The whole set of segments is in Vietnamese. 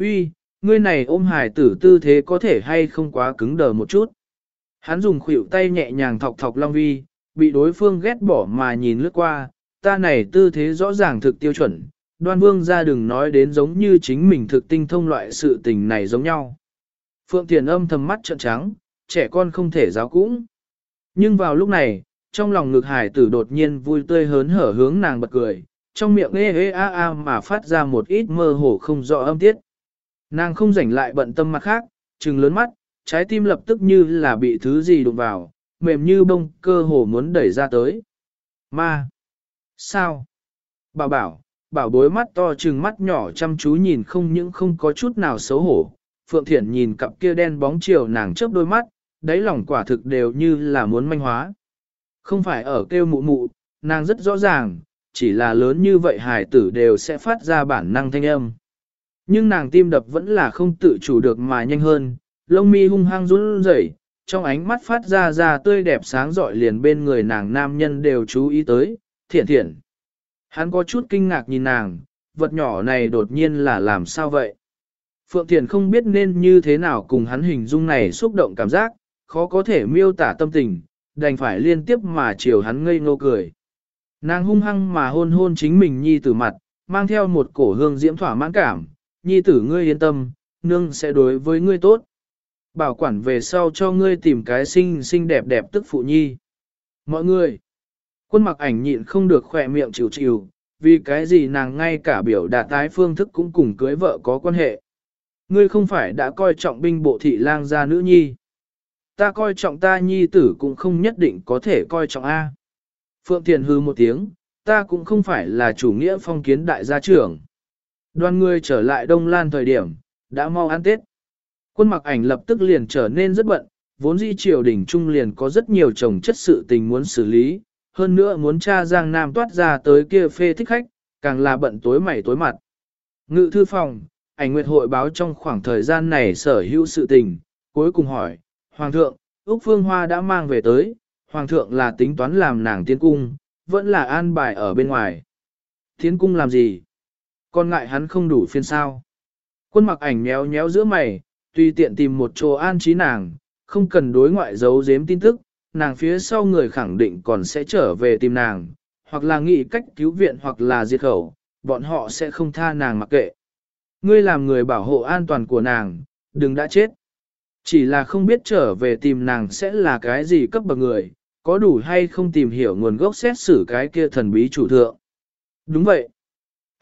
uy, ngươi này ôm hải tử tư thế có thể hay không quá cứng đờ một chút. Hắn dùng khuỷu tay nhẹ nhàng thọc thọc Long Vi, bị đối phương ghét bỏ mà nhìn lướt qua, ta này tư thế rõ ràng thực tiêu chuẩn, đoan vương ra đừng nói đến giống như chính mình thực tinh thông loại sự tình này giống nhau. Phượng Thiền âm thầm mắt trợn trắng, trẻ con không thể giáo cũng. Nhưng vào lúc này, trong lòng ngực hải tử đột nhiên vui tươi hớn hở hướng nàng bật cười, trong miệng ê ê a a mà phát ra một ít mơ hồ không rõ âm tiết. Nàng không rảnh lại bận tâm mặt khác, trừng lớn mắt, trái tim lập tức như là bị thứ gì đụng vào, mềm như bông, cơ hồ muốn đẩy ra tới. Ma! Sao? Bảo bảo, bảo bối mắt to trừng mắt nhỏ chăm chú nhìn không những không có chút nào xấu hổ. Phượng Thiển nhìn cặp kia đen bóng chiều nàng chớp đôi mắt, đáy lòng quả thực đều như là muốn manh hóa. Không phải ở kêu mụ mụ, nàng rất rõ ràng, chỉ là lớn như vậy hài tử đều sẽ phát ra bản năng thanh âm. Nhưng nàng tim đập vẫn là không tự chủ được mà nhanh hơn, lông mi hung hăng run rẩy, trong ánh mắt phát ra ra tươi đẹp sáng rọi liền bên người nàng nam nhân đều chú ý tới, thiện thiện. Hắn có chút kinh ngạc nhìn nàng, vật nhỏ này đột nhiên là làm sao vậy? Phượng Thiền không biết nên như thế nào cùng hắn hình dung này xúc động cảm giác, khó có thể miêu tả tâm tình, đành phải liên tiếp mà chiều hắn ngây ngô cười. Nàng hung hăng mà hôn hôn chính mình nhi tử mặt, mang theo một cổ hương diễm thỏa mãn cảm, nhi tử ngươi yên tâm, nương sẽ đối với ngươi tốt. Bảo quản về sau cho ngươi tìm cái xinh xinh đẹp đẹp tức phụ nhi. Mọi người, quân mặc ảnh nhịn không được khỏe miệng chịu chịu, vì cái gì nàng ngay cả biểu đạt tái phương thức cũng cùng cưới vợ có quan hệ. Ngươi không phải đã coi trọng binh bộ thị lang gia nữ nhi. Ta coi trọng ta nhi tử cũng không nhất định có thể coi trọng A. Phượng Thiền hư một tiếng, ta cũng không phải là chủ nghĩa phong kiến đại gia trưởng. Đoàn người trở lại Đông Lan thời điểm, đã mau ăn Tết. Quân mặc ảnh lập tức liền trở nên rất bận, vốn di triều đình trung liền có rất nhiều chồng chất sự tình muốn xử lý, hơn nữa muốn cha Giang Nam toát ra tới kia phê thích khách, càng là bận tối mày tối mặt. Ngự thư phòng, ảnh nguyệt hội báo trong khoảng thời gian này sở hữu sự tình, cuối cùng hỏi, Hoàng thượng, Úc Phương Hoa đã mang về tới, Hoàng thượng là tính toán làm nàng tiến cung, vẫn là an bài ở bên ngoài. Tiến cung làm gì? Con ngại hắn không đủ phiên sao. Quân mặc ảnh nhéo nhéo giữa mày, tùy tiện tìm một chỗ an trí nàng, không cần đối ngoại giấu giếm tin tức, nàng phía sau người khẳng định còn sẽ trở về tìm nàng, hoặc là nghĩ cách cứu viện hoặc là diệt khẩu, bọn họ sẽ không tha nàng mặc kệ. Ngươi làm người bảo hộ an toàn của nàng, đừng đã chết. Chỉ là không biết trở về tìm nàng sẽ là cái gì cấp bậc người, có đủ hay không tìm hiểu nguồn gốc xét xử cái kia thần bí chủ thượng. Đúng vậy.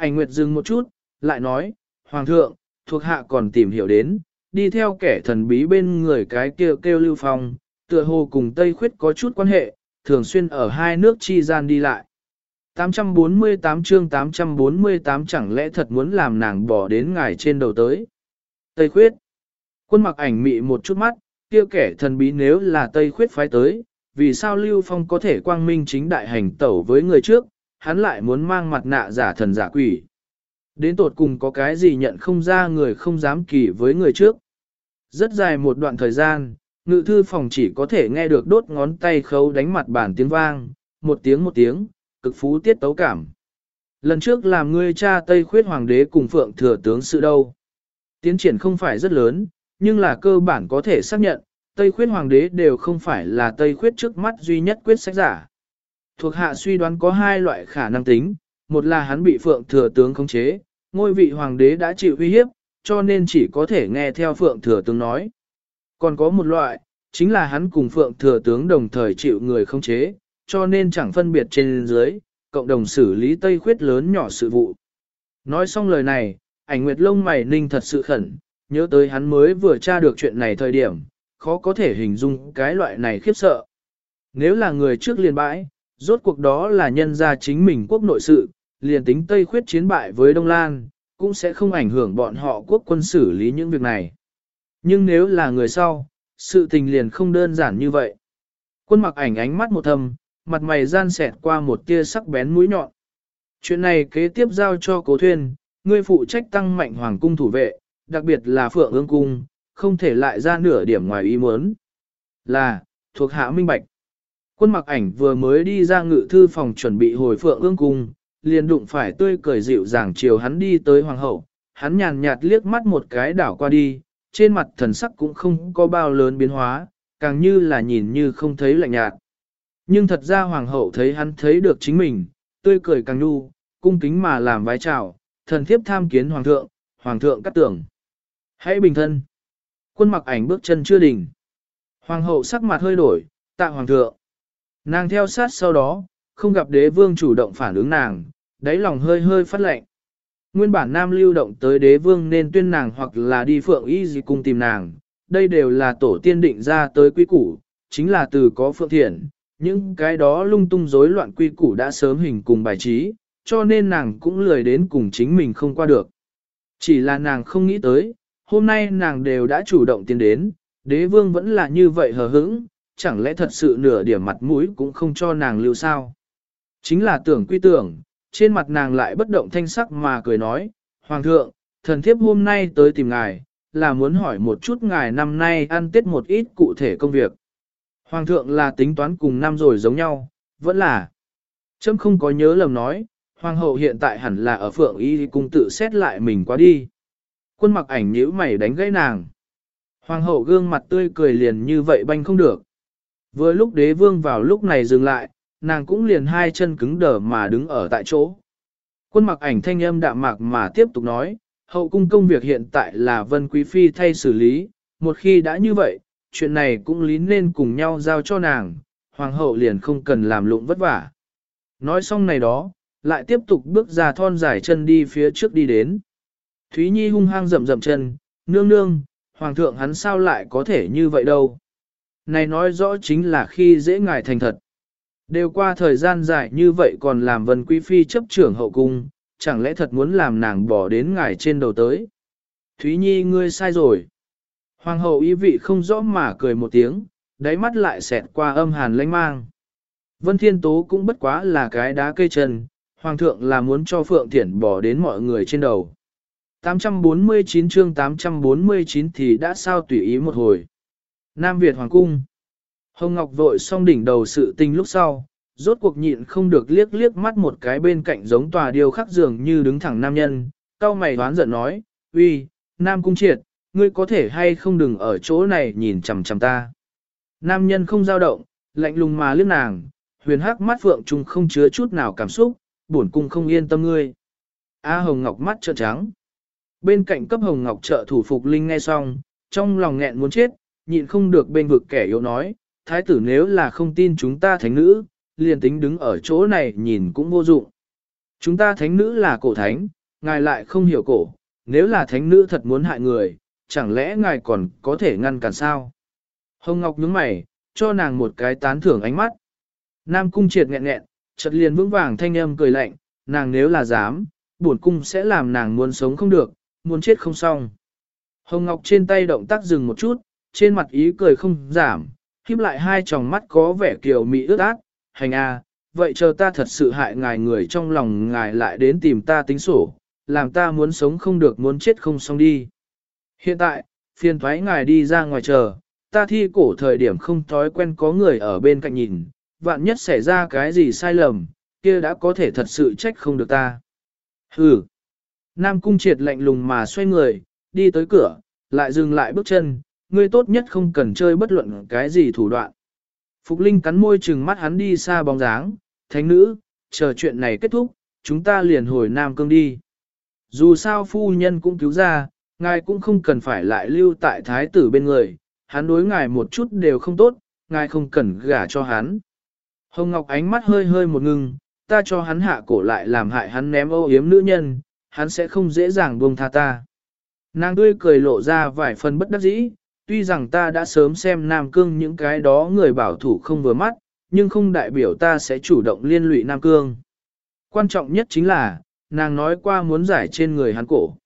Ảnh Nguyệt dừng một chút, lại nói, Hoàng thượng, thuộc hạ còn tìm hiểu đến, đi theo kẻ thần bí bên người cái kia kêu, kêu lưu phong, tựa hồ cùng Tây Khuyết có chút quan hệ, thường xuyên ở hai nước chi gian đi lại. 848 chương 848 chẳng lẽ thật muốn làm nàng bỏ đến ngài trên đầu tới. Tây Khuyết. Quân mặc ảnh mị một chút mắt, kia kẻ thần bí nếu là Tây Khuyết phái tới, vì sao Lưu Phong có thể quang minh chính đại hành tẩu với người trước, hắn lại muốn mang mặt nạ giả thần giả quỷ. Đến tột cùng có cái gì nhận không ra người không dám kỳ với người trước. Rất dài một đoạn thời gian, ngự thư phòng chỉ có thể nghe được đốt ngón tay khấu đánh mặt bản tiếng vang, một tiếng một tiếng, cực phú tiết tấu cảm. Lần trước làm ngươi cha Tây khuyết hoàng đế cùng phượng thừa tướng sự đâu. Tiến triển không phải rất lớn, nhưng là cơ bản có thể xác nhận, Tây khuyết hoàng đế đều không phải là Tây khuyết trước mắt duy nhất quyết sách giả. Thuộc hạ suy đoán có hai loại khả năng tính, một là hắn bị phượng thừa tướng khống chế, ngôi vị hoàng đế đã chịu uy hiếp, cho nên chỉ có thể nghe theo phượng thừa tướng nói. Còn có một loại, chính là hắn cùng phượng thừa tướng đồng thời chịu người khống chế, cho nên chẳng phân biệt trên dưới, cộng đồng xử lý Tây khuyết lớn nhỏ sự vụ. Nói xong lời này, ảnh nguyệt lông mày ninh thật sự khẩn, nhớ tới hắn mới vừa tra được chuyện này thời điểm, khó có thể hình dung cái loại này khiếp sợ. Nếu là người trước liền bãi, rốt cuộc đó là nhân gia chính mình quốc nội sự, liền tính Tây khuyết chiến bại với Đông Lan, cũng sẽ không ảnh hưởng bọn họ quốc quân xử lý những việc này. Nhưng nếu là người sau, sự tình liền không đơn giản như vậy. Quân mặc ảnh ánh mắt một thầm, mặt mày gian xẹt qua một tia sắc bén mũi nhọn. Chuyện này kế tiếp giao cho cố thuyên, ngươi phụ trách tăng mạnh hoàng cung thủ vệ, đặc biệt là phượng ương cung, không thể lại ra nửa điểm ngoài ý muốn. Là, thuộc hạ minh bạch. Quân mặc ảnh vừa mới đi ra ngự thư phòng chuẩn bị hồi phượng ương cung, liền đụng phải tươi cười dịu dàng chiều hắn đi tới hoàng hậu, hắn nhàn nhạt liếc mắt một cái đảo qua đi, trên mặt thần sắc cũng không có bao lớn biến hóa, càng như là nhìn như không thấy lạnh nhạt. Nhưng thật ra hoàng hậu thấy hắn thấy được chính mình, tươi cười càng nhu, cung kính mà làm vái chào, thần thiếp tham kiến hoàng thượng, hoàng thượng cắt tưởng. Hãy bình thân. Quân mặc ảnh bước chân chưa đỉnh. Hoàng hậu sắc mặt hơi đổi, tạ hoàng thượng. Nàng theo sát sau đó, không gặp đế vương chủ động phản ứng nàng, đáy lòng hơi hơi phát lệnh. Nguyên bản nam lưu động tới đế vương nên tuyên nàng hoặc là đi phượng y gì cùng tìm nàng, đây đều là tổ tiên định ra tới quy củ, chính là từ có phượng thiện, những cái đó lung tung rối loạn quy củ đã sớm hình cùng bài trí, cho nên nàng cũng lười đến cùng chính mình không qua được. Chỉ là nàng không nghĩ tới, hôm nay nàng đều đã chủ động tiến đến, đế vương vẫn là như vậy hờ hững, chẳng lẽ thật sự nửa điểm mặt mũi cũng không cho nàng lưu sao. Chính là tưởng quy tưởng, trên mặt nàng lại bất động thanh sắc mà cười nói, Hoàng thượng, thần thiếp hôm nay tới tìm ngài, là muốn hỏi một chút ngài năm nay ăn tết một ít cụ thể công việc. Hoàng thượng là tính toán cùng năm rồi giống nhau, vẫn là. Trâm không có nhớ lầm nói, Hoàng hậu hiện tại hẳn là ở phượng y cung tự xét lại mình quá đi. Quân mặc ảnh nhíu mày đánh gãy nàng. Hoàng hậu gương mặt tươi cười liền như vậy banh không được. Vừa lúc đế vương vào lúc này dừng lại, nàng cũng liền hai chân cứng đờ mà đứng ở tại chỗ. Quân mặc ảnh thanh âm đạm mạc mà tiếp tục nói, hậu cung công việc hiện tại là Vân Quý Phi thay xử lý, một khi đã như vậy, chuyện này cũng lý nên cùng nhau giao cho nàng, hoàng hậu liền không cần làm lụng vất vả. Nói xong này đó, lại tiếp tục bước ra thon dài chân đi phía trước đi đến. Thúy Nhi hung hăng rậm rậm chân, nương nương, hoàng thượng hắn sao lại có thể như vậy đâu. Này nói rõ chính là khi dễ ngài thành thật. Đều qua thời gian dài như vậy còn làm vân quý phi chấp trưởng hậu cung, chẳng lẽ thật muốn làm nàng bỏ đến ngài trên đầu tới. Thúy Nhi ngươi sai rồi. Hoàng hậu ý vị không rõ mà cười một tiếng, đáy mắt lại xẹt qua âm hàn lanh mang. Vân Thiên Tố cũng bất quá là cái đá cây chân, Hoàng thượng là muốn cho Phượng Thiển bỏ đến mọi người trên đầu. 849 chương 849 thì đã sao tùy ý một hồi. Nam Việt Hoàng Cung Hồng Ngọc vội xong đỉnh đầu sự tình lúc sau, rốt cuộc nhịn không được liếc liếc mắt một cái bên cạnh giống tòa điêu khắc dường như đứng thẳng nam nhân, cao mày đoán giận nói, uy, Nam Cung triệt, ngươi có thể hay không đừng ở chỗ này nhìn chằm chằm ta. Nam nhân không dao động, lạnh lùng mà liếc nàng, huyền hắc mắt phượng trung không chứa chút nào cảm xúc, bổn cung không yên tâm ngươi. A Hồng Ngọc mắt trợn trắng. Bên cạnh cấp Hồng Ngọc trợ thủ phục linh nghe xong, trong lòng nghẹn muốn chết, nhịn không được bên vực kẻ yếu nói, thái tử nếu là không tin chúng ta thánh nữ, liền tính đứng ở chỗ này nhìn cũng vô dụng. Chúng ta thánh nữ là cổ thánh, ngài lại không hiểu cổ, nếu là thánh nữ thật muốn hại người, chẳng lẽ ngài còn có thể ngăn cản sao? Hồng Ngọc nhướng mày, cho nàng một cái tán thưởng ánh mắt. Nam cung triệt nghẹn nghẹn, chợt liền vững vàng thanh âm cười lạnh, nàng nếu là dám, bổn cung sẽ làm nàng muốn sống không được, muốn chết không xong. Hồng Ngọc trên tay động tác dừng một chút, trên mặt ý cười không giảm, khiếp lại hai tròng mắt có vẻ kiều mị ướt át, hành a, à, vậy chờ ta thật sự hại ngài người trong lòng ngài lại đến tìm ta tính sổ, làm ta muốn sống không được muốn chết không xong đi. Hiện tại, phiền thoái ngài đi ra ngoài chờ, ta thi cổ thời điểm không thói quen có người ở bên cạnh nhìn, vạn nhất xảy ra cái gì sai lầm, kia đã có thể thật sự trách không được ta. Hừ. Nam cung triệt lạnh lùng mà xoay người, đi tới cửa, lại dừng lại bước chân, ngươi tốt nhất không cần chơi bất luận cái gì thủ đoạn. Phục Linh cắn môi chừng mắt hắn đi xa bóng dáng, thánh nữ, chờ chuyện này kết thúc, chúng ta liền hồi Nam Cương đi. Dù sao phu nhân cũng cứu ra, ngài cũng không cần phải lại lưu tại thái tử bên người, hắn đối ngài một chút đều không tốt, ngài không cần gả cho hắn. Hồng Ngọc ánh mắt hơi hơi một ngừng, ta cho hắn hạ cổ lại làm hại hắn ném ô yếm nữ nhân, hắn sẽ không dễ dàng buông tha ta. Nàng tươi cười lộ ra vài phần bất đắc dĩ, tuy rằng ta đã sớm xem Nam Cương những cái đó người bảo thủ không vừa mắt, nhưng không đại biểu ta sẽ chủ động liên lụy Nam Cương. Quan trọng nhất chính là, nàng nói qua muốn giải trên người hắn cổ.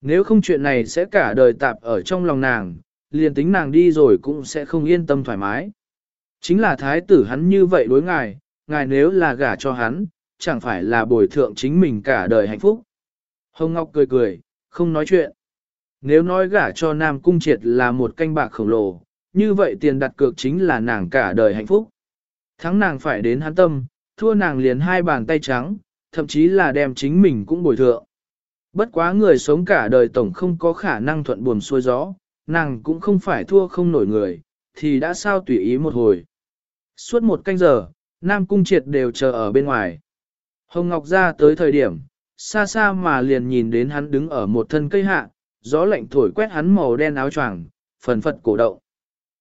Nếu không chuyện này sẽ cả đời tạp ở trong lòng nàng, liền tính nàng đi rồi cũng sẽ không yên tâm thoải mái. Chính là thái tử hắn như vậy đối ngài, ngài nếu là gả cho hắn, chẳng phải là bồi thượng chính mình cả đời hạnh phúc. Hồng Ngọc cười cười, không nói chuyện. Nếu nói gả cho Nam Cung Triệt là một canh bạc khổng lồ, như vậy tiền đặt cược chính là nàng cả đời hạnh phúc. Thắng nàng phải đến hắn tâm, thua nàng liền hai bàn tay trắng, thậm chí là đem chính mình cũng bồi thượng. Bất quá người sống cả đời tổng không có khả năng thuận buồm xuôi gió, nàng cũng không phải thua không nổi người, thì đã sao tùy ý một hồi. Suốt một canh giờ, Nam Cung Triệt đều chờ ở bên ngoài. Hồng Ngọc ra tới thời điểm, xa xa mà liền nhìn đến hắn đứng ở một thân cây hạ, gió lạnh thổi quét hắn màu đen áo choàng, phần phật cổ động.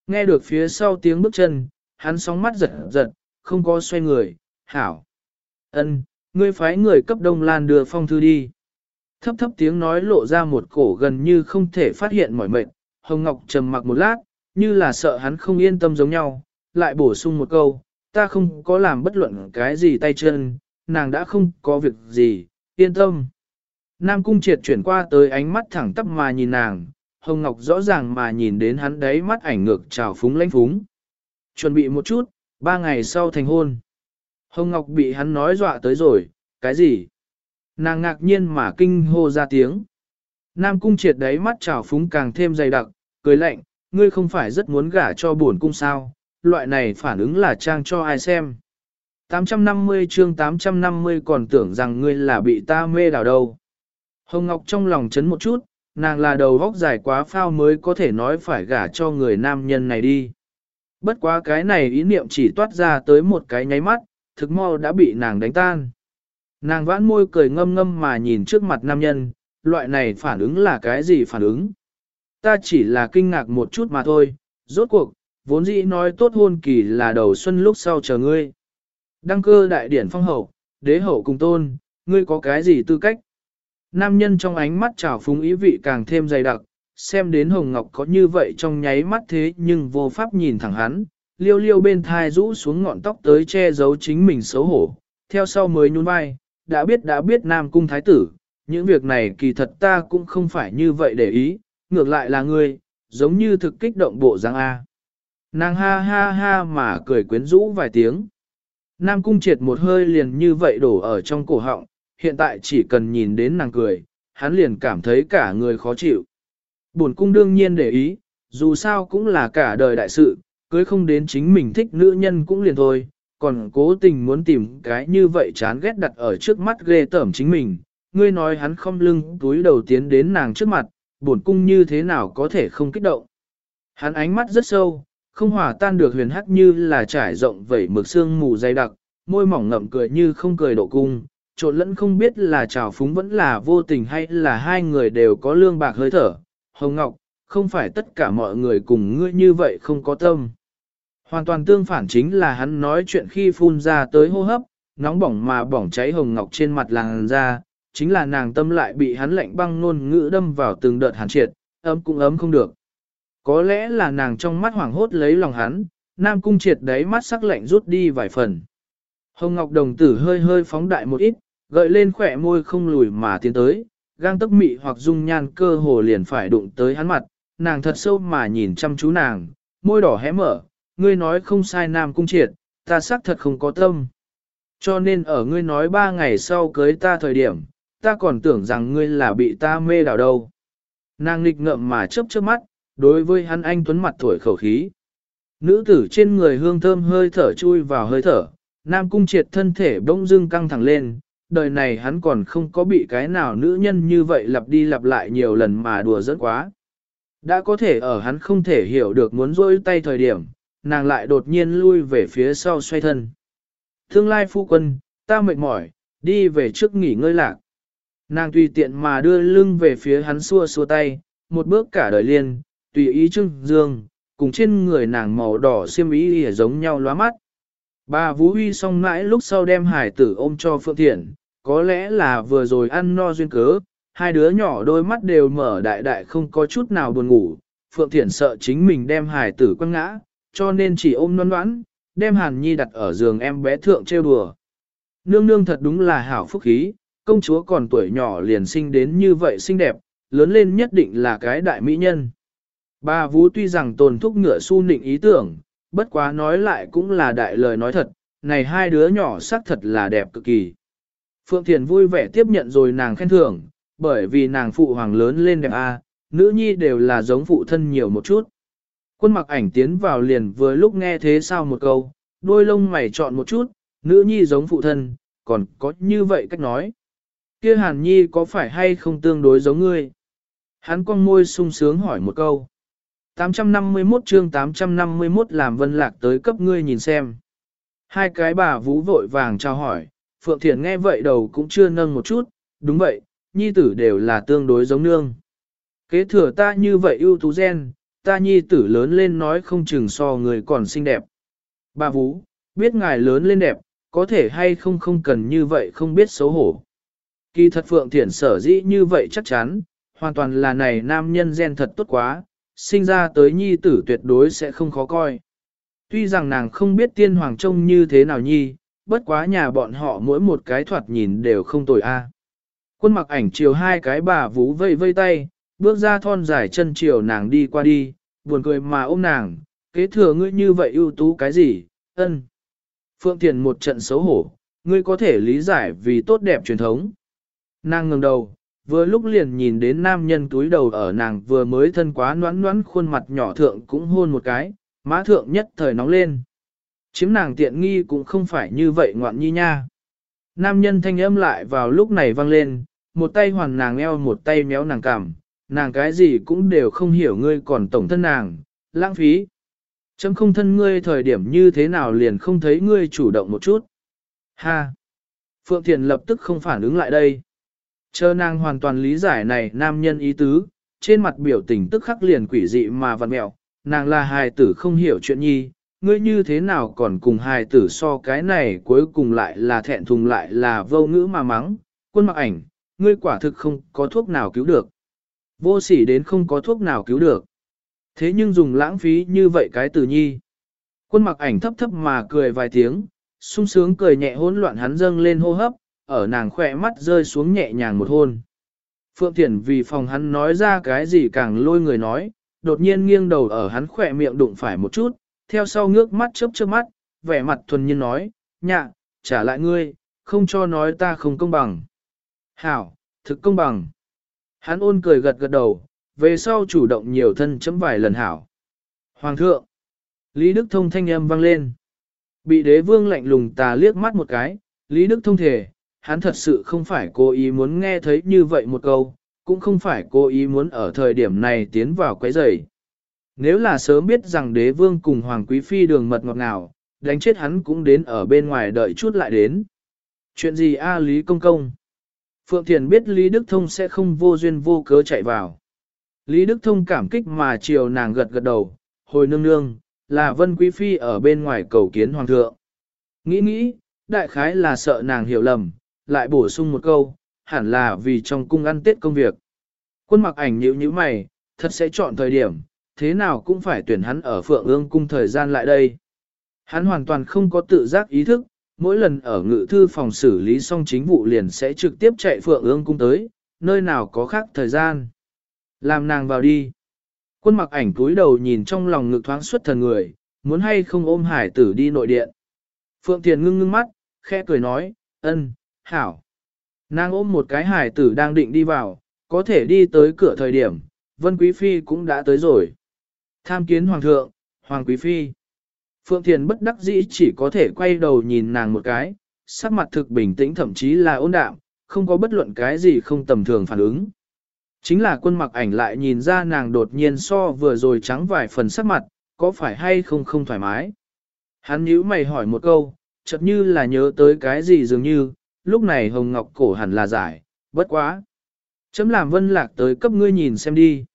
Nghe được phía sau tiếng bước chân, hắn sóng mắt giật giật, không có xoay người, hảo. ân, ngươi phái người cấp đông lan đưa phong thư đi. Thấp thấp tiếng nói lộ ra một cổ gần như không thể phát hiện mỏi mệt, Hồng Ngọc trầm mặc một lát, như là sợ hắn không yên tâm giống nhau, lại bổ sung một câu, ta không có làm bất luận cái gì tay chân, nàng đã không có việc gì, yên tâm. Nam Cung triệt chuyển qua tới ánh mắt thẳng tắp mà nhìn nàng, Hồng Ngọc rõ ràng mà nhìn đến hắn đấy mắt ảnh ngược trào phúng lãnh phúng. Chuẩn bị một chút, ba ngày sau thành hôn. Hồng Ngọc bị hắn nói dọa tới rồi, cái gì? Nàng ngạc nhiên mà kinh hô ra tiếng. Nam cung triệt đấy mắt trào phúng càng thêm dày đặc, cười lạnh, ngươi không phải rất muốn gả cho buồn cung sao, loại này phản ứng là trang cho ai xem. 850 chương 850 còn tưởng rằng ngươi là bị ta mê đảo đâu. Hồng Ngọc trong lòng chấn một chút, nàng là đầu vóc dài quá phao mới có thể nói phải gả cho người nam nhân này đi. Bất quá cái này ý niệm chỉ toát ra tới một cái nháy mắt, thực mau đã bị nàng đánh tan. Nàng vãn môi cười ngâm ngâm mà nhìn trước mặt nam nhân, loại này phản ứng là cái gì phản ứng? Ta chỉ là kinh ngạc một chút mà thôi, rốt cuộc, vốn dĩ nói tốt hôn kỳ là đầu xuân lúc sau chờ ngươi. Đăng cơ đại điển phong hậu, đế hậu cùng tôn, ngươi có cái gì tư cách? Nam nhân trong ánh mắt trào phúng ý vị càng thêm dày đặc, xem đến Hồng Ngọc có như vậy trong nháy mắt thế nhưng vô pháp nhìn thẳng hắn, liêu liêu bên thai rũ xuống ngọn tóc tới che giấu chính mình xấu hổ, theo sau mới nhún vai, đã biết đã biết Nam Cung Thái Tử, những việc này kỳ thật ta cũng không phải như vậy để ý, ngược lại là ngươi, giống như thực kích động bộ giang A. Nàng ha ha ha mà cười quyến rũ vài tiếng. Nam Cung triệt một hơi liền như vậy đổ ở trong cổ họng, hiện tại chỉ cần nhìn đến nàng cười, hắn liền cảm thấy cả người khó chịu. Bổn cung đương nhiên để ý, dù sao cũng là cả đời đại sự, cưới không đến chính mình thích nữ nhân cũng liền thôi, còn cố tình muốn tìm cái như vậy chán ghét đặt ở trước mắt ghê tởm chính mình. Ngươi nói hắn không lưng túi đầu tiến đến nàng trước mặt, bổn cung như thế nào có thể không kích động. Hắn ánh mắt rất sâu, không hòa tan được huyền hắc như là trải rộng vẩy mực xương mù dày đặc, môi mỏng ngậm cười như không cười độ cung, trộn lẫn không biết là trào phúng vẫn là vô tình hay là hai người đều có lương bạc hơi thở. Hồng Ngọc, không phải tất cả mọi người cùng ngươi như vậy không có tâm. Hoàn toàn tương phản chính là hắn nói chuyện khi phun ra tới hô hấp, nóng bỏng mà bỏng cháy hồng ngọc trên mặt làng ra, chính là nàng tâm lại bị hắn lạnh băng nôn ngữ đâm vào từng đợt hàn triệt, ấm cũng ấm không được. Có lẽ là nàng trong mắt hoảng hốt lấy lòng hắn, nam cung triệt đấy mắt sắc lạnh rút đi vài phần. Hồng ngọc đồng tử hơi hơi phóng đại một ít, gợi lên khỏe môi không lùi mà tiến tới, gang tấc mị hoặc dung nhan cơ hồ liền phải đụng tới hắn mặt, nàng thật sâu mà nhìn chăm chú nàng, môi đỏ hé mở, ngươi nói không sai nam cung triệt, ta xác thật không có tâm. Cho nên ở ngươi nói ba ngày sau cưới ta thời điểm, ta còn tưởng rằng ngươi là bị ta mê đảo đâu. Nàng nghịch ngợm mà chớp chớp mắt, đối với hắn anh tuấn mặt thổi khẩu khí. Nữ tử trên người hương thơm hơi thở chui vào hơi thở, nam cung triệt thân thể bỗng dưng căng thẳng lên, đời này hắn còn không có bị cái nào nữ nhân như vậy lặp đi lặp lại nhiều lần mà đùa dẫn quá. Đã có thể ở hắn không thể hiểu được muốn rôi tay thời điểm, nàng lại đột nhiên lui về phía sau xoay thân. Tương lai phu quân, ta mệt mỏi, đi về trước nghỉ ngơi lạc. Nàng tùy tiện mà đưa lưng về phía hắn xua xua tay, một bước cả đời liên, tùy ý trưng dương, cùng trên người nàng màu đỏ xiêm ý giống nhau lóa mắt. Bà Vũ Huy xong mãi lúc sau đem hải tử ôm cho Phượng Thiển, có lẽ là vừa rồi ăn no duyên cớ, hai đứa nhỏ đôi mắt đều mở đại đại không có chút nào buồn ngủ. Phượng Thiển sợ chính mình đem hải tử quăng ngã, cho nên chỉ ôm noan noãn, đem Hàn Nhi đặt ở giường em bé thượng trêu đùa. Nương nương thật đúng là hảo phúc khí, công chúa còn tuổi nhỏ liền sinh đến như vậy xinh đẹp, lớn lên nhất định là cái đại mỹ nhân. Bà Vũ tuy rằng tồn thúc ngựa su nịnh ý tưởng, bất quá nói lại cũng là đại lời nói thật, này hai đứa nhỏ xác thật là đẹp cực kỳ. Phượng Thiền vui vẻ tiếp nhận rồi nàng khen thưởng, bởi vì nàng phụ hoàng lớn lên đẹp A, nữ nhi đều là giống phụ thân nhiều một chút. Quân mặc ảnh tiến vào liền vừa lúc nghe thế sao một câu, đôi lông mày chọn một chút, nữ nhi giống phụ thân, còn có như vậy cách nói. kia hàn nhi có phải hay không tương đối giống ngươi? Hắn con môi sung sướng hỏi một câu. 851 chương 851 làm vân lạc tới cấp ngươi nhìn xem. Hai cái bà vũ vội vàng trao hỏi, Phượng Thiền nghe vậy đầu cũng chưa nâng một chút, đúng vậy, nhi tử đều là tương đối giống nương. Kế thừa ta như vậy ưu tú gen, ta nhi tử lớn lên nói không chừng so người còn xinh đẹp. Bà Vũ, biết ngài lớn lên đẹp, có thể hay không không cần như vậy không biết xấu hổ. Kỳ thật Phượng Thiển sở dĩ như vậy chắc chắn, hoàn toàn là này nam nhân gen thật tốt quá, sinh ra tới nhi tử tuyệt đối sẽ không khó coi. Tuy rằng nàng không biết tiên hoàng trông như thế nào nhi, bất quá nhà bọn họ mỗi một cái thoạt nhìn đều không tồi a. Quân mặc ảnh chiều hai cái bà vú vây vây tay, bước ra thon dài chân chiều nàng đi qua đi, buồn cười mà ôm nàng, kế thừa ngươi như vậy ưu tú cái gì, ân. Phượng Thiền một trận xấu hổ, ngươi có thể lý giải vì tốt đẹp truyền thống. Nàng ngừng đầu, vừa lúc liền nhìn đến nam nhân túi đầu ở nàng vừa mới thân quá noãn noãn khuôn mặt nhỏ thượng cũng hôn một cái, má thượng nhất thời nóng lên. Chiếm nàng tiện nghi cũng không phải như vậy ngoạn nhi nha. Nam nhân thanh âm lại vào lúc này vang lên, một tay hoàn nàng eo một tay méo nàng cảm nàng cái gì cũng đều không hiểu ngươi còn tổng thân nàng, lãng phí. Chấm không thân ngươi thời điểm như thế nào liền không thấy ngươi chủ động một chút. Ha! Phượng Thiền lập tức không phản ứng lại đây. Chờ nàng hoàn toàn lý giải này nam nhân ý tứ, trên mặt biểu tình tức khắc liền quỷ dị mà vặn mẹo, nàng là hài tử không hiểu chuyện nhi, ngươi như thế nào còn cùng hài tử so cái này cuối cùng lại là thẹn thùng lại là vô ngữ mà mắng, quân mặc ảnh, ngươi quả thực không có thuốc nào cứu được. Vô sỉ đến không có thuốc nào cứu được. Thế nhưng dùng lãng phí như vậy cái từ nhi. Quân mặc ảnh thấp thấp mà cười vài tiếng, sung sướng cười nhẹ hỗn loạn hắn dâng lên hô hấp, ở nàng khỏe mắt rơi xuống nhẹ nhàng một hôn. Phượng Thiển vì phòng hắn nói ra cái gì càng lôi người nói, đột nhiên nghiêng đầu ở hắn khỏe miệng đụng phải một chút, theo sau ngước mắt chớp chớp mắt, vẻ mặt thuần nhiên nói, nhạ, trả lại ngươi, không cho nói ta không công bằng. Hảo, thực công bằng. Hắn ôn cười gật gật đầu, về sau chủ động nhiều thân chấm vài lần hảo. Hoàng thượng, Lý Đức Thông thanh âm vang lên. Bị đế vương lạnh lùng tà liếc mắt một cái, Lý Đức Thông thể, hắn thật sự không phải cố ý muốn nghe thấy như vậy một câu, cũng không phải cố ý muốn ở thời điểm này tiến vào quấy rầy. Nếu là sớm biết rằng đế vương cùng hoàng quý phi đường mật ngọt ngào, đánh chết hắn cũng đến ở bên ngoài đợi chút lại đến. Chuyện gì a Lý Công Công? Phượng Thiền biết Lý Đức Thông sẽ không vô duyên vô cớ chạy vào. Lý Đức Thông cảm kích mà chiều nàng gật gật đầu, hồi nương nương, là Vân Quý Phi ở bên ngoài cầu kiến Hoàng thượng. Nghĩ nghĩ, đại khái là sợ nàng hiểu lầm, lại bổ sung một câu, hẳn là vì trong cung ăn tết công việc. Quân mặc ảnh nhíu như mày, thật sẽ chọn thời điểm, thế nào cũng phải tuyển hắn ở Phượng ương cung thời gian lại đây. Hắn hoàn toàn không có tự giác ý thức, mỗi lần ở ngự thư phòng xử lý xong chính vụ liền sẽ trực tiếp chạy Phượng ương cung tới, nơi nào có khác thời gian. Làm nàng vào đi. Quân mặc ảnh cúi đầu nhìn trong lòng ngực thoáng xuất thần người, muốn hay không ôm hải tử đi nội điện. Phượng Thiền ngưng ngưng mắt, khẽ cười nói, ân, hảo. Nàng ôm một cái hải tử đang định đi vào, có thể đi tới cửa thời điểm, Vân Quý Phi cũng đã tới rồi. Tham kiến Hoàng thượng, Hoàng Quý Phi. Phượng Thiền bất đắc dĩ chỉ có thể quay đầu nhìn nàng một cái, sắc mặt thực bình tĩnh thậm chí là ôn đạm, không có bất luận cái gì không tầm thường phản ứng. Chính là quân mặc ảnh lại nhìn ra nàng đột nhiên so vừa rồi trắng vài phần sắc mặt, có phải hay không không thoải mái. Hắn nhíu mày hỏi một câu, chợt như là nhớ tới cái gì dường như, lúc này hồng ngọc cổ hẳn là giải, bất quá. Chấm làm vân lạc tới cấp ngươi nhìn xem đi.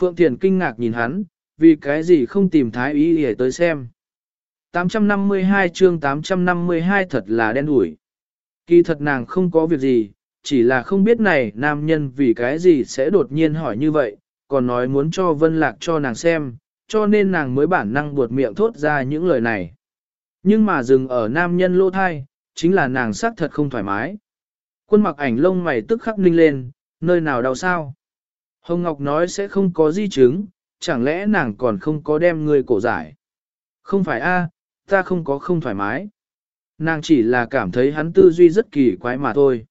Phượng Thiền kinh ngạc nhìn hắn, vì cái gì không tìm thái ý để tới xem. 852 chương 852 thật là đen đủi. Kỳ thật nàng không có việc gì, chỉ là không biết này nam nhân vì cái gì sẽ đột nhiên hỏi như vậy, còn nói muốn cho Vân Lạc cho nàng xem, cho nên nàng mới bản năng buột miệng thốt ra những lời này. Nhưng mà dừng ở nam nhân lô thai, chính là nàng xác thật không thoải mái. Quân mặc ảnh lông mày tức khắc ninh lên, nơi nào đau sao? Hồng Ngọc nói sẽ không có di chứng, chẳng lẽ nàng còn không có đem người cổ giải? Không phải a, ta không có không thoải mái. Nàng chỉ là cảm thấy hắn tư duy rất kỳ quái mà thôi.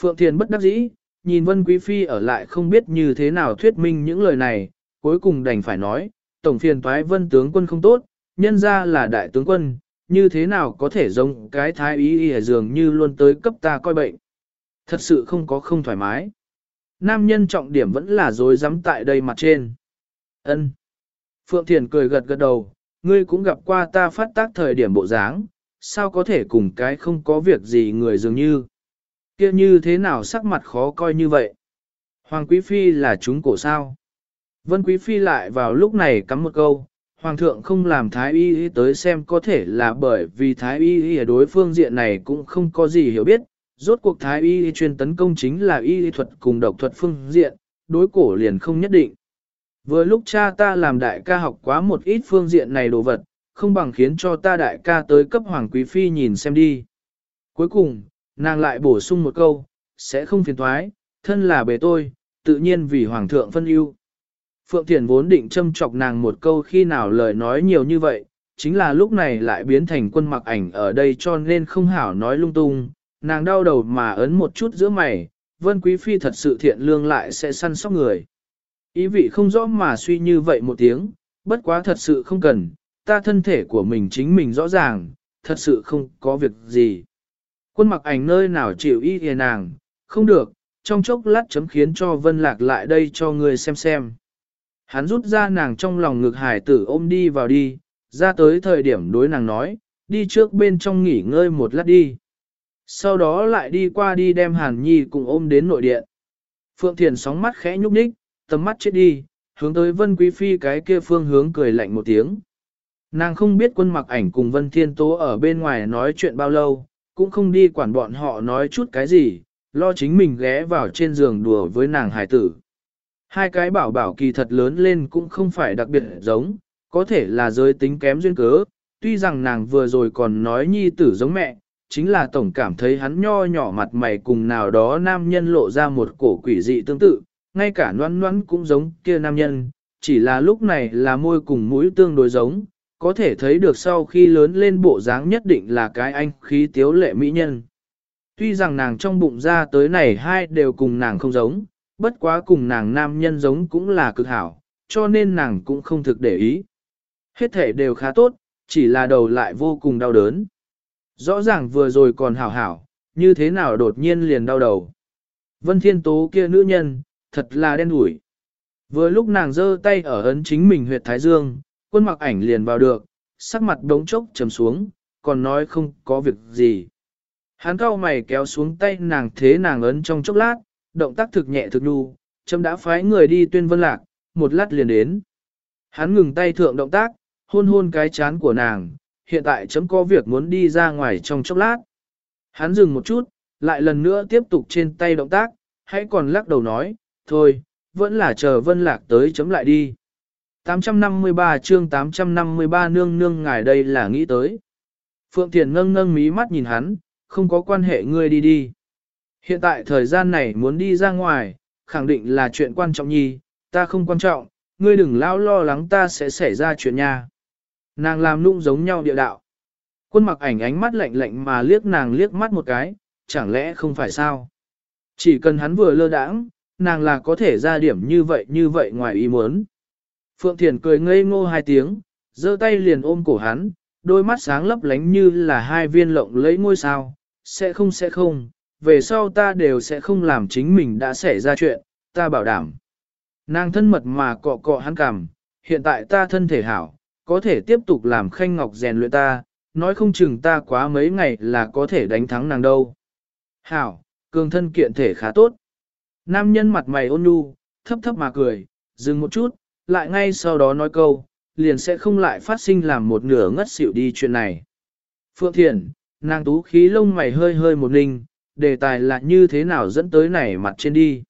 Phượng Thiền bất đắc dĩ, nhìn Vân Quý Phi ở lại không biết như thế nào thuyết minh những lời này, cuối cùng đành phải nói, Tổng phiền toái Vân tướng quân không tốt, nhân ra là đại tướng quân, như thế nào có thể giống cái thái ý y dường như luôn tới cấp ta coi bệnh. Thật sự không có không thoải mái. Nam nhân trọng điểm vẫn là dối rắm tại đây mặt trên. ân Phượng Thiền cười gật gật đầu, ngươi cũng gặp qua ta phát tác thời điểm bộ dáng, sao có thể cùng cái không có việc gì người dường như. kia như thế nào sắc mặt khó coi như vậy? Hoàng Quý Phi là chúng cổ sao? Vân Quý Phi lại vào lúc này cắm một câu, Hoàng thượng không làm Thái Y tới xem có thể là bởi vì Thái Y ở đối phương diện này cũng không có gì hiểu biết, rốt cuộc Thái Y chuyên tấn công chính là y thuật cùng độc thuật phương diện, đối cổ liền không nhất định. Vừa lúc cha ta làm đại ca học quá một ít phương diện này đồ vật, không bằng khiến cho ta đại ca tới cấp Hoàng Quý Phi nhìn xem đi. Cuối cùng, nàng lại bổ sung một câu, sẽ không phiền thoái, thân là bề tôi, tự nhiên vì Hoàng thượng phân ưu. Phượng Thiền vốn định châm chọc nàng một câu khi nào lời nói nhiều như vậy, chính là lúc này lại biến thành quân mặc ảnh ở đây cho nên không hảo nói lung tung, nàng đau đầu mà ấn một chút giữa mày, Vân Quý Phi thật sự thiện lương lại sẽ săn sóc người. Ý vị không rõ mà suy như vậy một tiếng, bất quá thật sự không cần, ta thân thể của mình chính mình rõ ràng, thật sự không có việc gì. Quân mặc ảnh nơi nào chịu ý hề nàng, không được, trong chốc lát chấm khiến cho Vân Lạc lại đây cho người xem xem. Hắn rút ra nàng trong lòng ngực hải tử ôm đi vào đi, ra tới thời điểm đối nàng nói, đi trước bên trong nghỉ ngơi một lát đi. Sau đó lại đi qua đi đem Hàn Nhi cùng ôm đến nội điện. Phượng Thiền sóng mắt khẽ nhúc nhích, tầm mắt chết đi, hướng tới Vân Quý Phi cái kia phương hướng cười lạnh một tiếng. Nàng không biết quân mặc ảnh cùng Vân Thiên Tố ở bên ngoài nói chuyện bao lâu, cũng không đi quản bọn họ nói chút cái gì, lo chính mình ghé vào trên giường đùa với nàng hải tử. Hai cái bảo bảo kỳ thật lớn lên cũng không phải đặc biệt giống, có thể là giới tính kém duyên cớ, tuy rằng nàng vừa rồi còn nói nhi tử giống mẹ, chính là tổng cảm thấy hắn nho nhỏ mặt mày cùng nào đó nam nhân lộ ra một cổ quỷ dị tương tự, ngay cả noan noan cũng giống kia nam nhân, chỉ là lúc này là môi cùng mũi tương đối giống, có thể thấy được sau khi lớn lên bộ dáng nhất định là cái anh khí tiếu lệ mỹ nhân. Tuy rằng nàng trong bụng ra tới này hai đều cùng nàng không giống, bất quá cùng nàng nam nhân giống cũng là cực hảo, cho nên nàng cũng không thực để ý. Hết thể đều khá tốt, chỉ là đầu lại vô cùng đau đớn. Rõ ràng vừa rồi còn hảo hảo, như thế nào đột nhiên liền đau đầu. Vân Thiên Tố kia nữ nhân, thật là đen đủi. Vừa lúc nàng giơ tay ở ấn chính mình huyệt thái dương, quân mặc ảnh liền vào được, sắc mặt đống chốc trầm xuống, còn nói không có việc gì. Hắn cao mày kéo xuống tay nàng thế nàng ấn trong chốc lát, động tác thực nhẹ thực nhu, chấm đã phái người đi tuyên vân lạc, một lát liền đến. Hắn ngừng tay thượng động tác, hôn hôn cái chán của nàng, hiện tại chấm có việc muốn đi ra ngoài trong chốc lát. Hắn dừng một chút, lại lần nữa tiếp tục trên tay động tác, hãy còn lắc đầu nói, thôi, vẫn là chờ vân lạc tới chấm lại đi. 853 chương 853 nương nương ngài đây là nghĩ tới. Phượng Thiền ngâng ngâng mí mắt nhìn hắn, không có quan hệ ngươi đi đi. Hiện tại thời gian này muốn đi ra ngoài, khẳng định là chuyện quan trọng nhi, ta không quan trọng, ngươi đừng lao lo lắng ta sẽ xảy ra chuyện nha. Nàng làm nung giống nhau địa đạo. Quân mặc ảnh ánh mắt lạnh lạnh mà liếc nàng liếc mắt một cái, chẳng lẽ không phải sao? Chỉ cần hắn vừa lơ đãng, nàng là có thể ra điểm như vậy như vậy ngoài ý muốn. Phượng Thiền cười ngây ngô hai tiếng, giơ tay liền ôm cổ hắn, đôi mắt sáng lấp lánh như là hai viên lộng lấy ngôi sao, sẽ không sẽ không, về sau ta đều sẽ không làm chính mình đã xảy ra chuyện, ta bảo đảm. Nàng thân mật mà cọ cọ hắn cằm, hiện tại ta thân thể hảo, có thể tiếp tục làm khanh ngọc rèn luyện ta, nói không chừng ta quá mấy ngày là có thể đánh thắng nàng đâu. Hảo, cường thân kiện thể khá tốt. Nam nhân mặt mày ôn nhu, thấp thấp mà cười, dừng một chút, lại ngay sau đó nói câu, liền sẽ không lại phát sinh làm một nửa ngất xỉu đi chuyện này. Phượng Thiền, nàng tú khí lông mày hơi hơi một ninh, đề tài là như thế nào dẫn tới này mặt trên đi.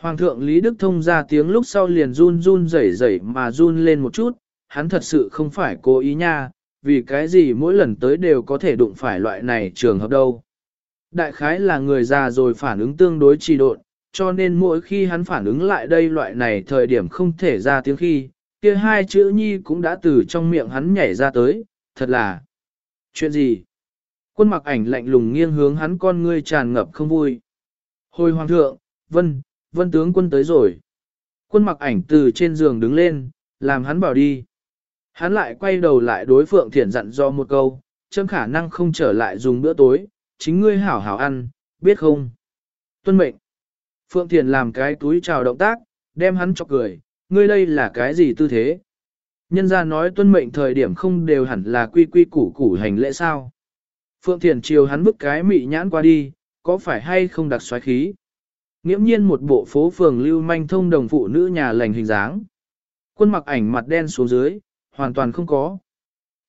Hoàng thượng Lý Đức Thông ra tiếng lúc sau liền run run rẩy rẩy mà run lên một chút, hắn thật sự không phải cố ý nha, vì cái gì mỗi lần tới đều có thể đụng phải loại này trường hợp đâu. Đại khái là người già rồi phản ứng tương đối trì độn, cho nên mỗi khi hắn phản ứng lại đây loại này thời điểm không thể ra tiếng khi, kia hai chữ nhi cũng đã từ trong miệng hắn nhảy ra tới, thật là. Chuyện gì? Quân mặc ảnh lạnh lùng nghiêng hướng hắn con ngươi tràn ngập không vui. Hồi hoàng thượng, vân, vân tướng quân tới rồi. Quân mặc ảnh từ trên giường đứng lên, làm hắn bảo đi. Hắn lại quay đầu lại đối phượng thiển dặn do một câu, chấm khả năng không trở lại dùng bữa tối, chính ngươi hảo hảo ăn, biết không? Tuân mệnh. Phượng Thiển làm cái túi chào động tác, đem hắn cho cười, ngươi đây là cái gì tư thế? Nhân ra nói tuân mệnh thời điểm không đều hẳn là quy quy củ củ hành lễ sao? Phượng Thiền chiều hắn bức cái mị nhãn qua đi, có phải hay không đặc xoáy khí? Nghiễm nhiên một bộ phố phường lưu manh thông đồng phụ nữ nhà lành hình dáng. Quân mặc ảnh mặt đen xuống dưới, hoàn toàn không có.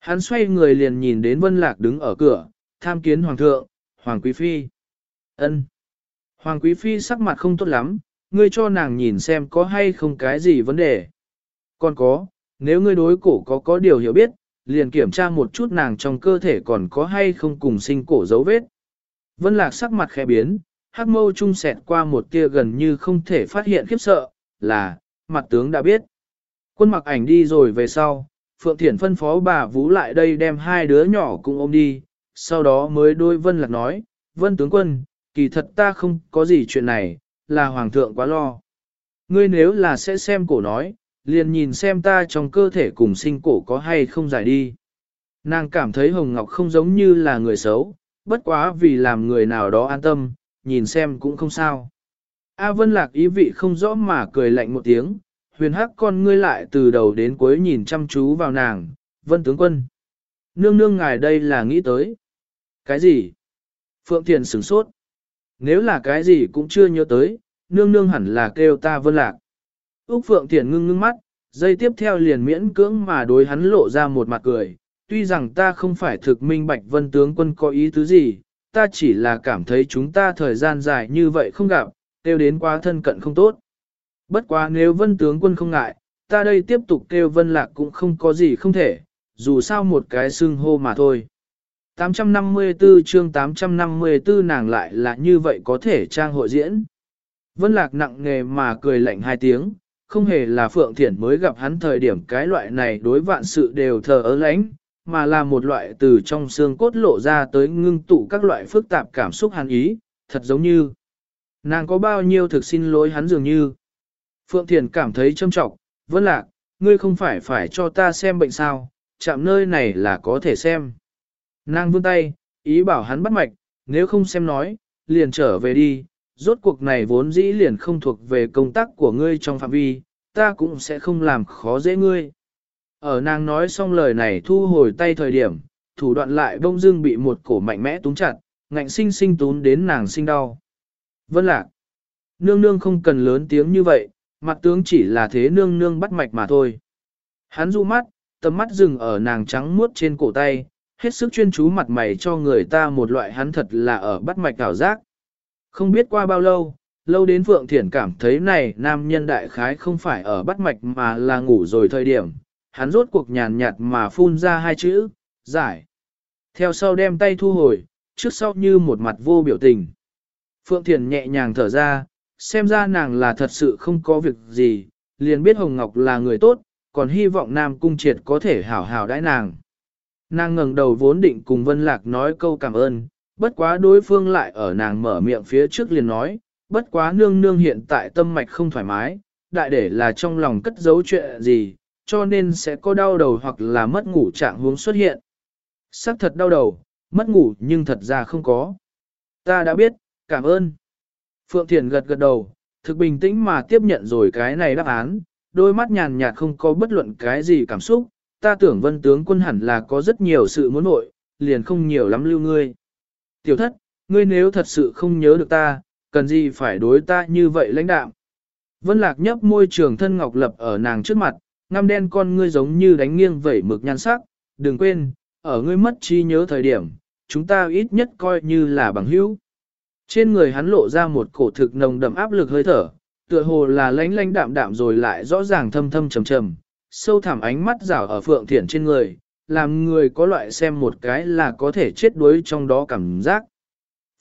Hắn xoay người liền nhìn đến Vân Lạc đứng ở cửa, tham kiến Hoàng thượng, Hoàng Quý Phi. ân Hoàng Quý Phi sắc mặt không tốt lắm, ngươi cho nàng nhìn xem có hay không cái gì vấn đề. Còn có, nếu ngươi đối cổ có có điều hiểu biết, liền kiểm tra một chút nàng trong cơ thể còn có hay không cùng sinh cổ dấu vết. Vân Lạc sắc mặt khẽ biến, hắc mâu trung sẹt qua một tia gần như không thể phát hiện khiếp sợ, là, mặt tướng đã biết. Quân mặc ảnh đi rồi về sau, Phượng Thiển phân phó bà Vũ lại đây đem hai đứa nhỏ cùng ôm đi, sau đó mới đôi Vân Lạc nói, Vân tướng quân, kỳ thật ta không có gì chuyện này, là Hoàng thượng quá lo. Ngươi nếu là sẽ xem cổ nói, liền nhìn xem ta trong cơ thể cùng sinh cổ có hay không giải đi. Nàng cảm thấy Hồng Ngọc không giống như là người xấu, bất quá vì làm người nào đó an tâm, nhìn xem cũng không sao. A Vân Lạc ý vị không rõ mà cười lạnh một tiếng, huyền hắc con ngươi lại từ đầu đến cuối nhìn chăm chú vào nàng, Vân tướng quân. Nương nương ngài đây là nghĩ tới. Cái gì? Phượng Thiền sửng sốt. Nếu là cái gì cũng chưa nhớ tới, nương nương hẳn là kêu ta Vân Lạc. Úc Phượng Thiển ngưng ngưng mắt, dây tiếp theo liền miễn cưỡng mà đối hắn lộ ra một mặt cười. Tuy rằng ta không phải thực minh bạch vân tướng quân có ý tứ gì, ta chỉ là cảm thấy chúng ta thời gian dài như vậy không gặp, kêu đến quá thân cận không tốt. Bất quá nếu vân tướng quân không ngại, ta đây tiếp tục kêu vân lạc cũng không có gì không thể, dù sao một cái xưng hô mà thôi. 854 chương 854 nàng lại là như vậy có thể trang hội diễn. Vân lạc nặng nghề mà cười lạnh hai tiếng, không hề là Phượng Thiển mới gặp hắn thời điểm cái loại này đối vạn sự đều thờ ớ lánh, mà là một loại từ trong xương cốt lộ ra tới ngưng tụ các loại phức tạp cảm xúc hàn ý, thật giống như nàng có bao nhiêu thực xin lỗi hắn dường như. Phượng Thiển cảm thấy châm trọng, vẫn lạc, ngươi không phải phải cho ta xem bệnh sao, chạm nơi này là có thể xem. Nàng vươn tay, ý bảo hắn bắt mạch, nếu không xem nói, liền trở về đi, rốt cuộc này vốn dĩ liền không thuộc về công tác của ngươi trong phạm vi, ta cũng sẽ không làm khó dễ ngươi. Ở nàng nói xong lời này thu hồi tay thời điểm, thủ đoạn lại bông dưng bị một cổ mạnh mẽ túng chặt, ngạnh sinh sinh tún đến nàng sinh đau. Vân lạc, nương nương không cần lớn tiếng như vậy, mặt tướng chỉ là thế nương nương bắt mạch mà thôi. Hắn du mắt, tầm mắt dừng ở nàng trắng muốt trên cổ tay, hết sức chuyên chú mặt mày cho người ta một loại hắn thật là ở bắt mạch ảo giác. Không biết qua bao lâu, lâu đến Phượng Thiển cảm thấy này nam nhân đại khái không phải ở bắt mạch mà là ngủ rồi thời điểm, hắn rốt cuộc nhàn nhạt mà phun ra hai chữ, giải. Theo sau đem tay thu hồi, trước sau như một mặt vô biểu tình. Phượng Thiển nhẹ nhàng thở ra, xem ra nàng là thật sự không có việc gì, liền biết Hồng Ngọc là người tốt, còn hy vọng Nam Cung Triệt có thể hảo hảo đãi nàng. Nàng ngẩng đầu vốn định cùng Vân Lạc nói câu cảm ơn, bất quá đối phương lại ở nàng mở miệng phía trước liền nói, bất quá nương nương hiện tại tâm mạch không thoải mái, đại để là trong lòng cất giấu chuyện gì, cho nên sẽ có đau đầu hoặc là mất ngủ trạng huống xuất hiện. Sắc thật đau đầu, mất ngủ nhưng thật ra không có. Ta đã biết, cảm ơn. Phượng Thiền gật gật đầu, thực bình tĩnh mà tiếp nhận rồi cái này đáp án, đôi mắt nhàn nhạt không có bất luận cái gì cảm xúc, ta tưởng vân tướng quân hẳn là có rất nhiều sự muốn nội, liền không nhiều lắm lưu ngươi. Tiểu thất, ngươi nếu thật sự không nhớ được ta, cần gì phải đối ta như vậy lãnh đạm? Vân lạc nhấp môi trường thân ngọc lập ở nàng trước mặt, ngăm đen con ngươi giống như đánh nghiêng vẩy mực nhan sắc, đừng quên, ở ngươi mất trí nhớ thời điểm, chúng ta ít nhất coi như là bằng hữu. Trên người hắn lộ ra một cổ thực nồng đậm áp lực hơi thở, tựa hồ là lánh lánh đạm đạm rồi lại rõ ràng thâm thâm trầm trầm, sâu thẳm ánh mắt rảo ở phượng thiển trên người, làm người có loại xem một cái là có thể chết đuối trong đó cảm giác.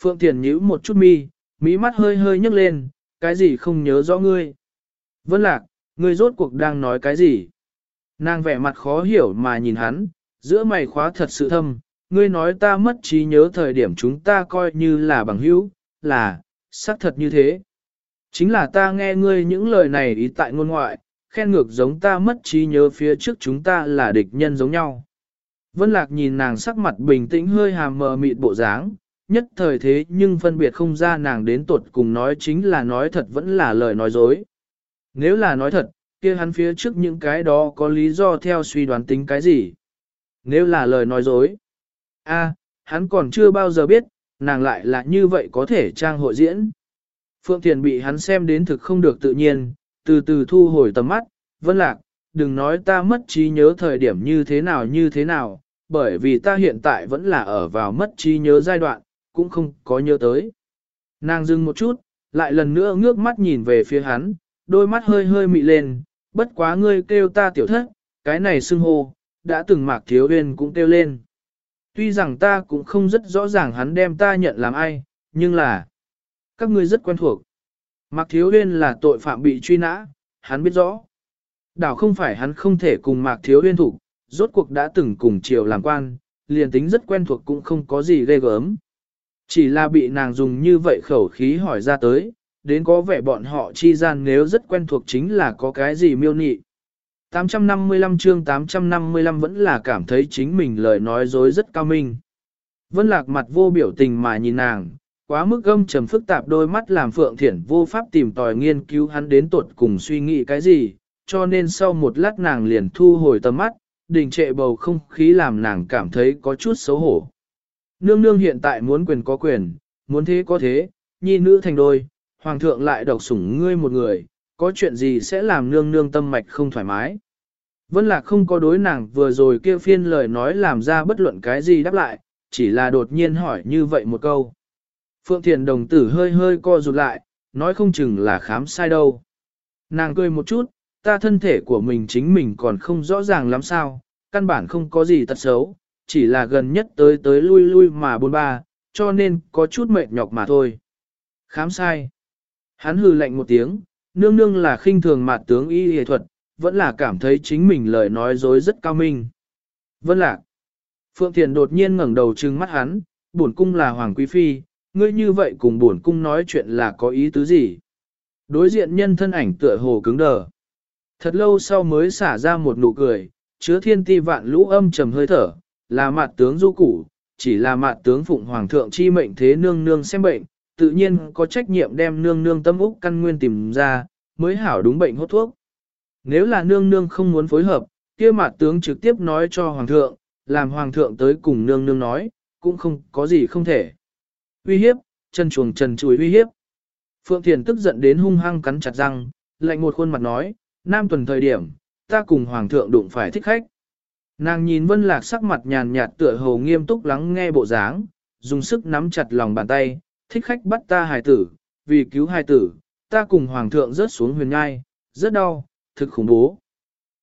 Phượng Thiền nhíu một chút mi, mí mắt hơi hơi nhấc lên, cái gì không nhớ rõ ngươi. Vân lạc, ngươi rốt cuộc đang nói cái gì? Nàng vẻ mặt khó hiểu mà nhìn hắn, giữa mày khóa thật sự thâm, ngươi nói ta mất trí nhớ thời điểm chúng ta coi như là bằng hữu, là, xác thật như thế. Chính là ta nghe ngươi những lời này ý tại ngôn ngoại, khen ngược giống ta mất trí nhớ phía trước chúng ta là địch nhân giống nhau. Vân Lạc nhìn nàng sắc mặt bình tĩnh hơi hàm mờ mịt bộ dáng, nhất thời thế nhưng phân biệt không ra nàng đến tuột cùng nói chính là nói thật vẫn là lời nói dối. Nếu là nói thật, kia hắn phía trước những cái đó có lý do theo suy đoán tính cái gì. Nếu là lời nói dối, a, hắn còn chưa bao giờ biết, nàng lại là như vậy có thể trang hội diễn. Phượng Thiền bị hắn xem đến thực không được tự nhiên, từ từ thu hồi tầm mắt, vân lạc, đừng nói ta mất trí nhớ thời điểm như thế nào như thế nào, bởi vì ta hiện tại vẫn là ở vào mất trí nhớ giai đoạn, cũng không có nhớ tới. Nàng dừng một chút, lại lần nữa ngước mắt nhìn về phía hắn, đôi mắt hơi hơi mị lên, bất quá ngươi kêu ta tiểu thất, cái này xưng hô, đã từng mạc thiếu huyên cũng kêu lên. Tuy rằng ta cũng không rất rõ ràng hắn đem ta nhận làm ai, nhưng là, các ngươi rất quen thuộc. Mạc thiếu huyên là tội phạm bị truy nã, hắn biết rõ. Đảo không phải hắn không thể cùng mạc thiếu huyên thủ, rốt cuộc đã từng cùng triều làm quan, liền tính rất quen thuộc cũng không có gì ghê gớm. Chỉ là bị nàng dùng như vậy khẩu khí hỏi ra tới, đến có vẻ bọn họ chi gian nếu rất quen thuộc chính là có cái gì miêu nị. 855 chương 855 vẫn là cảm thấy chính mình lời nói dối rất cao minh. Vân lạc mặt vô biểu tình mà nhìn nàng, quá mức gâm trầm phức tạp đôi mắt làm Phượng Thiển vô pháp tìm tòi nghiên cứu hắn đến tuột cùng suy nghĩ cái gì, cho nên sau một lát nàng liền thu hồi tầm mắt, đình trệ bầu không khí làm nàng cảm thấy có chút xấu hổ. Nương nương hiện tại muốn quyền có quyền, muốn thế có thế, nhi nữ thành đôi, hoàng thượng lại độc sủng ngươi một người, có chuyện gì sẽ làm nương nương tâm mạch không thoải mái. Vân Lạc không có đối nàng vừa rồi kia phiên lời nói làm ra bất luận cái gì đáp lại, chỉ là đột nhiên hỏi như vậy một câu. Phượng Thiền đồng tử hơi hơi co rụt lại, nói không chừng là khám sai đâu. Nàng cười một chút, ta thân thể của mình chính mình còn không rõ ràng lắm sao, căn bản không có gì tật xấu, chỉ là gần nhất tới tới lui lui mà buôn ba, cho nên có chút mệt nhọc mà thôi. Khám sai. Hắn hừ lạnh một tiếng, nương nương là khinh thường mặt tướng y y thuật, vẫn là cảm thấy chính mình lời nói dối rất cao minh. Vân lạc. Phượng Thiền đột nhiên ngẩng đầu trừng mắt hắn, bổn cung là Hoàng Quý Phi, ngươi như vậy cùng bổn cung nói chuyện là có ý tứ gì? Đối diện nhân thân ảnh tựa hồ cứng đờ. Thật lâu sau mới xả ra một nụ cười, chứa thiên ti vạn lũ âm trầm hơi thở, là mặt tướng du củ, chỉ là mặt tướng phụng hoàng thượng chi mệnh thế nương nương xem bệnh, tự nhiên có trách nhiệm đem nương nương tâm úc căn nguyên tìm ra, mới hảo đúng bệnh hốt thuốc. Nếu là nương nương không muốn phối hợp, kia mặt tướng trực tiếp nói cho hoàng thượng, làm hoàng thượng tới cùng nương nương nói, cũng không có gì không thể. Uy hiếp, chân chuồng trần chùi uy hiếp. Phượng Thiền tức giận đến hung hăng cắn chặt răng, lạnh một khuôn mặt nói, nam tuần thời điểm, ta cùng hoàng thượng đụng phải thích khách. Nàng nhìn vân lạc sắc mặt nhàn nhạt tựa hồ nghiêm túc lắng nghe bộ dáng, dùng sức nắm chặt lòng bàn tay, thích khách bắt ta hài tử, vì cứu hài tử, ta cùng hoàng thượng rớt xuống huyền ngai, rất đau, thực khủng bố.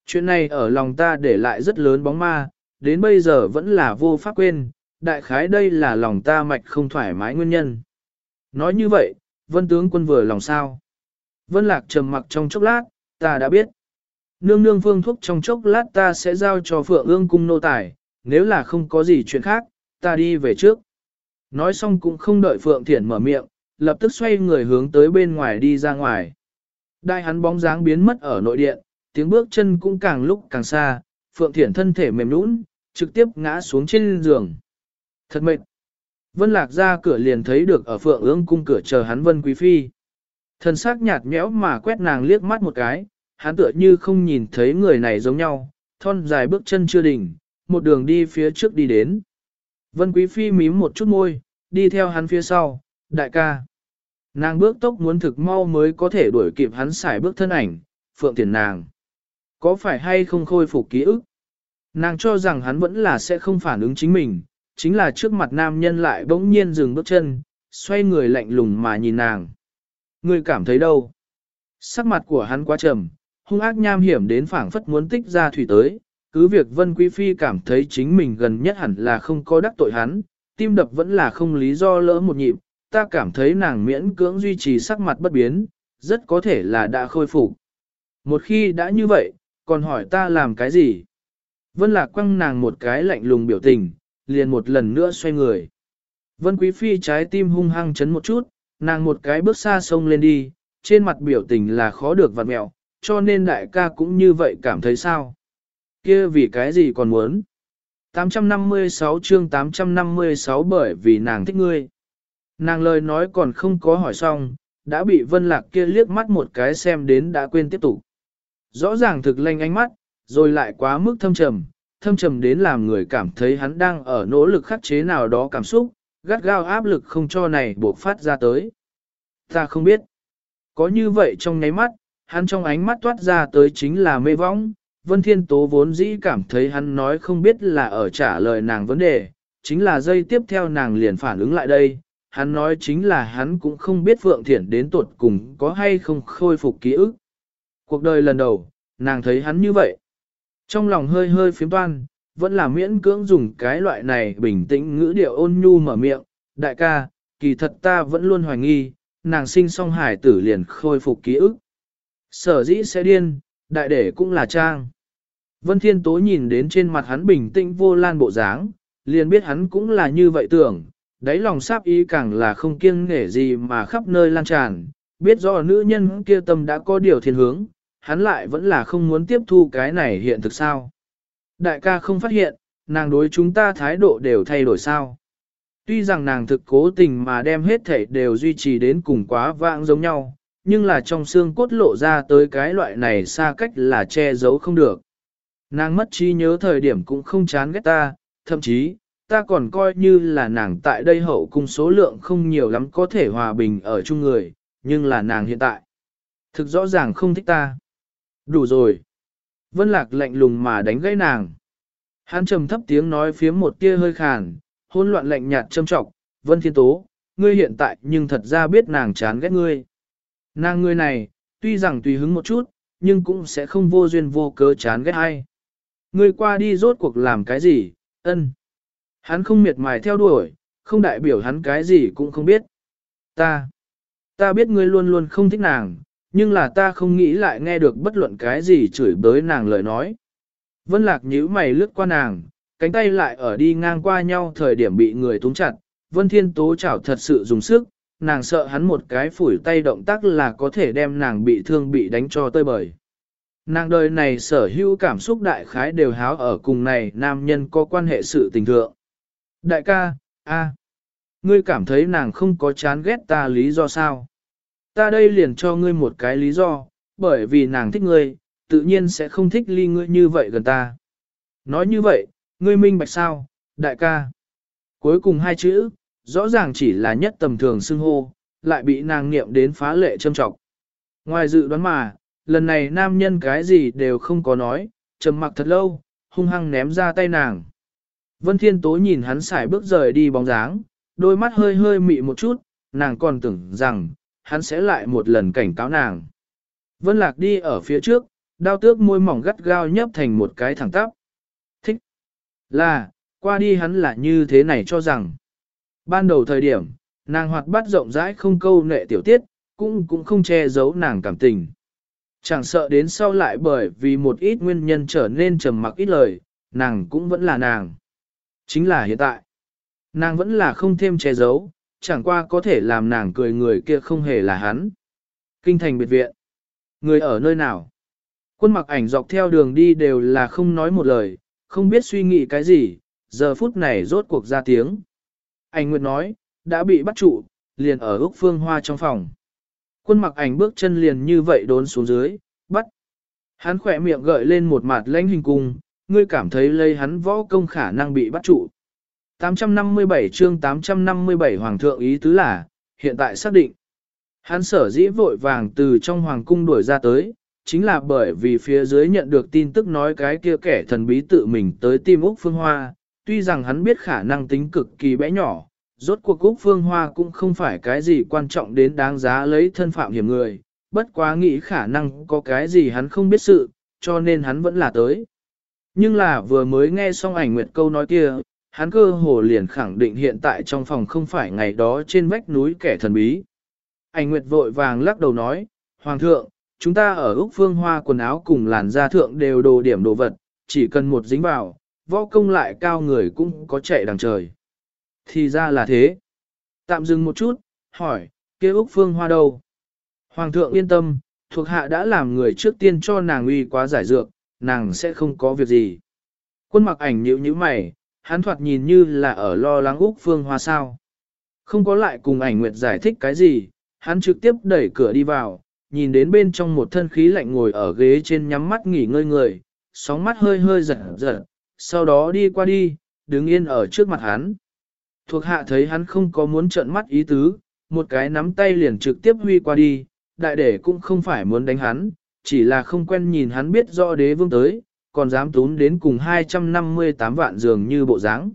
Chuyện này ở lòng ta để lại rất lớn bóng ma, đến bây giờ vẫn là vô pháp quên, đại khái đây là lòng ta mạch không thoải mái nguyên nhân. Nói như vậy, vân tướng quân vừa lòng sao. Vân lạc trầm mặc trong chốc lát, ta đã biết. Nương nương phương thuốc trong chốc lát ta sẽ giao cho phượng ương cung nô tài, nếu là không có gì chuyện khác, ta đi về trước. Nói xong cũng không đợi phượng thiển mở miệng, lập tức xoay người hướng tới bên ngoài đi ra ngoài. Đại hắn bóng dáng biến mất ở nội điện, tiếng bước chân cũng càng lúc càng xa, phượng thiển thân thể mềm nũng, trực tiếp ngã xuống trên giường. Thật mệt. Vân lạc ra cửa liền thấy được ở phượng ương cung cửa chờ hắn vân quý phi. Thân xác nhạt nhẽo mà quét nàng liếc mắt một cái, hắn tựa như không nhìn thấy người này giống nhau, thon dài bước chân chưa đỉnh, một đường đi phía trước đi đến. Vân Quý Phi mím một chút môi, đi theo hắn phía sau, đại ca. Nàng bước tốc muốn thực mau mới có thể đuổi kịp hắn xài bước thân ảnh, phượng tiền nàng. Có phải hay không khôi phục ký ức? Nàng cho rằng hắn vẫn là sẽ không phản ứng chính mình, chính là trước mặt nam nhân lại bỗng nhiên dừng bước chân, xoay người lạnh lùng mà nhìn nàng. Ngươi cảm thấy đâu? Sắc mặt của hắn quá trầm, hung ác nham hiểm đến phảng phất muốn tích ra thủy tới, cứ việc Vân Quý Phi cảm thấy chính mình gần nhất hẳn là không có đắc tội hắn, tim đập vẫn là không lý do lỡ một nhịp, ta cảm thấy nàng miễn cưỡng duy trì sắc mặt bất biến, rất có thể là đã khôi phục. Một khi đã như vậy, còn hỏi ta làm cái gì? Vân Lạc quăng nàng một cái lạnh lùng biểu tình, liền một lần nữa xoay người. Vân Quý Phi trái tim hung hăng chấn một chút, nàng một cái bước xa sông lên đi, trên mặt biểu tình là khó được vặt mẹo, cho nên đại ca cũng như vậy cảm thấy sao? Kia vì cái gì còn muốn? 856 chương 856 bởi vì nàng thích ngươi. Nàng lời nói còn không có hỏi xong, đã bị vân lạc kia liếc mắt một cái xem đến đã quên tiếp tục. Rõ ràng thực lanh ánh mắt, rồi lại quá mức thâm trầm, thâm trầm đến làm người cảm thấy hắn đang ở nỗ lực khắc chế nào đó cảm xúc, gắt gao áp lực không cho này buộc phát ra tới. Ta không biết. Có như vậy trong nháy mắt, hắn trong ánh mắt toát ra tới chính là mê vong. Vân Thiên Tố vốn dĩ cảm thấy hắn nói không biết là ở trả lời nàng vấn đề, chính là dây tiếp theo nàng liền phản ứng lại đây. Hắn nói chính là hắn cũng không biết Phượng Thiển đến tuột cùng có hay không khôi phục ký ức. Cuộc đời lần đầu, nàng thấy hắn như vậy. Trong lòng hơi hơi phiếm toan, vẫn là miễn cưỡng dùng cái loại này bình tĩnh ngữ điệu ôn nhu mở miệng. Đại ca, kỳ thật ta vẫn luôn hoài nghi, nàng sinh song hải tử liền khôi phục ký ức. Sở dĩ sẽ điên, đại đệ cũng là trang. Vân Thiên Tố nhìn đến trên mặt hắn bình tĩnh vô lan bộ dáng, liền biết hắn cũng là như vậy tưởng, đáy lòng sáp ý càng là không kiêng nghể gì mà khắp nơi lan tràn, biết rõ nữ nhân kia tâm đã có điều thiên hướng, hắn lại vẫn là không muốn tiếp thu cái này hiện thực sao. Đại ca không phát hiện, nàng đối chúng ta thái độ đều thay đổi sao. Tuy rằng nàng thực cố tình mà đem hết thể đều duy trì đến cùng quá vãng giống nhau, nhưng là trong xương cốt lộ ra tới cái loại này xa cách là che giấu không được. Nàng mất trí nhớ thời điểm cũng không chán ghét ta, thậm chí, ta còn coi như là nàng tại đây hậu cung số lượng không nhiều lắm có thể hòa bình ở chung người, nhưng là nàng hiện tại. Thực rõ ràng không thích ta. Đủ rồi. Vân Lạc lạnh lùng mà đánh gãy nàng. Hắn trầm thấp tiếng nói phía một tia hơi khàn, hôn loạn lạnh nhạt châm trọng, Vân Thiên Tố, ngươi hiện tại nhưng thật ra biết nàng chán ghét ngươi. Nàng ngươi này, tuy rằng tùy hứng một chút, nhưng cũng sẽ không vô duyên vô cớ chán ghét ai. Ngươi qua đi rốt cuộc làm cái gì, ân. Hắn không miệt mài theo đuổi, không đại biểu hắn cái gì cũng không biết. Ta, ta biết ngươi luôn luôn không thích nàng, nhưng là ta không nghĩ lại nghe được bất luận cái gì chửi bới nàng lời nói. Vân lạc nhíu mày lướt qua nàng, cánh tay lại ở đi ngang qua nhau thời điểm bị người túng chặt, Vân Thiên Tố chảo thật sự dùng sức, nàng sợ hắn một cái phủi tay động tác là có thể đem nàng bị thương bị đánh cho tơi bời. Nàng đời này sở hữu cảm xúc đại khái đều háo ở cùng này nam nhân có quan hệ sự tình thượng. Đại ca, a, ngươi cảm thấy nàng không có chán ghét ta lý do sao? Ta đây liền cho ngươi một cái lý do, bởi vì nàng thích ngươi, tự nhiên sẽ không thích ly ngươi như vậy gần ta. Nói như vậy, ngươi minh bạch sao, đại ca. Cuối cùng hai chữ, rõ ràng chỉ là nhất tầm thường xưng hô, lại bị nàng niệm đến phá lệ châm trọng. Ngoài dự đoán mà, lần này nam nhân cái gì đều không có nói, trầm mặc thật lâu, hung hăng ném ra tay nàng. Vân Thiên Tố nhìn hắn xài bước rời đi bóng dáng, đôi mắt hơi hơi mị một chút, nàng còn tưởng rằng, hắn sẽ lại một lần cảnh cáo nàng. Vân Lạc đi ở phía trước, đao tước môi mỏng gắt gao nhấp thành một cái thẳng tắp. Thích. Là, qua đi hắn là như thế này cho rằng. Ban đầu thời điểm, nàng hoạt bát rộng rãi không câu nệ tiểu tiết, cũng cũng không che giấu nàng cảm tình. Chẳng sợ đến sau lại bởi vì một ít nguyên nhân trở nên trầm mặc ít lời, nàng cũng vẫn là nàng. Chính là hiện tại. Nàng vẫn là không thêm che giấu, chẳng qua có thể làm nàng cười người kia không hề là hắn. Kinh thành biệt viện. Người ở nơi nào? Quân mặc ảnh dọc theo đường đi đều là không nói một lời, không biết suy nghĩ cái gì, giờ phút này rốt cuộc ra tiếng. Anh Nguyệt nói, đã bị bắt trụ, liền ở Úc Phương Hoa trong phòng. Quân mặc ảnh bước chân liền như vậy đốn xuống dưới, bắt. Hắn khỏe miệng gợi lên một mặt lãnh hình cung, ngươi cảm thấy lây hắn võ công khả năng bị bắt trụ. 857 chương 857 Hoàng thượng ý tứ là, hiện tại xác định. Hắn sở dĩ vội vàng từ trong Hoàng cung đuổi ra tới, chính là bởi vì phía dưới nhận được tin tức nói cái kia kẻ thần bí tự mình tới tim Úc Phương Hoa, tuy rằng hắn biết khả năng tính cực kỳ bé nhỏ, rốt cuộc Úc Phương Hoa cũng không phải cái gì quan trọng đến đáng giá lấy thân phạm hiểm người, bất quá nghĩ khả năng có cái gì hắn không biết sự, cho nên hắn vẫn là tới. Nhưng là vừa mới nghe xong ảnh nguyệt câu nói kia, hắn cơ hồ liền khẳng định hiện tại trong phòng không phải ngày đó trên vách núi kẻ thần bí. Anh nguyệt vội vàng lắc đầu nói, Hoàng thượng, chúng ta ở Úc Phương Hoa quần áo cùng làn da thượng đều đồ điểm đồ vật, chỉ cần một dính vào, võ công lại cao người cũng có chạy đằng trời. Thì ra là thế. Tạm dừng một chút, hỏi, kia Úc Phương Hoa đâu? Hoàng thượng yên tâm, thuộc hạ đã làm người trước tiên cho nàng uy quá giải dược, nàng sẽ không có việc gì. Quân mặc ảnh nhíu nhíu mày, hắn thoạt nhìn như là ở lo lắng Úc Phương Hoa sao. Không có lại cùng ảnh nguyệt giải thích cái gì, hắn trực tiếp đẩy cửa đi vào, nhìn đến bên trong một thân khí lạnh ngồi ở ghế trên nhắm mắt nghỉ ngơi người, sóng mắt hơi hơi giật giật, sau đó đi qua đi, đứng yên ở trước mặt hắn. Thuộc hạ thấy hắn không có muốn trợn mắt ý tứ, một cái nắm tay liền trực tiếp huy qua đi, đại đệ cũng không phải muốn đánh hắn, chỉ là không quen nhìn hắn biết rõ đế vương tới, còn dám tún đến cùng 258 vạn giường như bộ dáng.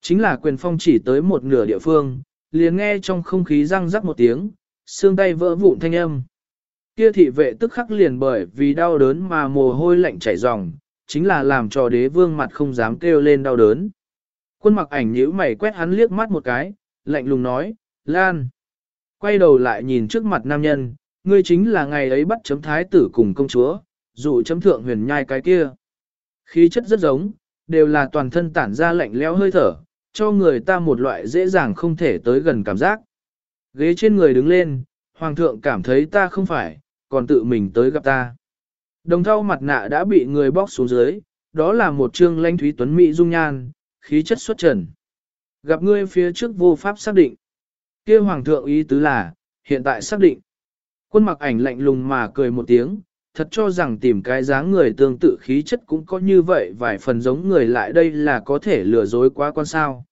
Chính là quyền phong chỉ tới một nửa địa phương, liền nghe trong không khí răng rắc một tiếng, xương tay vỡ vụn thanh âm. Kia thị vệ tức khắc liền bởi vì đau đớn mà mồ hôi lạnh chảy ròng, chính là làm cho đế vương mặt không dám kêu lên đau đớn. Quân mặc ảnh nhíu mày quét hắn liếc mắt một cái, lạnh lùng nói, Lan. Quay đầu lại nhìn trước mặt nam nhân, ngươi chính là ngày ấy bắt chấm thái tử cùng công chúa, dụ chấm thượng huyền nhai cái kia. Khí chất rất giống, đều là toàn thân tản ra lạnh lẽo hơi thở, cho người ta một loại dễ dàng không thể tới gần cảm giác. Ghế trên người đứng lên, hoàng thượng cảm thấy ta không phải, còn tự mình tới gặp ta. Đồng thau mặt nạ đã bị người bóc xuống dưới, đó là một trương lanh thúy tuấn mỹ dung nhan, khí chất xuất trần. Gặp ngươi phía trước vô pháp xác định. kia hoàng thượng ý tứ là, hiện tại xác định. Quân mặc ảnh lạnh lùng mà cười một tiếng, thật cho rằng tìm cái dáng người tương tự khí chất cũng có như vậy vài phần giống người lại đây là có thể lừa dối quá con sao.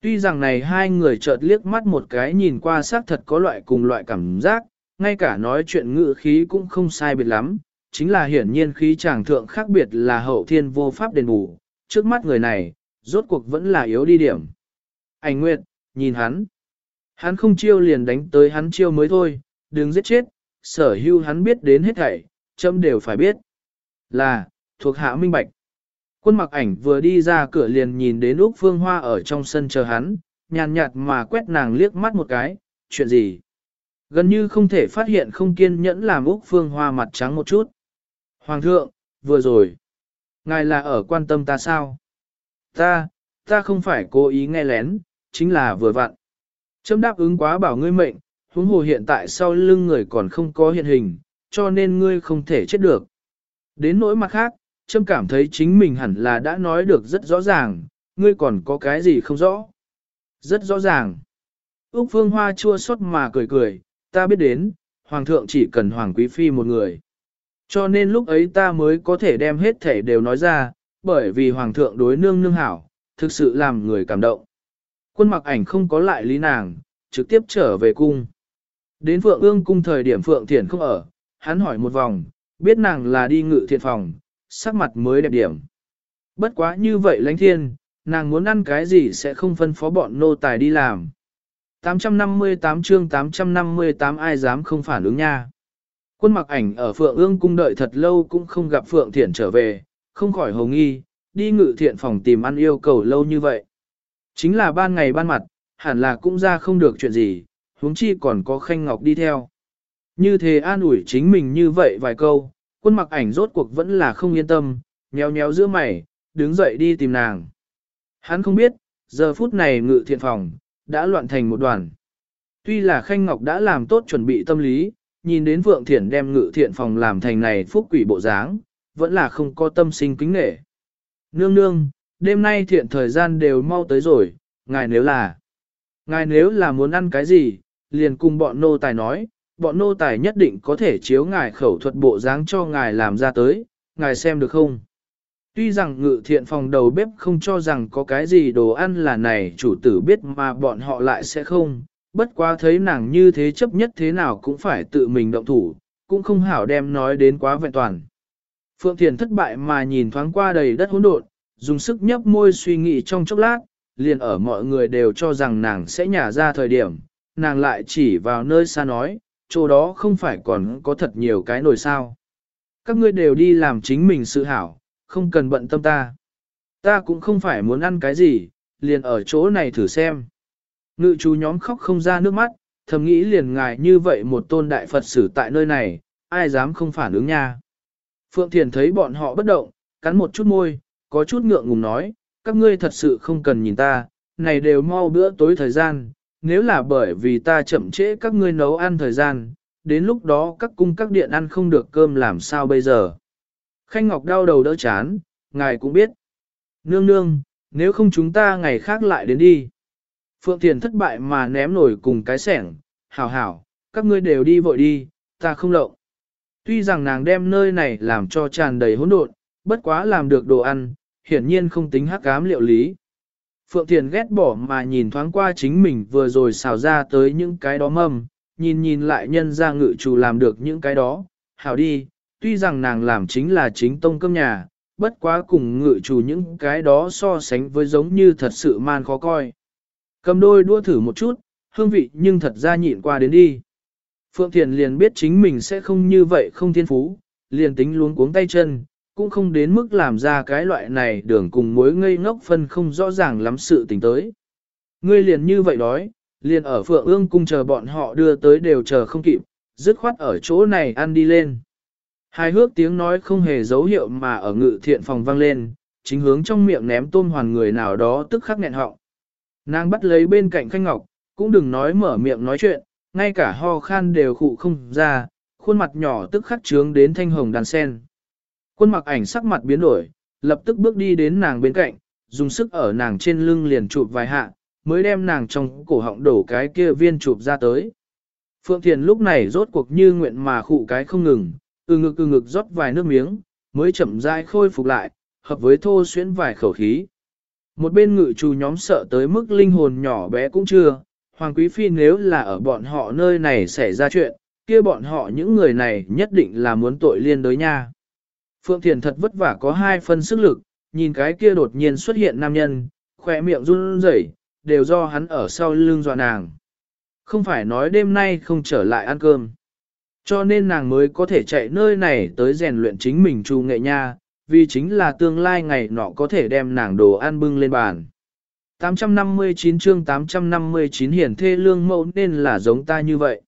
Tuy rằng này hai người chợt liếc mắt một cái nhìn qua xác thật có loại cùng loại cảm giác, ngay cả nói chuyện ngữ khí cũng không sai biệt lắm, chính là hiển nhiên khí chàng thượng khác biệt là hậu thiên vô pháp đền bù, trước mắt người này, rốt cuộc vẫn là yếu đi điểm. Ảnh Nguyệt, nhìn hắn. Hắn không chiêu liền đánh tới hắn chiêu mới thôi, đừng giết chết, sở hưu hắn biết đến hết thảy, châm đều phải biết. Là, thuộc hạ minh bạch. Quân mặc ảnh vừa đi ra cửa liền nhìn đến Úc Phương Hoa ở trong sân chờ hắn, nhàn nhạt mà quét nàng liếc mắt một cái, chuyện gì? Gần như không thể phát hiện không kiên nhẫn làm Úc Phương Hoa mặt trắng một chút. Hoàng thượng, vừa rồi. Ngài là ở quan tâm ta sao? Ta, ta không phải cố ý nghe lén, chính là vừa vặn. Chấm đáp ứng quá bảo ngươi mệnh, huống hồ hiện tại sau lưng người còn không có hiện hình, cho nên ngươi không thể chết được. Đến nỗi mặt khác, trâm cảm thấy chính mình hẳn là đã nói được rất rõ ràng, ngươi còn có cái gì không rõ. Rất rõ ràng. Úc Phương Hoa chua xót mà cười cười, ta biết đến, Hoàng thượng chỉ cần Hoàng Quý Phi một người. Cho nên lúc ấy ta mới có thể đem hết thể đều nói ra, bởi vì Hoàng thượng đối nương nương hảo, thực sự làm người cảm động. Quân mặc ảnh không có lại lý nàng, trực tiếp trở về cung. Đến Phượng ương cung thời điểm Phượng Thiển không ở, hắn hỏi một vòng, biết nàng là đi ngự thiện phòng, sắc mặt mới đẹp điểm. Bất quá như vậy lãnh thiên, nàng muốn ăn cái gì sẽ không phân phó bọn nô tài đi làm. 858 chương 858 ai dám không phản ứng nha. Quân mặc ảnh ở Phượng ương cung đợi thật lâu cũng không gặp Phượng Thiện trở về, không khỏi hồng nghi, đi ngự thiện phòng tìm ăn yêu cầu lâu như vậy. Chính là ban ngày ban mặt, hẳn là cũng ra không được chuyện gì, huống chi còn có khanh ngọc đi theo. Như thế an ủi chính mình như vậy vài câu, quân mặc ảnh rốt cuộc vẫn là không yên tâm, nhéo nhéo giữa mày, đứng dậy đi tìm nàng. Hắn không biết, giờ phút này ngự thiện phòng, đã loạn thành một đoàn. Tuy là Khanh Ngọc đã làm tốt chuẩn bị tâm lý, nhìn đến vượng Thiển đem ngự thiện phòng làm thành này phúc quỷ bộ dáng, vẫn là không có tâm sinh kính nghệ. Nương nương, đêm nay thiện thời gian đều mau tới rồi, ngài nếu là, ngài nếu là muốn ăn cái gì, liền cùng bọn nô tài nói, bọn nô tài nhất định có thể chiếu ngài khẩu thuật bộ dáng cho ngài làm ra tới, ngài xem được không? Tuy rằng ngự thiện phòng đầu bếp không cho rằng có cái gì đồ ăn là này chủ tử biết mà bọn họ lại sẽ không, bất quá thấy nàng như thế chấp nhất thế nào cũng phải tự mình động thủ, cũng không hảo đem nói đến quá vẹn toàn. Phượng Thiền thất bại mà nhìn thoáng qua đầy đất hỗn độn, dùng sức nhấp môi suy nghĩ trong chốc lát, liền ở mọi người đều cho rằng nàng sẽ nhả ra thời điểm, nàng lại chỉ vào nơi xa nói, chỗ đó không phải còn có thật nhiều cái nồi sao. Các ngươi đều đi làm chính mình sự hảo, không cần bận tâm ta. Ta cũng không phải muốn ăn cái gì, liền ở chỗ này thử xem. Ngự chú nhóm khóc không ra nước mắt, thầm nghĩ liền ngài như vậy một tôn đại Phật sử tại nơi này, ai dám không phản ứng nha. Phượng Thiền thấy bọn họ bất động, cắn một chút môi, có chút ngượng ngùng nói, các ngươi thật sự không cần nhìn ta, này đều mau bữa tối thời gian, nếu là bởi vì ta chậm trễ các ngươi nấu ăn thời gian, đến lúc đó các cung các điện ăn không được cơm làm sao bây giờ. Khanh Ngọc đau đầu đỡ chán, ngài cũng biết. Nương nương, nếu không chúng ta ngày khác lại đến đi. Phượng Thiền thất bại mà ném nổi cùng cái sẻng, hảo hảo, các ngươi đều đi vội đi, ta không lộng. Tuy rằng nàng đem nơi này làm cho tràn đầy hỗn độn, bất quá làm được đồ ăn, hiển nhiên không tính hắc ám liệu lý. Phượng Thiền ghét bỏ mà nhìn thoáng qua chính mình vừa rồi xào ra tới những cái đó mâm, nhìn nhìn lại nhân ra ngự chủ làm được những cái đó, hảo đi, tuy rằng nàng làm chính là chính tông cơm nhà, bất quá cùng ngự chủ những cái đó so sánh với giống như thật sự man khó coi. Cầm đôi đua thử một chút, hương vị nhưng thật ra nhịn qua đến đi. Phượng Thiền liền biết chính mình sẽ không như vậy không thiên phú, liền tính luống cuống tay chân, cũng không đến mức làm ra cái loại này đường cùng mối ngây ngốc phân không rõ ràng lắm sự tình tới. Ngươi liền như vậy đói, liền ở Phượng ương cung chờ bọn họ đưa tới đều chờ không kịp, dứt khoát ở chỗ này ăn đi lên. Hai hước tiếng nói không hề dấu hiệu mà ở ngự thiện phòng vang lên, chính hướng trong miệng ném tôm hoàn người nào đó tức khắc nghẹn họng. Nàng bắt lấy bên cạnh khanh ngọc, cũng đừng nói mở miệng nói chuyện, ngay cả ho khan đều khụ không ra, khuôn mặt nhỏ tức khắc trướng đến thanh hồng đàn sen. Quân mặc ảnh sắc mặt biến đổi, lập tức bước đi đến nàng bên cạnh, dùng sức ở nàng trên lưng liền chụp vài hạ, mới đem nàng trong cổ họng đổ cái kia viên chụp ra tới. Phượng Thiền lúc này rốt cuộc như nguyện mà khụ cái không ngừng, ừ ngực ừ ngực rót vài nước miếng, mới chậm rãi khôi phục lại, hợp với thô xuyến vài khẩu khí. Một bên ngự trù nhóm sợ tới mức linh hồn nhỏ bé cũng chưa, Hoàng Quý Phi nếu là ở bọn họ nơi này xảy ra chuyện, kia bọn họ những người này nhất định là muốn tội liên đối nha. Phượng Thiền thật vất vả có hai phân sức lực, nhìn cái kia đột nhiên xuất hiện nam nhân, khỏe miệng run rẩy, đều do hắn ở sau lưng dọa nàng. Không phải nói đêm nay không trở lại ăn cơm. Cho nên nàng mới có thể chạy nơi này tới rèn luyện chính mình trù nghệ nha, vì chính là tương lai ngày nọ có thể đem nàng đồ ăn bưng lên bàn. 859 chương 859 hiển thê lương mẫu nên là giống ta như vậy.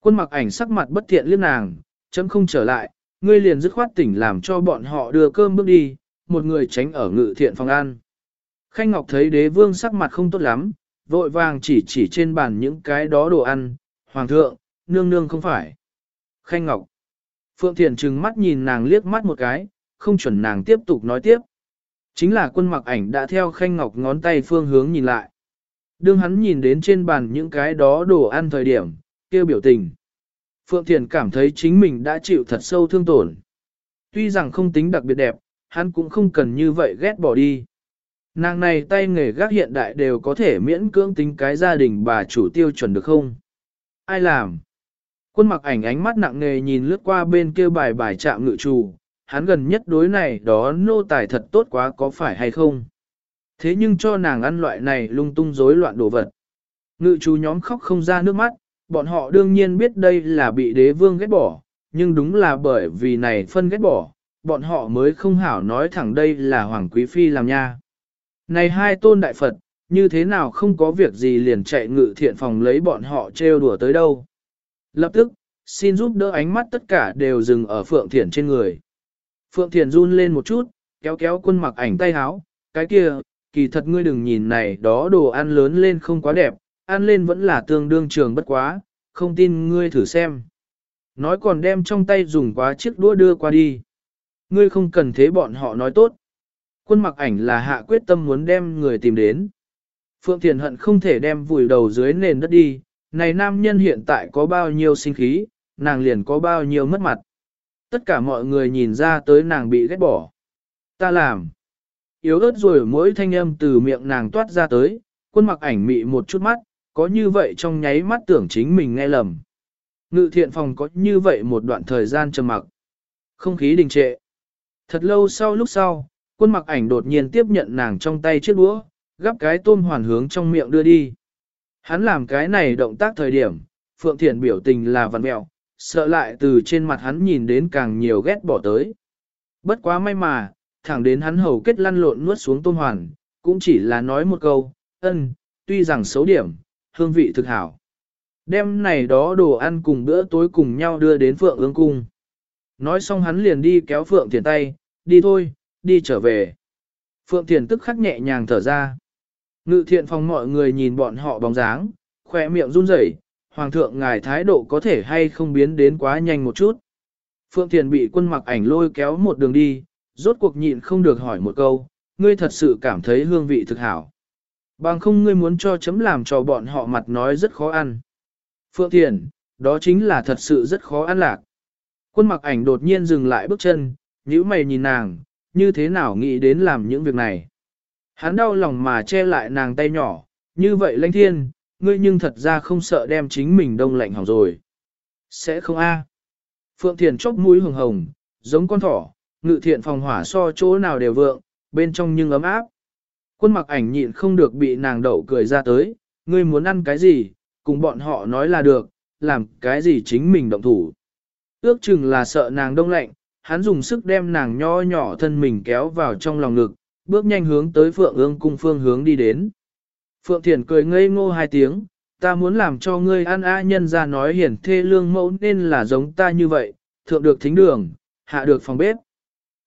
Quân mặc ảnh sắc mặt bất thiện liếc nàng, chấm không trở lại, ngươi liền dứt khoát tỉnh làm cho bọn họ đưa cơm bước đi, một người tránh ở ngự thiện phòng ăn. Khanh Ngọc thấy đế vương sắc mặt không tốt lắm, vội vàng chỉ chỉ trên bàn những cái đó đồ ăn, hoàng thượng, nương nương không phải. Khanh Ngọc. Phượng Thiền trừng mắt nhìn nàng liếc mắt một cái, không chuẩn nàng tiếp tục nói tiếp. Chính là quân mặc ảnh đã theo Khanh Ngọc ngón tay phương hướng nhìn lại. Đương hắn nhìn đến trên bàn những cái đó đồ ăn thời điểm, kêu biểu tình. Phượng Thiền cảm thấy chính mình đã chịu thật sâu thương tổn. Tuy rằng không tính đặc biệt đẹp, hắn cũng không cần như vậy ghét bỏ đi. Nàng này tay nghề gác hiện đại đều có thể miễn cưỡng tính cái gia đình bà chủ tiêu chuẩn được không? Ai làm? Quân mặc ảnh ánh mắt nặng nề nhìn lướt qua bên kia bài bài chạm ngự trù, hắn gần nhất đối này đó nô tài thật tốt quá có phải hay không? Thế nhưng cho nàng ăn loại này lung tung rối loạn đồ vật. Ngự chú nhóm khóc không ra nước mắt, bọn họ đương nhiên biết đây là bị đế vương ghét bỏ, nhưng đúng là bởi vì này phân ghét bỏ, bọn họ mới không hảo nói thẳng đây là Hoàng Quý Phi làm nha. Này hai tôn đại Phật, như thế nào không có việc gì liền chạy ngự thiện phòng lấy bọn họ trêu đùa tới đâu. Lập tức, xin giúp đỡ ánh mắt tất cả đều dừng ở Phượng Thiển trên người. Phượng Thiển run lên một chút, kéo kéo quân mặc ảnh tay háo, cái kia, kỳ thật ngươi đừng nhìn này đó đồ ăn lớn lên không quá đẹp, ăn lên vẫn là tương đương trường bất quá, không tin ngươi thử xem. Nói còn đem trong tay dùng quá chiếc đũa đưa qua đi. Ngươi không cần thế bọn họ nói tốt. Quân mặc ảnh là hạ quyết tâm muốn đem người tìm đến. Phượng Thiền hận không thể đem vùi đầu dưới nền đất đi, này nam nhân hiện tại có bao nhiêu sinh khí, nàng liền có bao nhiêu mất mặt. Tất cả mọi người nhìn ra tới nàng bị ghét bỏ. Ta làm. Yếu ớt rồi mỗi thanh âm từ miệng nàng toát ra tới, quân mặc ảnh mị một chút mắt, có như vậy trong nháy mắt tưởng chính mình nghe lầm. Ngự thiện phòng có như vậy một đoạn thời gian trầm mặc. Không khí đình trệ. Thật lâu sau lúc sau, quân mặc ảnh đột nhiên tiếp nhận nàng trong tay chiếc đũa, gắp cái tôm hoàn hướng trong miệng đưa đi. Hắn làm cái này động tác thời điểm, Phượng Thiện biểu tình là vằn mẹo, sợ lại từ trên mặt hắn nhìn đến càng nhiều ghét bỏ tới. Bất quá may mà, thẳng đến hắn hầu kết lăn lộn nuốt xuống tôm hoàn, cũng chỉ là nói một câu, ân, tuy rằng xấu điểm, hương vị thực hảo. Đêm này đó đồ ăn cùng bữa tối cùng nhau đưa đến Phượng ương cung. Nói xong hắn liền đi kéo Phượng Thiền tay, đi thôi, đi trở về. Phượng Thiền tức khắc nhẹ nhàng thở ra. Ngự thiện phòng mọi người nhìn bọn họ bóng dáng, khỏe miệng run rẩy, Hoàng thượng ngài thái độ có thể hay không biến đến quá nhanh một chút. Phượng Thiền bị quân mặc ảnh lôi kéo một đường đi, rốt cuộc nhịn không được hỏi một câu, ngươi thật sự cảm thấy hương vị thực hảo. Bằng không ngươi muốn cho chấm làm cho bọn họ mặt nói rất khó ăn. Phượng Thiền, đó chính là thật sự rất khó ăn lạc. Quân mặc ảnh đột nhiên dừng lại bước chân, nhíu mày nhìn nàng, như thế nào nghĩ đến làm những việc này. Hắn đau lòng mà che lại nàng tay nhỏ, như vậy lãnh thiên, ngươi nhưng thật ra không sợ đem chính mình đông lạnh hỏng rồi. Sẽ không a. Phượng Thiền chốc mũi hồng hồng, giống con thỏ, ngự thiện phòng hỏa so chỗ nào đều vượng, bên trong nhưng ấm áp. Quân mặc ảnh nhịn không được bị nàng đậu cười ra tới, ngươi muốn ăn cái gì, cùng bọn họ nói là được, làm cái gì chính mình động thủ. Ước chừng là sợ nàng đông lạnh, hắn dùng sức đem nàng nho nhỏ thân mình kéo vào trong lòng ngực, bước nhanh hướng tới Phượng ương cung phương hướng đi đến. Phượng Thiền cười ngây ngô hai tiếng, ta muốn làm cho ngươi ăn a nhân ra nói hiển thê lương mẫu nên là giống ta như vậy, thượng được thính đường, hạ được phòng bếp.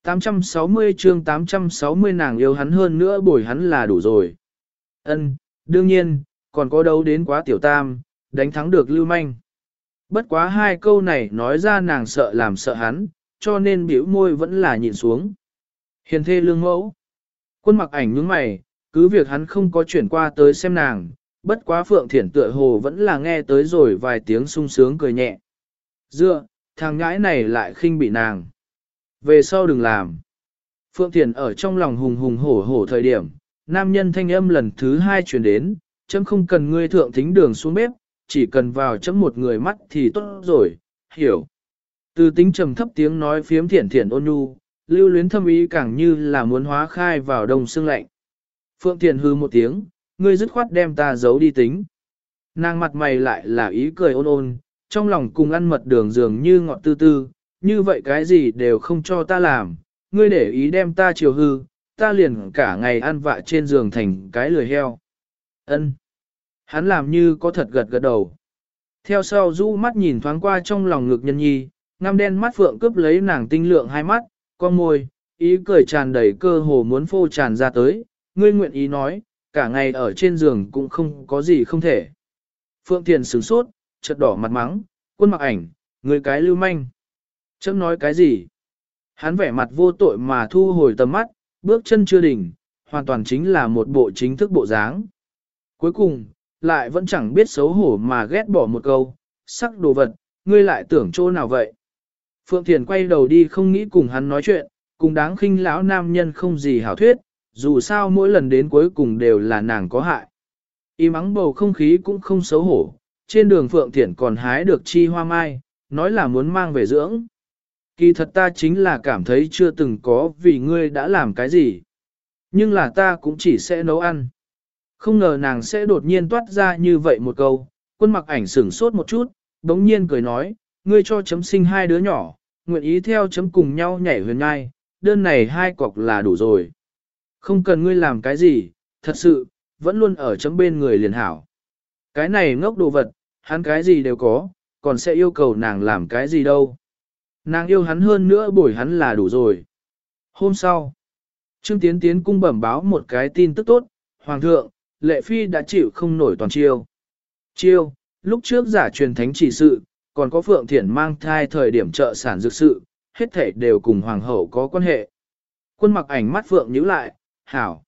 860 chương 860 nàng yêu hắn hơn nữa bồi hắn là đủ rồi. Ân, đương nhiên, còn có đấu đến quá tiểu tam, đánh thắng được lưu manh. Bất quá hai câu này nói ra nàng sợ làm sợ hắn, cho nên biểu môi vẫn là nhìn xuống. Hiền thê lương mẫu. Quân mặc ảnh nhướng mày, cứ việc hắn không có chuyển qua tới xem nàng, bất quá Phượng Thiển tựa hồ vẫn là nghe tới rồi vài tiếng sung sướng cười nhẹ. Dựa, thằng ngãi này lại khinh bị nàng. Về sau đừng làm. Phượng Thiền ở trong lòng hùng hùng hổ hổ thời điểm, nam nhân thanh âm lần thứ hai truyền đến, chấm không cần ngươi thượng thính đường xuống bếp, chỉ cần vào chấm một người mắt thì tốt rồi, hiểu. Từ tính trầm thấp tiếng nói phiếm thiển thiển ôn nhu, lưu luyến thâm ý càng như là muốn hóa khai vào đông xương lạnh. Phượng Thiền hư một tiếng, ngươi dứt khoát đem ta giấu đi tính. Nàng mặt mày lại là ý cười ôn ôn, trong lòng cùng ăn mật đường dường như ngọt tư tư, như vậy cái gì đều không cho ta làm, ngươi để ý đem ta chiều hư, ta liền cả ngày ăn vạ trên giường thành cái lười heo. Ân. Hắn làm như có thật gật gật đầu. Theo sau rũ mắt nhìn thoáng qua trong lòng ngực nhân nhi, ngăm đen mắt phượng cướp lấy nàng tinh lượng hai mắt, con môi, ý cười tràn đầy cơ hồ muốn phô tràn ra tới, ngươi nguyện ý nói, cả ngày ở trên giường cũng không có gì không thể. Phượng Thiền sửng sốt, chợt đỏ mặt mắng, quân mặc ảnh, người cái lưu manh. Chấm nói cái gì? Hắn vẻ mặt vô tội mà thu hồi tầm mắt, bước chân chưa đỉnh, hoàn toàn chính là một bộ chính thức bộ dáng. Cuối cùng, lại vẫn chẳng biết xấu hổ mà ghét bỏ một câu, sắc đồ vật, ngươi lại tưởng chỗ nào vậy? Phượng Thiền quay đầu đi không nghĩ cùng hắn nói chuyện, cùng đáng khinh lão nam nhân không gì hảo thuyết, dù sao mỗi lần đến cuối cùng đều là nàng có hại. Y mắng bầu không khí cũng không xấu hổ, trên đường Phượng Thiển còn hái được chi hoa mai, nói là muốn mang về dưỡng. Kỳ thật ta chính là cảm thấy chưa từng có vì ngươi đã làm cái gì. Nhưng là ta cũng chỉ sẽ nấu ăn. Không ngờ nàng sẽ đột nhiên toát ra như vậy một câu, quân mặc ảnh sửng sốt một chút, đống nhiên cười nói, ngươi cho chấm sinh hai đứa nhỏ, nguyện ý theo chấm cùng nhau nhảy huyền ngai, đơn này hai cọc là đủ rồi. Không cần ngươi làm cái gì, thật sự, vẫn luôn ở chấm bên người liền hảo. Cái này ngốc đồ vật, hắn cái gì đều có, còn sẽ yêu cầu nàng làm cái gì đâu. Nàng yêu hắn hơn nữa bổi hắn là đủ rồi. Hôm sau, Trương Tiến Tiến cung bẩm báo một cái tin tức tốt, Hoàng thượng, Lệ Phi đã chịu không nổi toàn chiêu. Chiêu, lúc trước giả truyền thánh chỉ sự, còn có Phượng Thiển mang thai thời điểm trợ sản dược sự, hết thể đều cùng Hoàng hậu có quan hệ. Quân mặc ảnh mắt Phượng nhíu lại, hảo.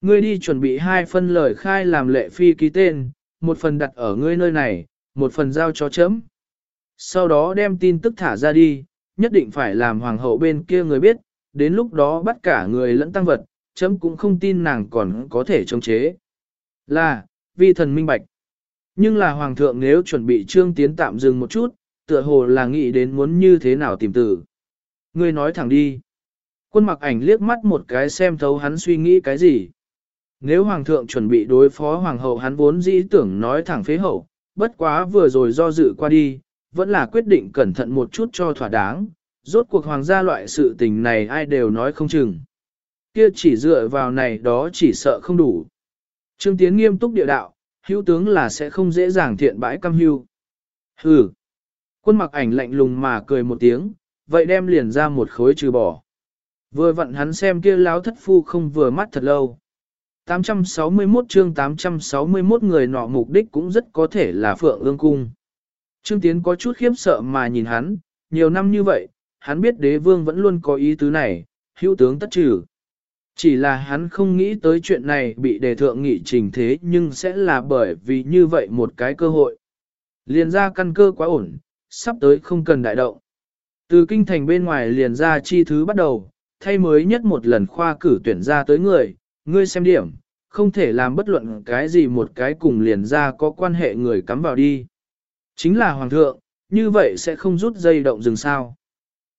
Ngươi đi chuẩn bị hai phân lời khai làm Lệ Phi ký tên, một phần đặt ở ngươi nơi này, một phần giao cho chấm. Sau đó đem tin tức thả ra đi, nhất định phải làm hoàng hậu bên kia người biết, đến lúc đó bắt cả người lẫn tăng vật, chấm cũng không tin nàng còn có thể chống chế. Là, vi thần minh bạch. Nhưng là hoàng thượng nếu chuẩn bị trương tiến tạm dừng một chút, tựa hồ là nghĩ đến muốn như thế nào tìm tử. Ngươi nói thẳng đi. Quân mặc ảnh liếc mắt một cái xem thấu hắn suy nghĩ cái gì. Nếu hoàng thượng chuẩn bị đối phó hoàng hậu hắn vốn dĩ tưởng nói thẳng phế hậu, bất quá vừa rồi do dự qua đi, vẫn là quyết định cẩn thận một chút cho thỏa đáng, rốt cuộc hoàng gia loại sự tình này ai đều nói không chừng. Kia chỉ dựa vào này đó chỉ sợ không đủ. Trương Tiến nghiêm túc địa đạo, hữu tướng là sẽ không dễ dàng thiện bãi cam hưu. Hừ. Quân mặc ảnh lạnh lùng mà cười một tiếng, vậy đem liền ra một khối trừ bỏ. Vừa vặn hắn xem kia láo thất phu không vừa mắt thật lâu. 861 chương 861 người nọ mục đích cũng rất có thể là Phượng Ương Cung. Trương Tiến có chút khiếp sợ mà nhìn hắn, nhiều năm như vậy, hắn biết đế vương vẫn luôn có ý tứ này, hữu tướng tất trừ. Chỉ là hắn không nghĩ tới chuyện này bị đề thượng nghị trình thế nhưng sẽ là bởi vì như vậy một cái cơ hội. Liền ra căn cơ quá ổn, sắp tới không cần đại động. Từ kinh thành bên ngoài liền ra chi thứ bắt đầu, thay mới nhất một lần khoa cử tuyển ra tới người, ngươi xem điểm, không thể làm bất luận cái gì một cái cùng liền ra có quan hệ người cắm vào đi. Chính là hoàng thượng, như vậy sẽ không rút dây động rừng sao.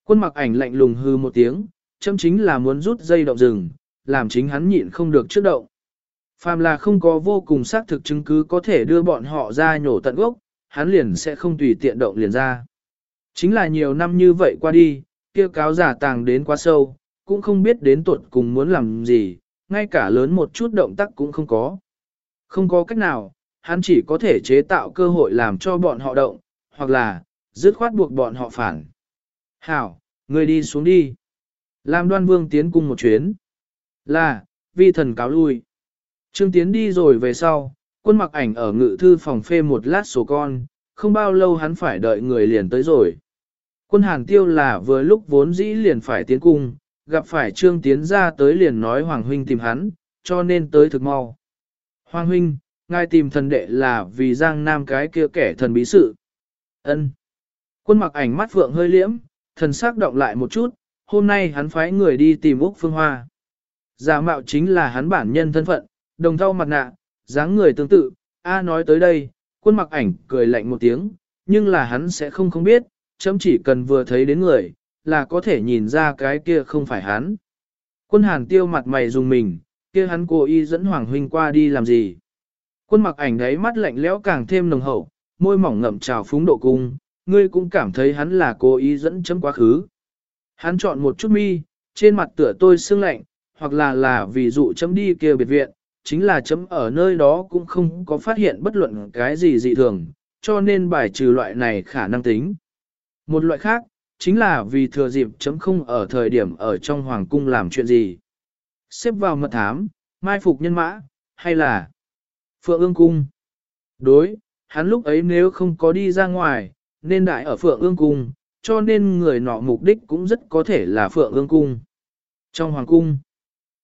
Quân mặc ảnh lạnh lùng hư một tiếng, châm chính là muốn rút dây động rừng, làm chính hắn nhịn không được trước động. Phàm là không có vô cùng xác thực chứng cứ có thể đưa bọn họ ra nhổ tận gốc, hắn liền sẽ không tùy tiện động liền ra. Chính là nhiều năm như vậy qua đi, kia cáo giả tàng đến quá sâu, cũng không biết đến tuột cùng muốn làm gì, ngay cả lớn một chút động tác cũng không có. Không có cách nào, hắn chỉ có thể chế tạo cơ hội làm cho bọn họ động, hoặc là, dứt khoát buộc bọn họ phản. Hảo, người đi xuống đi. Làm đoan vương tiến cung một chuyến. Là, vi thần cáo lui. Trương Tiến đi rồi về sau, quân mặc ảnh ở ngự thư phòng phê một lát sổ con, không bao lâu hắn phải đợi người liền tới rồi. Quân hàng tiêu là vừa lúc vốn dĩ liền phải tiến cung, gặp phải Trương Tiến ra tới liền nói Hoàng Huynh tìm hắn, cho nên tới thực mau. Hoàng Huynh, ngài tìm thần đệ là vì giang nam cái kia kẻ thần bí sự. ân Quân mặc ảnh mắt vượng hơi liễm, thần sắc động lại một chút, hôm nay hắn phái người đi tìm Úc Phương Hoa. Giả mạo chính là hắn bản nhân thân phận, đồng thau mặt nạ, dáng người tương tự, A nói tới đây, quân mặc ảnh cười lạnh một tiếng, nhưng là hắn sẽ không không biết, chấm chỉ cần vừa thấy đến người, là có thể nhìn ra cái kia không phải hắn. Quân hàn tiêu mặt mày dùng mình, kia hắn cố ý dẫn Hoàng Huynh qua đi làm gì. Quân mặc ảnh đấy mắt lạnh lẽo càng thêm nồng hậu, môi mỏng ngậm trào phúng độ cung, ngươi cũng cảm thấy hắn là cố ý dẫn chấm quá khứ. Hắn chọn một chút mi, trên mặt tựa tôi sương lạnh, hoặc là là vì dụ chấm đi kia biệt viện, chính là chấm ở nơi đó cũng không có phát hiện bất luận cái gì dị thường, cho nên bài trừ loại này khả năng tính. Một loại khác, chính là vì thừa dịp chấm không ở thời điểm ở trong hoàng cung làm chuyện gì. Xếp vào mật thám, mai phục nhân mã, hay là Phượng ương cung. Đối, hắn lúc ấy nếu không có đi ra ngoài, nên đại ở Phượng ương cung, cho nên người nọ mục đích cũng rất có thể là Phượng ương cung. Trong hoàng cung,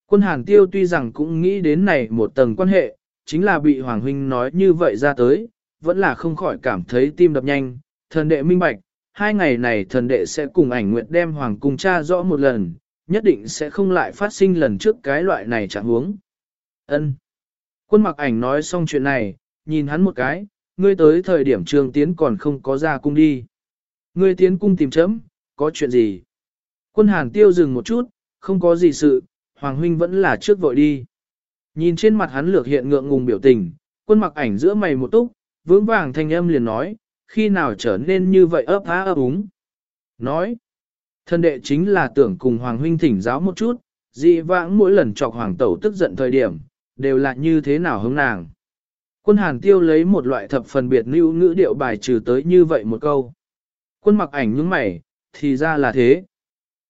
quân hàng tiêu tuy rằng cũng nghĩ đến này một tầng quan hệ, chính là bị Hoàng Huynh nói như vậy ra tới, vẫn là không khỏi cảm thấy tim đập nhanh, thần đệ minh bạch, hai ngày này thần đệ sẽ cùng ảnh nguyện đem Hoàng cung cha rõ một lần, nhất định sẽ không lại phát sinh lần trước cái loại này chẳng huống. Ân. Quân mặc ảnh nói xong chuyện này, nhìn hắn một cái, ngươi tới thời điểm trường tiến còn không có ra cung đi. Ngươi tiến cung tìm chấm, có chuyện gì? Quân hàn tiêu dừng một chút, không có gì sự, Hoàng huynh vẫn là trước vội đi. Nhìn trên mặt hắn lược hiện ngượng ngùng biểu tình, quân mặc ảnh giữa mày một túc, vững vàng thanh âm liền nói, khi nào trở nên như vậy ấp há ấp úng. Nói, thân đệ chính là tưởng cùng Hoàng huynh thỉnh giáo một chút, dị vãng mỗi lần chọc Hoàng tẩu tức giận thời điểm, đều là như thế nào hướng nàng. Quân hàn tiêu lấy một loại thập phần biệt lưu ngữ điệu bài trừ tới như vậy một câu. Quân mặc ảnh những mày, thì ra là thế.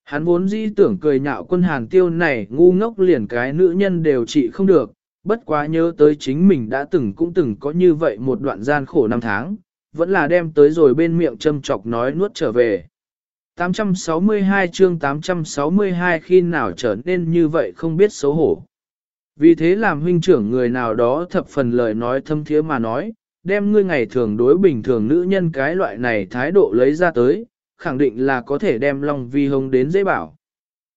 Hắn vốn dĩ tưởng cười nhạo quân hàn tiêu này ngu ngốc liền cái nữ nhân đều trị không được, bất quá nhớ tới chính mình đã từng cũng từng có như vậy một đoạn gian khổ năm tháng, vẫn là đem tới rồi bên miệng châm chọc nói nuốt trở về. 862 chương 862 khi nào trở nên như vậy không biết xấu hổ. Vì thế làm huynh trưởng người nào đó thập phần lời nói thâm thiế mà nói, đem ngươi ngày thường đối bình thường nữ nhân cái loại này thái độ lấy ra tới, khẳng định là có thể đem Long Vi Hồng đến dễ bảo.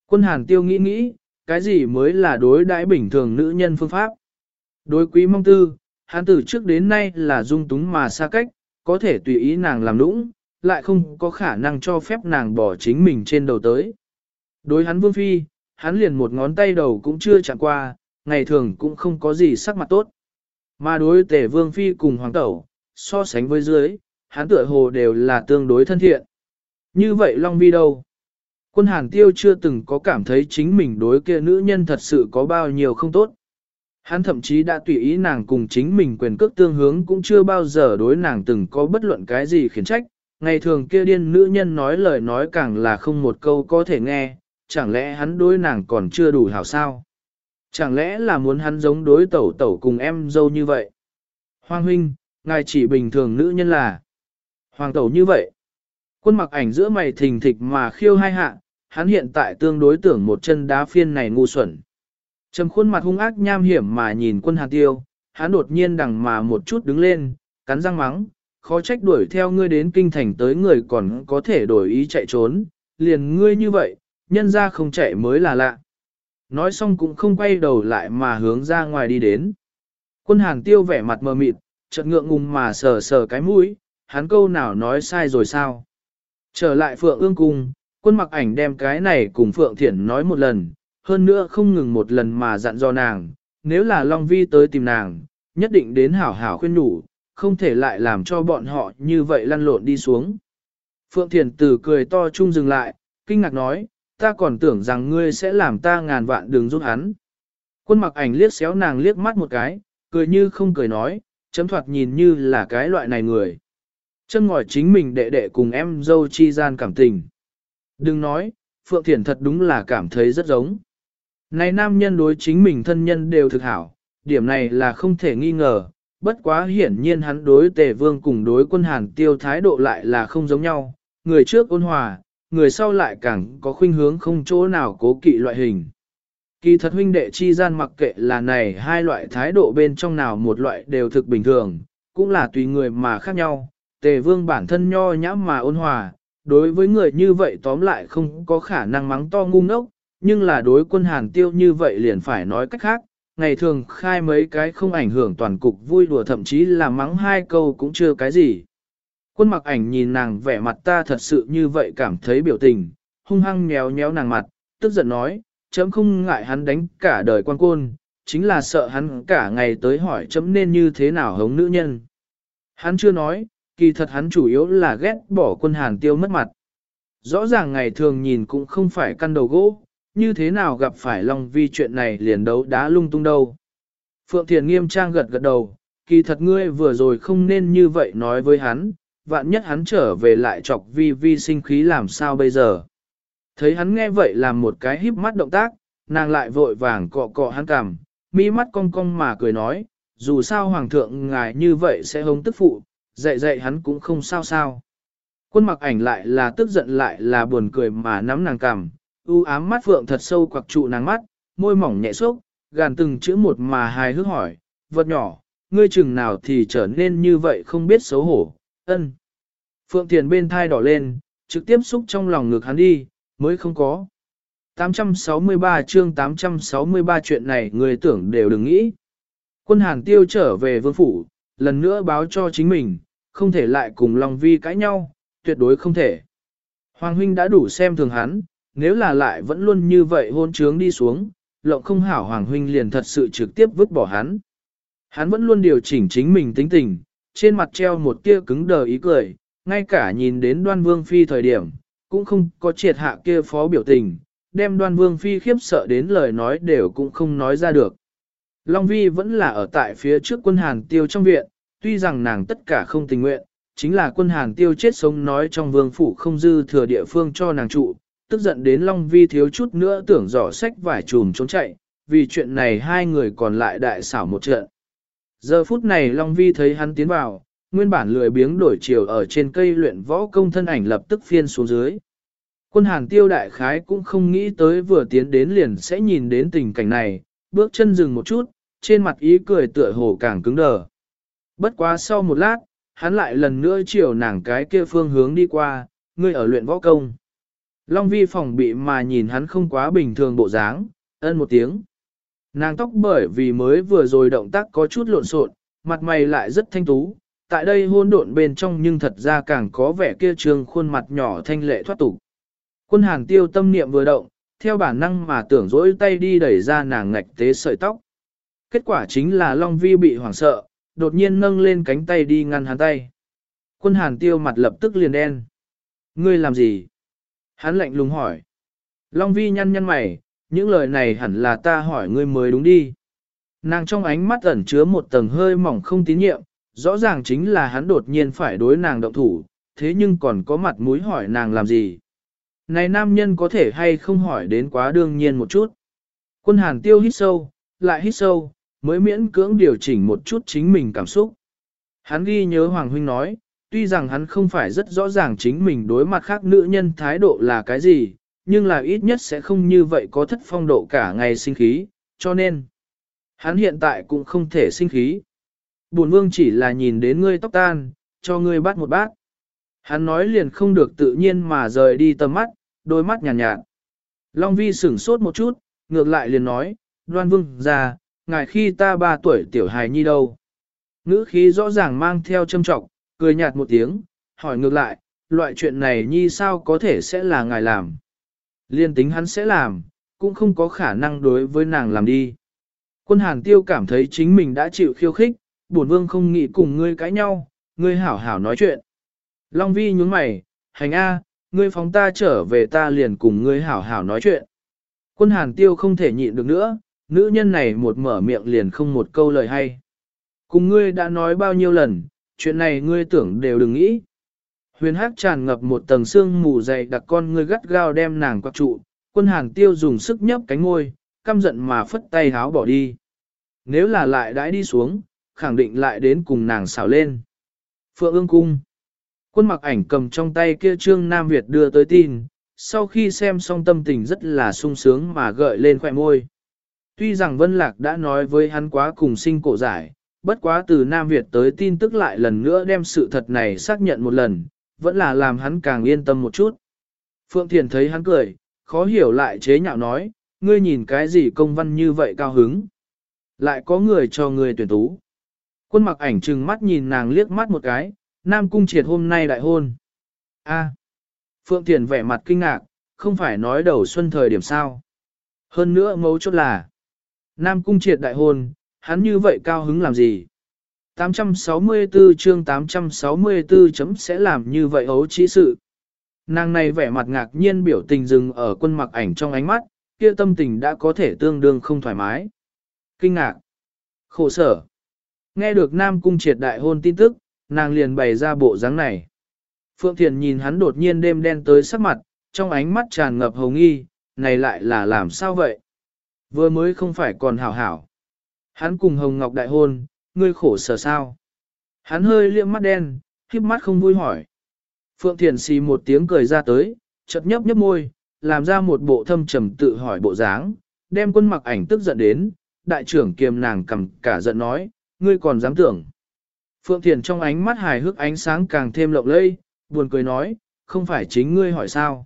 Quân Hàn Tiêu nghĩ nghĩ, cái gì mới là đối đãi bình thường nữ nhân phương pháp. Đối quý mong tư, hắn từ trước đến nay là dung túng mà xa cách, có thể tùy ý nàng làm nũng, lại không có khả năng cho phép nàng bỏ chính mình trên đầu tới. Đối hắn vương phi, hắn liền một ngón tay đầu cũng chưa chạm qua, ngày thường cũng không có gì sắc mặt tốt. Mà đối tề vương phi cùng hoàng tẩu, so sánh với dưới, hắn tựa hồ đều là tương đối thân thiện. Như vậy Long Vi đâu? Quân Hàn Tiêu chưa từng có cảm thấy chính mình đối kia nữ nhân thật sự có bao nhiêu không tốt. Hắn thậm chí đã tùy ý nàng cùng chính mình quyền cước tương hướng cũng chưa bao giờ đối nàng từng có bất luận cái gì khiển trách. Ngày thường kia điên nữ nhân nói lời nói càng là không một câu có thể nghe, chẳng lẽ hắn đối nàng còn chưa đủ hảo sao? Chẳng lẽ là muốn hắn giống đối tẩu tẩu cùng em dâu như vậy? Hoàng huynh, ngài chỉ bình thường nữ nhân là Hoàng tẩu như vậy. Quân mặc ảnh giữa mày thình thịch mà khiêu hai hạ, hắn hiện tại tương đối tưởng một chân đá phiên này ngu xuẩn. Trầm khuôn mặt hung ác nham hiểm mà nhìn quân hàn tiêu, hắn đột nhiên đằng mà một chút đứng lên, cắn răng mắng, khó trách đuổi theo ngươi đến kinh thành tới người còn có thể đổi ý chạy trốn, liền ngươi như vậy, nhân ra không chạy mới là lạ. Nói xong cũng không quay đầu lại mà hướng ra ngoài đi đến. Quân hàn tiêu vẻ mặt mờ mịt, chợt ngượng ngùng mà sờ sờ cái mũi, hắn câu nào nói sai rồi sao. Trở lại Phượng ương cung, quân mặc ảnh đem cái này cùng Phượng Thiển nói một lần, hơn nữa không ngừng một lần mà dặn dò nàng, nếu là Long Vi tới tìm nàng, nhất định đến hảo hảo khuyên nhủ, không thể lại làm cho bọn họ như vậy lăn lộn đi xuống. Phượng Thiền Tử cười to chung dừng lại, kinh ngạc nói, ta còn tưởng rằng ngươi sẽ làm ta ngàn vạn đường giúp hắn. Quân mặc ảnh liếc xéo nàng liếc mắt một cái, cười như không cười nói, chấm thoạt nhìn như là cái loại này người. Châm ngòi chính mình đệ đệ cùng em dâu chi gian cảm tình. Đừng nói, Phượng Thiển thật đúng là cảm thấy rất giống. Này nam nhân đối chính mình thân nhân đều thực hảo, điểm này là không thể nghi ngờ, bất quá hiển nhiên hắn đối tề vương cùng đối quân hàn tiêu thái độ lại là không giống nhau, người trước ôn hòa, người sau lại càng có khuynh hướng không chỗ nào cố kỵ loại hình. Kỳ thật huynh đệ chi gian mặc kệ là này hai loại thái độ bên trong nào một loại đều thực bình thường, cũng là tùy người mà khác nhau, tề vương bản thân nho nhãm mà ôn hòa, đối với người như vậy tóm lại không có khả năng mắng to ngu ngốc, nhưng là đối quân hàn tiêu như vậy liền phải nói cách khác, ngày thường khai mấy cái không ảnh hưởng toàn cục vui đùa thậm chí là mắng hai câu cũng chưa cái gì. Quân mặc ảnh nhìn nàng vẻ mặt ta thật sự như vậy cảm thấy biểu tình, hung hăng nhéo nhéo nàng mặt, tức giận nói, chấm không ngại hắn đánh cả đời quan côn, chính là sợ hắn cả ngày tới hỏi chấm nên như thế nào hống nữ nhân. Hắn chưa nói, kỳ thật hắn chủ yếu là ghét bỏ quân hàn tiêu mất mặt. Rõ ràng ngày thường nhìn cũng không phải căn đầu gỗ, như thế nào gặp phải Long Vi chuyện này liền đấu đá lung tung đâu. Phượng Thiền nghiêm trang gật gật đầu, kỳ thật ngươi vừa rồi không nên như vậy nói với hắn, vạn nhất hắn trở về lại chọc Vi Vi sinh khí làm sao bây giờ. Thấy hắn nghe vậy làm một cái híp mắt động tác, nàng lại vội vàng cọ cọ hắn cằm, mi mắt cong cong mà cười nói, dù sao hoàng thượng ngài như vậy sẽ hống tức phụ, dạy dạy hắn cũng không sao sao. Quân mặc ảnh lại là tức giận lại là buồn cười mà nắm nàng cằm, u ám mắt phượng thật sâu quặc trụ nàng mắt, môi mỏng nhẹ xúc, gàn từng chữ một mà hài hước hỏi, vật nhỏ, ngươi chừng nào thì trở nên như vậy không biết xấu hổ, ân. Phượng Thiền bên thai đỏ lên, trực tiếp xúc trong lòng ngực hắn đi, mới không có. 863 chương 863 chuyện này người tưởng đều đừng nghĩ. Quân Hàn Tiêu trở về vương phủ, lần nữa báo cho chính mình, không thể lại cùng Long Vi cãi nhau, tuyệt đối không thể. Hoàng huynh đã đủ xem thường hắn, nếu là lại vẫn luôn như vậy hôn trướng đi xuống, lộng không hảo Hoàng huynh liền thật sự trực tiếp vứt bỏ hắn. Hắn vẫn luôn điều chỉnh chính mình tính tình, trên mặt treo một tia cứng đờ ý cười, ngay cả nhìn đến đoan vương phi thời điểm, cũng không có triệt hạ kia phó biểu tình, đem đoan vương phi khiếp sợ đến lời nói đều cũng không nói ra được. Long Vi vẫn là ở tại phía trước quân hàn tiêu trong viện, tuy rằng nàng tất cả không tình nguyện, chính là quân hàn tiêu chết sống nói trong vương phủ không dư thừa địa phương cho nàng trụ, tức giận đến Long Vi thiếu chút nữa tưởng giỏ sách vải trùm trốn chạy, vì chuyện này hai người còn lại đại xảo một trận. Giờ phút này Long Vi thấy hắn tiến vào, nguyên bản lười biếng đổi chiều ở trên cây luyện võ công thân ảnh lập tức phiên xuống dưới. Quân hàng tiêu đại khái cũng không nghĩ tới vừa tiến đến liền sẽ nhìn đến tình cảnh này, bước chân dừng một chút, trên mặt ý cười tựa hồ càng cứng đờ. Bất quá sau một lát, hắn lại lần nữa chiều nàng cái kia phương hướng đi qua, ngươi ở luyện võ công. Long vi phòng bị mà nhìn hắn không quá bình thường bộ dáng, ân một tiếng. Nàng tóc bởi vì mới vừa rồi động tác có chút lộn xộn, mặt mày lại rất thanh tú, tại đây hôn độn bên trong nhưng thật ra càng có vẻ kia trường khuôn mặt nhỏ thanh lệ thoát tục. Quân hàn tiêu tâm niệm vừa động, theo bản năng mà tưởng dỗi tay đi đẩy ra nàng ngạch tế sợi tóc. Kết quả chính là Long Vi bị hoảng sợ, đột nhiên nâng lên cánh tay đi ngăn hắn tay. Quân hàn tiêu mặt lập tức liền đen. Ngươi làm gì? Hắn lạnh lùng hỏi. Long Vi nhăn nhăn mày, những lời này hẳn là ta hỏi ngươi mới đúng đi. Nàng trong ánh mắt ẩn chứa một tầng hơi mỏng không tín nhiệm, rõ ràng chính là hắn đột nhiên phải đối nàng động thủ, thế nhưng còn có mặt mũi hỏi nàng làm gì. Này nam nhân có thể hay không hỏi đến quá đương nhiên một chút. Quân hàn tiêu hít sâu, lại hít sâu, mới miễn cưỡng điều chỉnh một chút chính mình cảm xúc. Hắn ghi nhớ Hoàng Huynh nói, tuy rằng hắn không phải rất rõ ràng chính mình đối mặt khác nữ nhân thái độ là cái gì, nhưng là ít nhất sẽ không như vậy có thất phong độ cả ngày sinh khí, cho nên, hắn hiện tại cũng không thể sinh khí. Bổn vương chỉ là nhìn đến ngươi tóc tan, cho ngươi bắt một bát. Hắn nói liền không được tự nhiên mà rời đi tầm mắt, đôi mắt nhàn nhạt, nhạt. Long vi sửng sốt một chút, ngược lại liền nói, đoan vương già ngài khi ta ba tuổi tiểu hài nhi đâu. Ngữ khí rõ ràng mang theo châm trọng, cười nhạt một tiếng, hỏi ngược lại, loại chuyện này nhi sao có thể sẽ là ngài làm. Liên tính hắn sẽ làm, cũng không có khả năng đối với nàng làm đi. Quân hàn tiêu cảm thấy chính mình đã chịu khiêu khích, bổn vương không nghĩ cùng ngươi cãi nhau, ngươi hảo hảo nói chuyện. Long vi nhướng mày, hành A, ngươi phóng ta trở về ta liền cùng ngươi hảo hảo nói chuyện. Quân hàn tiêu không thể nhịn được nữa, nữ nhân này một mở miệng liền không một câu lời hay. Cùng ngươi đã nói bao nhiêu lần, chuyện này ngươi tưởng đều đừng nghĩ. Huyền hắc tràn ngập một tầng xương mù dày đặc con ngươi gắt gao đem nàng quạt trụ, quân hàn tiêu dùng sức nhấp cánh ngôi, căm giận mà phất tay háo bỏ đi. Nếu là lại đãi đi xuống, khẳng định lại đến cùng nàng xảo lên. Phượng ương cung. Quân mặc ảnh cầm trong tay kia trương Nam Việt đưa tới tin, sau khi xem xong tâm tình rất là sung sướng mà gợi lên khỏe môi. Tuy rằng Vân Lạc đã nói với hắn quá cùng sinh cổ giải, bất quá từ Nam Việt tới tin tức lại lần nữa đem sự thật này xác nhận một lần, vẫn là làm hắn càng yên tâm một chút. Phượng Thiền thấy hắn cười, khó hiểu lại chế nhạo nói, ngươi nhìn cái gì công văn như vậy cao hứng. Lại có người cho ngươi tuyển tú. Quân mặc ảnh trừng mắt nhìn nàng liếc mắt một cái, Nam Cung triệt hôm nay đại hôn. A. Phượng Thiền vẻ mặt kinh ngạc, không phải nói đầu xuân thời điểm sao. Hơn nữa mấu chốt là, Nam Cung triệt đại hôn, hắn như vậy cao hứng làm gì? 864 chương 864 chấm sẽ làm như vậy ấu trí sự. Nàng này vẻ mặt ngạc nhiên biểu tình dừng ở quân mặc ảnh trong ánh mắt, kia tâm tình đã có thể tương đương không thoải mái. Kinh ngạc, khổ sở. Nghe được Nam Cung triệt đại hôn tin tức, nàng liền bày ra bộ dáng này. Phượng Thiền nhìn hắn đột nhiên đêm đen tới sắc mặt, trong ánh mắt tràn ngập hồng nghi, này lại là làm sao vậy? Vừa mới không phải còn hảo hảo. Hắn cùng Hồng Ngọc đại hôn, ngươi khổ sở sao? Hắn hơi liệm mắt đen, khiếp mắt không vui hỏi. Phượng Thiền xì một tiếng cười ra tới, chợt nhấp nhấp môi, làm ra một bộ thâm trầm tự hỏi bộ dáng, đem quân mặc ảnh tức giận đến, đại trưởng kiềm nàng cầm cả giận nói, ngươi còn dám tưởng. Phượng Thiền trong ánh mắt hài hước ánh sáng càng thêm lộng lây, buồn cười nói, không phải chính ngươi hỏi sao.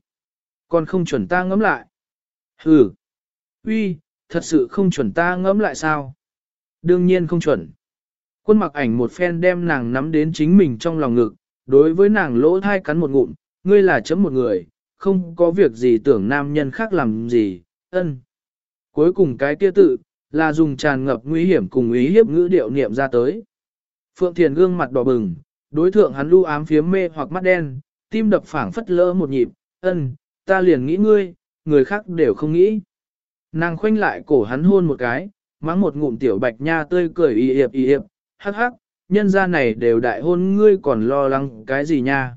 Còn không chuẩn ta ngẫm lại. Ừ. uy, thật sự không chuẩn ta ngẫm lại sao. Đương nhiên không chuẩn. Quân mặc ảnh một phen đem nàng nắm đến chính mình trong lòng ngực, đối với nàng lỗ thai cắn một ngụm, ngươi là chấm một người, không có việc gì tưởng nam nhân khác làm gì, ân. Cuối cùng cái kia tự, là dùng tràn ngập nguy hiểm cùng ý hiếp ngữ điệu niệm ra tới. Phượng Thiền gương mặt đỏ bừng, đối thượng hắn lưu ám phía mê hoặc mắt đen, tim đập phảng phất lỡ một nhịp, ân, ta liền nghĩ ngươi, người khác đều không nghĩ. Nàng khoanh lại cổ hắn hôn một cái, mắng một ngụm tiểu bạch nha tươi cười y hiệp y hiệp, hắc hắc, nhân gia này đều đại hôn ngươi còn lo lắng cái gì nha.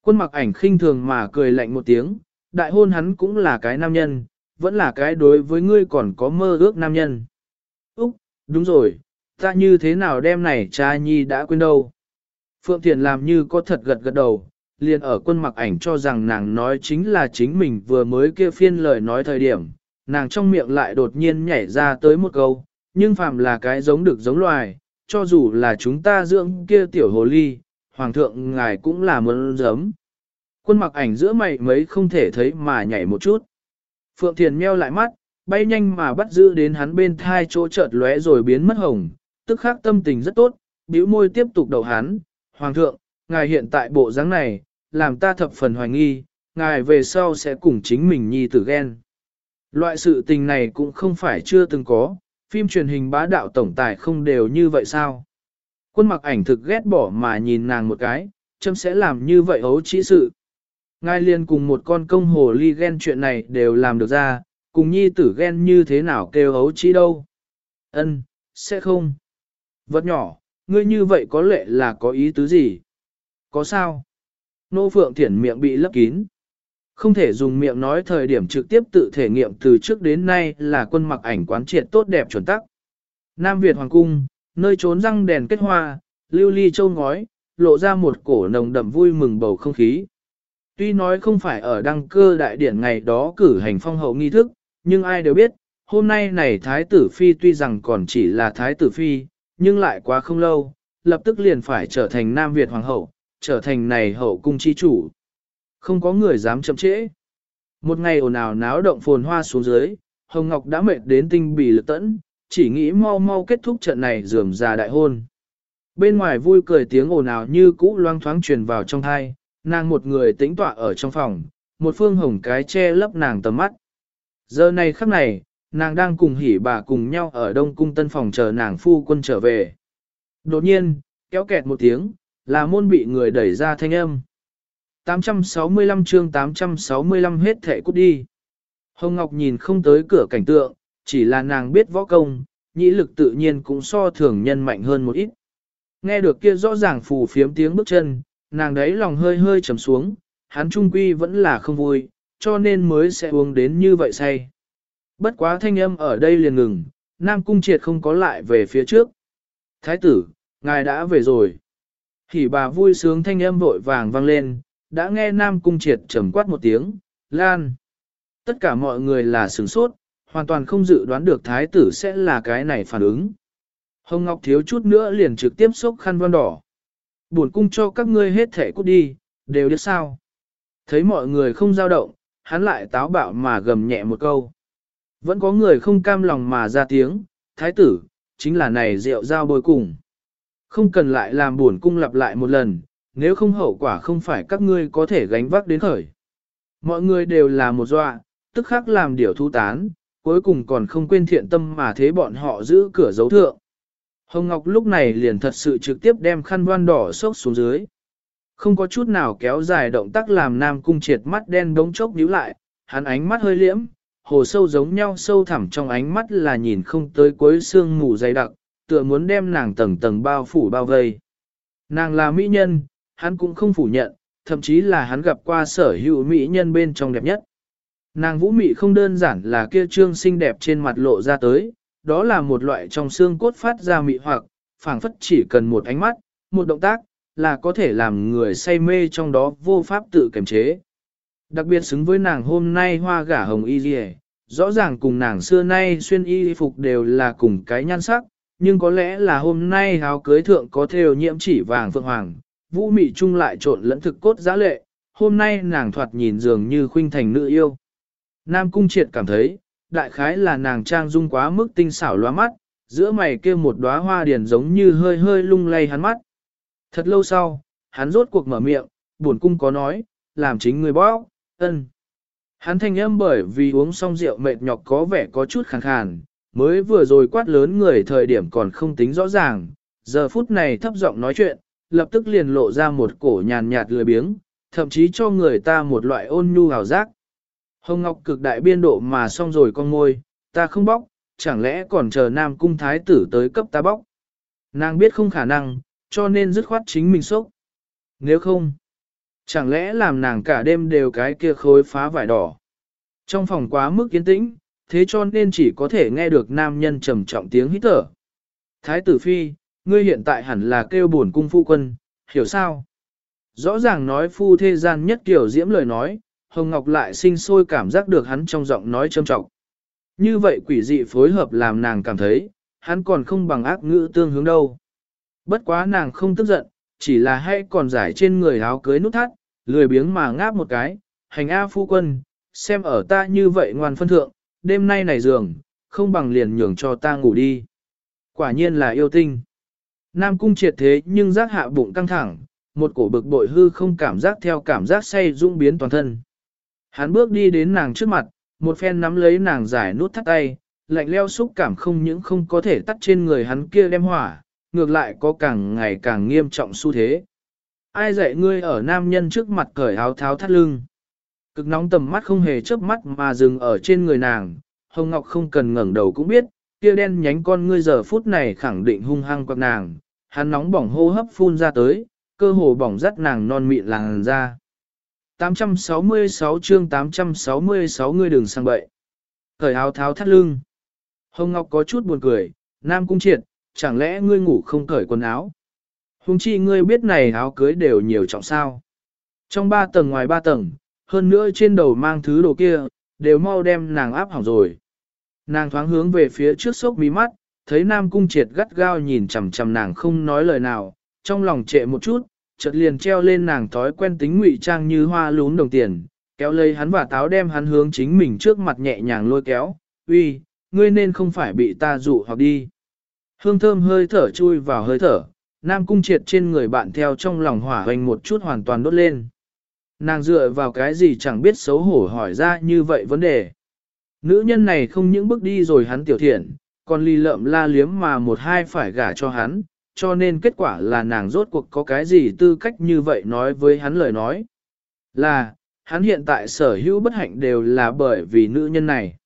Quân mặc ảnh khinh thường mà cười lạnh một tiếng, đại hôn hắn cũng là cái nam nhân, vẫn là cái đối với ngươi còn có mơ ước nam nhân. Úc, đúng rồi, ta như thế nào đem này cha nhi đã quên đâu. Phượng Thiền làm như có thật gật gật đầu, liền ở quân mặc ảnh cho rằng nàng nói chính là chính mình vừa mới kia phiên lời nói thời điểm, nàng trong miệng lại đột nhiên nhảy ra tới một câu, nhưng phàm là cái giống được giống loài, cho dù là chúng ta dưỡng kia tiểu hồ ly, hoàng thượng ngài cũng là mơn giấm. Quân mặc ảnh giữa mày mấy không thể thấy mà nhảy một chút. Phượng Thiền meo lại mắt, bay nhanh mà bắt giữ đến hắn bên thai chỗ chợt lóe rồi biến mất hồng, tức khắc tâm tình rất tốt, bĩu môi tiếp tục đầu hắn, Hoàng thượng, ngài hiện tại bộ dáng này, làm ta thập phần hoài nghi, ngài về sau sẽ cùng chính mình nhi tử ghen. Loại sự tình này cũng không phải chưa từng có, phim truyền hình bá đạo tổng tài không đều như vậy sao? Quân mặc ảnh thực ghét bỏ mà nhìn nàng một cái, châm sẽ làm như vậy ấu trĩ sự. Ngài liền cùng một con công hồ ly ghen chuyện này đều làm được ra, cùng nhi tử ghen như thế nào kêu ấu trĩ đâu. Ân, sẽ không. Vật nhỏ, ngươi như vậy có lệ là có ý tứ gì? Có sao? Nô Phượng Thiển miệng bị lấp kín. Không thể dùng miệng nói thời điểm trực tiếp tự thể nghiệm từ trước đến nay là quân mặc ảnh quán triệt tốt đẹp chuẩn tắc. Nam Việt Hoàng Cung, nơi trốn răng đèn kết hoa, lưu ly châu ngói, lộ ra một cổ nồng đậm vui mừng bầu không khí. Tuy nói không phải ở đăng cơ đại điển ngày đó cử hành phong hậu nghi thức, nhưng ai đều biết, hôm nay này thái tử phi tuy rằng còn chỉ là thái tử phi, nhưng lại quá không lâu, lập tức liền phải trở thành Nam Việt hoàng hậu, trở thành này hậu cung chi chủ. Không có người dám chậm trễ. Một ngày ồn ào náo động phồn hoa xuống dưới, Hồng Ngọc đã mệt đến tinh bì lực tẫn, chỉ nghĩ mau mau kết thúc trận này dườm già đại hôn. Bên ngoài vui cười tiếng ồn ào như cũ loang thoáng truyền vào trong thai, nàng một người tĩnh tọa ở trong phòng, một phương hồng cái che lấp nàng tầm mắt. Giờ này khắc này, nàng đang cùng hỉ bà cùng nhau ở đông cung tân phòng chờ nàng phu quân trở về. Đột nhiên, kéo kẹt một tiếng, là môn bị người đẩy ra thanh âm. 865 chương 865 hết thể cút đi. Hồng Ngọc nhìn không tới cửa cảnh tượng, chỉ là nàng biết võ công, nhĩ lực tự nhiên cũng so thường nhân mạnh hơn một ít. Nghe được kia rõ ràng phù phiếm tiếng bước chân, nàng đấy lòng hơi hơi trầm xuống, hắn trung quy vẫn là không vui, cho nên mới sẽ uống đến như vậy say. Bất quá thanh âm ở đây liền ngừng, Nam Cung Triệt không có lại về phía trước. Thái tử, ngài đã về rồi. Thì bà vui sướng thanh âm vội vàng vang lên, đã nghe Nam Cung Triệt trầm quát một tiếng, Lan. Tất cả mọi người là sửng sốt, hoàn toàn không dự đoán được thái tử sẽ là cái này phản ứng. Hồng Ngọc thiếu chút nữa liền trực tiếp xúc khăn văn đỏ. Buồn cung cho các ngươi hết thể cút đi, đều biết sao. Thấy mọi người không dao động, hắn lại táo bạo mà gầm nhẹ một câu. Vẫn có người không cam lòng mà ra tiếng, thái tử, chính là này rượu giao bôi cùng. Không cần lại làm buồn cung lặp lại một lần, nếu không hậu quả không phải các ngươi có thể gánh vác đến khởi. Mọi người đều là một dọa, tức khắc làm điều thu tán, cuối cùng còn không quên thiện tâm mà thế bọn họ giữ cửa dấu thượng. Hồng Ngọc lúc này liền thật sự trực tiếp đem khăn voan đỏ sốc xuống dưới. Không có chút nào kéo dài động tác làm Nam Cung triệt mắt đen đống chốc nhíu lại, hắn ánh mắt hơi liễm, hồ sâu giống nhau sâu thẳm trong ánh mắt là nhìn không tới cuối xương mù dày đặc, tựa muốn đem nàng tầng tầng bao phủ bao vây. Nàng là mỹ nhân, hắn cũng không phủ nhận, thậm chí là hắn gặp qua sở hữu mỹ nhân bên trong đẹp nhất. Nàng vũ mị không đơn giản là kia trương xinh đẹp trên mặt lộ ra tới, đó là một loại trong xương cốt phát ra mị hoặc, phảng phất chỉ cần một ánh mắt, một động tác, là có thể làm người say mê trong đó vô pháp tự kiềm chế. Đặc biệt xứng với nàng hôm nay hoa gả hồng y dì rõ ràng cùng nàng xưa nay xuyên y phục đều là cùng cái nhan sắc, nhưng có lẽ là hôm nay áo cưới thượng có theo nhiễm chỉ vàng phượng hoàng, vũ mị chung lại trộn lẫn thực cốt giã lệ, hôm nay nàng thoạt nhìn dường như khuynh thành nữ yêu. Nam Cung Triệt cảm thấy, đại khái là nàng trang dung quá mức tinh xảo loa mắt, giữa mày kia một đóa hoa điển giống như hơi hơi lung lay hắn mắt. Thật lâu sau, hắn rốt cuộc mở miệng, buồn cung có nói, làm chính người bó, ân. Hắn thanh âm bởi vì uống xong rượu mệt nhọc có vẻ có chút khàn khàn, mới vừa rồi quát lớn người thời điểm còn không tính rõ ràng, giờ phút này thấp giọng nói chuyện, lập tức liền lộ ra một cổ nhàn nhạt lười biếng, thậm chí cho người ta một loại ôn nhu hào giác. Hồng Ngọc cực đại biên độ mà xong rồi con ngôi, ta không bóc, chẳng lẽ còn chờ Nam Cung Thái tử tới cấp ta bóc. Nàng biết không khả năng, cho nên dứt khoát chính mình sốc. Nếu không, chẳng lẽ làm nàng cả đêm đều cái kia khối phá vải đỏ. Trong phòng quá mức yên tĩnh, thế cho nên chỉ có thể nghe được nam nhân trầm trọng tiếng hít thở. Thái tử phi, ngươi hiện tại hẳn là kêu buồn cung phu quân, hiểu sao? Rõ ràng nói phu thế gian nhất kiểu diễm lời nói, Hồng Ngọc lại sinh sôi cảm giác được hắn trong giọng nói trâm trọng. Như vậy quỷ dị phối hợp làm nàng cảm thấy, hắn còn không bằng ác ngữ tương hướng đâu. Bất quá nàng không tức giận, chỉ là hay còn giải trên người áo cưới nút thắt, lười biếng mà ngáp một cái, hành A phu quân, xem ở ta như vậy ngoan phân thượng, đêm nay này giường, không bằng liền nhường cho ta ngủ đi. Quả nhiên là yêu tinh. Nam cung triệt thế nhưng giác hạ bụng căng thẳng, một cổ bực bội hư không cảm giác theo cảm giác say dũng biến toàn thân. Hắn bước đi đến nàng trước mặt, một phen nắm lấy nàng giải nút thắt tay, lạnh leo xúc cảm không những không có thể tắt trên người hắn kia đem hỏa, ngược lại có càng ngày càng nghiêm trọng xu thế. Ai dạy ngươi ở nam nhân trước mặt cởi áo tháo thắt lưng. Cực nóng tầm mắt không hề chớp mắt mà dừng ở trên người nàng, Hồng Ngọc không cần ngẩng đầu cũng biết, kia đen nhánh con ngươi giờ phút này khẳng định hung hăng quạt nàng, hắn nóng bỏng hô hấp phun ra tới, cơ hồ bỏng rắt nàng non mịn làng ra. 866 chương 866 ngươi đừng sang bậy. Thời áo tháo thắt lưng. Hồng Ngọc có chút buồn cười, Nam Cung Triệt, chẳng lẽ ngươi ngủ không cởi quần áo? Hùng chi ngươi biết này áo cưới đều nhiều trọng sao. Trong ba tầng ngoài ba tầng, hơn nữa trên đầu mang thứ đồ kia, đều mau đem nàng áp hỏng rồi. Nàng thoáng hướng về phía trước sốc mí mắt, thấy Nam Cung Triệt gắt gao nhìn chằm chằm nàng không nói lời nào, trong lòng trệ một chút, chợt liền treo lên nàng thói quen tính ngụy trang như hoa lún đồng tiền, kéo lấy hắn và táo đem hắn hướng chính mình trước mặt nhẹ nhàng lôi kéo, uy, ngươi nên không phải bị ta dụ hoặc đi. Hương thơm hơi thở chui vào hơi thở, Nam Cung Triệt trên người bạn theo trong lòng hỏa hoành một chút hoàn toàn đốt lên. Nàng dựa vào cái gì chẳng biết xấu hổ hỏi ra như vậy vấn đề. Nữ nhân này không những bước đi rồi hắn tiểu thiện, còn ly lợm la liếm mà một hai phải gả cho hắn, cho nên kết quả là nàng rốt cuộc có cái gì tư cách như vậy nói với hắn lời nói. Là, hắn hiện tại sở hữu bất hạnh đều là bởi vì nữ nhân này.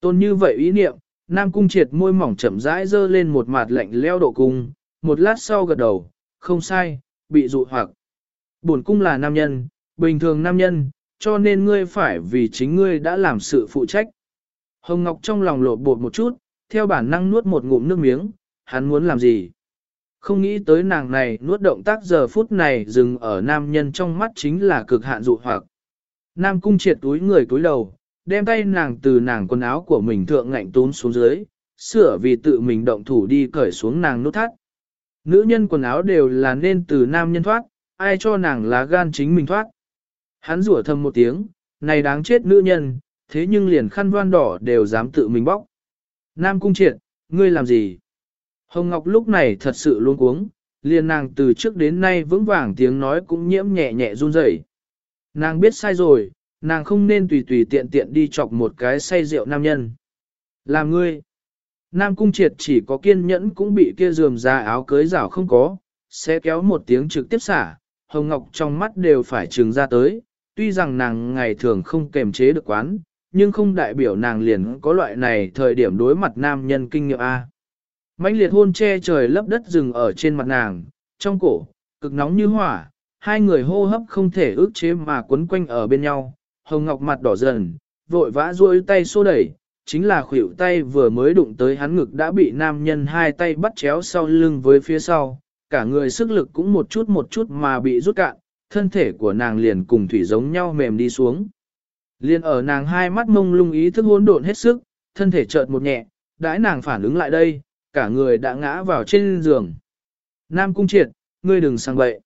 Tôn như vậy ý niệm, Nam Cung triệt môi mỏng chậm rãi dơ lên một mặt lạnh leo độ cung, một lát sau gật đầu, không sai, bị dụ hoặc. Bổn cung là nam nhân, bình thường nam nhân, cho nên ngươi phải vì chính ngươi đã làm sự phụ trách. Hồng Ngọc trong lòng lộ bột một chút, theo bản năng nuốt một ngụm nước miếng, hắn muốn làm gì? Không nghĩ tới nàng này nuốt động tác giờ phút này dừng ở nam nhân trong mắt chính là cực hạn dụ hoặc. Nam cung triệt túi người túi đầu, đem tay nàng từ nàng quần áo của mình thượng ngạnh tốn xuống dưới, sửa vì tự mình động thủ đi cởi xuống nàng nút thắt. Nữ nhân quần áo đều là nên từ nam nhân thoát, ai cho nàng lá gan chính mình thoát. Hắn rủa thầm một tiếng, này đáng chết nữ nhân, thế nhưng liền khăn voan đỏ đều dám tự mình bóc. Nam cung triệt, ngươi làm gì? Hồng Ngọc lúc này thật sự luôn cuống, liền nàng từ trước đến nay vững vàng tiếng nói cũng nhiễm nhẹ nhẹ run rẩy. Nàng biết sai rồi, nàng không nên tùy tùy tiện tiện đi chọc một cái say rượu nam nhân. Làm ngươi, nam cung triệt chỉ có kiên nhẫn cũng bị kia dườm ra áo cưới rảo không có, sẽ kéo một tiếng trực tiếp xả, Hồng Ngọc trong mắt đều phải trừng ra tới, tuy rằng nàng ngày thường không kềm chế được quán, nhưng không đại biểu nàng liền có loại này thời điểm đối mặt nam nhân kinh nghiệm A. mãnh liệt hôn che trời lấp đất rừng ở trên mặt nàng, trong cổ, cực nóng như hỏa, hai người hô hấp không thể ước chế mà quấn quanh ở bên nhau, hồng ngọc mặt đỏ dần, vội vã duỗi tay xô đẩy, chính là khuỷu tay vừa mới đụng tới hắn ngực đã bị nam nhân hai tay bắt chéo sau lưng với phía sau, cả người sức lực cũng một chút một chút mà bị rút cạn, thân thể của nàng liền cùng thủy giống nhau mềm đi xuống. Liên ở nàng hai mắt mông lung ý thức hỗn độn hết sức, thân thể chợt một nhẹ, đãi nàng phản ứng lại đây, cả người đã ngã vào trên giường. Nam cung triệt, ngươi đừng sang bậy.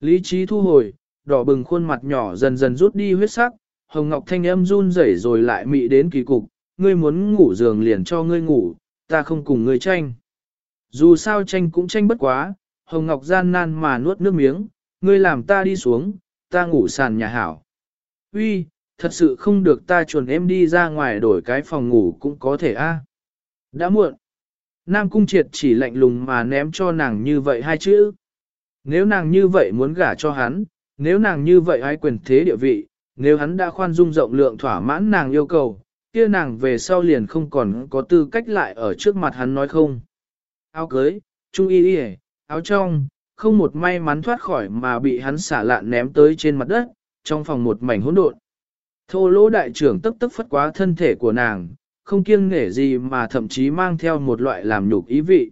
Lý trí thu hồi, đỏ bừng khuôn mặt nhỏ dần dần rút đi huyết sắc, hồng ngọc thanh âm run rẩy rồi lại mị đến kỳ cục, ngươi muốn ngủ giường liền cho ngươi ngủ, ta không cùng ngươi tranh. Dù sao tranh cũng tranh bất quá, hồng ngọc gian nan mà nuốt nước miếng, ngươi làm ta đi xuống, ta ngủ sàn nhà hảo. Uy, thật sự không được ta chuẩn em đi ra ngoài đổi cái phòng ngủ cũng có thể a. Đã muộn. Nam Cung Triệt chỉ lạnh lùng mà ném cho nàng như vậy hai chữ. Nếu nàng như vậy muốn gả cho hắn, nếu nàng như vậy ai quyền thế địa vị, nếu hắn đã khoan dung rộng lượng thỏa mãn nàng yêu cầu, kia nàng về sau liền không còn có tư cách lại ở trước mặt hắn nói không. Áo cưới, trung y đi áo trong, không một may mắn thoát khỏi mà bị hắn xả lạn ném tới trên mặt đất, trong phòng một mảnh hỗn độn. Thô lỗ đại trưởng tức tức phất quá thân thể của nàng, không kiêng nể gì mà thậm chí mang theo một loại làm nhục ý vị.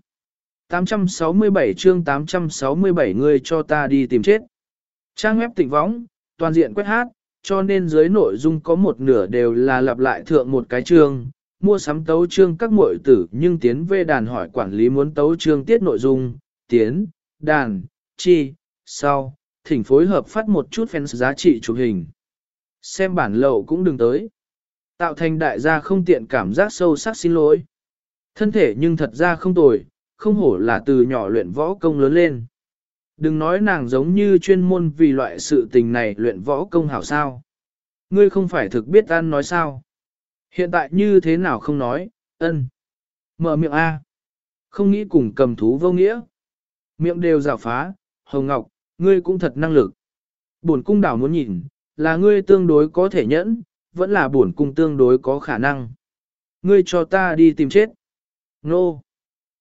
867 chương 867 người cho ta đi tìm chết. Trang web tỉnh võng, toàn diện quét hát, cho nên dưới nội dung có một nửa đều là lặp lại thượng một cái chương, mua sắm tấu chương các muội tử nhưng tiến về đàn hỏi quản lý muốn tấu chương tiết nội dung, tiến, đàn, chi, sau, thỉnh phối hợp phát một chút fans giá trị chụp hình xem bản lậu cũng đừng tới. Tạo thành đại gia không tiện cảm giác sâu sắc xin lỗi. Thân thể nhưng thật ra không tồi, không hổ là từ nhỏ luyện võ công lớn lên. Đừng nói nàng giống như chuyên môn vì loại sự tình này luyện võ công hảo sao. Ngươi không phải thực biết ăn nói sao. Hiện tại như thế nào không nói, ân. Mở miệng A. Không nghĩ cùng cầm thú vô nghĩa. Miệng đều rào phá, Hồng Ngọc, ngươi cũng thật năng lực. Bổn cung đảo muốn nhìn, là ngươi tương đối có thể nhẫn, vẫn là bổn cung tương đối có khả năng. Ngươi cho ta đi tìm chết. Nô! No.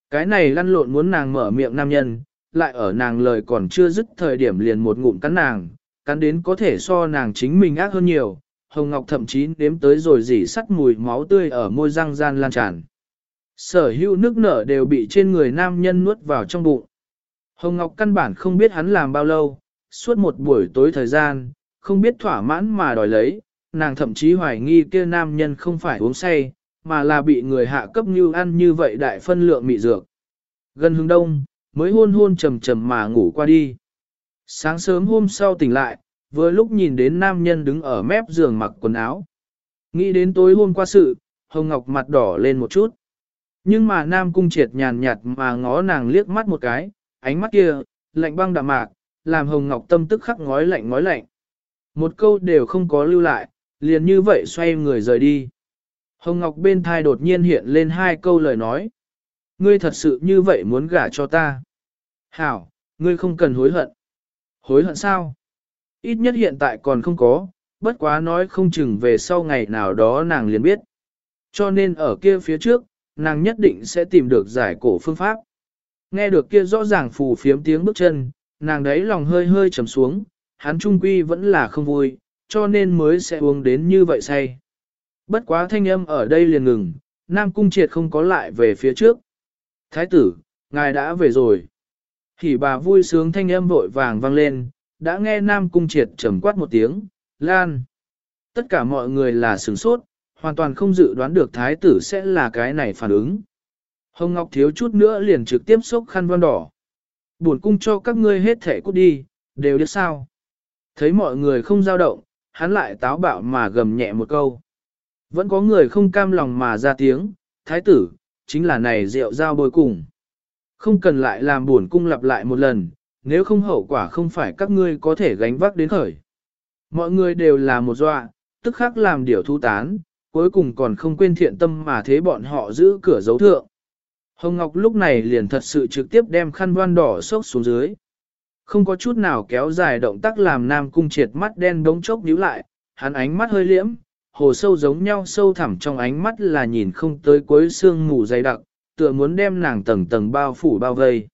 Cái này lăn lộn muốn nàng mở miệng nam nhân, lại ở nàng lời còn chưa dứt thời điểm liền một ngụm cắn nàng, cắn đến có thể so nàng chính mình ác hơn nhiều. Hồng Ngọc thậm chí đếm tới rồi dỉ sắt mùi máu tươi ở môi răng gian lan tràn. Sở hữu nước nở đều bị trên người nam nhân nuốt vào trong bụng. Hồng Ngọc căn bản không biết hắn làm bao lâu, suốt một buổi tối thời gian, không biết thỏa mãn mà đòi lấy, nàng thậm chí hoài nghi kia nam nhân không phải uống say, mà là bị người hạ cấp như ăn như vậy đại phân lượng mị dược. Gần hướng đông, mới hôn hôn trầm trầm mà ngủ qua đi. Sáng sớm hôm sau tỉnh lại, vừa lúc nhìn đến nam nhân đứng ở mép giường mặc quần áo. Nghĩ đến tối hôm qua sự, Hồng Ngọc mặt đỏ lên một chút. Nhưng mà Nam Cung Triệt nhàn nhạt mà ngó nàng liếc mắt một cái, ánh mắt kia, lạnh băng đạm mạc, làm Hồng Ngọc tâm tức khắc ngói lạnh ngói lạnh. Một câu đều không có lưu lại, liền như vậy xoay người rời đi. Hồng Ngọc bên thai đột nhiên hiện lên hai câu lời nói. Ngươi thật sự như vậy muốn gả cho ta. Hảo, ngươi không cần hối hận. Hối hận sao? Ít nhất hiện tại còn không có, bất quá nói không chừng về sau ngày nào đó nàng liền biết. Cho nên ở kia phía trước, nàng nhất định sẽ tìm được giải cổ phương pháp. Nghe được kia rõ ràng phù phiếm tiếng bước chân, nàng đấy lòng hơi hơi trầm xuống, hắn trung quy vẫn là không vui, cho nên mới sẽ uống đến như vậy say. Bất quá thanh âm ở đây liền ngừng, Nam Cung Triệt không có lại về phía trước. Thái tử, ngài đã về rồi. Hỉ bà vui sướng thanh âm vội vàng vang lên, đã nghe Nam Cung Triệt trầm quát một tiếng, Lan. Tất cả mọi người là sửng sốt, hoàn toàn không dự đoán được thái tử sẽ là cái này phản ứng. Hồng Ngọc thiếu chút nữa liền trực tiếp xúc khăn văn đỏ. Buồn cung cho các ngươi hết thể cút đi, đều biết sao. Thấy mọi người không dao động, hắn lại táo bạo mà gầm nhẹ một câu. Vẫn có người không cam lòng mà ra tiếng, thái tử, chính là này rượu giao bồi cùng. Không cần lại làm buồn cung lặp lại một lần, nếu không hậu quả không phải các ngươi có thể gánh vác đến khởi. Mọi người đều là một dọa, tức khắc làm điều thu tán, cuối cùng còn không quên thiện tâm mà thế bọn họ giữ cửa dấu thượng. Hồng Ngọc lúc này liền thật sự trực tiếp đem khăn voan đỏ sốc xuống dưới. Không có chút nào kéo dài động tác làm Nam Cung triệt mắt đen đống chốc nhíu lại, hắn ánh mắt hơi liễm, hồ sâu giống nhau sâu thẳm trong ánh mắt là nhìn không tới cuối xương mù dày đặc, tựa muốn đem nàng tầng tầng bao phủ bao vây.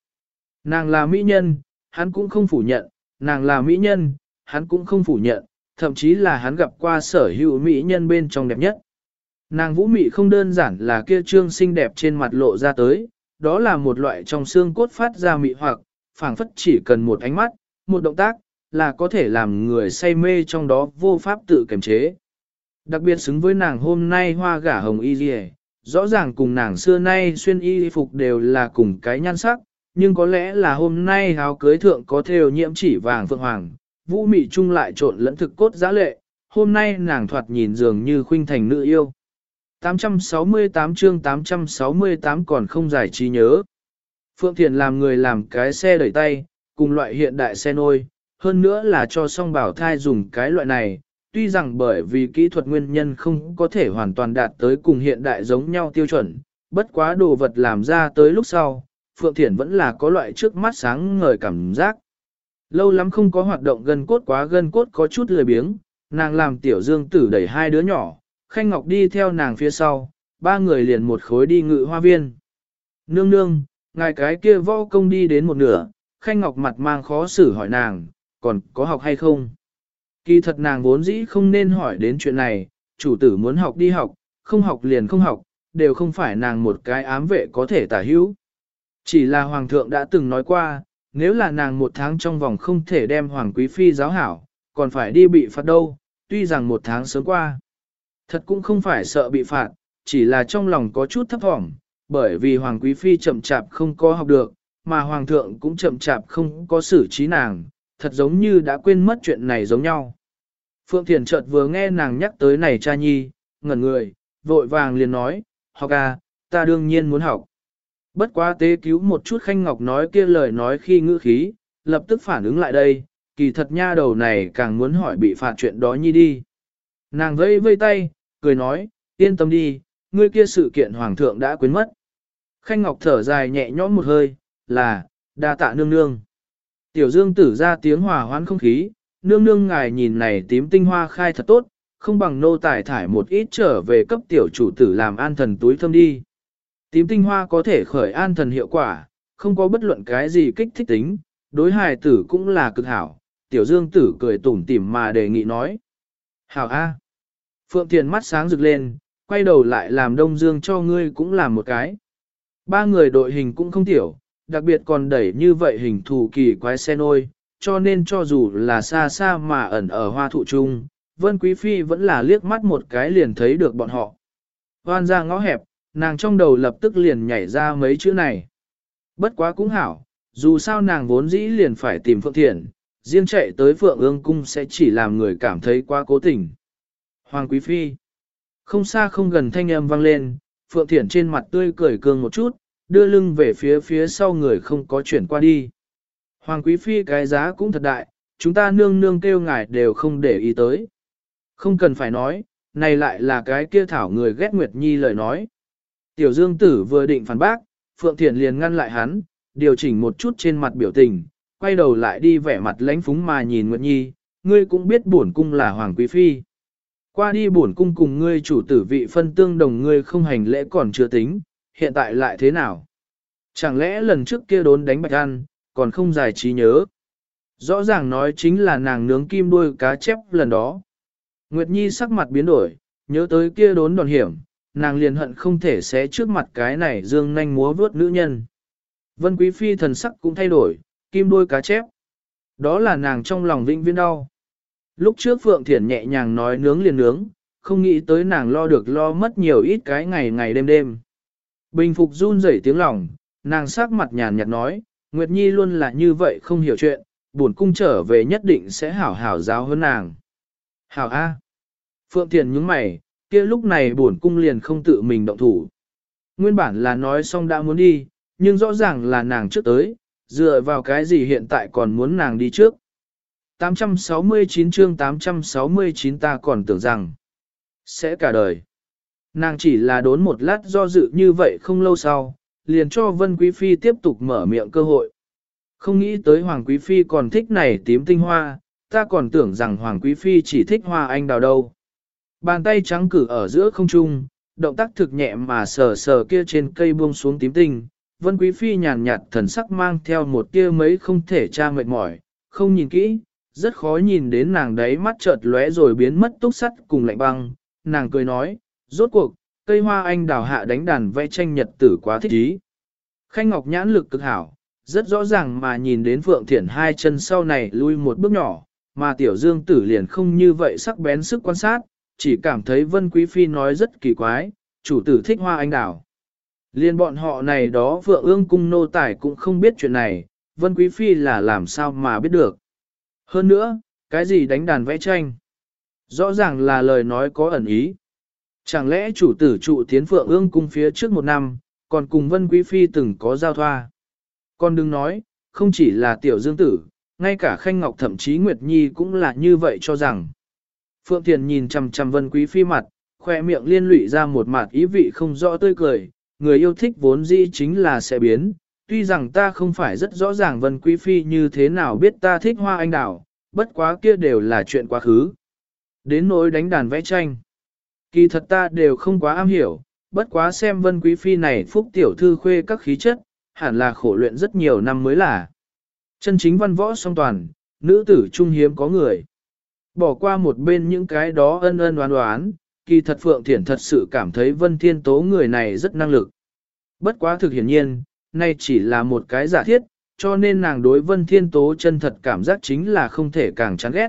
Nàng là mỹ nhân, hắn cũng không phủ nhận, nàng là mỹ nhân, hắn cũng không phủ nhận, thậm chí là hắn gặp qua sở hữu mỹ nhân bên trong đẹp nhất. Nàng vũ mị không đơn giản là kia trương xinh đẹp trên mặt lộ ra tới, đó là một loại trong xương cốt phát ra mị hoặc, phảng phất chỉ cần một ánh mắt, một động tác, là có thể làm người say mê trong đó vô pháp tự kiềm chế. Đặc biệt xứng với nàng hôm nay hoa gả hồng y dì rõ ràng cùng nàng xưa nay xuyên y phục đều là cùng cái nhan sắc, nhưng có lẽ là hôm nay áo cưới thượng có thêu nhiễm chỉ vàng phượng hoàng, vũ mị chung lại trộn lẫn thực cốt giá lệ, hôm nay nàng thoạt nhìn dường như khuynh thành nữ yêu. 868 chương 868 còn không giải trí nhớ. Phượng Thiền làm người làm cái xe đẩy tay, cùng loại hiện đại xe nôi, hơn nữa là cho song bảo thai dùng cái loại này, tuy rằng bởi vì kỹ thuật nguyên nhân không có thể hoàn toàn đạt tới cùng hiện đại giống nhau tiêu chuẩn, bất quá đồ vật làm ra tới lúc sau, Phượng Thiển vẫn là có loại trước mắt sáng ngời cảm giác. Lâu lắm không có hoạt động gần cốt quá gần cốt có chút lười biếng, nàng làm tiểu dương tử đẩy hai đứa nhỏ, Khanh Ngọc đi theo nàng phía sau, ba người liền một khối đi ngự hoa viên. Nương nương, ngài cái kia võ công đi đến một nửa, Khanh Ngọc mặt mang khó xử hỏi nàng, còn có học hay không? Kỳ thật nàng vốn dĩ không nên hỏi đến chuyện này, chủ tử muốn học đi học, không học liền không học, đều không phải nàng một cái ám vệ có thể tả hữu. Chỉ là Hoàng thượng đã từng nói qua, nếu là nàng một tháng trong vòng không thể đem Hoàng Quý Phi giáo hảo, còn phải đi bị phạt đâu, tuy rằng một tháng sớm qua. Thật cũng không phải sợ bị phạt, chỉ là trong lòng có chút thấp thỏm, bởi vì Hoàng Quý Phi chậm chạp không có học được, mà Hoàng thượng cũng chậm chạp không có xử trí nàng, thật giống như đã quên mất chuyện này giống nhau. Phượng Thiền chợt vừa nghe nàng nhắc tới này cha nhi, ngẩn người, vội vàng liền nói, học à, ta đương nhiên muốn học. Bất quá tế cứu một chút Khanh Ngọc nói kia lời nói khi ngữ khí, lập tức phản ứng lại đây, kỳ thật nha đầu này càng muốn hỏi bị phạt chuyện đó nhi đi. Nàng vây vây tay, cười nói, yên tâm đi, ngươi kia sự kiện hoàng thượng đã quên mất. Khanh Ngọc thở dài nhẹ nhõm một hơi, là, đa tạ nương nương. Tiểu dương tử ra tiếng hòa hoãn không khí, nương nương ngài nhìn này tím tinh hoa khai thật tốt, không bằng nô tài thải một ít trở về cấp tiểu chủ tử làm an thần túi thơm đi. Tím tinh hoa có thể khởi an thần hiệu quả, không có bất luận cái gì kích thích tính, đối hài tử cũng là cực hảo. Tiểu dương tử cười tủm tỉm mà đề nghị nói. Hảo A. Phượng Thiền mắt sáng rực lên, quay đầu lại làm Đông Dương cho ngươi cũng làm một cái. Ba người đội hình cũng không tiểu, đặc biệt còn đẩy như vậy hình thù kỳ quái xe nôi, cho nên cho dù là xa xa mà ẩn ở hoa thụ trung, Vân Quý Phi vẫn là liếc mắt một cái liền thấy được bọn họ. Hoan ra ngõ hẹp, nàng trong đầu lập tức liền nhảy ra mấy chữ này. Bất quá cũng hảo, dù sao nàng vốn dĩ liền phải tìm Phượng Thiện, riêng chạy tới Phượng ương cung sẽ chỉ làm người cảm thấy quá cố tình. Hoàng Quý Phi Không xa không gần thanh âm vang lên, Phượng Thiển trên mặt tươi cười cường một chút, đưa lưng về phía phía sau người không có chuyển qua đi. Hoàng Quý Phi cái giá cũng thật đại, chúng ta nương nương kêu ngài đều không để ý tới. Không cần phải nói, này lại là cái kia thảo người ghét Nguyệt Nhi lời nói. Tiểu Dương Tử vừa định phản bác, Phượng Thiển liền ngăn lại hắn, điều chỉnh một chút trên mặt biểu tình, quay đầu lại đi vẻ mặt lãnh phúng mà nhìn Nguyệt Nhi, ngươi cũng biết bổn cung là Hoàng Quý Phi. Qua đi bổn cung cùng ngươi chủ tử vị phân tương đồng ngươi không hành lễ còn chưa tính, hiện tại lại thế nào? Chẳng lẽ lần trước kia đốn đánh bạch ăn, còn không giải trí nhớ? Rõ ràng nói chính là nàng nướng kim đuôi cá chép lần đó. Nguyệt Nhi sắc mặt biến đổi, nhớ tới kia đốn đòn hiểm, nàng liền hận không thể xé trước mặt cái này dương nanh múa vướt nữ nhân. Vân Quý Phi thần sắc cũng thay đổi, kim đuôi cá chép. Đó là nàng trong lòng vĩnh viên đau. Lúc trước Phượng Thiển nhẹ nhàng nói nướng liền nướng, không nghĩ tới nàng lo được lo mất nhiều ít cái ngày ngày đêm đêm. Bình phục run rẩy tiếng lòng, nàng sắc mặt nhàn nhạt nói, Nguyệt Nhi luôn là như vậy không hiểu chuyện, buồn cung trở về nhất định sẽ hảo hảo giáo hơn nàng. Hảo A. Phượng Thiền nhúng mày, kia lúc này buồn cung liền không tự mình động thủ. Nguyên bản là nói xong đã muốn đi, nhưng rõ ràng là nàng trước tới, dựa vào cái gì hiện tại còn muốn nàng đi trước. 869 chương 869 ta còn tưởng rằng sẽ cả đời. Nàng chỉ là đốn một lát do dự như vậy không lâu sau, liền cho Vân Quý Phi tiếp tục mở miệng cơ hội. Không nghĩ tới Hoàng Quý Phi còn thích này tím tinh hoa, ta còn tưởng rằng Hoàng Quý Phi chỉ thích hoa anh đào đâu. Bàn tay trắng cử ở giữa không trung, động tác thực nhẹ mà sờ sờ kia trên cây buông xuống tím tinh. Vân Quý Phi nhàn nhạt thần sắc mang theo một tia mấy không thể tra mệt mỏi, không nhìn kỹ, rất khó nhìn đến nàng đấy mắt chợt lóe rồi biến mất túc sắt cùng lạnh băng. Nàng cười nói, rốt cuộc, cây hoa anh đào hạ đánh đàn vẽ tranh nhật tử quá thích ý. Khanh Ngọc nhãn lực cực hảo, rất rõ ràng mà nhìn đến Phượng Thiển hai chân sau này lui một bước nhỏ, mà Tiểu Dương Tử liền không như vậy sắc bén sức quan sát, chỉ cảm thấy Vân Quý Phi nói rất kỳ quái, chủ tử thích hoa anh đào. Liên bọn họ này đó Phượng ương cung nô tài cũng không biết chuyện này, Vân Quý Phi là làm sao mà biết được. Hơn nữa, cái gì đánh đàn vẽ tranh? Rõ ràng là lời nói có ẩn ý. Chẳng lẽ chủ tử trụ tiến Phượng ương cung phía trước một năm, còn cùng Vân Quý Phi từng có giao thoa? Con đừng nói, không chỉ là tiểu dương tử, ngay cả Khanh Ngọc thậm chí Nguyệt Nhi cũng là như vậy cho rằng. Phượng Thiền nhìn chằm chằm Vân Quý Phi mặt, khoe miệng liên lụy ra một mặt ý vị không rõ tươi cười, người yêu thích vốn dĩ chính là sẽ biến. Tuy rằng ta không phải rất rõ ràng Vân Quý Phi như thế nào biết ta thích hoa anh đào, bất quá kia đều là chuyện quá khứ. Đến nỗi đánh đàn vẽ tranh. Kỳ thật ta đều không quá am hiểu, bất quá xem Vân Quý Phi này phúc tiểu thư khuê các khí chất, hẳn là khổ luyện rất nhiều năm mới là. Chân chính văn võ song toàn, nữ tử trung hiếm có người. Bỏ qua một bên những cái đó ân ân đoán đoán, kỳ thật Phượng Thiển thật sự cảm thấy Vân Thiên Tố người này rất năng lực. Bất quá thực hiển nhiên, nay chỉ là một cái giả thiết, cho nên nàng đối Vân Thiên Tố chân thật cảm giác chính là không thể càng chán ghét.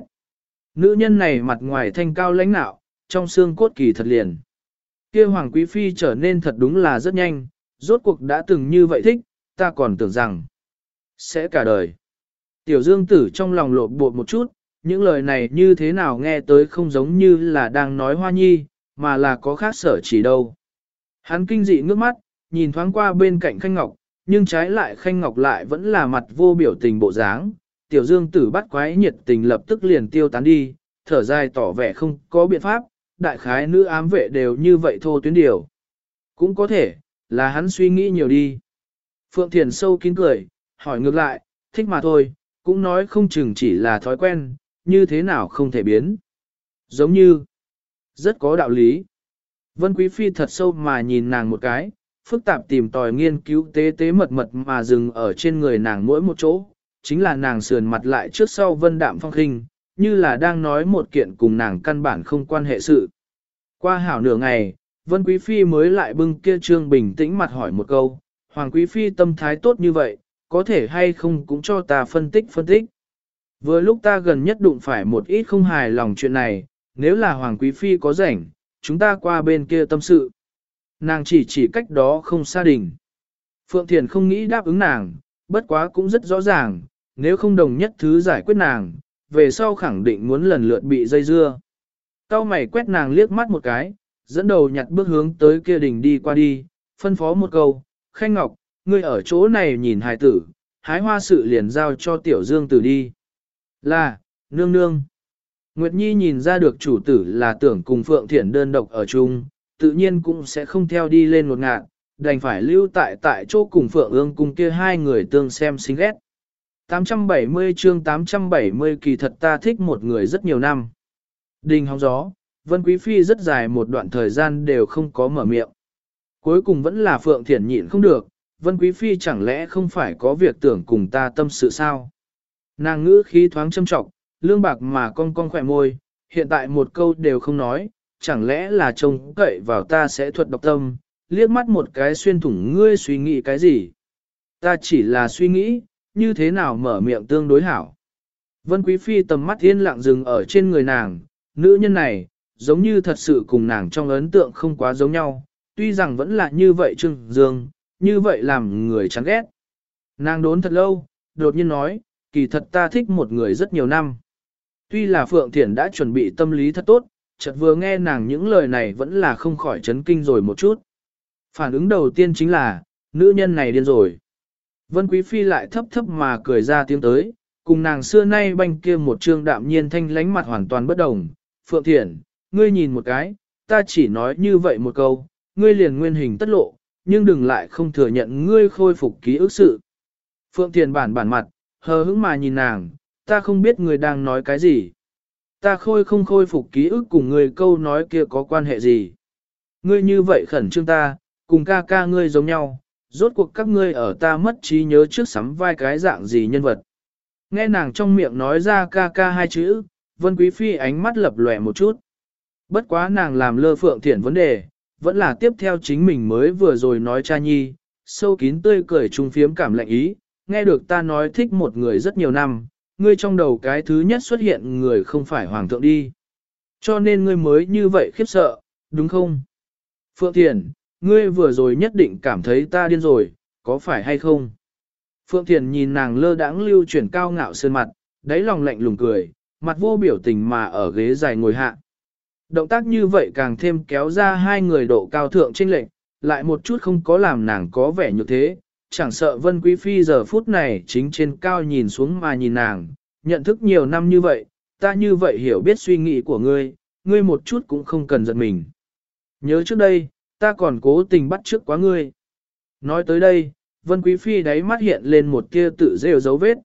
Nữ nhân này mặt ngoài thanh cao lãnh nạo, trong xương cốt kỳ thật liền. kia Hoàng Quý Phi trở nên thật đúng là rất nhanh, rốt cuộc đã từng như vậy thích, ta còn tưởng rằng sẽ cả đời. Tiểu Dương Tử trong lòng lộn bột một chút, những lời này như thế nào nghe tới không giống như là đang nói hoa nhi, mà là có khác sở chỉ đâu. Hắn kinh dị ngước mắt, nhìn thoáng qua bên cạnh Khanh Ngọc, nhưng trái lại Khanh Ngọc lại vẫn là mặt vô biểu tình bộ dáng. Tiểu Dương Tử bắt quái nhiệt tình lập tức liền tiêu tán đi, thở dài tỏ vẻ không có biện pháp, đại khái nữ ám vệ đều như vậy thô tuyến điều. Cũng có thể, là hắn suy nghĩ nhiều đi. Phượng Thiền sâu kín cười, hỏi ngược lại, thích mà thôi, cũng nói không chừng chỉ là thói quen, như thế nào không thể biến. Giống như, rất có đạo lý. Vân Quý Phi thật sâu mà nhìn nàng một cái, phức tạp tìm tòi nghiên cứu tế tế mật mật mà dừng ở trên người nàng mỗi một chỗ, chính là nàng sườn mặt lại trước sau vân đạm phong khinh, như là đang nói một kiện cùng nàng căn bản không quan hệ sự. Qua hảo nửa ngày, Vân Quý Phi mới lại bưng kia trương bình tĩnh mặt hỏi một câu, Hoàng Quý Phi tâm thái tốt như vậy, có thể hay không cũng cho ta phân tích phân tích. Vừa lúc ta gần nhất đụng phải một ít không hài lòng chuyện này, nếu là Hoàng Quý Phi có rảnh, chúng ta qua bên kia tâm sự. Nàng chỉ chỉ cách đó không xa đình. Phượng Thiền không nghĩ đáp ứng nàng, bất quá cũng rất rõ ràng, nếu không đồng nhất thứ giải quyết nàng, về sau khẳng định muốn lần lượt bị dây dưa. Cao mày quét nàng liếc mắt một cái, dẫn đầu nhặt bước hướng tới kia đỉnh đi qua đi, phân phó một câu, Khanh Ngọc, ngươi ở chỗ này nhìn hài tử, hái hoa sự liền giao cho tiểu dương tử đi. Là, nương nương. Nguyệt Nhi nhìn ra được chủ tử là tưởng cùng Phượng Thiển đơn độc ở chung, tự nhiên cũng sẽ không theo đi lên một ngạn, đành phải lưu tại tại chỗ cùng Phượng ương cùng kia hai người tương xem xinh ghét. 870 chương 870 kỳ thật ta thích một người rất nhiều năm. Đình hóng gió, Vân Quý Phi rất dài một đoạn thời gian đều không có mở miệng. Cuối cùng vẫn là Phượng Thiển nhịn không được, Vân Quý Phi chẳng lẽ không phải có việc tưởng cùng ta tâm sự sao? Nàng ngữ khí thoáng châm trọng, lương bạc mà con con khỏe môi, hiện tại một câu đều không nói, chẳng lẽ là trông cậy vào ta sẽ thuật độc tâm, liếc mắt một cái xuyên thủng ngươi suy nghĩ cái gì? Ta chỉ là suy nghĩ, như thế nào mở miệng tương đối hảo. Vân Quý Phi tầm mắt yên lặng dừng ở trên người nàng, nữ nhân này, giống như thật sự cùng nàng trong ấn tượng không quá giống nhau, tuy rằng vẫn là như vậy trưng dương, như vậy làm người chán ghét. Nàng đốn thật lâu, đột nhiên nói, kỳ thật ta thích một người rất nhiều năm. Tuy là Phượng Thiển đã chuẩn bị tâm lý thật tốt, chợt vừa nghe nàng những lời này vẫn là không khỏi chấn kinh rồi một chút. Phản ứng đầu tiên chính là, nữ nhân này điên rồi. Vân Quý Phi lại thấp thấp mà cười ra tiếng tới, cùng nàng xưa nay banh kia một trương đạm nhiên thanh lánh mặt hoàn toàn bất đồng. Phượng Thiển, ngươi nhìn một cái, ta chỉ nói như vậy một câu, ngươi liền nguyên hình tất lộ, nhưng đừng lại không thừa nhận ngươi khôi phục ký ức sự. Phượng Thiền bản bản mặt, hờ hững mà nhìn nàng, ta không biết ngươi đang nói cái gì. Ta khôi không khôi phục ký ức cùng ngươi câu nói kia có quan hệ gì. Ngươi như vậy khẩn trương ta, cùng ca ca ngươi giống nhau, rốt cuộc các ngươi ở ta mất trí nhớ trước sắm vai cái dạng gì nhân vật. Nghe nàng trong miệng nói ra ca ca hai chữ, Vân Quý Phi ánh mắt lập lòe một chút. Bất quá nàng làm lơ phượng thiện vấn đề, vẫn là tiếp theo chính mình mới vừa rồi nói cha nhi, sâu kín tươi cười trung phiếm cảm lạnh ý, nghe được ta nói thích một người rất nhiều năm, ngươi trong đầu cái thứ nhất xuất hiện người không phải hoàng thượng đi. Cho nên ngươi mới như vậy khiếp sợ, đúng không? Phượng Thiền, ngươi vừa rồi nhất định cảm thấy ta điên rồi, có phải hay không? Phượng Thiền nhìn nàng lơ đãng lưu chuyển cao ngạo sơn mặt, đáy lòng lạnh lùng cười, mặt vô biểu tình mà ở ghế dài ngồi hạ. Động tác như vậy càng thêm kéo ra hai người độ cao thượng trên lệnh, lại một chút không có làm nàng có vẻ như thế, chẳng sợ Vân Quý Phi giờ phút này chính trên cao nhìn xuống mà nhìn nàng, nhận thức nhiều năm như vậy, ta như vậy hiểu biết suy nghĩ của ngươi, ngươi một chút cũng không cần giận mình. Nhớ trước đây, ta còn cố tình bắt trước quá ngươi. Nói tới đây, Vân Quý Phi đáy mắt hiện lên một tia tự rêu dấu vết.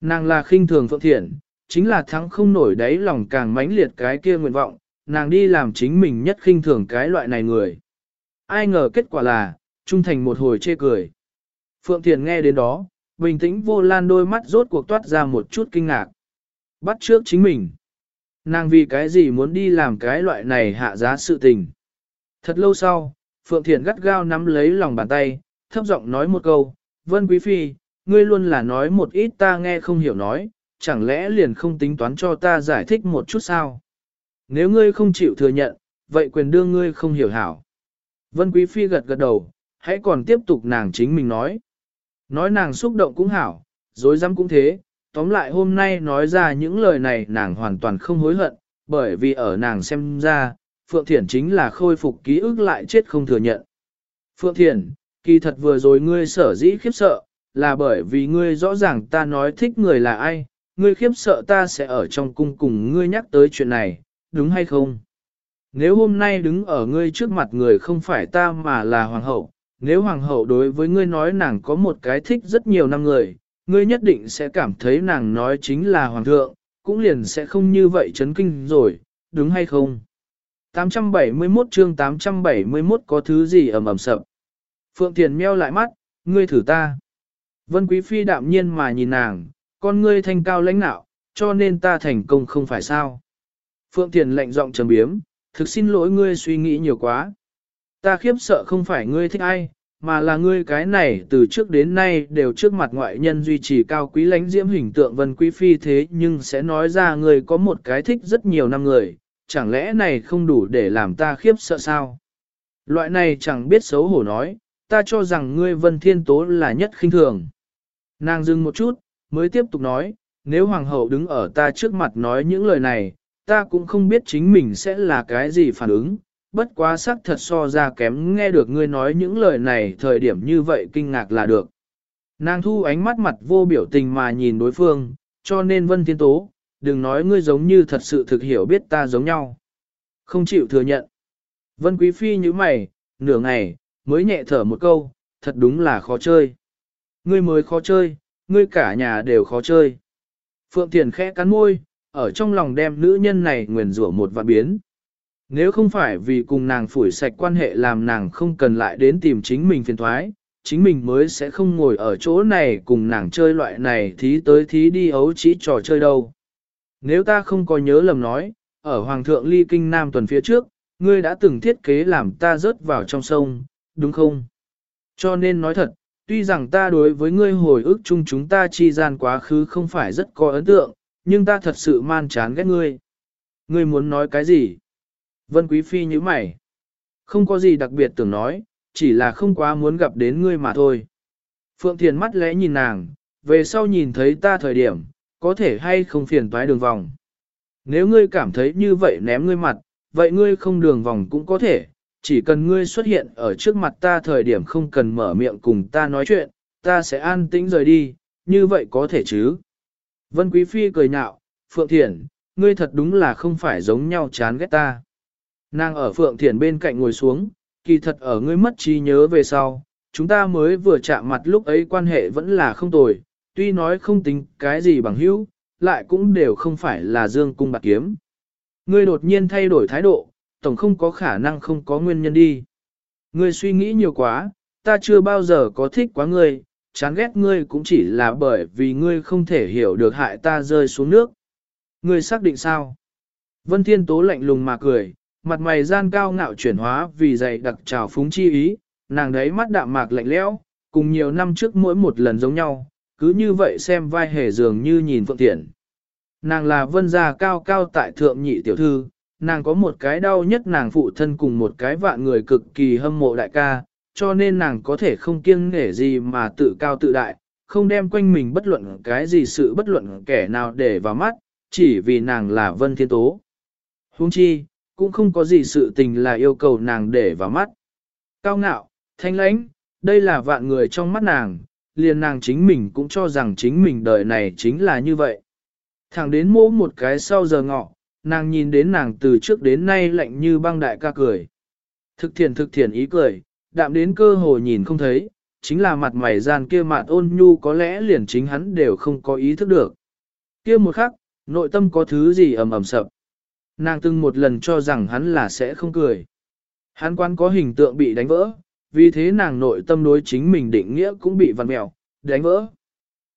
Nàng là khinh thường phượng thiện, chính là thắng không nổi đáy lòng càng mãnh liệt cái kia nguyện vọng, nàng đi làm chính mình nhất khinh thường cái loại này người. Ai ngờ kết quả là, trung thành một hồi chê cười. Phượng Thiền nghe đến đó, bình tĩnh vô lan đôi mắt rốt cuộc toát ra một chút kinh ngạc. Bắt trước chính mình. Nàng vì cái gì muốn đi làm cái loại này hạ giá sự tình. Thật lâu sau, Phượng Thiền gắt gao nắm lấy lòng bàn tay, thấp giọng nói một câu, Vân Quý Phi, ngươi luôn là nói một ít ta nghe không hiểu nói, chẳng lẽ liền không tính toán cho ta giải thích một chút sao? Nếu ngươi không chịu thừa nhận, vậy quyền đương ngươi không hiểu hảo. Vân Quý Phi gật gật đầu, hãy còn tiếp tục nàng chính mình nói. Nói nàng xúc động cũng hảo, dối dám cũng thế, tóm lại hôm nay nói ra những lời này nàng hoàn toàn không hối hận, bởi vì ở nàng xem ra, Phượng Thiển chính là khôi phục ký ức lại chết không thừa nhận. Phượng Thiển, kỳ thật vừa rồi ngươi sở dĩ khiếp sợ, là bởi vì ngươi rõ ràng ta nói thích người là ai, ngươi khiếp sợ ta sẽ ở trong cung cùng ngươi nhắc tới chuyện này, đúng hay không? Nếu hôm nay đứng ở ngươi trước mặt người không phải ta mà là hoàng hậu, nếu hoàng hậu đối với ngươi nói nàng có một cái thích rất nhiều năm người, ngươi nhất định sẽ cảm thấy nàng nói chính là hoàng thượng, cũng liền sẽ không như vậy chấn kinh rồi, đúng hay không? 871 chương 871 có thứ gì ầm ầm sập. Phượng Thiền meo lại mắt, ngươi thử ta. Vân Quý Phi đạm nhiên mà nhìn nàng, con ngươi thanh cao lãnh nạo, cho nên ta thành công không phải sao. Phượng Thiền lạnh giọng trầm biếm, thực xin lỗi ngươi suy nghĩ nhiều quá. Ta khiếp sợ không phải ngươi thích ai, mà là ngươi cái này từ trước đến nay đều trước mặt ngoại nhân duy trì cao quý lãnh diễm hình tượng vân quý phi thế nhưng sẽ nói ra ngươi có một cái thích rất nhiều năm người, chẳng lẽ này không đủ để làm ta khiếp sợ sao? Loại này chẳng biết xấu hổ nói, ta cho rằng ngươi vân thiên tố là nhất khinh thường. Nàng dừng một chút, mới tiếp tục nói, nếu hoàng hậu đứng ở ta trước mặt nói những lời này, ta cũng không biết chính mình sẽ là cái gì phản ứng, bất quá sắc thật so ra kém nghe được ngươi nói những lời này thời điểm như vậy kinh ngạc là được. Nàng thu ánh mắt mặt vô biểu tình mà nhìn đối phương, cho nên vân thiên tố, đừng nói ngươi giống như thật sự thực hiểu biết ta giống nhau. Không chịu thừa nhận. Vân Quý Phi như mày, nửa ngày, mới nhẹ thở một câu, thật đúng là khó chơi. Ngươi mới khó chơi, ngươi cả nhà đều khó chơi. Phượng Thiền khẽ cắn môi, ở trong lòng đem nữ nhân này nguyền rủa một vạn biến. Nếu không phải vì cùng nàng phủi sạch quan hệ làm nàng không cần lại đến tìm chính mình phiền thoái, chính mình mới sẽ không ngồi ở chỗ này cùng nàng chơi loại này thí tới thí đi ấu chỉ trò chơi đâu. Nếu ta không có nhớ lầm nói, ở Hoàng thượng ly kinh Nam tuần phía trước, ngươi đã từng thiết kế làm ta rớt vào trong sông, đúng không? Cho nên nói thật, tuy rằng ta đối với ngươi hồi ức chung chúng ta chi gian quá khứ không phải rất có ấn tượng, nhưng ta thật sự man chán ghét ngươi. Ngươi muốn nói cái gì? Vân Quý Phi như mày. Không có gì đặc biệt tưởng nói, chỉ là không quá muốn gặp đến ngươi mà thôi. Phượng Thiền mắt lẽ nhìn nàng, về sau nhìn thấy ta thời điểm, có thể hay không phiền toái đường vòng. Nếu ngươi cảm thấy như vậy ném ngươi mặt, vậy ngươi không đường vòng cũng có thể, chỉ cần ngươi xuất hiện ở trước mặt ta thời điểm không cần mở miệng cùng ta nói chuyện, ta sẽ an tĩnh rời đi, như vậy có thể chứ. Vân Quý Phi cười nhạo, Phượng Thiển, ngươi thật đúng là không phải giống nhau chán ghét ta. Nàng ở Phượng Thiển bên cạnh ngồi xuống, kỳ thật ở ngươi mất trí nhớ về sau, chúng ta mới vừa chạm mặt lúc ấy quan hệ vẫn là không tồi, tuy nói không tính cái gì bằng hữu, lại cũng đều không phải là dương cung bạc kiếm. Ngươi đột nhiên thay đổi thái độ, tổng không có khả năng không có nguyên nhân đi. Ngươi suy nghĩ nhiều quá, ta chưa bao giờ có thích quá ngươi, chán ghét ngươi cũng chỉ là bởi vì ngươi không thể hiểu được hại ta rơi xuống nước. Ngươi xác định sao? Vân Thiên Tố lạnh lùng mà cười, mặt mày gian cao ngạo chuyển hóa vì dày đặc trào phúng chi ý, nàng đấy mắt đạm mạc lạnh lẽo, cùng nhiều năm trước mỗi một lần giống nhau, cứ như vậy xem vai hề dường như nhìn Phượng Thiển. Nàng là vân gia cao cao tại thượng nhị tiểu thư, nàng có một cái đau nhất nàng phụ thân cùng một cái vạn người cực kỳ hâm mộ đại ca, cho nên nàng có thể không kiêng nể gì mà tự cao tự đại, không đem quanh mình bất luận cái gì sự bất luận kẻ nào để vào mắt, chỉ vì nàng là vân thiên tố. Huống chi, cũng không có gì sự tình là yêu cầu nàng để vào mắt. Cao ngạo, thanh lãnh, đây là vạn người trong mắt nàng, liền nàng chính mình cũng cho rằng chính mình đời này chính là như vậy. Thẳng đến mỗ một cái sau giờ ngọ, nàng nhìn đến nàng từ trước đến nay lạnh như băng đại ca cười. Thực thiền thực thiền ý cười, đạm đến cơ hồ nhìn không thấy, chính là mặt mày gian kia mạn ôn nhu có lẽ liền chính hắn đều không có ý thức được. Kia một khắc, nội tâm có thứ gì ầm ầm sập. Nàng từng một lần cho rằng hắn là sẽ không cười. Hắn quan có hình tượng bị đánh vỡ, vì thế nàng nội tâm đối chính mình định nghĩa cũng bị vặn mẹo, đánh vỡ.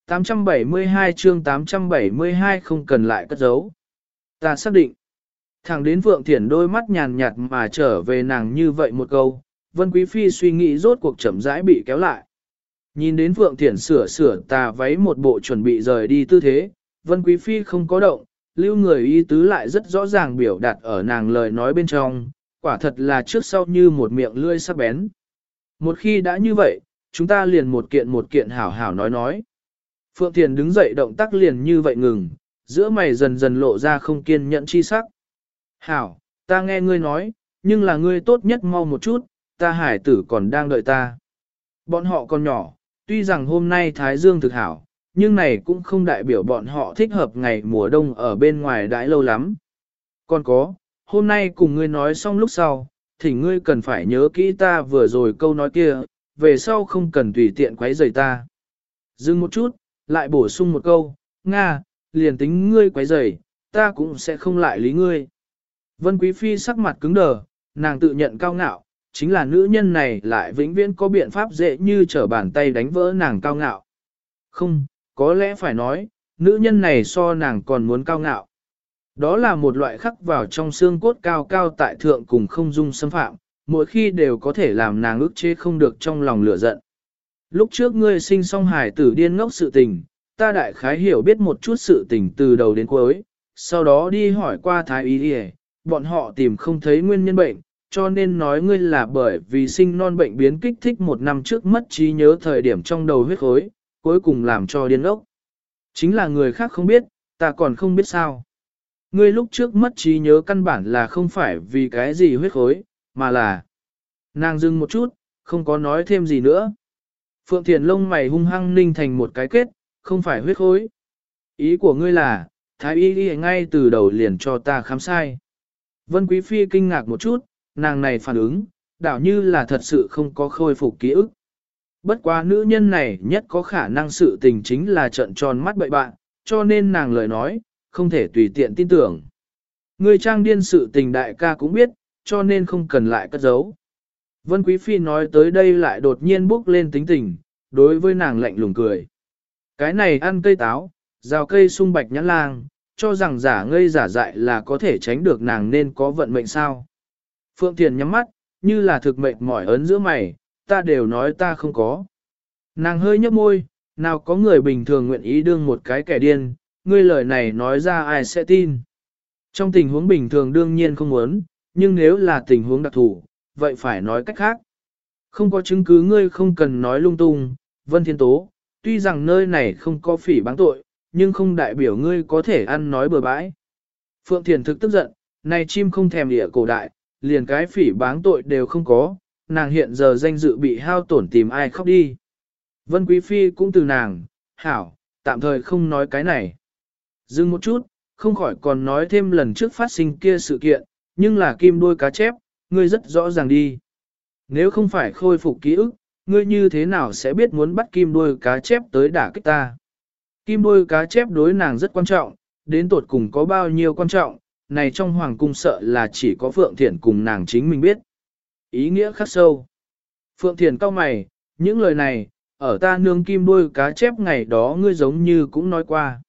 872 chương 872 không cần lại cất giấu. Ta xác định. Thẳng đến Phượng Thiển đôi mắt nhàn nhạt mà trở về nàng như vậy một câu, Vân Quý Phi suy nghĩ rốt cuộc chậm rãi bị kéo lại. Nhìn đến Phượng Thiển sửa sửa tà váy một bộ chuẩn bị rời đi tư thế, Vân Quý Phi không có động, lưu người y tứ lại rất rõ ràng biểu đạt ở nàng lời nói bên trong, quả thật là trước sau như một miệng lươi sắc bén. Một khi đã như vậy, chúng ta liền một kiện một kiện hảo hảo nói nói. Phượng Thiền đứng dậy động tác liền như vậy ngừng, giữa mày dần dần lộ ra không kiên nhẫn chi sắc. Hảo, ta nghe ngươi nói, nhưng là ngươi tốt nhất mau một chút, ta hải tử còn đang đợi ta. Bọn họ còn nhỏ, tuy rằng hôm nay Thái Dương thực hảo, nhưng này cũng không đại biểu bọn họ thích hợp ngày mùa đông ở bên ngoài đãi lâu lắm. Còn có, hôm nay cùng ngươi nói xong lúc sau, thì ngươi cần phải nhớ kỹ ta vừa rồi câu nói kia, về sau không cần tùy tiện quấy rầy ta. Dừng một chút, lại bổ sung một câu, Nga, liền tính ngươi quấy rầy, ta cũng sẽ không lại lý ngươi. Vân Quý Phi sắc mặt cứng đờ, nàng tự nhận cao ngạo, chính là nữ nhân này lại vĩnh viễn có biện pháp dễ như trở bàn tay đánh vỡ nàng cao ngạo. Không, có lẽ phải nói, nữ nhân này so nàng còn muốn cao ngạo. Đó là một loại khắc vào trong xương cốt cao cao tại thượng cùng không dung xâm phạm, mỗi khi đều có thể làm nàng ức chế không được trong lòng lửa giận. Lúc trước ngươi sinh song hải tử điên ngốc sự tình, ta đại khái hiểu biết một chút sự tình từ đầu đến cuối, sau đó đi hỏi qua thái y đi bọn họ tìm không thấy nguyên nhân bệnh, cho nên nói ngươi là bởi vì sinh non bệnh biến kích thích một năm trước mất trí nhớ thời điểm trong đầu huyết khối, cuối cùng làm cho điên ốc. Chính là người khác không biết, ta còn không biết sao. Ngươi lúc trước mất trí nhớ căn bản là không phải vì cái gì huyết khối, mà là... Nàng dừng một chút, không có nói thêm gì nữa. Phượng Thiền lông mày hung hăng ninh thành một cái kết, không phải huyết khối. Ý của ngươi là, thái y đi ngay từ đầu liền cho ta khám sai. Vân Quý Phi kinh ngạc một chút, nàng này phản ứng, đảo như là thật sự không có khôi phục ký ức. Bất quá nữ nhân này nhất có khả năng sự tình chính là trận tròn mắt bậy bạn, cho nên nàng lời nói, không thể tùy tiện tin tưởng. Người trang điên sự tình đại ca cũng biết, cho nên không cần lại cất giấu. Vân Quý Phi nói tới đây lại đột nhiên bước lên tính tình, đối với nàng lạnh lùng cười. Cái này ăn cây táo, rào cây sung bạch nhãn lang, cho rằng giả ngây giả dại là có thể tránh được nàng nên có vận mệnh sao. Phượng Thiền nhắm mắt, như là thực mệnh mỏi ấn giữa mày, ta đều nói ta không có. Nàng hơi nhấp môi, nào có người bình thường nguyện ý đương một cái kẻ điên, ngươi lời này nói ra ai sẽ tin. Trong tình huống bình thường đương nhiên không muốn, nhưng nếu là tình huống đặc thù, vậy phải nói cách khác. Không có chứng cứ ngươi không cần nói lung tung, Vân Thiên Tố, tuy rằng nơi này không có phỉ báng tội, nhưng không đại biểu ngươi có thể ăn nói bừa bãi. Phượng Thiền thực tức giận, này chim không thèm địa cổ đại, liền cái phỉ báng tội đều không có, nàng hiện giờ danh dự bị hao tổn tìm ai khóc đi. Vân Quý Phi cũng từ nàng, hảo, tạm thời không nói cái này. Dừng một chút, không khỏi còn nói thêm lần trước phát sinh kia sự kiện, nhưng là kim đuôi cá chép, ngươi rất rõ ràng đi. Nếu không phải khôi phục ký ức, ngươi như thế nào sẽ biết muốn bắt kim đuôi cá chép tới đả kích ta? Kim đuôi cá chép đối nàng rất quan trọng, đến tột cùng có bao nhiêu quan trọng, này trong hoàng cung sợ là chỉ có Phượng Thiển cùng nàng chính mình biết. Ý nghĩa khắc sâu. Phượng Thiển cao mày, những lời này, ở ta nương kim đuôi cá chép ngày đó ngươi giống như cũng nói qua.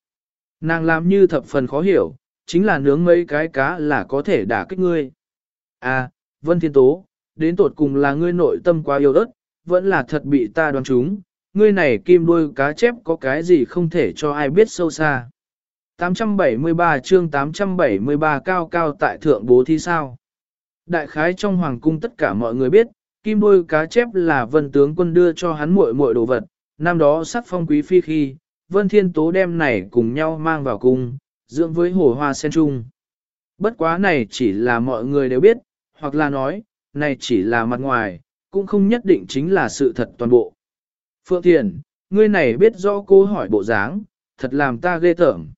Nàng làm như thập phần khó hiểu, chính là nướng mấy cái cá là có thể đả kích ngươi. À, Vân Thiên Tố, đến tột cùng là ngươi nội tâm quá yêu đất, vẫn là thật bị ta đoán trúng, ngươi này kim đuôi cá chép có cái gì không thể cho ai biết sâu xa. 873 chương 873 cao cao tại thượng bố thi sao. Đại khái trong hoàng cung tất cả mọi người biết, kim đuôi cá chép là vân tướng quân đưa cho hắn muội muội đồ vật, năm đó sắc phong quý phi khi, vân thiên tố đem này cùng nhau mang vào cung, dưỡng với hồ hoa sen trung. Bất quá này chỉ là mọi người đều biết, hoặc là nói, này chỉ là mặt ngoài, cũng không nhất định chính là sự thật toàn bộ. Phượng Thiền, ngươi này biết rõ cô hỏi bộ dáng, thật làm ta ghê tởm.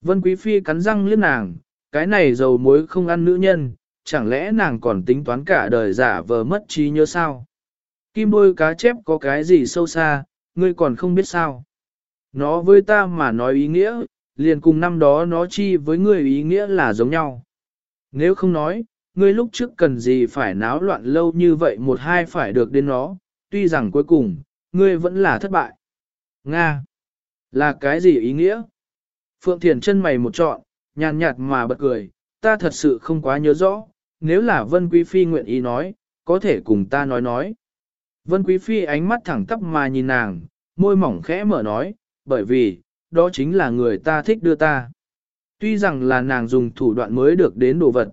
Vân Quý Phi cắn răng liếc nàng, cái này dầu muối không ăn nữ nhân, chẳng lẽ nàng còn tính toán cả đời giả vờ mất trí nhớ sao? Kim đôi cá chép có cái gì sâu xa, ngươi còn không biết sao? Nó với ta mà nói ý nghĩa, liền cùng năm đó nó chi với ngươi ý nghĩa là giống nhau. Nếu không nói, ngươi lúc trước cần gì phải náo loạn lâu như vậy một hai phải được đến nó, tuy rằng cuối cùng, ngươi vẫn là thất bại. Nga! Là cái gì ý nghĩa? Phượng Thiền chân mày một trọn, nhàn nhạt mà bật cười, ta thật sự không quá nhớ rõ, nếu là Vân Quý Phi nguyện ý nói, có thể cùng ta nói nói. Vân Quý Phi ánh mắt thẳng tắp mà nhìn nàng, môi mỏng khẽ mở nói, bởi vì, đó chính là người ta thích đưa ta. Tuy rằng là nàng dùng thủ đoạn mới được đến đồ vật.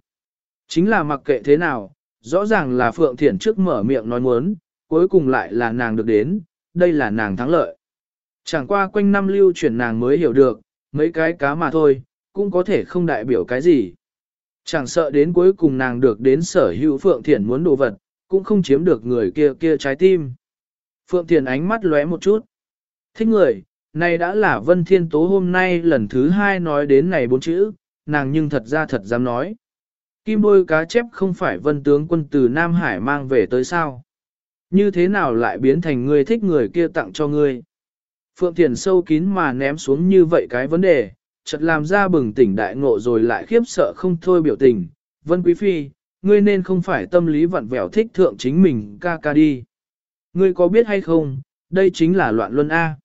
Chính là mặc kệ thế nào, rõ ràng là Phượng Thiển trước mở miệng nói muốn, cuối cùng lại là nàng được đến, đây là nàng thắng lợi. Chẳng qua quanh năm lưu chuyển nàng mới hiểu được, mấy cái cá mà thôi, cũng có thể không đại biểu cái gì. Chẳng sợ đến cuối cùng nàng được đến sở hữu Phượng Thiển muốn đồ vật, cũng không chiếm được người kia kia trái tim. Phượng Thiển ánh mắt lóe một chút. Thích người, này đã là Vân Thiên Tố hôm nay lần thứ hai nói đến này bốn chữ, nàng nhưng thật ra thật dám nói. Kim đôi cá chép không phải Vân Tướng quân từ Nam Hải mang về tới sao. Như thế nào lại biến thành người thích người kia tặng cho ngươi? Phượng Thiền sâu kín mà ném xuống như vậy cái vấn đề, chợt làm ra bừng tỉnh đại ngộ rồi lại khiếp sợ không thôi biểu tình. Vân Quý Phi, ngươi nên không phải tâm lý vặn vẹo thích thượng chính mình ca ca đi. Ngươi có biết hay không, đây chính là loạn luân A.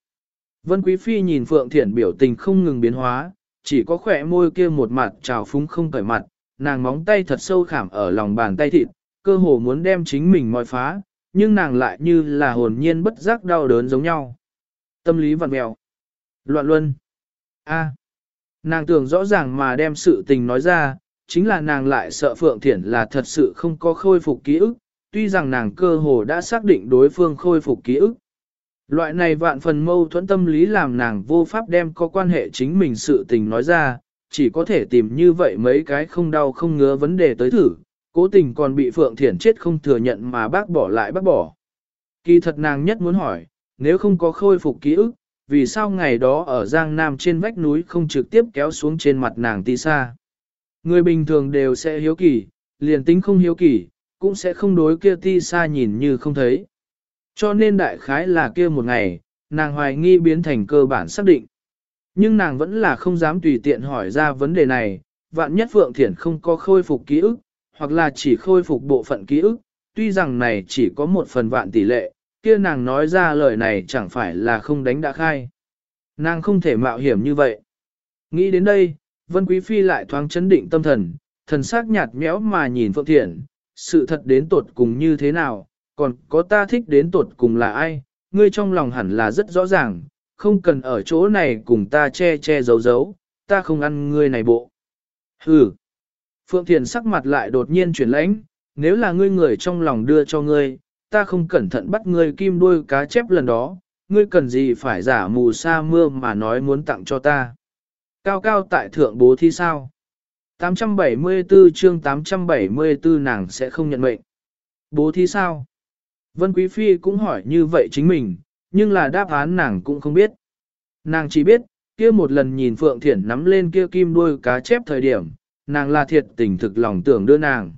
Vân Quý Phi nhìn Phượng Thiển biểu tình không ngừng biến hóa, chỉ có khỏe môi kia một mặt trào phúng không cởi mặt, nàng móng tay thật sâu khảm ở lòng bàn tay thịt, cơ hồ muốn đem chính mình moi phá, nhưng nàng lại như là hồn nhiên bất giác đau đớn giống nhau. Tâm lý vặn mèo. Loạn luân. A. Nàng tưởng rõ ràng mà đem sự tình nói ra, chính là nàng lại sợ Phượng Thiển là thật sự không có khôi phục ký ức, tuy rằng nàng cơ hồ đã xác định đối phương khôi phục ký ức. Loại này vạn phần mâu thuẫn tâm lý làm nàng vô pháp đem có quan hệ chính mình sự tình nói ra, chỉ có thể tìm như vậy mấy cái không đau không ngứa vấn đề tới thử, cố tình còn bị Phượng Thiển chết không thừa nhận mà bác bỏ lại bác bỏ. Kỳ thật nàng nhất muốn hỏi, nếu không có khôi phục ký ức, vì sao ngày đó ở Giang Nam trên vách núi không trực tiếp kéo xuống trên mặt nàng ti xa. Người bình thường đều sẽ hiếu kỳ, liền tính không hiếu kỳ, cũng sẽ không đối kia ti xa nhìn như không thấy. Cho nên đại khái là kia một ngày, nàng hoài nghi biến thành cơ bản xác định. Nhưng nàng vẫn là không dám tùy tiện hỏi ra vấn đề này, vạn nhất Phượng Thiển không có khôi phục ký ức, hoặc là chỉ khôi phục bộ phận ký ức, tuy rằng này chỉ có một phần vạn tỷ lệ, kia nàng nói ra lời này chẳng phải là không đánh đã khai. Nàng không thể mạo hiểm như vậy. Nghĩ đến đây, Vân Quý Phi lại thoáng chấn định tâm thần, thần sắc nhạt méo mà nhìn Phượng Thiển, sự thật đến tột cùng như thế nào, còn có ta thích đến tột cùng là ai, ngươi trong lòng hẳn là rất rõ ràng, không cần ở chỗ này cùng ta che che giấu giấu, ta không ăn ngươi này bộ. Hừ. Phượng Thiền sắc mặt lại đột nhiên chuyển lãnh, nếu là ngươi người trong lòng đưa cho ngươi, ta không cẩn thận bắt ngươi kim đuôi cá chép lần đó, ngươi cần gì phải giả mù sa mưa mà nói muốn tặng cho ta. Cao cao tại thượng bố thi sao? 874 chương 874 nàng sẽ không nhận mệnh. Bố thi sao? Vân Quý Phi cũng hỏi như vậy chính mình, nhưng là đáp án nàng cũng không biết. Nàng chỉ biết, kia một lần nhìn Phượng Thiển nắm lên kia kim đuôi cá chép thời điểm, nàng là thiệt tình thực lòng tưởng đưa nàng.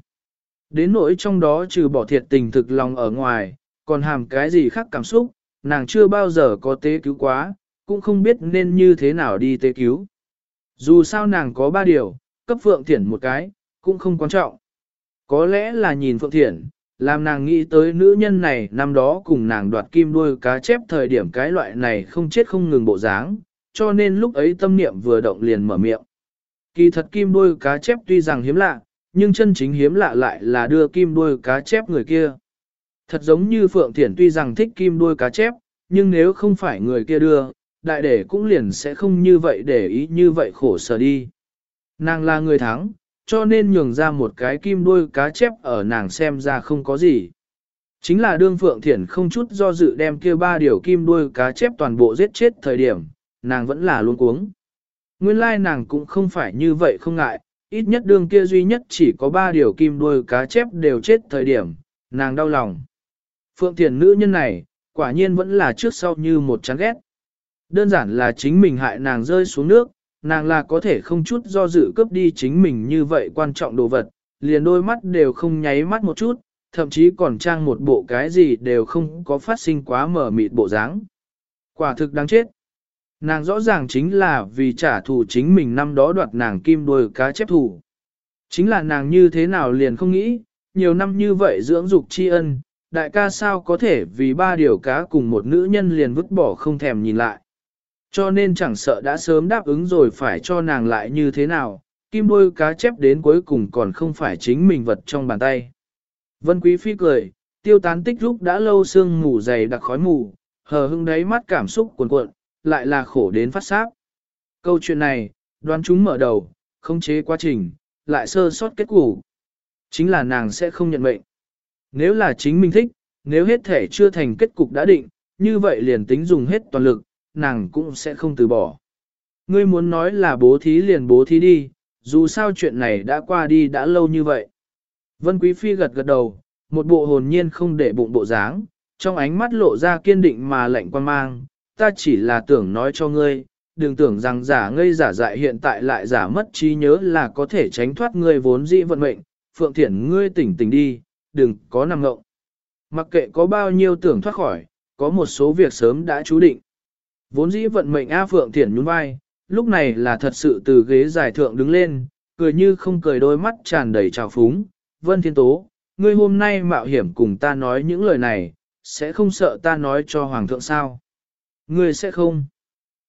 Đến nỗi trong đó trừ bỏ thiệt tình thực lòng ở ngoài, còn hàm cái gì khác cảm xúc, nàng chưa bao giờ có tế cứu quá, cũng không biết nên như thế nào đi tế cứu. Dù sao nàng có ba điều, cấp Phượng Thiển một cái, cũng không quan trọng. Có lẽ là nhìn Phượng Thiển, làm nàng nghĩ tới nữ nhân này năm đó cùng nàng đoạt kim đuôi cá chép thời điểm cái loại này không chết không ngừng bộ dáng, cho nên lúc ấy tâm niệm vừa động liền mở miệng. Kỳ thật kim đuôi cá chép tuy rằng hiếm lạ, nhưng chân chính hiếm lạ lại là đưa kim đuôi cá chép người kia. Thật giống như Phượng Thiển tuy rằng thích kim đuôi cá chép, nhưng nếu không phải người kia đưa, đại đệ cũng liền sẽ không như vậy để ý như vậy khổ sở đi. Nàng là người thắng, cho nên nhường ra một cái kim đuôi cá chép ở nàng xem ra không có gì. Chính là đương Phượng Thiển không chút do dự đem kia ba điều kim đuôi cá chép toàn bộ giết chết thời điểm, nàng vẫn là luôn cuống. Nguyên lai nàng cũng không phải như vậy không ngại, ít nhất đương kia duy nhất chỉ có ba điều kim đuôi cá chép đều chết thời điểm, nàng đau lòng. Phượng Thiển nữ nhân này, quả nhiên vẫn là trước sau như một chán ghét. Đơn giản là chính mình hại nàng rơi xuống nước, nàng là có thể không chút do dự cướp đi chính mình như vậy quan trọng đồ vật, liền đôi mắt đều không nháy mắt một chút, thậm chí còn trang một bộ cái gì đều không có phát sinh quá mở mịt bộ dáng. Quả thực đáng chết. Nàng rõ ràng chính là vì trả thù chính mình năm đó đoạt nàng kim đuôi cá chép thù. Chính là nàng như thế nào liền không nghĩ, nhiều năm như vậy dưỡng dục tri ân, đại ca sao có thể vì ba điều cá cùng một nữ nhân liền vứt bỏ không thèm nhìn lại. Cho nên chẳng sợ đã sớm đáp ứng rồi phải cho nàng lại như thế nào, kim đôi cá chép đến cuối cùng còn không phải chính mình vật trong bàn tay. Vân Quý Phi cười, tiêu tán tích lúc đã lâu sương mù dày đặc khói mù, hờ hưng đáy mắt cảm xúc cuồn cuộn, lại là khổ đến phát sáp. Câu chuyện này, đoán chúng mở đầu, không chế quá trình, lại sơ sót kết cục. Chính là nàng sẽ không nhận mệnh. Nếu là chính mình thích, nếu hết thể chưa thành kết cục đã định, như vậy liền tính dùng hết toàn lực, nàng cũng sẽ không từ bỏ. Ngươi muốn nói là bố thí liền bố thí đi, dù sao chuyện này đã qua đi đã lâu như vậy. Vân Quý Phi gật gật đầu, một bộ hồn nhiên không để bụng bộ dáng, trong ánh mắt lộ ra kiên định mà lạnh quan mang, ta chỉ là tưởng nói cho ngươi, đừng tưởng rằng giả ngây giả dại hiện tại lại giả mất trí nhớ là có thể tránh thoát ngươi vốn dĩ vận mệnh, Phượng Thiển ngươi tỉnh tỉnh đi, đừng có nằm ngộng. Mặc kệ có bao nhiêu tưởng thoát khỏi, có một số việc sớm đã chú định. Vốn dĩ vận mệnh A Phượng Thiển nhún vai, lúc này là thật sự từ ghế giải thượng đứng lên, cười như không cười đôi mắt tràn đầy trào phúng. Vân Thiên Tố, ngươi hôm nay mạo hiểm cùng ta nói những lời này, sẽ không sợ ta nói cho Hoàng thượng sao? Ngươi sẽ không.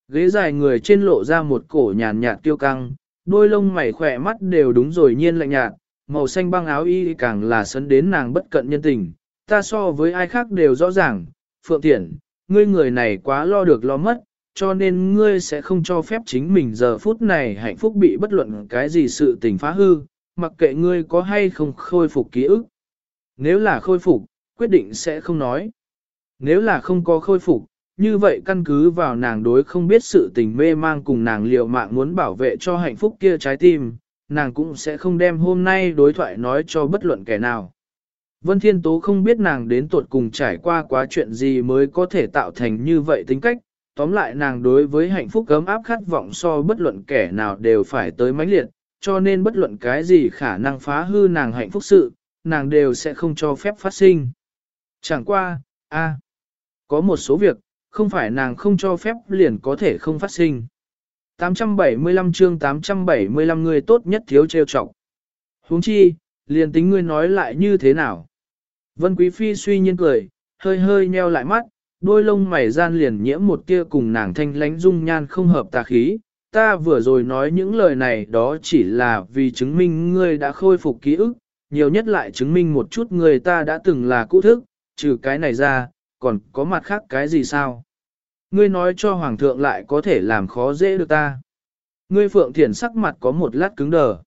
Ghế dài người trên lộ ra một cổ nhàn nhạt tiêu căng, đôi lông mày khỏe mắt đều đúng rồi nhiên lạnh nhạt, màu xanh băng áo y càng là sấn đến nàng bất cận nhân tình. Ta so với ai khác đều rõ ràng, Phượng Thiển, ngươi người này quá lo được lo mất, cho nên ngươi sẽ không cho phép chính mình giờ phút này hạnh phúc bị bất luận cái gì sự tình phá hư, mặc kệ ngươi có hay không khôi phục ký ức. Nếu là khôi phục, quyết định sẽ không nói. Nếu là không có khôi phục, như vậy căn cứ vào nàng đối không biết sự tình mê mang cùng nàng liều mạng muốn bảo vệ cho hạnh phúc kia trái tim, nàng cũng sẽ không đem hôm nay đối thoại nói cho bất luận kẻ nào. Vân Thiên Tố không biết nàng đến tuột cùng trải qua quá chuyện gì mới có thể tạo thành như vậy tính cách, tóm lại nàng đối với hạnh phúc cấm áp khát vọng so bất luận kẻ nào đều phải tới mãnh liệt, cho nên bất luận cái gì khả năng phá hư nàng hạnh phúc sự, nàng đều sẽ không cho phép phát sinh. Chẳng qua, a, có một số việc, không phải nàng không cho phép liền có thể không phát sinh. 875 chương 875 người tốt nhất thiếu trêu trọng. huống chi, liền tính ngươi nói lại như thế nào. Vân Quý Phi suy nhiên cười, hơi hơi nheo lại mắt, đôi lông mày gian liền nhiễm một tia cùng nàng thanh lánh dung nhan không hợp tà khí. Ta vừa rồi nói những lời này đó chỉ là vì chứng minh ngươi đã khôi phục ký ức, nhiều nhất lại chứng minh một chút người ta đã từng là cũ thức, trừ cái này ra, còn có mặt khác cái gì sao? Ngươi nói cho Hoàng thượng lại có thể làm khó dễ được ta. Ngươi Phượng Thiển sắc mặt có một lát cứng đờ.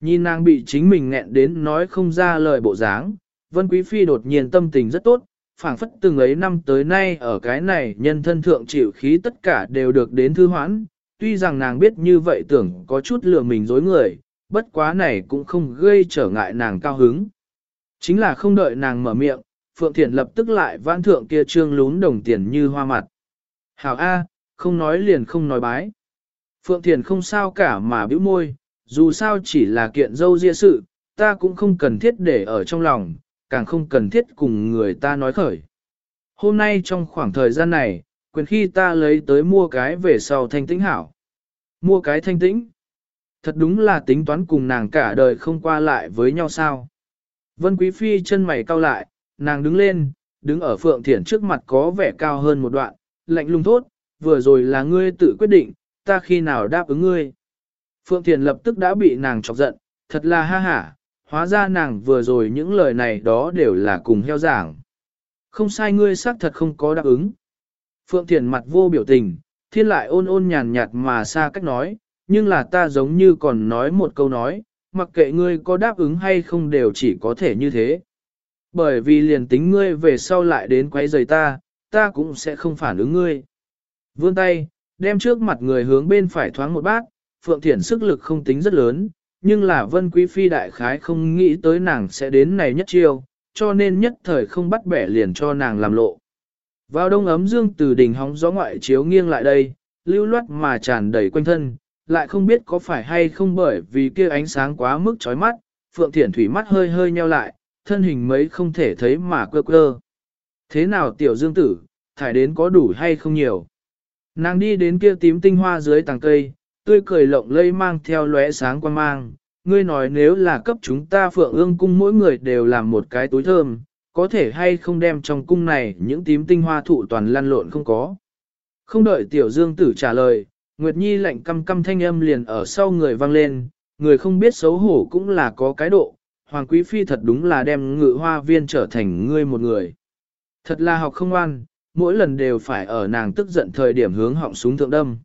Nhìn nàng bị chính mình nghẹn đến nói không ra lời bộ dáng, Vân Quý Phi đột nhiên tâm tình rất tốt, phảng phất từng ấy năm tới nay ở cái này nhân thân thượng chịu khí tất cả đều được đến thư hoãn, tuy rằng nàng biết như vậy tưởng có chút lừa mình dối người, bất quá này cũng không gây trở ngại nàng cao hứng. Chính là không đợi nàng mở miệng, Phượng Thiển lập tức lại vãn thượng kia trương lún đồng tiền như hoa mặt. Hảo A, không nói liền không nói bái. Phượng Thiển không sao cả mà bĩu môi, dù sao chỉ là kiện dâu ria sự, ta cũng không cần thiết để ở trong lòng, càng không cần thiết cùng người ta nói khởi. Hôm nay trong khoảng thời gian này, quyền khi ta lấy tới mua cái về sau thanh tĩnh hảo. Mua cái thanh tĩnh. Thật đúng là tính toán cùng nàng cả đời không qua lại với nhau sao. Vân Quý Phi chân mày cau lại, nàng đứng lên, đứng ở Phượng Thiển trước mặt có vẻ cao hơn một đoạn, lạnh lùng thốt, vừa rồi là ngươi tự quyết định, ta khi nào đáp ứng ngươi. Phượng Thiền lập tức đã bị nàng chọc giận, thật là ha hả, hóa ra nàng vừa rồi những lời này đó đều là cùng heo giảng. Không sai ngươi xác thật không có đáp ứng. Phượng Thiền mặt vô biểu tình, thiên lại ôn ôn nhàn nhạt mà xa cách nói, nhưng là ta giống như còn nói một câu nói, mặc kệ ngươi có đáp ứng hay không đều chỉ có thể như thế. Bởi vì liền tính ngươi về sau lại đến quấy rời ta, ta cũng sẽ không phản ứng ngươi. Vươn tay, đem trước mặt người hướng bên phải thoáng một bát, Phượng Thiển sức lực không tính rất lớn, nhưng là Vân Quý Phi đại khái không nghĩ tới nàng sẽ đến này nhất chiêu, cho nên nhất thời không bắt bẻ liền cho nàng làm lộ. Vào đông ấm dương từ đỉnh hóng gió ngoại chiếu nghiêng lại đây, lưu loát mà tràn đầy quanh thân, lại không biết có phải hay không bởi vì kia ánh sáng quá mức chói mắt, Phượng Thiển Thủy mắt hơi hơi nheo lại, thân hình mấy không thể thấy mà quơ quơ. Thế nào tiểu dương tử, thải đến có đủ hay không nhiều? Nàng đi đến kia tím tinh hoa dưới tàng cây, tươi cười lộng lây mang theo lóe sáng quan mang. Ngươi nói nếu là cấp chúng ta phượng ương cung mỗi người đều làm một cái túi thơm, có thể hay không đem trong cung này những tím tinh hoa thụ toàn lăn lộn không có. Không đợi tiểu dương tử trả lời, Nguyệt Nhi lạnh căm căm thanh âm liền ở sau người vang lên, người không biết xấu hổ cũng là có cái độ, Hoàng Quý Phi thật đúng là đem ngự hoa viên trở thành ngươi một người. Thật là học không ngoan, mỗi lần đều phải ở nàng tức giận thời điểm hướng họng súng thượng đâm.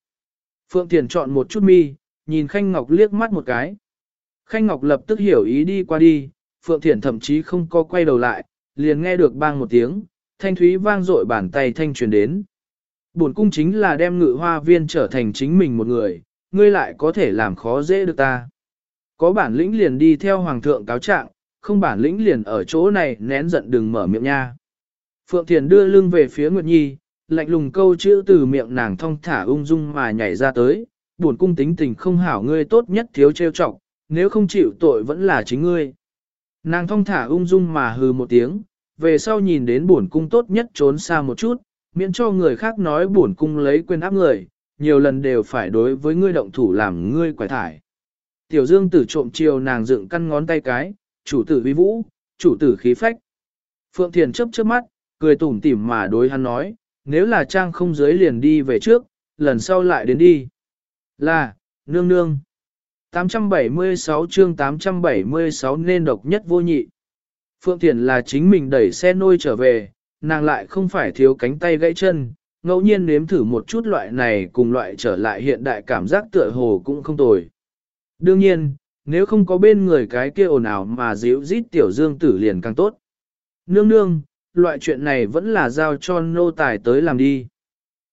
Phượng Thiền chọn một chút mi, nhìn Khanh Ngọc liếc mắt một cái. Khanh Ngọc lập tức hiểu ý đi qua đi, Phượng Thiển thậm chí không có quay đầu lại, liền nghe được bang một tiếng, thanh thúy vang dội bàn tay thanh truyền đến. Bổn cung chính là đem ngự hoa viên trở thành chính mình một người, ngươi lại có thể làm khó dễ được ta. Có bản lĩnh liền đi theo hoàng thượng cáo trạng, không bản lĩnh liền ở chỗ này nén giận đừng mở miệng nha. Phượng Thiền đưa lưng về phía Nguyệt Nhi, lạnh lùng câu chữ từ miệng nàng thong thả ung dung mà nhảy ra tới, buồn cung tính tình không hảo ngươi tốt nhất thiếu trêu chọc nếu không chịu tội vẫn là chính ngươi. Nàng thong thả ung dung mà hừ một tiếng, về sau nhìn đến buồn cung tốt nhất trốn xa một chút, miễn cho người khác nói buồn cung lấy quên áp người, nhiều lần đều phải đối với ngươi động thủ làm ngươi quải thải. Tiểu dương tử trộm chiều nàng dựng căn ngón tay cái, chủ tử vi vũ, chủ tử khí phách. Phượng Thiền chấp trước mắt, cười tủm tỉm mà đối hắn nói, nếu là trang không giới liền đi về trước, lần sau lại đến đi. Là, nương nương. 876 chương 876 nên độc nhất vô nhị. Phượng Thiển là chính mình đẩy xe nôi trở về, nàng lại không phải thiếu cánh tay gãy chân, ngẫu nhiên nếm thử một chút loại này cùng loại trở lại hiện đại cảm giác tựa hồ cũng không tồi. Đương nhiên, nếu không có bên người cái kia ồn ào mà dịu rít tiểu dương tử liền càng tốt. Nương nương, loại chuyện này vẫn là giao cho nô tài tới làm đi.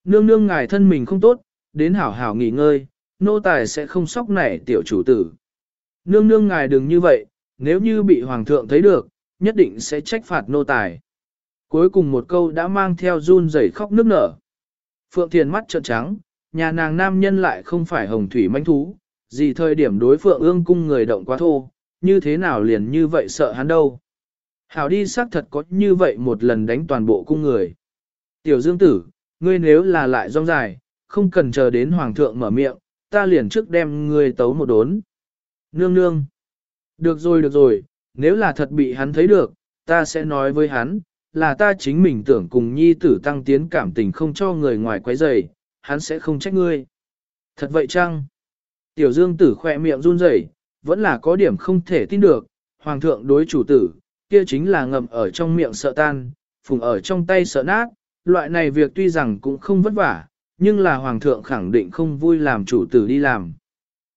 Nương nương ngài thân mình không tốt, đến hảo hảo nghỉ ngơi, nô tài sẽ không sóc nảy tiểu chủ tử. Nương nương ngài đừng như vậy, nếu như bị hoàng thượng thấy được, nhất định sẽ trách phạt nô tài. Cuối cùng một câu đã mang theo run rẩy khóc nước nở. Phượng Thiền mắt trợn trắng, nhà nàng nam nhân lại không phải hồng thủy manh thú, gì thời điểm đối Phượng ương cung người động quá thô, như thế nào liền như vậy sợ hắn đâu. Hảo đi xác thật có như vậy một lần đánh toàn bộ cung người. Tiểu Dương Tử, ngươi nếu là lại rong dài, không cần chờ đến Hoàng thượng mở miệng, ta liền trước đem ngươi tấu một đốn. Nương nương. Được rồi được rồi, nếu là thật bị hắn thấy được, ta sẽ nói với hắn, là ta chính mình tưởng cùng nhi tử tăng tiến cảm tình không cho người ngoài quấy rầy, hắn sẽ không trách ngươi. Thật vậy chăng? Tiểu dương tử khỏe miệng run rẩy, vẫn là có điểm không thể tin được, hoàng thượng đối chủ tử, kia chính là ngậm ở trong miệng sợ tan, phùng ở trong tay sợ nát, loại này việc tuy rằng cũng không vất vả, nhưng là hoàng thượng khẳng định không vui làm chủ tử đi làm.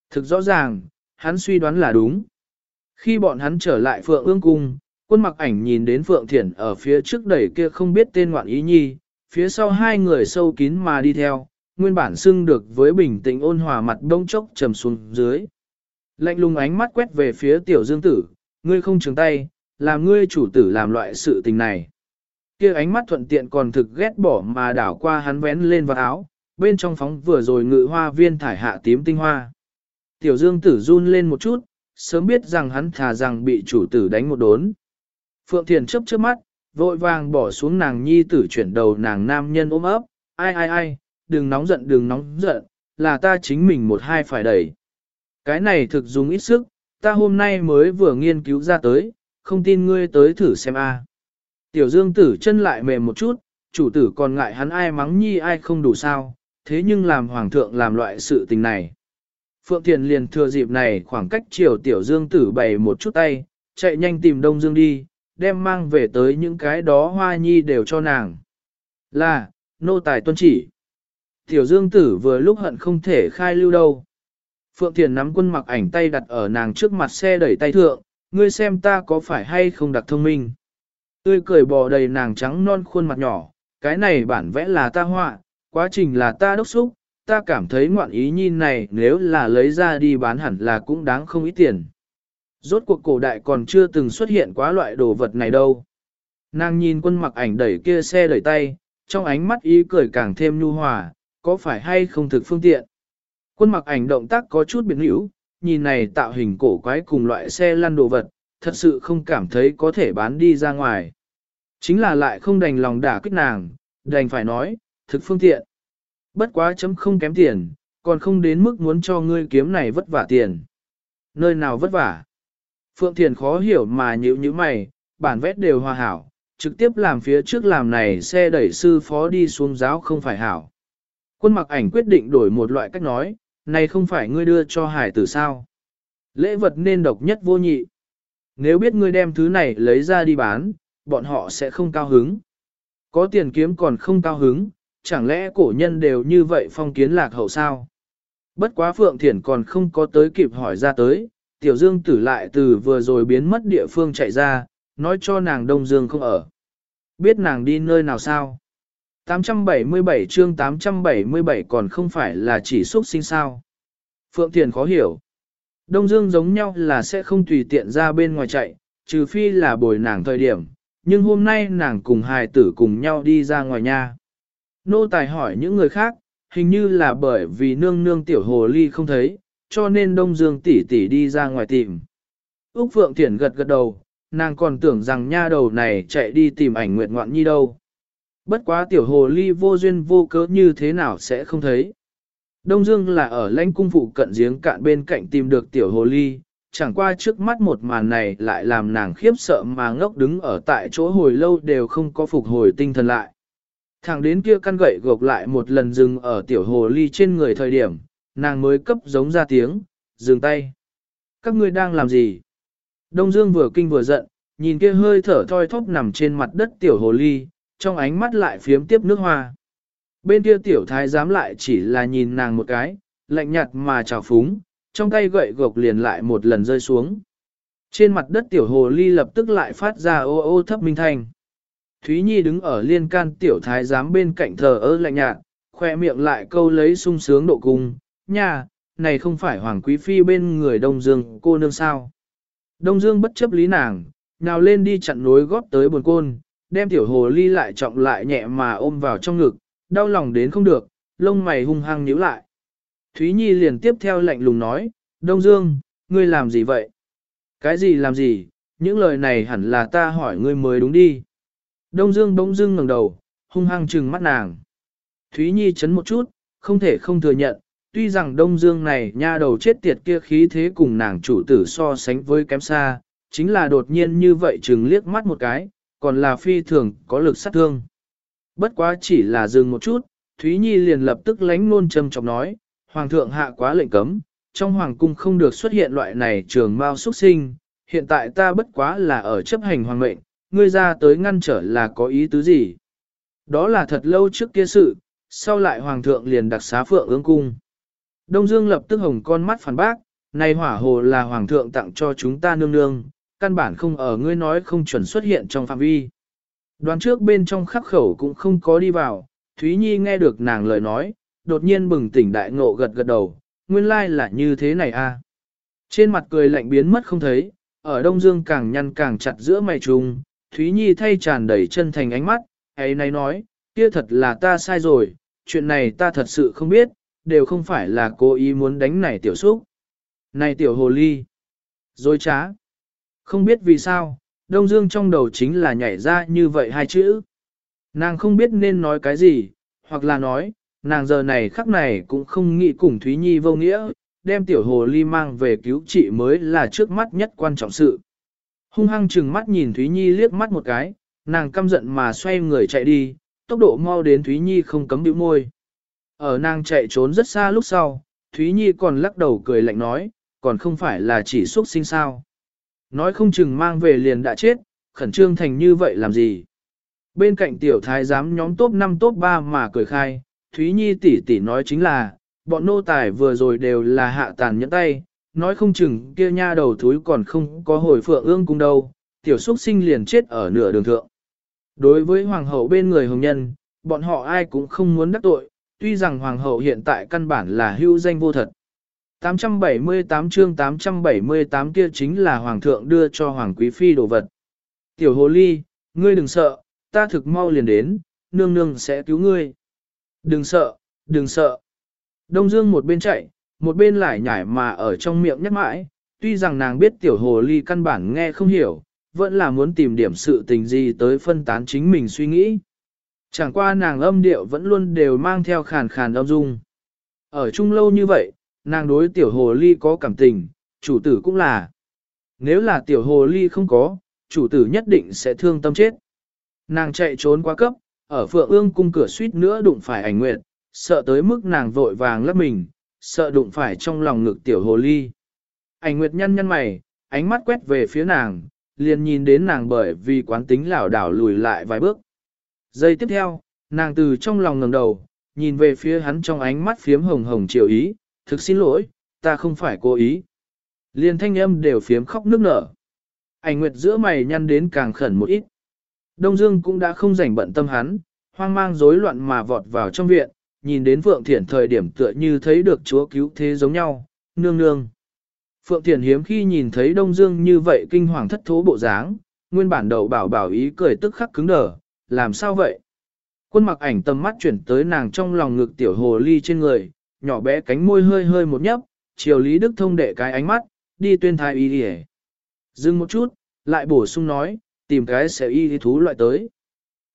Thực rõ ràng, hắn suy đoán là đúng. Khi bọn hắn trở lại phượng ương cung, quân mặc ảnh nhìn đến phượng thiển ở phía trước đẩy kia không biết tên ngoạn ý nhi, phía sau hai người sâu kín mà đi theo, nguyên bản xưng được với bình tĩnh ôn hòa mặt đông chốc trầm xuống dưới. Lạnh lùng ánh mắt quét về phía tiểu dương tử, ngươi không trường tay, làm ngươi chủ tử làm loại sự tình này. kia ánh mắt thuận tiện còn thực ghét bỏ mà đảo qua hắn vén lên vào áo, bên trong phóng vừa rồi ngự hoa viên thải hạ tím tinh hoa. Tiểu dương tử run lên một chút, sớm biết rằng hắn thà rằng bị chủ tử đánh một đốn. Phượng Thiền chấp trước mắt, vội vàng bỏ xuống nàng nhi tử chuyển đầu nàng nam nhân ôm ấp, ai ai ai, đừng nóng giận đừng nóng giận, là ta chính mình một hai phải đẩy. Cái này thực dùng ít sức, ta hôm nay mới vừa nghiên cứu ra tới, không tin ngươi tới thử xem a. Tiểu dương tử chân lại mềm một chút, chủ tử còn ngại hắn ai mắng nhi ai không đủ sao, thế nhưng làm hoàng thượng làm loại sự tình này. Phượng Thiền liền thừa dịp này khoảng cách chiều tiểu dương tử bày một chút tay, chạy nhanh tìm đông dương đi, đem mang về tới những cái đó hoa nhi đều cho nàng. Là, nô tài tuân chỉ. Tiểu dương tử vừa lúc hận không thể khai lưu đâu. Phượng Thiền nắm quân mặc ảnh tay đặt ở nàng trước mặt xe đẩy tay thượng, ngươi xem ta có phải hay không đặc thông minh. Tươi cười bò đầy nàng trắng non khuôn mặt nhỏ, cái này bản vẽ là ta họa, quá trình là ta đốc xúc, ta cảm thấy ngoạn ý nhìn này nếu là lấy ra đi bán hẳn là cũng đáng không ít tiền. Rốt cuộc cổ đại còn chưa từng xuất hiện quá loại đồ vật này đâu. Nàng nhìn quân mặc ảnh đẩy kia xe đẩy tay, trong ánh mắt ý cười càng thêm nhu hòa, có phải hay không thực phương tiện. Quân mặc ảnh động tác có chút biến hữu, nhìn này tạo hình cổ quái cùng loại xe lăn đồ vật, thật sự không cảm thấy có thể bán đi ra ngoài. Chính là lại không đành lòng đả kích nàng, đành phải nói, thực phương tiện. Bất quá chấm không kém tiền, còn không đến mức muốn cho ngươi kiếm này vất vả tiền. Nơi nào vất vả? Phượng Thiền khó hiểu mà nhữ như mày, bản vét đều hòa hảo, trực tiếp làm phía trước làm này xe đẩy sư phó đi xuống giáo không phải hảo. Quân mặc ảnh quyết định đổi một loại cách nói, này không phải ngươi đưa cho hải tử sao. Lễ vật nên độc nhất vô nhị. Nếu biết ngươi đem thứ này lấy ra đi bán, bọn họ sẽ không cao hứng. Có tiền kiếm còn không cao hứng, chẳng lẽ cổ nhân đều như vậy phong kiến lạc hậu sao? Bất quá Phượng Thiển còn không có tới kịp hỏi ra tới, Tiểu Dương tử lại từ vừa rồi biến mất địa phương chạy ra, nói cho nàng Đông Dương không ở. Biết nàng đi nơi nào sao? 877 chương 877 còn không phải là chỉ xuất sinh sao. Phượng Thiền khó hiểu. Đông Dương giống nhau là sẽ không tùy tiện ra bên ngoài chạy, trừ phi là bồi nàng thời điểm, nhưng hôm nay nàng cùng hài tử cùng nhau đi ra ngoài nhà. Nô tài hỏi những người khác, hình như là bởi vì nương nương tiểu hồ ly không thấy, cho nên Đông Dương tỷ tỷ đi ra ngoài tìm. Úc Phượng Thiển gật gật đầu, nàng còn tưởng rằng nha đầu này chạy đi tìm ảnh nguyệt ngoạn nhi đâu. Bất quá tiểu hồ ly vô duyên vô cớ như thế nào sẽ không thấy. Đông Dương là ở lãnh cung phụ cận giếng cạn bên cạnh tìm được tiểu hồ ly, chẳng qua trước mắt một màn này lại làm nàng khiếp sợ mà ngốc đứng ở tại chỗ hồi lâu đều không có phục hồi tinh thần lại. Thẳng đến kia căn gậy gộc lại một lần dừng ở tiểu hồ ly trên người thời điểm, nàng mới cấp giống ra tiếng, dừng tay. Các ngươi đang làm gì? Đông Dương vừa kinh vừa giận, nhìn kia hơi thở thoi thóp nằm trên mặt đất tiểu hồ ly, trong ánh mắt lại phiếm tiếp nước hoa. Bên kia tiểu thái dám lại chỉ là nhìn nàng một cái, lạnh nhạt mà trào phúng, trong tay gậy gộc liền lại một lần rơi xuống. Trên mặt đất tiểu hồ ly lập tức lại phát ra ô ô thấp minh thanh. Thúy Nhi đứng ở liên can tiểu thái giám bên cạnh thờ ơ lạnh nhạt, khoe miệng lại câu lấy sung sướng độ cung, nha, này không phải Hoàng Quý Phi bên người Đông Dương cô nương sao. Đông Dương bất chấp lý nàng, nào lên đi chặn nối góp tới buồn côn, đem tiểu hồ ly lại trọng lại nhẹ mà ôm vào trong ngực, đau lòng đến không được, lông mày hung hăng nhíu lại. Thúy Nhi liền tiếp theo lạnh lùng nói, Đông Dương, ngươi làm gì vậy? Cái gì làm gì? Những lời này hẳn là ta hỏi ngươi mới đúng đi. Đông Dương bỗng dưng ngẩng đầu, hung hăng trừng mắt nàng. Thúy Nhi chấn một chút, không thể không thừa nhận, tuy rằng Đông Dương này nha đầu chết tiệt kia khí thế cùng nàng chủ tử so sánh với kém xa, chính là đột nhiên như vậy chừng liếc mắt một cái, còn là phi thường có lực sát thương. Bất quá chỉ là dừng một chút, Thúy Nhi liền lập tức lánh nôn châm chọc nói, Hoàng thượng hạ quá lệnh cấm, trong Hoàng cung không được xuất hiện loại này trường mao xuất sinh, hiện tại ta bất quá là ở chấp hành hoàng mệnh, ngươi ra tới ngăn trở là có ý tứ gì. Đó là thật lâu trước kia sự, sau lại Hoàng thượng liền đặc xá phượng ương cung. Đông Dương lập tức hồng con mắt phản bác, này hỏa hồ là Hoàng thượng tặng cho chúng ta nương nương, căn bản không ở ngươi nói không chuẩn xuất hiện trong phạm vi. Đoán trước bên trong khắc khẩu cũng không có đi vào, Thúy Nhi nghe được nàng lời nói, đột nhiên bừng tỉnh đại ngộ gật gật đầu, nguyên lai là như thế này a. À. Trên mặt cười lạnh biến mất không thấy, ở Đông Dương càng nhăn càng chặt giữa mày trùng, Thúy Nhi thay tràn đầy chân thành ánh mắt, ấy này nói, kia thật là ta sai rồi, chuyện này ta thật sự không biết, đều không phải là cố ý muốn đánh này tiểu xúc. Này tiểu hồ ly, dối trá. Không biết vì sao, Đông Dương trong đầu chính là nhảy ra như vậy hai chữ. Nàng không biết nên nói cái gì, hoặc là nói, nàng giờ này khắc này cũng không nghĩ cùng Thúy Nhi vô nghĩa, đem tiểu hồ ly mang về cứu trị mới là trước mắt nhất quan trọng sự. Hung hăng chừng mắt nhìn Thúy Nhi liếc mắt một cái, nàng căm giận mà xoay người chạy đi, tốc độ mau đến Thúy Nhi không cấm bĩu môi. Ở nàng chạy trốn rất xa lúc sau, Thúy Nhi còn lắc đầu cười lạnh nói, còn không phải là chỉ xuất sinh sao. Nói không chừng mang về liền đã chết, khẩn trương thành như vậy làm gì. Bên cạnh tiểu thái giám nhóm top 5 top 3 mà cười khai, Thúy Nhi tỷ tỷ nói chính là, bọn nô tài vừa rồi đều là hạ tàn nhẫn tay, nói không chừng kia nha đầu thúi còn không có hồi phượng ương cung đâu, tiểu xuất sinh liền chết ở nửa đường thượng. Đối với hoàng hậu bên người hồng nhân, bọn họ ai cũng không muốn đắc tội, tuy rằng hoàng hậu hiện tại căn bản là hưu danh vô thật. 878 chương 878 kia chính là hoàng thượng đưa cho hoàng quý phi đồ vật. Tiểu hồ ly, ngươi đừng sợ, ta thực mau liền đến, nương nương sẽ cứu ngươi. Đừng sợ, đừng sợ. Đông Dương một bên chạy, một bên lại nhảy mà ở trong miệng nhắc mãi, tuy rằng nàng biết tiểu hồ ly căn bản nghe không hiểu, vẫn là muốn tìm điểm sự tình gì tới phân tán chính mình suy nghĩ. Chẳng qua nàng âm điệu vẫn luôn đều mang theo khàn khàn âm dung. Ở chung lâu như vậy, nàng đối tiểu hồ ly có cảm tình, chủ tử cũng là. Nếu là tiểu hồ ly không có, chủ tử nhất định sẽ thương tâm chết. Nàng chạy trốn quá cấp, ở phượng ương cung cửa suýt nữa đụng phải ảnh nguyệt, sợ tới mức nàng vội vàng lấp mình, sợ đụng phải trong lòng ngực tiểu hồ ly. Ảnh nguyệt nhăn nhăn mày, ánh mắt quét về phía nàng, liền nhìn đến nàng bởi vì quán tính lảo đảo lùi lại vài bước. Giây tiếp theo, nàng từ trong lòng ngẩng đầu, nhìn về phía hắn trong ánh mắt phiếm hồng hồng chiều ý, thực xin lỗi, ta không phải cố ý. Liền thanh âm đều phiếm khóc nước nở. Ảnh nguyệt giữa mày nhăn đến càng khẩn một ít. Đông Dương cũng đã không rảnh bận tâm hắn, hoang mang rối loạn mà vọt vào trong viện, nhìn đến Phượng Thiển thời điểm tựa như thấy được chúa cứu thế giống nhau, nương nương. Phượng Thiển hiếm khi nhìn thấy Đông Dương như vậy kinh hoàng thất thố bộ dáng, nguyên bản đầu bảo bảo ý cười tức khắc cứng đờ, làm sao vậy? Quân mặc ảnh tầm mắt chuyển tới nàng trong lòng ngực tiểu hồ ly trên người, nhỏ bé cánh môi hơi hơi một nhấp, chiều Lý Đức Thông đệ cái ánh mắt, đi tuyên thai y đi Dừng một chút, lại bổ sung nói, tìm cái sẽ y thú loại tới.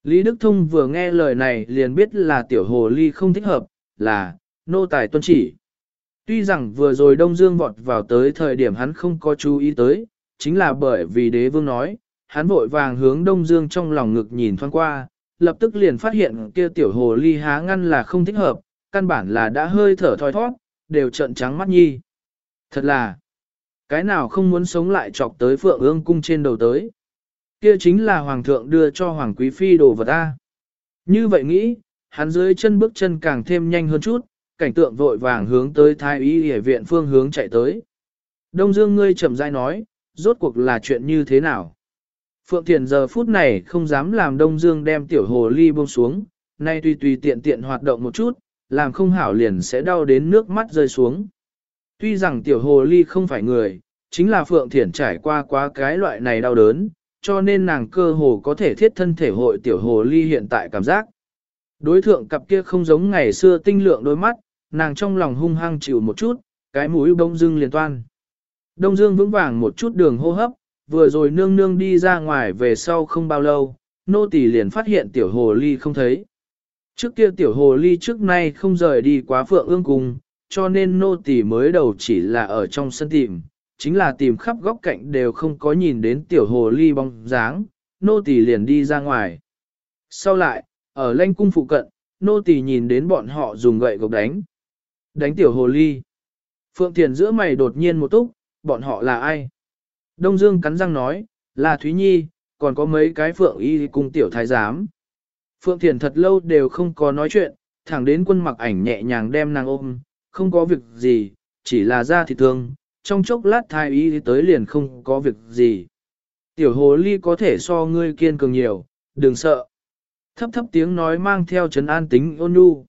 Lý Đức Thông vừa nghe lời này liền biết là tiểu hồ ly không thích hợp, là, nô tài tuân chỉ. Tuy rằng vừa rồi Đông Dương vọt vào tới thời điểm hắn không có chú ý tới, chính là bởi vì đế vương nói, hắn vội vàng hướng Đông Dương trong lòng ngực nhìn thoáng qua, lập tức liền phát hiện kia tiểu hồ ly há ngăn là không thích hợp, căn bản là đã hơi thở thoi thoát, đều trợn trắng mắt nhi. Thật là, cái nào không muốn sống lại chọc tới phượng ương cung trên đầu tới. Kia chính là hoàng thượng đưa cho hoàng quý phi đồ vật ta. Như vậy nghĩ, hắn dưới chân bước chân càng thêm nhanh hơn chút, cảnh tượng vội vàng hướng tới thái y y viện phương hướng chạy tới. Đông Dương ngươi chậm rãi nói, rốt cuộc là chuyện như thế nào? Phượng Thiền giờ phút này không dám làm Đông Dương đem tiểu hồ ly buông xuống, nay tùy tùy tiện tiện hoạt động một chút, làm không hảo liền sẽ đau đến nước mắt rơi xuống. Tuy rằng tiểu hồ ly không phải người, chính là Phượng Thiển trải qua quá cái loại này đau đớn, cho nên nàng cơ hồ có thể thiết thân thể hội tiểu hồ ly hiện tại cảm giác. Đối thượng cặp kia không giống ngày xưa tinh lượng đôi mắt, nàng trong lòng hung hăng chịu một chút, cái mũi đông dưng liền toan. Đông Dương vững vàng một chút đường hô hấp, vừa rồi nương nương đi ra ngoài về sau không bao lâu, nô tỳ liền phát hiện tiểu hồ ly không thấy. Trước kia tiểu hồ ly trước nay không rời đi quá phượng ương cung, cho nên nô tỳ mới đầu chỉ là ở trong sân tìm, chính là tìm khắp góc cạnh đều không có nhìn đến tiểu hồ ly bóng dáng, nô tỳ liền đi ra ngoài. Sau lại, ở lanh cung phụ cận, nô tỳ nhìn đến bọn họ dùng gậy gộc đánh. Đánh tiểu hồ ly. Phượng Thiền giữa mày đột nhiên một túc, bọn họ là ai? Đông Dương cắn răng nói, là Thúy Nhi, còn có mấy cái Phượng Y cùng tiểu thái giám. Phượng Thiền thật lâu đều không có nói chuyện, thẳng đến quân mặc ảnh nhẹ nhàng đem nàng ôm, không có việc gì, chỉ là ra thịt thương, trong chốc lát thái y tới liền không có việc gì. Tiểu hồ ly có thể so ngươi kiên cường nhiều, đừng sợ. Thấp thấp tiếng nói mang theo trấn an tính ôn nhu.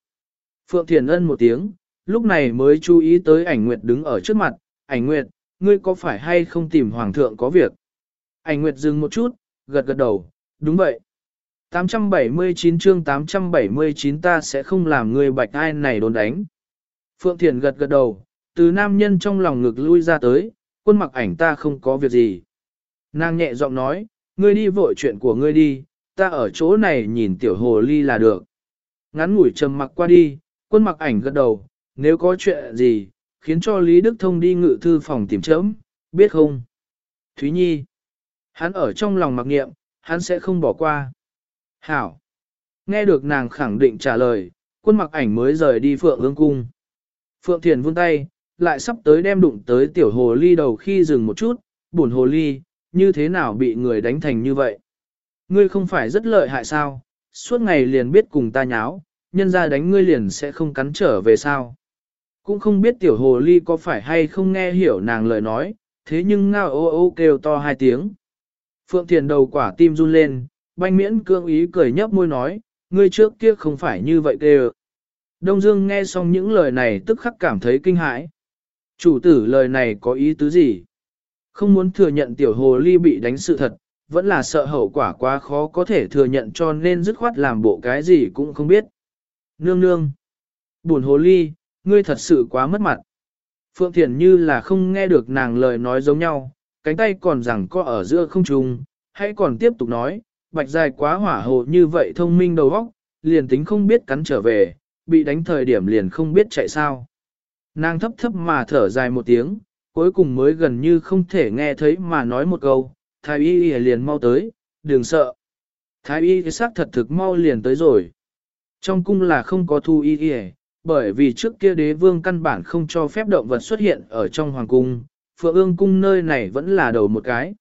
Phượng Thiền ân một tiếng, lúc này mới chú ý tới ảnh nguyệt đứng ở trước mặt, ảnh nguyệt, ngươi có phải hay không tìm hoàng thượng có việc? Ảnh nguyệt dừng một chút, gật gật đầu, đúng vậy. 879 chương 879 ta sẽ không làm người bạch ai này đồn đánh. Phượng Thiền gật gật đầu, từ nam nhân trong lòng ngực lui ra tới, quân mặc ảnh ta không có việc gì. Nàng nhẹ giọng nói, ngươi đi vội chuyện của ngươi đi, ta ở chỗ này nhìn tiểu hồ ly là được. Ngắn ngủi trầm mặc qua đi, quân mặc ảnh gật đầu, nếu có chuyện gì, khiến cho Lý Đức Thông đi ngự thư phòng tìm chấm, biết không? Thúy Nhi, hắn ở trong lòng mặc nghiệm, hắn sẽ không bỏ qua. Hảo, nghe được nàng khẳng định trả lời, quân mặc ảnh mới rời đi Phượng ương cung. Phượng Thiền vươn tay, lại sắp tới đem đụng tới tiểu hồ ly đầu khi dừng một chút, buồn hồ ly, như thế nào bị người đánh thành như vậy? Ngươi không phải rất lợi hại sao, suốt ngày liền biết cùng ta nháo, nhân ra đánh ngươi liền sẽ không cắn trở về sao? Cũng không biết tiểu hồ ly có phải hay không nghe hiểu nàng lời nói, thế nhưng ngao ô ô kêu to hai tiếng. Phượng Thiền đầu quả tim run lên, banh miễn cương ý cười nhấp môi nói, ngươi trước kia không phải như vậy kêu. Đông Dương nghe xong những lời này tức khắc cảm thấy kinh hãi. Chủ tử lời này có ý tứ gì? Không muốn thừa nhận tiểu hồ ly bị đánh sự thật, vẫn là sợ hậu quả quá khó có thể thừa nhận cho nên dứt khoát làm bộ cái gì cũng không biết. Nương nương. Buồn hồ ly, ngươi thật sự quá mất mặt. Phượng Thiền như là không nghe được nàng lời nói giống nhau, cánh tay còn rằng có ở giữa không trùng, hãy còn tiếp tục nói, bạch dài quá hỏa hồ như vậy thông minh đầu óc, liền tính không biết cắn trở về, bị đánh thời điểm liền không biết chạy sao. Nàng thấp thấp mà thở dài một tiếng, cuối cùng mới gần như không thể nghe thấy mà nói một câu, thái y liền mau tới, đừng sợ. Thái y xác thật thực mau liền tới rồi. Trong cung là không có thu y y, bởi vì trước kia đế vương căn bản không cho phép động vật xuất hiện ở trong hoàng cung, phượng ương cung nơi này vẫn là đầu một cái.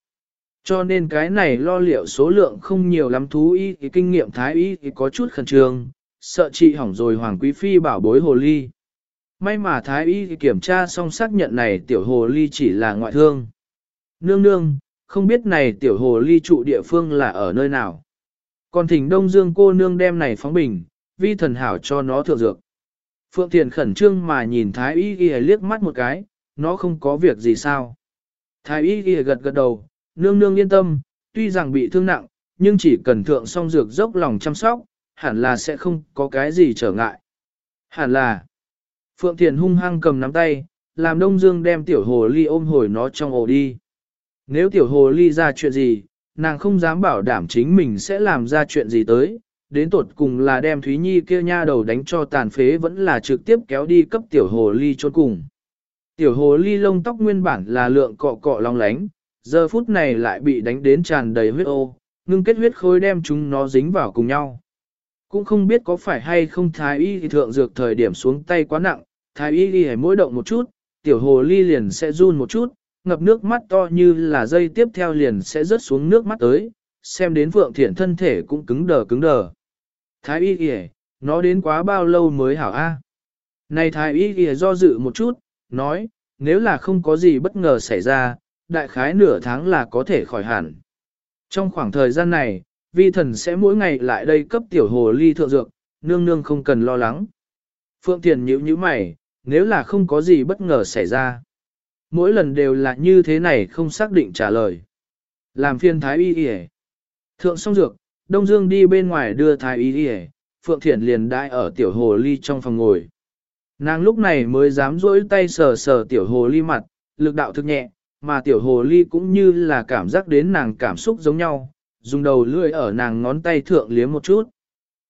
Cho nên cái này lo liệu số lượng không nhiều lắm thú y thì kinh nghiệm thái y thì có chút khẩn trương, sợ chị hỏng rồi hoàng quý phi bảo bối hồ ly. May mà thái y thì kiểm tra xong xác nhận này tiểu hồ ly chỉ là ngoại thương. Nương nương, không biết này tiểu hồ ly trụ địa phương là ở nơi nào. Còn thỉnh Đông Dương cô nương đem này phóng bình, vi thần hảo cho nó thượng dược. Phượng Thiền khẩn trương mà nhìn Thái Y ghi liếc mắt một cái, nó không có việc gì sao. Thái Y ghi gật gật đầu, nương nương yên tâm, tuy rằng bị thương nặng, nhưng chỉ cần thượng song dược dốc lòng chăm sóc, hẳn là sẽ không có cái gì trở ngại. Hẳn là, Phượng Thiền hung hăng cầm nắm tay, làm Đông Dương đem tiểu hồ ly ôm hồi nó trong ổ đi. Nếu tiểu hồ ly ra chuyện gì, nàng không dám bảo đảm chính mình sẽ làm ra chuyện gì tới, đến tột cùng là đem Thúy Nhi kia nha đầu đánh cho tàn phế vẫn là trực tiếp kéo đi cấp tiểu hồ ly trốn cùng. Tiểu hồ ly lông tóc nguyên bản là lượng cọ cọ long lánh, giờ phút này lại bị đánh đến tràn đầy huyết ô, ngưng kết huyết khối đem chúng nó dính vào cùng nhau. Cũng không biết có phải hay không thái y thì thượng dược thời điểm xuống tay quá nặng, thái y đi mỗi động một chút, tiểu hồ ly liền sẽ run một chút, ngập nước mắt to như là dây tiếp theo liền sẽ rớt xuống nước mắt tới, xem đến Phượng Thiển thân thể cũng cứng đờ cứng đờ. Thái y kìa, nó đến quá bao lâu mới hảo a? Này thái y kìa do dự một chút, nói, nếu là không có gì bất ngờ xảy ra, đại khái nửa tháng là có thể khỏi hẳn. Trong khoảng thời gian này, vi thần sẽ mỗi ngày lại đây cấp tiểu hồ ly thượng dược, nương nương không cần lo lắng. Phượng Thiền nhíu nhíu mày, nếu là không có gì bất ngờ xảy ra. Mỗi lần đều là như thế này không xác định trả lời. Làm phiên thái y y Thượng xong dược, Đông Dương đi bên ngoài đưa thái y y Phượng Thiển liền đại ở tiểu hồ ly trong phòng ngồi. Nàng lúc này mới dám rỗi tay sờ sờ tiểu hồ ly mặt, lực đạo thực nhẹ, mà tiểu hồ ly cũng như là cảm giác đến nàng cảm xúc giống nhau, dùng đầu lưỡi ở nàng ngón tay thượng liếm một chút.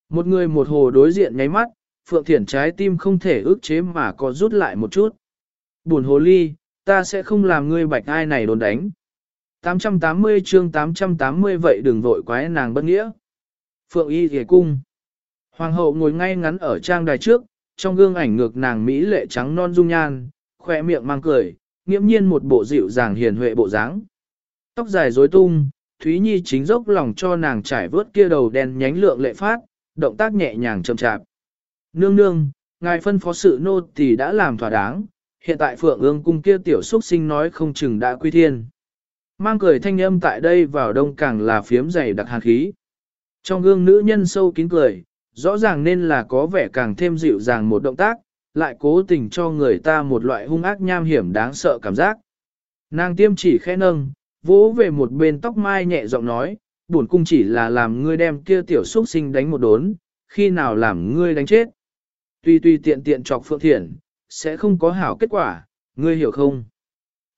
Một người một hồ đối diện nháy mắt, Phượng Thiển trái tim không thể ước chế mà có rút lại một chút. Buồn hồ ly, ta sẽ không làm ngươi bạch ai này đồn đánh. 880 chương 880 vậy đừng vội quái nàng bất nghĩa. Phượng y thề cung. Hoàng hậu ngồi ngay ngắn ở trang đài trước, trong gương ảnh ngược nàng Mỹ lệ trắng non dung nhan, khỏe miệng mang cười, nghiễm nhiên một bộ dịu dàng hiền huệ bộ dáng. Tóc dài rối tung, Thúy Nhi chính dốc lòng cho nàng trải vớt kia đầu đen nhánh lượng lệ phát, động tác nhẹ nhàng chậm chạp. Nương nương, ngài phân phó sự nô tỳ đã làm thỏa đáng, hiện tại phượng ương cung kia tiểu xuất sinh nói không chừng đã quy thiên. Mang cười thanh âm tại đây vào đông càng là phiếm dày đặc hàn khí. Trong gương nữ nhân sâu kín cười, rõ ràng nên là có vẻ càng thêm dịu dàng một động tác, lại cố tình cho người ta một loại hung ác nham hiểm đáng sợ cảm giác. Nàng tiêm chỉ khẽ nâng, vỗ về một bên tóc mai nhẹ giọng nói, buồn cung chỉ là làm ngươi đem kia tiểu xuất sinh đánh một đốn, khi nào làm ngươi đánh chết. Tuy tuy tiện tiện chọc phượng thiện, sẽ không có hảo kết quả, ngươi hiểu không?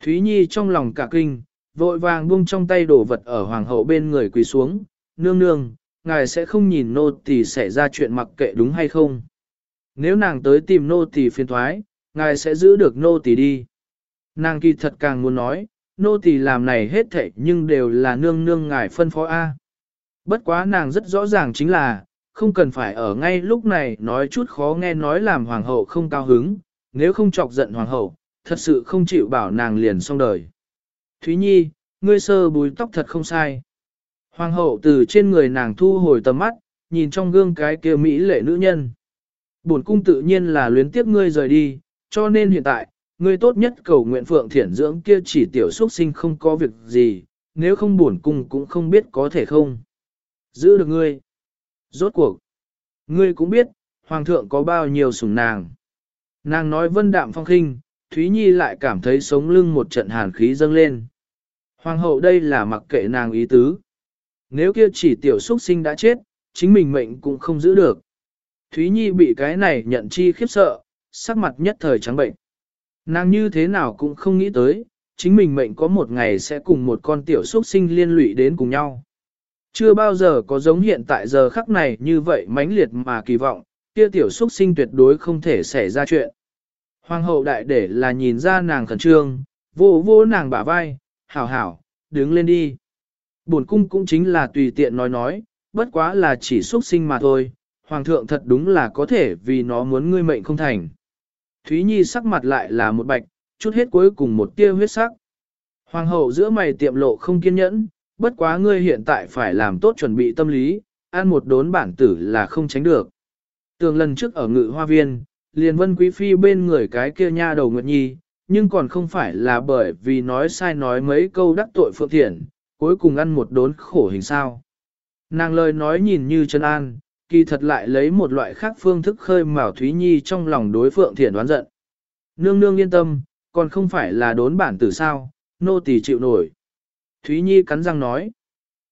Thúy Nhi trong lòng cả kinh, vội vàng buông trong tay đổ vật ở hoàng hậu bên người quỳ xuống, nương nương, ngài sẽ không nhìn nô tỳ xảy ra chuyện mặc kệ đúng hay không. Nếu nàng tới tìm nô tỳ phiền thoái, ngài sẽ giữ được nô tỳ đi. Nàng kỳ thật càng muốn nói, nô tỳ làm này hết thảy nhưng đều là nương nương ngài phân phó A. Bất quá nàng rất rõ ràng chính là, không cần phải ở ngay lúc này nói chút khó nghe nói làm hoàng hậu không cao hứng, nếu không chọc giận hoàng hậu, thật sự không chịu bảo nàng liền xong đời. Thúy Nhi, ngươi sơ búi tóc thật không sai. Hoàng hậu từ trên người nàng thu hồi tầm mắt, nhìn trong gương cái kia mỹ lệ nữ nhân. Bổn cung tự nhiên là luyến tiếc ngươi rời đi, cho nên hiện tại, ngươi tốt nhất cầu nguyện phượng thiển dưỡng kia chỉ tiểu xuất sinh không có việc gì, nếu không bổn cung cũng không biết có thể không. Giữ được ngươi. Rốt cuộc. Ngươi cũng biết, hoàng thượng có bao nhiêu sủng nàng. Nàng nói vân đạm phong khinh, Thúy Nhi lại cảm thấy sống lưng một trận hàn khí dâng lên. Hoàng hậu đây là mặc kệ nàng ý tứ. Nếu kia chỉ tiểu xuất sinh đã chết, chính mình mệnh cũng không giữ được. Thúy Nhi bị cái này nhận chi khiếp sợ, sắc mặt nhất thời trắng bệnh. Nàng như thế nào cũng không nghĩ tới, chính mình mệnh có một ngày sẽ cùng một con tiểu xuất sinh liên lụy đến cùng nhau. Chưa bao giờ có giống hiện tại giờ khắc này như vậy mãnh liệt mà kỳ vọng, kia tiểu xuất sinh tuyệt đối không thể xảy ra chuyện. Hoàng hậu đại để là nhìn ra nàng khẩn trương, vô vô nàng bả vai, hảo hảo, đứng lên đi. Bổn cung cũng chính là tùy tiện nói nói, bất quá là chỉ xuất sinh mà thôi, hoàng thượng thật đúng là có thể vì nó muốn ngươi mệnh không thành. Thúy Nhi sắc mặt lại là một bạch, chút hết cuối cùng một tia huyết sắc. Hoàng hậu giữa mày tiệm lộ không kiên nhẫn, bất quá ngươi hiện tại phải làm tốt chuẩn bị tâm lý, ăn một đốn bản tử là không tránh được. Tường lần trước ở ngự hoa viên, liền vân quý phi bên người cái kia nha đầu Nguyệt Nhi, nhưng còn không phải là bởi vì nói sai nói mấy câu đắc tội phượng thiện, cuối cùng ăn một đốn khổ hình sao. Nàng lời nói nhìn như chân an, kỳ thật lại lấy một loại khác phương thức khơi mào Thúy Nhi trong lòng đối phượng thiện đoán giận. Nương nương yên tâm, còn không phải là đốn bản tử sao, nô tỳ chịu nổi. Thúy Nhi cắn răng nói.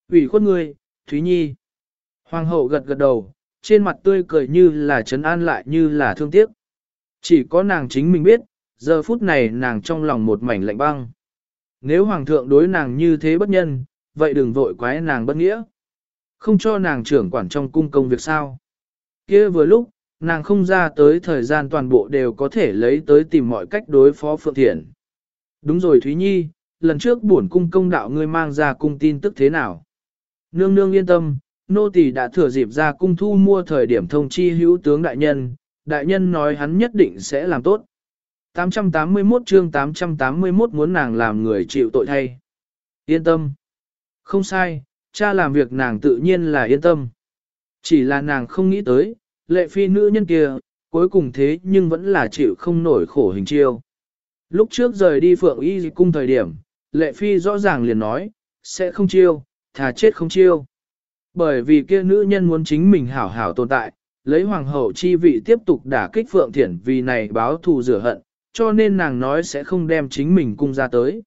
ủy khuất ngươi, Thúy Nhi. Hoàng hậu gật gật đầu, trên mặt tươi cười như là trấn an lại như là thương tiếc. Chỉ có nàng chính mình biết, giờ phút này nàng trong lòng một mảnh lạnh băng. Nếu hoàng thượng đối nàng như thế bất nhân, vậy đừng vội quái nàng bất nghĩa. Không cho nàng trưởng quản trong cung công việc sao. kia vừa lúc, nàng không ra tới thời gian toàn bộ đều có thể lấy tới tìm mọi cách đối phó Phượng Thiện. Đúng rồi Thúy Nhi, lần trước bổn cung công đạo ngươi mang ra cung tin tức thế nào? Nương nương yên tâm, nô tỳ đã thừa dịp ra cung thu mua thời điểm thông chi hữu tướng đại nhân, đại nhân nói hắn nhất định sẽ làm tốt. 881 chương 881 muốn nàng làm người chịu tội thay. Yên tâm. Không sai, cha làm việc nàng tự nhiên là yên tâm. Chỉ là nàng không nghĩ tới, lệ phi nữ nhân kia, cuối cùng thế nhưng vẫn là chịu không nổi khổ hình chiêu. Lúc trước rời đi phượng y cung thời điểm, lệ phi rõ ràng liền nói, sẽ không chiêu, thà chết không chiêu. Bởi vì kia nữ nhân muốn chính mình hảo hảo tồn tại, lấy hoàng hậu chi vị tiếp tục đả kích phượng thiển vì này báo thù rửa hận, cho nên nàng nói sẽ không đem chính mình cung ra tới.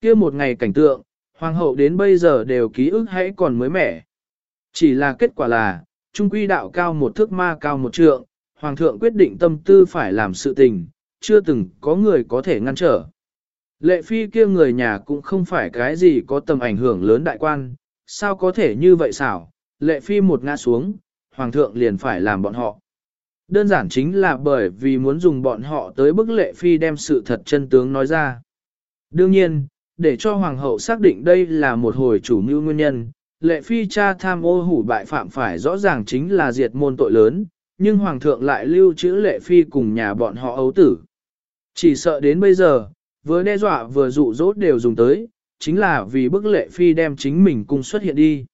kia một ngày cảnh tượng, hoàng hậu đến bây giờ đều ký ức hãy còn mới mẻ. Chỉ là kết quả là, trung quy đạo cao một thước ma cao một trượng, hoàng thượng quyết định tâm tư phải làm sự tình, chưa từng có người có thể ngăn trở. Lệ phi kia người nhà cũng không phải cái gì có tầm ảnh hưởng lớn đại quan, sao có thể như vậy xảo, lệ phi một ngã xuống, hoàng thượng liền phải làm bọn họ. Đơn giản chính là bởi vì muốn dùng bọn họ tới bức lệ phi đem sự thật chân tướng nói ra. Đương nhiên, để cho hoàng hậu xác định đây là một hồi chủ mưu nguyên nhân, lệ phi cha tham ô hủ bại phạm phải rõ ràng chính là diệt môn tội lớn, nhưng hoàng thượng lại lưu trữ lệ phi cùng nhà bọn họ ấu tử. Chỉ sợ đến bây giờ, vừa đe dọa vừa dụ dỗ đều dùng tới, chính là vì bức lệ phi đem chính mình cung xuất hiện đi.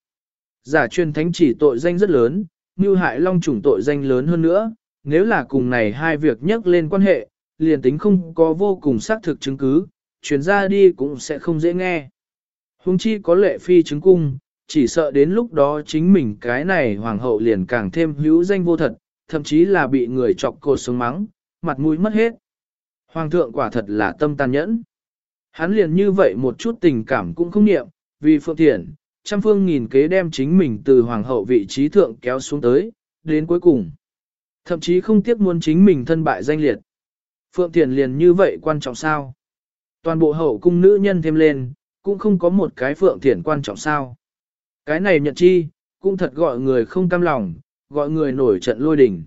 Giả truyền thánh chỉ tội danh rất lớn, như hại long chủng tội danh lớn hơn nữa, nếu là cùng này hai việc nhắc lên quan hệ, liền tính không có vô cùng xác thực chứng cứ, truyền ra đi cũng sẽ không dễ nghe. Hùng chi có lệ phi chứng cung, chỉ sợ đến lúc đó chính mình cái này hoàng hậu liền càng thêm hữu danh vô thật, thậm chí là bị người chọc cột sống mắng, mặt mũi mất hết. Hoàng thượng quả thật là tâm tàn nhẫn. Hắn liền như vậy một chút tình cảm cũng không niệm, vì phượng thiện, trăm phương nghìn kế đem chính mình từ hoàng hậu vị trí thượng kéo xuống tới, đến cuối cùng. Thậm chí không tiếc muốn chính mình thân bại danh liệt. Phượng Thiền liền như vậy quan trọng sao? Toàn bộ hậu cung nữ nhân thêm lên, cũng không có một cái Phượng thiển quan trọng sao? Cái này nhận chi, cũng thật gọi người không cam lòng, gọi người nổi trận lôi đình.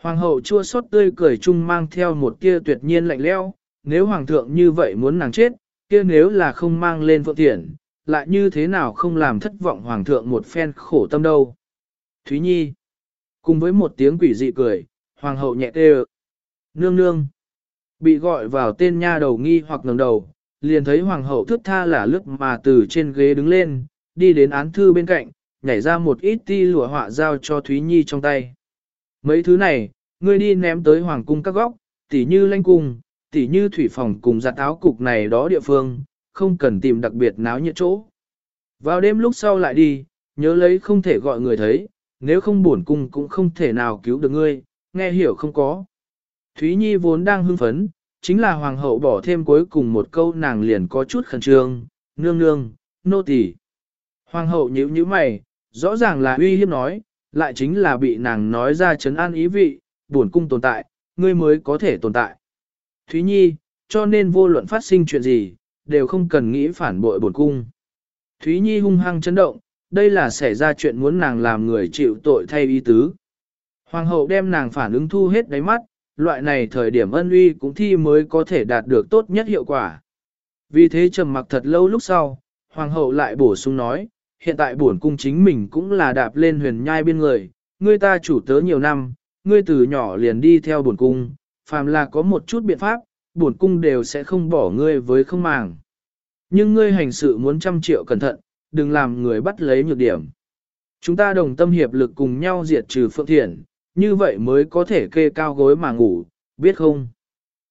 Hoàng hậu chua xót tươi cười chung mang theo một kia tuyệt nhiên lạnh leo, nếu hoàng thượng như vậy muốn nàng chết, kia nếu là không mang lên Phượng Thiền, lại như thế nào không làm thất vọng hoàng thượng một phen khổ tâm đâu. Thúy Nhi Cùng với một tiếng quỷ dị cười, hoàng hậu nhẹ tê Nương nương. Bị gọi vào tên nha đầu nghi hoặc ngẩng đầu, liền thấy hoàng hậu thước tha là lướt mà từ trên ghế đứng lên, đi đến án thư bên cạnh, nhảy ra một ít ti lụa họa giao cho Thúy Nhi trong tay. Mấy thứ này, ngươi đi ném tới hoàng cung các góc, tỉ như lanh cung, tỉ như thủy phòng cùng giặt áo cục này đó địa phương, không cần tìm đặc biệt náo nhiệt chỗ. Vào đêm lúc sau lại đi, nhớ lấy không thể gọi người thấy, nếu không buồn cung cũng không thể nào cứu được ngươi, nghe hiểu không có. Thúy Nhi vốn đang hưng phấn, chính là hoàng hậu bỏ thêm cuối cùng một câu nàng liền có chút khẩn trương, nương nương, nô tỳ. Hoàng hậu nhíu nhíu mày, rõ ràng là uy hiếp nói, lại chính là bị nàng nói ra chấn an ý vị, buồn cung tồn tại, ngươi mới có thể tồn tại. Thúy Nhi, cho nên vô luận phát sinh chuyện gì, đều không cần nghĩ phản bội buồn cung. Thúy Nhi hung hăng chấn động, đây là xảy ra chuyện muốn nàng làm người chịu tội thay y tứ. Hoàng hậu đem nàng phản ứng thu hết đáy mắt, loại này thời điểm ân uy cũng thi mới có thể đạt được tốt nhất hiệu quả. Vì thế trầm mặc thật lâu lúc sau, hoàng hậu lại bổ sung nói, hiện tại bổn cung chính mình cũng là đạp lên huyền nhai bên người, ngươi ta chủ tớ nhiều năm, ngươi từ nhỏ liền đi theo bổn cung, phàm là có một chút biện pháp, bổn cung đều sẽ không bỏ ngươi với không màng. Nhưng ngươi hành sự muốn trăm triệu cẩn thận, đừng làm người bắt lấy nhược điểm. Chúng ta đồng tâm hiệp lực cùng nhau diệt trừ Phượng Thiện, như vậy mới có thể kê cao gối mà ngủ, biết không?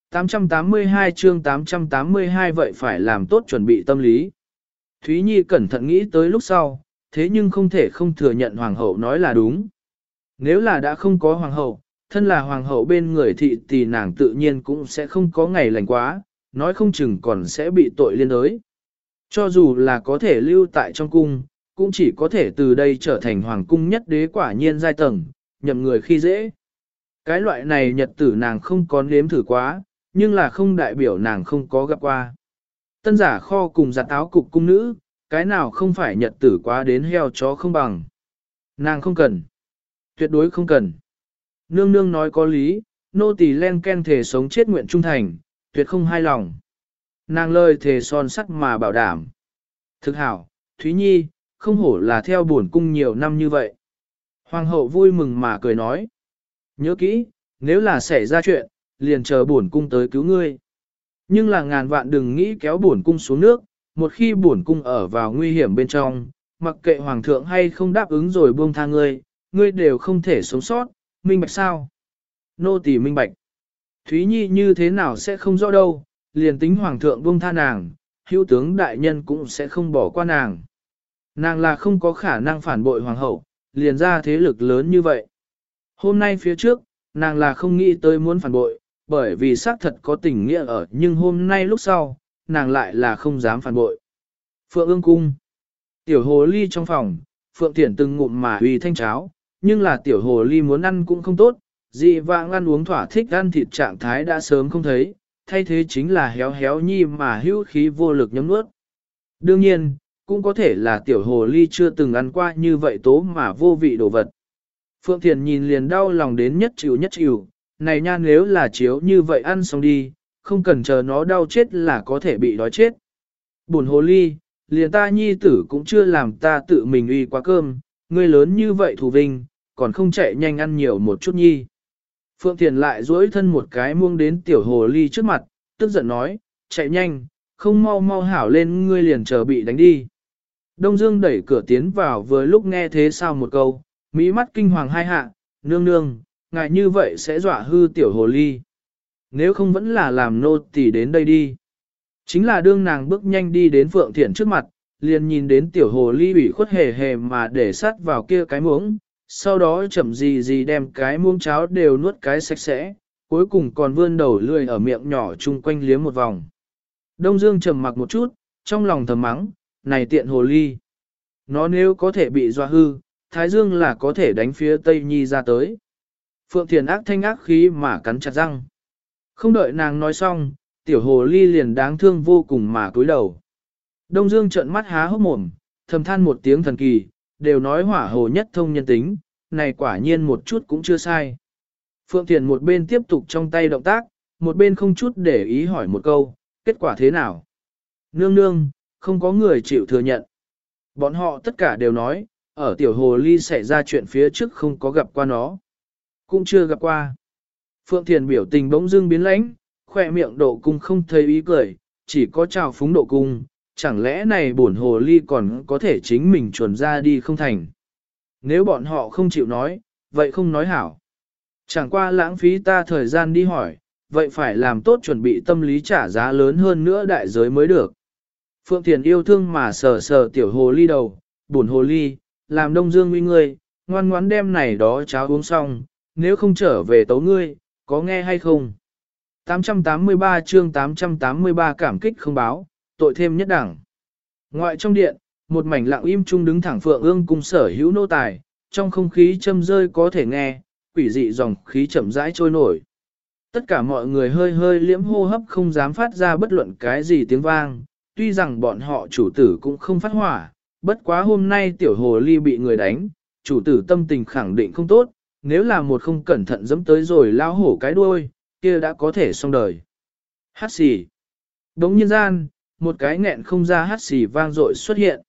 882 chương 882 vậy phải làm tốt chuẩn bị tâm lý. Thúy Nhi cẩn thận nghĩ tới lúc sau, thế nhưng không thể không thừa nhận hoàng hậu nói là đúng. Nếu là đã không có hoàng hậu, thân là hoàng hậu bên người thị thì nàng tự nhiên cũng sẽ không có ngày lành quá, nói không chừng còn sẽ bị tội liên đới. Cho dù là có thể lưu tại trong cung, cũng chỉ có thể từ đây trở thành hoàng cung nhất đế quả nhiên giai tầng, nhậm người khi dễ. Cái loại này nhật tử nàng không có nếm thử quá, nhưng là không đại biểu nàng không có gặp qua. Tân giả kho cùng giặt áo cục cung nữ, cái nào không phải nhật tử quá đến heo chó không bằng. Nàng không cần. Tuyệt đối không cần. Nương nương nói có lý, nô tỳ len ken thể sống chết nguyện trung thành, tuyệt không hai lòng. Nàng lời thề son sắt mà bảo đảm. Thực hảo, Thúy Nhi, không hổ là theo buồn cung nhiều năm như vậy. Hoàng hậu vui mừng mà cười nói. Nhớ kỹ, nếu là xảy ra chuyện, liền chờ buồn cung tới cứu ngươi. Nhưng là ngàn vạn đừng nghĩ kéo buồn cung xuống nước, một khi buồn cung ở vào nguy hiểm bên trong, mặc kệ hoàng thượng hay không đáp ứng rồi buông tha ngươi, ngươi đều không thể sống sót, minh bạch sao. nô tỳ minh bạch. Thúy Nhi như thế nào sẽ không rõ đâu, liền tính hoàng thượng buông tha nàng, hữu tướng đại nhân cũng sẽ không bỏ qua nàng. Nàng là không có khả năng phản bội hoàng hậu, liền ra thế lực lớn như vậy. Hôm nay phía trước, nàng là không nghĩ tới muốn phản bội, bởi vì xác thật có tình nghĩa ở nhưng hôm nay lúc sau, nàng lại là không dám phản bội. Phượng ương cung. Tiểu hồ ly trong phòng, Phượng Thiển từng ngụm mà uy thanh cháo, nhưng là tiểu hồ ly muốn ăn cũng không tốt, dị vãng ăn uống thỏa thích ăn thịt trạng thái đã sớm không thấy, thay thế chính là héo héo nhi mà hữu khí vô lực nhấm nuốt. Đương nhiên, cũng có thể là tiểu hồ ly chưa từng ăn qua như vậy tố mà vô vị đồ vật. Phượng Thiền nhìn liền đau lòng đến nhất chịu nhất chịu, này nha nếu là chiếu như vậy ăn xong đi, không cần chờ nó đau chết là có thể bị đói chết. Buồn hồ ly, liền ta nhi tử cũng chưa làm ta tự mình uy quá cơm, ngươi lớn như vậy thù vinh, còn không chạy nhanh ăn nhiều một chút nhi. Phượng Thiền lại duỗi thân một cái muông đến tiểu hồ ly trước mặt, tức giận nói, chạy nhanh, không mau mau hảo lên ngươi liền chờ bị đánh đi. Đông Dương đẩy cửa tiến vào vừa lúc nghe thế sao một câu, mỹ mắt kinh hoàng hai hạ, nương nương, ngại như vậy sẽ dọa hư tiểu hồ ly. Nếu không vẫn là làm nô tỳ đến đây đi. Chính là đương nàng bước nhanh đi đến Phượng Thiển trước mặt, liền nhìn đến tiểu hồ ly bị khuất hề hề mà để sát vào kia cái muỗng, sau đó chậm gì gì đem cái muỗng cháo đều nuốt cái sạch sẽ, cuối cùng còn vươn đầu lươi ở miệng nhỏ chung quanh liếm một vòng. Đông Dương trầm mặc một chút, trong lòng thầm mắng, này tiện hồ ly. Nó nếu có thể bị doa hư, Thái Dương là có thể đánh phía Tây Nhi ra tới. Phượng Thiền ác thanh ác khí mà cắn chặt răng. Không đợi nàng nói xong, tiểu hồ ly liền đáng thương vô cùng mà cúi đầu. Đông Dương trợn mắt há hốc mồm, thầm than một tiếng thần kỳ, đều nói hỏa hồ nhất thông nhân tính, này quả nhiên một chút cũng chưa sai. Phượng Thiền một bên tiếp tục trong tay động tác, một bên không chút để ý hỏi một câu, kết quả thế nào? Nương nương, không có người chịu thừa nhận. Bọn họ tất cả đều nói, ở tiểu hồ ly xảy ra chuyện phía trước không có gặp qua nó. Cũng chưa gặp qua. Phượng Thiền biểu tình bỗng dưng biến lãnh, khoe miệng độ cung không thấy ý cười, chỉ có trào phúng độ cung, chẳng lẽ này bổn hồ ly còn có thể chính mình chuẩn ra đi không thành. Nếu bọn họ không chịu nói, vậy không nói hảo. Chẳng qua lãng phí ta thời gian đi hỏi, vậy phải làm tốt chuẩn bị tâm lý trả giá lớn hơn nữa đại giới mới được. Phượng Thiền yêu thương mà sờ sờ tiểu hồ ly đầu, buồn hồ ly, làm đông dương nguy ngươi, ngoan ngoãn đem này đó cháo uống xong, nếu không trở về tấu ngươi, có nghe hay không? 883 chương 883 cảm kích không báo, tội thêm nhất đẳng. Ngoại trong điện, một mảnh lặng im chung đứng thẳng phượng ương cùng sở hữu nô tài, trong không khí châm rơi có thể nghe, quỷ dị dòng khí chậm rãi trôi nổi. Tất cả mọi người hơi hơi liễm hô hấp không dám phát ra bất luận cái gì tiếng vang, tuy rằng bọn họ chủ tử cũng không phát hỏa, bất quá hôm nay tiểu hồ ly bị người đánh, chủ tử tâm tình khẳng định không tốt, nếu là một không cẩn thận dẫm tới rồi lao hổ cái đuôi, kia đã có thể xong đời. Hát xì. Đống nhiên gian, một cái nghẹn không ra hát xì vang dội xuất hiện.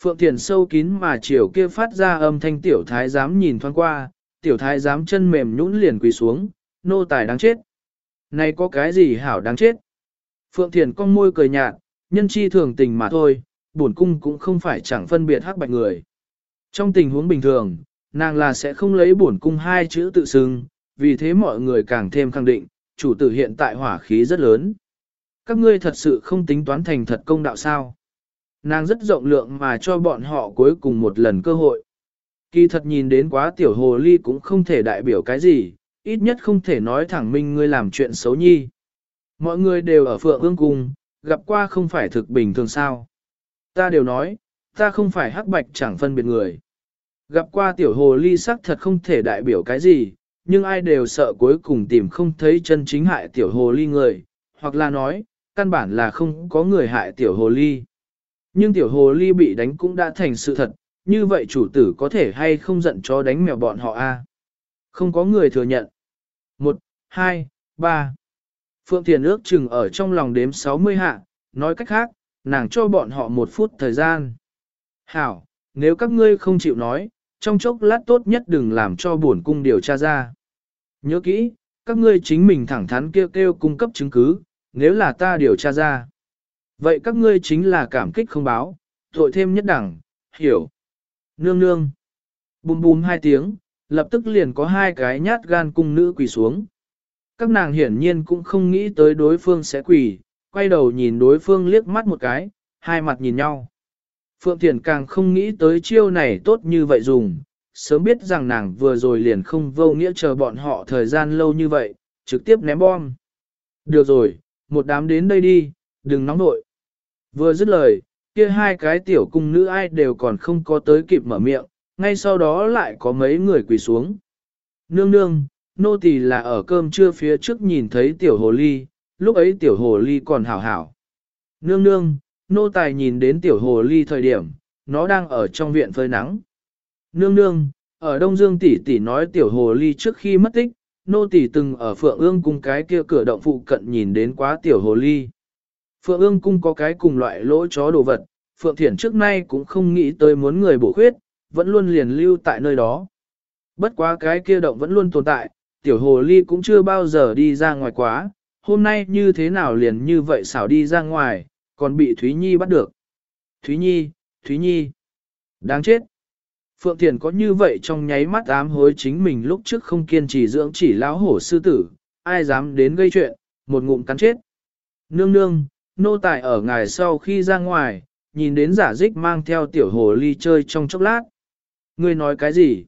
Phượng Thiền sâu kín mà chiều kia phát ra âm thanh tiểu thái giám nhìn thoáng qua, tiểu thái giám chân mềm nhũn liền quỳ xuống, nô tài đáng chết. Này có cái gì hảo đáng chết? Phượng Thiền con môi cười nhạt, nhân chi thường tình mà thôi, bổn cung cũng không phải chẳng phân biệt hắc bạch người. Trong tình huống bình thường, nàng là sẽ không lấy bổn cung hai chữ tự xưng, vì thế mọi người càng thêm khẳng định, chủ tử hiện tại hỏa khí rất lớn. Các ngươi thật sự không tính toán thành thật công đạo sao. Nàng rất rộng lượng mà cho bọn họ cuối cùng một lần cơ hội. Kỳ thật nhìn đến quá tiểu hồ ly cũng không thể đại biểu cái gì, ít nhất không thể nói thẳng minh ngươi làm chuyện xấu nhi. Mọi người đều ở phượng ương cung, gặp qua không phải thực bình thường sao. Ta đều nói, ta không phải hắc bạch chẳng phân biệt người. Gặp qua tiểu hồ ly sắc thật không thể đại biểu cái gì, nhưng ai đều sợ cuối cùng tìm không thấy chân chính hại tiểu hồ ly người, hoặc là nói, căn bản là không có người hại tiểu hồ ly. Nhưng tiểu hồ ly bị đánh cũng đã thành sự thật, như vậy chủ tử có thể hay không giận cho đánh mèo bọn họ a? Không có người thừa nhận. Một, hai, ba. Phượng Thiền ước chừng ở trong lòng đếm 60 hạ, nói cách khác, nàng cho bọn họ một phút thời gian. Hảo, nếu các ngươi không chịu nói, trong chốc lát tốt nhất đừng làm cho buồn cung điều tra ra. Nhớ kỹ, các ngươi chính mình thẳng thắn kêu kêu cung cấp chứng cứ, nếu là ta điều tra ra. Vậy các ngươi chính là cảm kích không báo, tội thêm nhất đẳng, hiểu. Nương nương. Bùm bùm hai tiếng, lập tức liền có hai cái nhát gan cung nữ quỳ xuống. Các nàng hiển nhiên cũng không nghĩ tới đối phương sẽ quỳ, quay đầu nhìn đối phương liếc mắt một cái, hai mặt nhìn nhau. Phượng Thiền càng không nghĩ tới chiêu này tốt như vậy dùng, sớm biết rằng nàng vừa rồi liền không vô nghĩa chờ bọn họ thời gian lâu như vậy, trực tiếp ném bom. Được rồi, một đám đến đây đi, đừng nóng nội. Vừa dứt lời, kia hai cái tiểu cung nữ ai đều còn không có tới kịp mở miệng, ngay sau đó lại có mấy người quỳ xuống. Nương nương, nô tỳ là ở cơm trưa phía trước nhìn thấy tiểu hồ ly, lúc ấy tiểu hồ ly còn hảo hảo. Nương nương, nô tài nhìn đến tiểu hồ ly thời điểm, nó đang ở trong viện phơi nắng. Nương nương, ở Đông Dương tỷ tỷ nói tiểu hồ ly trước khi mất tích, nô tỷ từng ở Phượng Ương cung cái kia cửa động phụ cận nhìn đến quá tiểu hồ ly. Phượng Ương cung có cái cùng loại lỗ chó đồ vật, Phượng Thiển trước nay cũng không nghĩ tới muốn người bổ khuyết, vẫn luôn liền lưu tại nơi đó. Bất quá cái kia động vẫn luôn tồn tại, tiểu hồ ly cũng chưa bao giờ đi ra ngoài quá, hôm nay như thế nào liền như vậy xảo đi ra ngoài, còn bị Thúy Nhi bắt được. Thúy Nhi, Thúy Nhi, đáng chết. Phượng Thiền có như vậy trong nháy mắt ám hối chính mình lúc trước không kiên trì dưỡng chỉ lão hổ sư tử, ai dám đến gây chuyện, một ngụm cắn chết. Nương nương, nô tài ở ngài sau khi ra ngoài, nhìn đến giả dích mang theo tiểu hồ ly chơi trong chốc lát. Ngươi nói cái gì?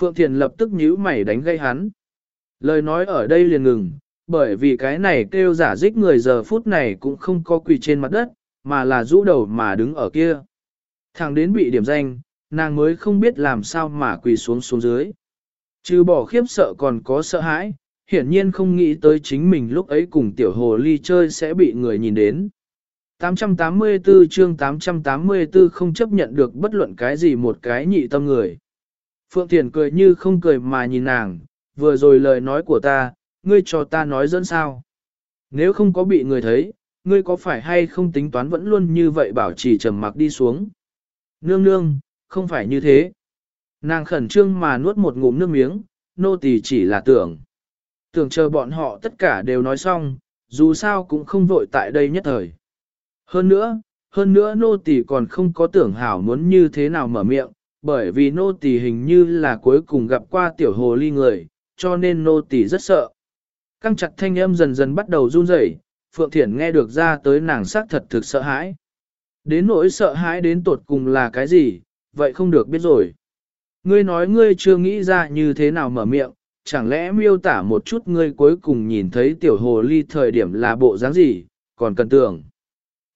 Phượng Thiền lập tức nhíu mày đánh gây hắn. Lời nói ở đây liền ngừng, bởi vì cái này kêu giả dích người giờ phút này cũng không có quỳ trên mặt đất, mà là rũ đầu mà đứng ở kia. Thằng đến bị điểm danh, nàng mới không biết làm sao mà quỳ xuống xuống dưới. Trừ bỏ khiếp sợ còn có sợ hãi, hiển nhiên không nghĩ tới chính mình lúc ấy cùng tiểu hồ ly chơi sẽ bị người nhìn đến. 884 chương 884 không chấp nhận được bất luận cái gì một cái nhị tâm người. Phượng Thiền cười như không cười mà nhìn nàng, vừa rồi lời nói của ta, ngươi cho ta nói dẫn sao. Nếu không có bị người thấy, ngươi có phải hay không tính toán vẫn luôn như vậy bảo trì trầm mặc đi xuống. Nương nương, không phải như thế. Nàng khẩn trương mà nuốt một ngụm nước miếng, nô tỳ chỉ là tưởng. Tưởng chờ bọn họ tất cả đều nói xong, dù sao cũng không vội tại đây nhất thời. Hơn nữa, hơn nữa nô tỳ còn không có tưởng hảo muốn như thế nào mở miệng, bởi vì nô tỳ hình như là cuối cùng gặp qua tiểu hồ ly người, cho nên nô tỳ rất sợ. Căng chặt thanh âm dần dần bắt đầu run rẩy, Phượng Thiển nghe được ra tới nàng sắc thật thực sợ hãi. Đến nỗi sợ hãi đến tột cùng là cái gì, vậy không được biết rồi. Ngươi nói ngươi chưa nghĩ ra như thế nào mở miệng, chẳng lẽ miêu tả một chút ngươi cuối cùng nhìn thấy tiểu hồ ly thời điểm là bộ dáng gì, còn cần tưởng.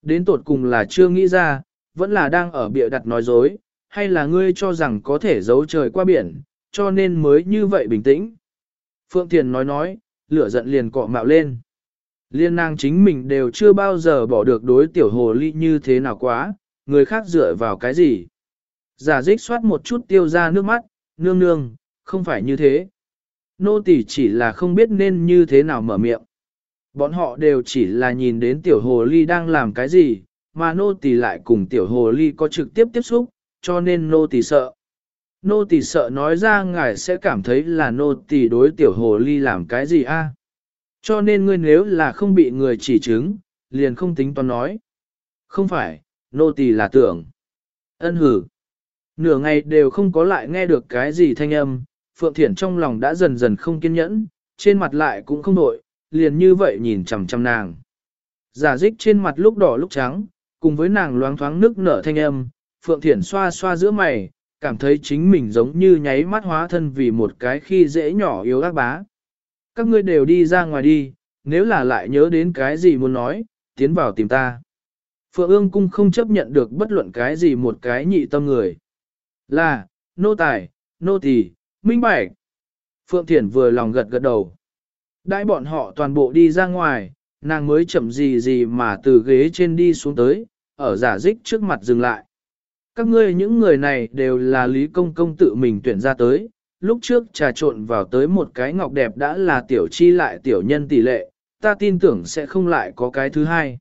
Đến tột cùng là chưa nghĩ ra, vẫn là đang ở bịa đặt nói dối, hay là ngươi cho rằng có thể giấu trời qua biển, cho nên mới như vậy bình tĩnh. Phượng Thiền nói nói, lửa giận liền cọ mạo lên. Liên nàng chính mình đều chưa bao giờ bỏ được đối tiểu hồ ly như thế nào quá, người khác dựa vào cái gì. Giả dích soát một chút tiêu ra nước mắt, nương nương, không phải như thế. Nô tỳ chỉ là không biết nên như thế nào mở miệng. Bọn họ đều chỉ là nhìn đến tiểu hồ ly đang làm cái gì, mà nô tỳ lại cùng tiểu hồ ly có trực tiếp tiếp xúc, cho nên nô tỳ sợ. Nô tỳ sợ nói ra ngài sẽ cảm thấy là nô tỳ đối tiểu hồ ly làm cái gì a? Cho nên ngươi nếu là không bị người chỉ chứng, liền không tính toán nói. Không phải, nô tỳ là tưởng. Ân hử. Nửa ngày đều không có lại nghe được cái gì thanh âm, Phượng Thiển trong lòng đã dần dần không kiên nhẫn, trên mặt lại cũng không đổi, liền như vậy nhìn chằm chằm nàng. Giả dích trên mặt lúc đỏ lúc trắng, cùng với nàng loáng thoáng nước nở thanh âm, Phượng Thiển xoa xoa giữa mày, cảm thấy chính mình giống như nháy mắt hóa thân vì một cái khi dễ nhỏ yếu ác bá. Các ngươi đều đi ra ngoài đi, nếu là lại nhớ đến cái gì muốn nói, tiến vào tìm ta. Phượng ương cung không chấp nhận được bất luận cái gì một cái nhị tâm người. Là, nô tài, nô tỳ, minh bạch. Phượng Thiển vừa lòng gật gật đầu. Đãi bọn họ toàn bộ đi ra ngoài, nàng mới chậm gì gì mà từ ghế trên đi xuống tới, ở giả dích trước mặt dừng lại. Các ngươi những người này đều là Lý Công Công tự mình tuyển ra tới, lúc trước trà trộn vào tới một cái ngọc đẹp đã là tiểu chi lại tiểu nhân tỷ lệ, ta tin tưởng sẽ không lại có cái thứ hai.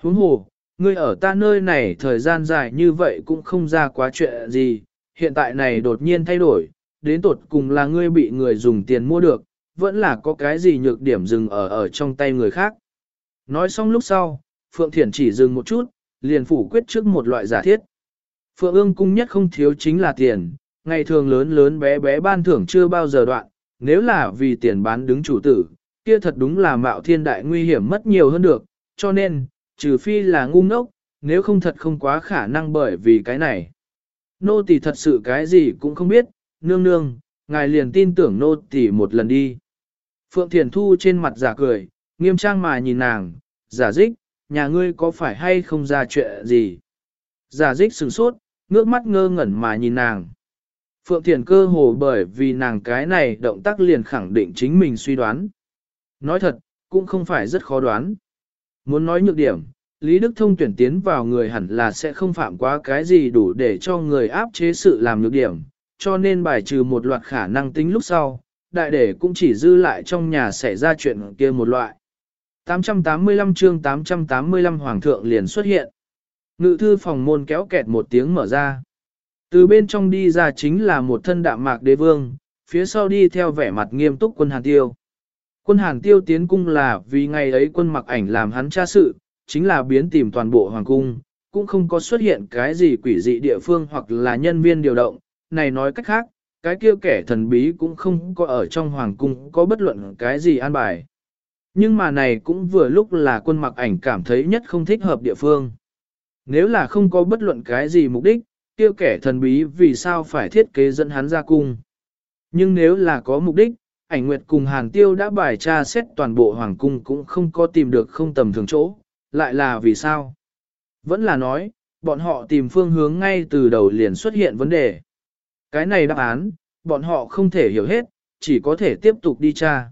Huống hồ, ngươi ở ta nơi này thời gian dài như vậy cũng không ra quá chuyện gì, hiện tại này đột nhiên thay đổi, đến tột cùng là ngươi bị người dùng tiền mua được, vẫn là có cái gì nhược điểm dừng ở ở trong tay người khác. Nói xong lúc sau, Phượng Thiển chỉ dừng một chút, liền phủ quyết trước một loại giả thiết. Phượng ương cung nhất không thiếu chính là tiền, ngày thường lớn lớn bé bé ban thưởng chưa bao giờ đoạn, nếu là vì tiền bán đứng chủ tử, kia thật đúng là mạo thiên đại nguy hiểm mất nhiều hơn được, cho nên, trừ phi là ngu ngốc, nếu không thật không quá khả năng bởi vì cái này. Nô tỳ thật sự cái gì cũng không biết, nương nương, ngài liền tin tưởng nô tỳ một lần đi. Phượng Thiền Thu trên mặt giả cười, nghiêm trang mà nhìn nàng, giả dích, nhà ngươi có phải hay không ra chuyện gì? Giả dích sừng sốt, ngước mắt ngơ ngẩn mà nhìn nàng. Phượng Thiền cơ hồ bởi vì nàng cái này động tác liền khẳng định chính mình suy đoán. Nói thật, cũng không phải rất khó đoán. Muốn nói nhược điểm, Lý Đức Thông tuyển tiến vào người hẳn là sẽ không phạm quá cái gì đủ để cho người áp chế sự làm nhược điểm, cho nên bài trừ một loạt khả năng tính lúc sau, đại để cũng chỉ dư lại trong nhà xảy ra chuyện kia một loại. 885 chương 885 Hoàng thượng liền xuất hiện. Ngự thư phòng môn kéo kẹt một tiếng mở ra. Từ bên trong đi ra chính là một thân đạm mạc đế vương, phía sau đi theo vẻ mặt nghiêm túc quân Hàn Tiêu. Quân Hàn Tiêu tiến cung là vì ngày ấy quân mặc ảnh làm hắn tra sự, chính là biến tìm toàn bộ hoàng cung, cũng không có xuất hiện cái gì quỷ dị địa phương hoặc là nhân viên điều động. Này nói cách khác, cái kia kẻ thần bí cũng không có ở trong hoàng cung có bất luận cái gì an bài. Nhưng mà này cũng vừa lúc là quân mặc ảnh cảm thấy nhất không thích hợp địa phương. Nếu là không có bất luận cái gì mục đích, kia kẻ thần bí vì sao phải thiết kế dẫn hắn ra cung. Nhưng nếu là có mục đích, ảnh nguyệt cùng hàn tiêu đã bài tra xét toàn bộ hoàng cung cũng không có tìm được không tầm thường chỗ, lại là vì sao? Vẫn là nói, bọn họ tìm phương hướng ngay từ đầu liền xuất hiện vấn đề. Cái này đáp án, bọn họ không thể hiểu hết, chỉ có thể tiếp tục đi tra.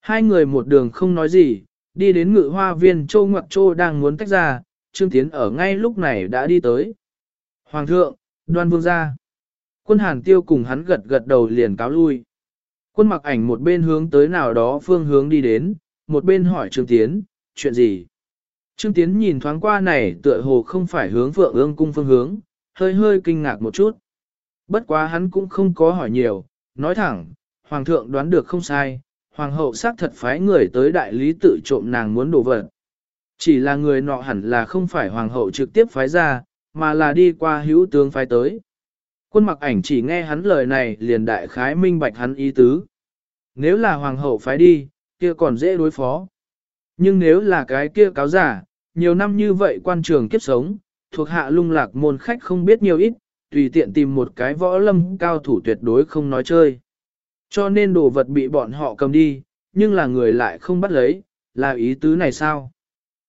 Hai người một đường không nói gì, đi đến ngự hoa viên châu ngoặc châu đang muốn tách ra, Trương Tiến ở ngay lúc này đã đi tới. Hoàng thượng, đoan vương ra. Quân hàn tiêu cùng hắn gật gật đầu liền cáo lui. Quân mặc ảnh một bên hướng tới nào đó phương hướng đi đến, một bên hỏi Trương Tiến, chuyện gì? Trương Tiến nhìn thoáng qua này tựa hồ không phải hướng vượng ương cung phương hướng, hơi hơi kinh ngạc một chút. Bất quá hắn cũng không có hỏi nhiều, nói thẳng, Hoàng thượng đoán được không sai, Hoàng hậu xác thật phái người tới đại lý tự trộm nàng muốn đổ vật. Chỉ là người nọ hẳn là không phải Hoàng hậu trực tiếp phái ra, mà là đi qua hữu tướng phái tới. Quân mặc ảnh chỉ nghe hắn lời này liền đại khái minh bạch hắn ý tứ. Nếu là Hoàng hậu phái đi, kia còn dễ đối phó. Nhưng nếu là cái kia cáo giả, nhiều năm như vậy quan trường kiếp sống, thuộc hạ lung lạc môn khách không biết nhiều ít, tùy tiện tìm một cái võ lâm cao thủ tuyệt đối không nói chơi. Cho nên đồ vật bị bọn họ cầm đi, nhưng là người lại không bắt lấy, là ý tứ này sao?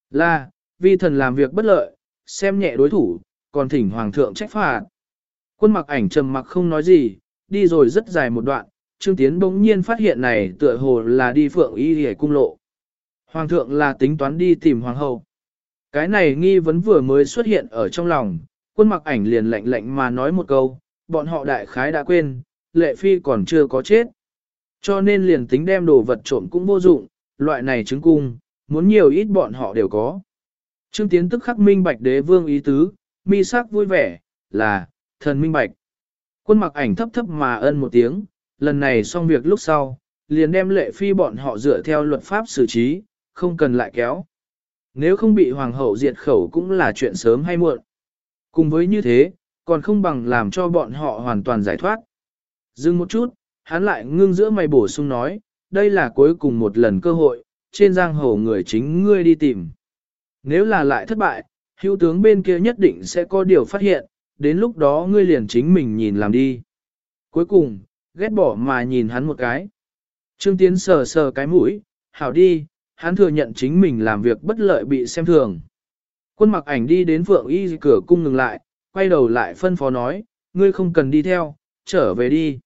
Là, vi thần làm việc bất lợi, xem nhẹ đối thủ, còn thỉnh hoàng thượng trách phạt. Quân mặc ảnh trầm mặc không nói gì, đi rồi rất dài một đoạn, Trương Tiến bỗng nhiên phát hiện này tựa hồ là đi phượng y hề cung lộ. Hoàng thượng là tính toán đi tìm hoàng hậu. Cái này nghi vấn vừa mới xuất hiện ở trong lòng, quân mặc ảnh liền lạnh lạnh mà nói một câu, bọn họ đại khái đã quên, lệ phi còn chưa có chết. Cho nên liền tính đem đồ vật trộm cũng vô dụng, loại này chứng cung, muốn nhiều ít bọn họ đều có. Trương Tiến tức khắc minh bạch đế vương ý tứ, mi sắc vui vẻ, là, thần minh bạch. Quân mặc ảnh thấp thấp mà ân một tiếng, lần này xong việc lúc sau, liền đem lệ phi bọn họ dựa theo luật pháp xử trí, không cần lại kéo. Nếu không bị hoàng hậu diệt khẩu cũng là chuyện sớm hay muộn. Cùng với như thế, còn không bằng làm cho bọn họ hoàn toàn giải thoát. Dừng một chút, hắn lại ngưng giữa mày bổ sung nói, đây là cuối cùng một lần cơ hội, trên giang hồ người chính ngươi đi tìm. Nếu là lại thất bại, hữu tướng bên kia nhất định sẽ có điều phát hiện, đến lúc đó ngươi liền chính mình nhìn làm đi. Cuối cùng, ghét bỏ mà nhìn hắn một cái. Trương Tiến sờ sờ cái mũi, hảo đi, hắn thừa nhận chính mình làm việc bất lợi bị xem thường. Quân mặc ảnh đi đến Phượng Y cửa cung ngừng lại, quay đầu lại phân phó nói, ngươi không cần đi theo, trở về đi.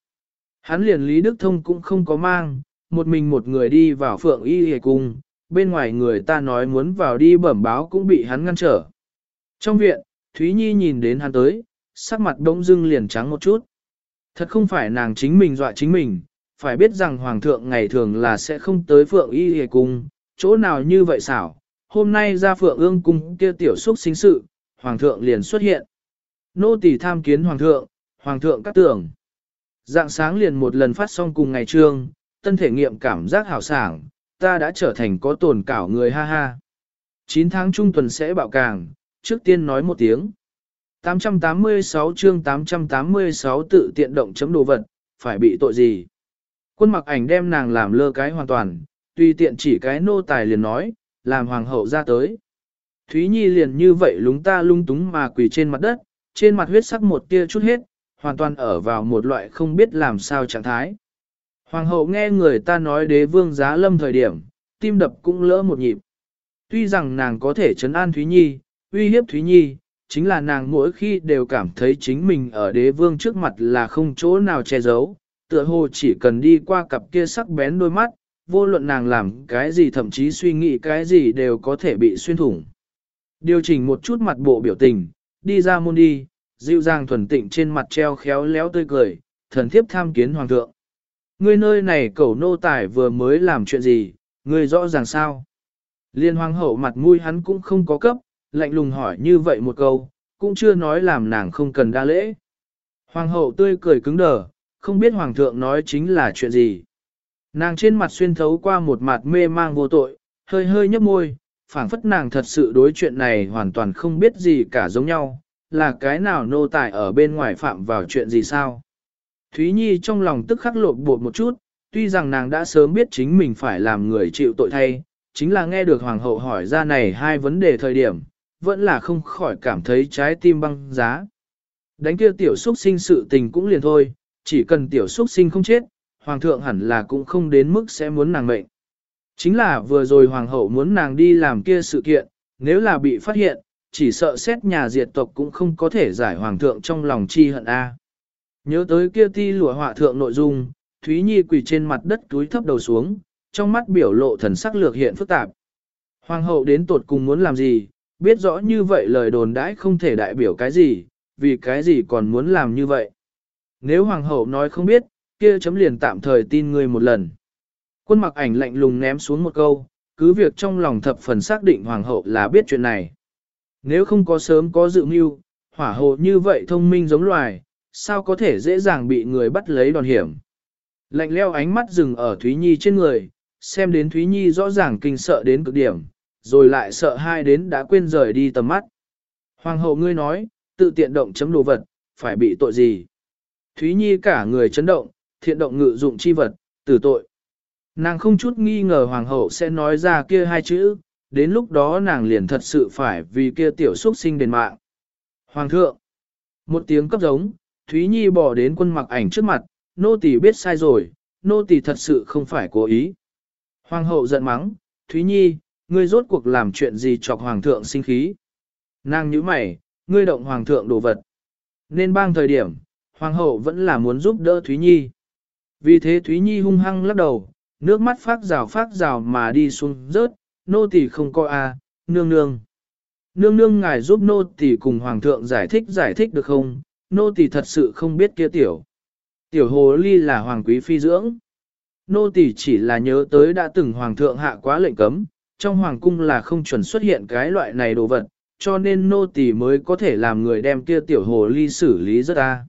Hắn liền Lý Đức Thông cũng không có mang, một mình một người đi vào Phượng Y hề cung, bên ngoài người ta nói muốn vào đi bẩm báo cũng bị hắn ngăn trở. Trong viện, Thúy Nhi nhìn đến hắn tới, sắc mặt đống dưng liền trắng một chút. Thật không phải nàng chính mình dọa chính mình, phải biết rằng Hoàng thượng ngày thường là sẽ không tới Phượng Y hề cung, chỗ nào như vậy xảo, hôm nay ra phượng ương cung kia tiểu xúc sinh sự, hoàng thượng liền xuất hiện. Nô tỳ tham kiến hoàng thượng, hoàng thượng cắt tưởng. Dạng sáng liền một lần phát xong cùng ngày trương, tân thể nghiệm cảm giác hảo sảng, ta đã trở thành có tồn cảo người ha ha. 9 tháng trung tuần sẽ bạo càng, trước tiên nói một tiếng. 886 chương 886 tự tiện động chấm đồ vật, phải bị tội gì? Quân mặc ảnh đem nàng làm lơ cái hoàn toàn, tùy tiện chỉ cái nô tài liền nói, làm hoàng hậu ra tới. Thúy Nhi liền như vậy lúng ta lung túng mà quỳ trên mặt đất, trên mặt huyết sắc một tia chút hết, hoàn toàn ở vào một loại không biết làm sao trạng thái. Hoàng hậu nghe người ta nói đế vương giá lâm thời điểm, tim đập cũng lỡ một nhịp. Tuy rằng nàng có thể trấn an Thúy Nhi, uy hiếp Thúy Nhi, chính là nàng mỗi khi đều cảm thấy chính mình ở đế vương trước mặt là không chỗ nào che giấu, tựa hồ chỉ cần đi qua cặp kia sắc bén đôi mắt, vô luận nàng làm cái gì thậm chí suy nghĩ cái gì đều có thể bị xuyên thủng. Điều chỉnh một chút mặt bộ biểu tình, đi ra môn đi, dịu dàng thuần tịnh trên mặt treo khéo léo tươi cười, thần thiếp tham kiến hoàng thượng. Ngươi nơi này cẩu nô tài vừa mới làm chuyện gì, ngươi rõ ràng sao? Liên hoàng hậu mặt mũi hắn cũng không có cấp, lạnh lùng hỏi như vậy một câu, cũng chưa nói làm nàng không cần đa lễ. Hoàng hậu tươi cười cứng đờ, không biết hoàng thượng nói chính là chuyện gì. Nàng trên mặt xuyên thấu qua một mặt mê mang vô tội, hơi hơi nhấp môi, phảng phất nàng thật sự đối chuyện này hoàn toàn không biết gì cả giống nhau, là cái nào nô tài ở bên ngoài phạm vào chuyện gì sao. Thúy Nhi trong lòng tức khắc lột bột một chút, tuy rằng nàng đã sớm biết chính mình phải làm người chịu tội thay, chính là nghe được hoàng hậu hỏi ra này hai vấn đề thời điểm, vẫn là không khỏi cảm thấy trái tim băng giá. Đánh kia tiểu xúc sinh sự tình cũng liền thôi, chỉ cần tiểu xúc sinh không chết, hoàng thượng hẳn là cũng không đến mức sẽ muốn nàng mệnh. Chính là vừa rồi hoàng hậu muốn nàng đi làm kia sự kiện, nếu là bị phát hiện, chỉ sợ xét nhà diệt tộc cũng không có thể giải hoàng thượng trong lòng chi hận A. Nhớ tới kia ti lụa họa thượng nội dung, Thúy Nhi quỳ trên mặt đất túi thấp đầu xuống, trong mắt biểu lộ thần sắc lược hiện phức tạp. Hoàng hậu đến tột cùng muốn làm gì, biết rõ như vậy lời đồn đãi không thể đại biểu cái gì, vì cái gì còn muốn làm như vậy. Nếu hoàng hậu nói không biết, kia chấm liền tạm thời tin người một lần. Quân mặc ảnh lạnh lùng ném xuống một câu, cứ việc trong lòng thập phần xác định hoàng hậu là biết chuyện này. Nếu không có sớm có dự mưu, hỏa hộ như vậy thông minh giống loài, sao có thể dễ dàng bị người bắt lấy đòn hiểm. Lạnh leo ánh mắt dừng ở Thúy Nhi trên người, xem đến Thúy Nhi rõ ràng kinh sợ đến cực điểm, rồi lại sợ hai đến đã quên rời đi tầm mắt. Hoàng hậu ngươi nói, tự tiện động chấm đồ vật, phải bị tội gì? Thúy Nhi cả người chấn động, thiện động ngự dụng chi vật, tử tội. Nàng không chút nghi ngờ hoàng hậu sẽ nói ra kia hai chữ, đến lúc đó nàng liền thật sự phải vì kia tiểu xuất sinh đền mạng. Hoàng thượng, một tiếng cấp giống, Thúy Nhi bỏ đến quân mặc ảnh trước mặt, nô tỳ biết sai rồi, nô tỳ thật sự không phải cố ý. Hoàng hậu giận mắng, Thúy Nhi, ngươi rốt cuộc làm chuyện gì chọc hoàng thượng sinh khí. Nàng nhíu mày, ngươi động hoàng thượng đồ vật. Nên bang thời điểm, hoàng hậu vẫn là muốn giúp đỡ Thúy Nhi. Vì thế Thúy Nhi hung hăng lắc đầu, nước mắt phát rào phát rào mà đi xuống rớt, nô tỳ không coi a, nương nương. Nương nương ngài giúp nô tỳ cùng hoàng thượng giải thích giải thích được không, nô tỳ thật sự không biết kia tiểu. Tiểu hồ ly là hoàng quý phi dưỡng. Nô tỳ chỉ là nhớ tới đã từng hoàng thượng hạ quá lệnh cấm, trong hoàng cung là không chuẩn xuất hiện cái loại này đồ vật, cho nên nô tỳ mới có thể làm người đem kia tiểu hồ ly xử lý rất a.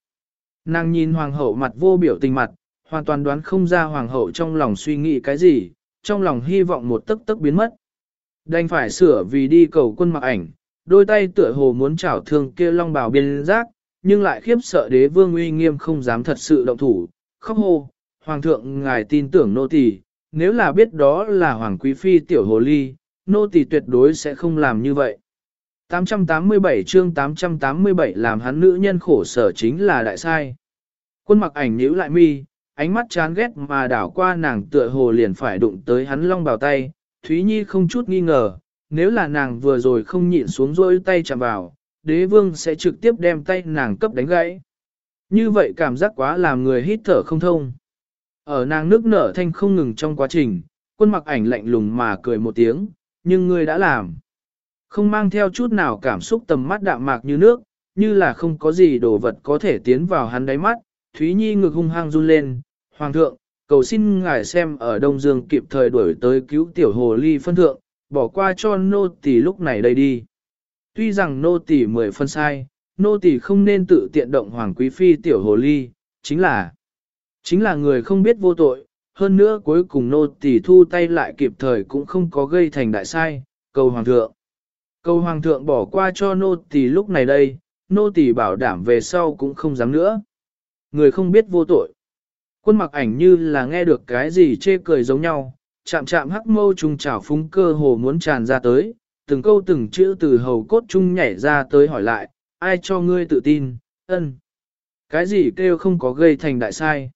Nàng nhìn hoàng hậu mặt vô biểu tình mặt, hoàn toàn đoán không ra hoàng hậu trong lòng suy nghĩ cái gì, trong lòng hy vọng một tức tức biến mất. Đành phải sửa vì đi cầu quân mặc ảnh, đôi tay tựa hồ muốn chảo thương kia long bào biên giác, nhưng lại khiếp sợ đế vương uy nghiêm không dám thật sự động thủ, khóc hô, hoàng thượng ngài tin tưởng nô tỳ, nếu là biết đó là hoàng quý phi tiểu hồ ly, nô tỳ tuyệt đối sẽ không làm như vậy. 887 chương 887 làm hắn nữ nhân khổ sở chính là đại sai. Quân mặc ảnh nhíu lại mi, ánh mắt chán ghét mà đảo qua nàng tựa hồ liền phải đụng tới hắn long bào tay, Thúy Nhi không chút nghi ngờ, nếu là nàng vừa rồi không nhịn xuống rôi tay chạm vào, đế vương sẽ trực tiếp đem tay nàng cấp đánh gãy. Như vậy cảm giác quá làm người hít thở không thông. Ở nàng nước nở thanh không ngừng trong quá trình, quân mặc ảnh lạnh lùng mà cười một tiếng, nhưng ngươi đã làm. Không mang theo chút nào cảm xúc tầm mắt đạm mạc như nước, như là không có gì đồ vật có thể tiến vào hắn đáy mắt, Thúy Nhi ngực hung hăng run lên, Hoàng thượng, cầu xin ngài xem ở Đông Dương kịp thời đuổi tới cứu tiểu hồ ly phân thượng, bỏ qua cho nô tỳ lúc này đây đi. Tuy rằng nô tỳ mười phân sai, nô tỳ không nên tự tiện động hoàng quý phi tiểu hồ ly, chính là chính là người không biết vô tội, hơn nữa cuối cùng nô tỳ thu tay lại kịp thời cũng không có gây thành đại sai, cầu hoàng thượng. Cầu hoàng thượng bỏ qua cho nô tỳ lúc này đây, nô tỳ bảo đảm về sau cũng không dám nữa. Người không biết vô tội. Quân mặc ảnh như là nghe được cái gì chê cười giống nhau, chạm chạm hắc mâu trùng chảo phúng cơ hồ muốn tràn ra tới, từng câu từng chữ từ hầu cốt trung nhảy ra tới hỏi lại, ai cho ngươi tự tin, ân. Cái gì kêu không có gây thành đại sai.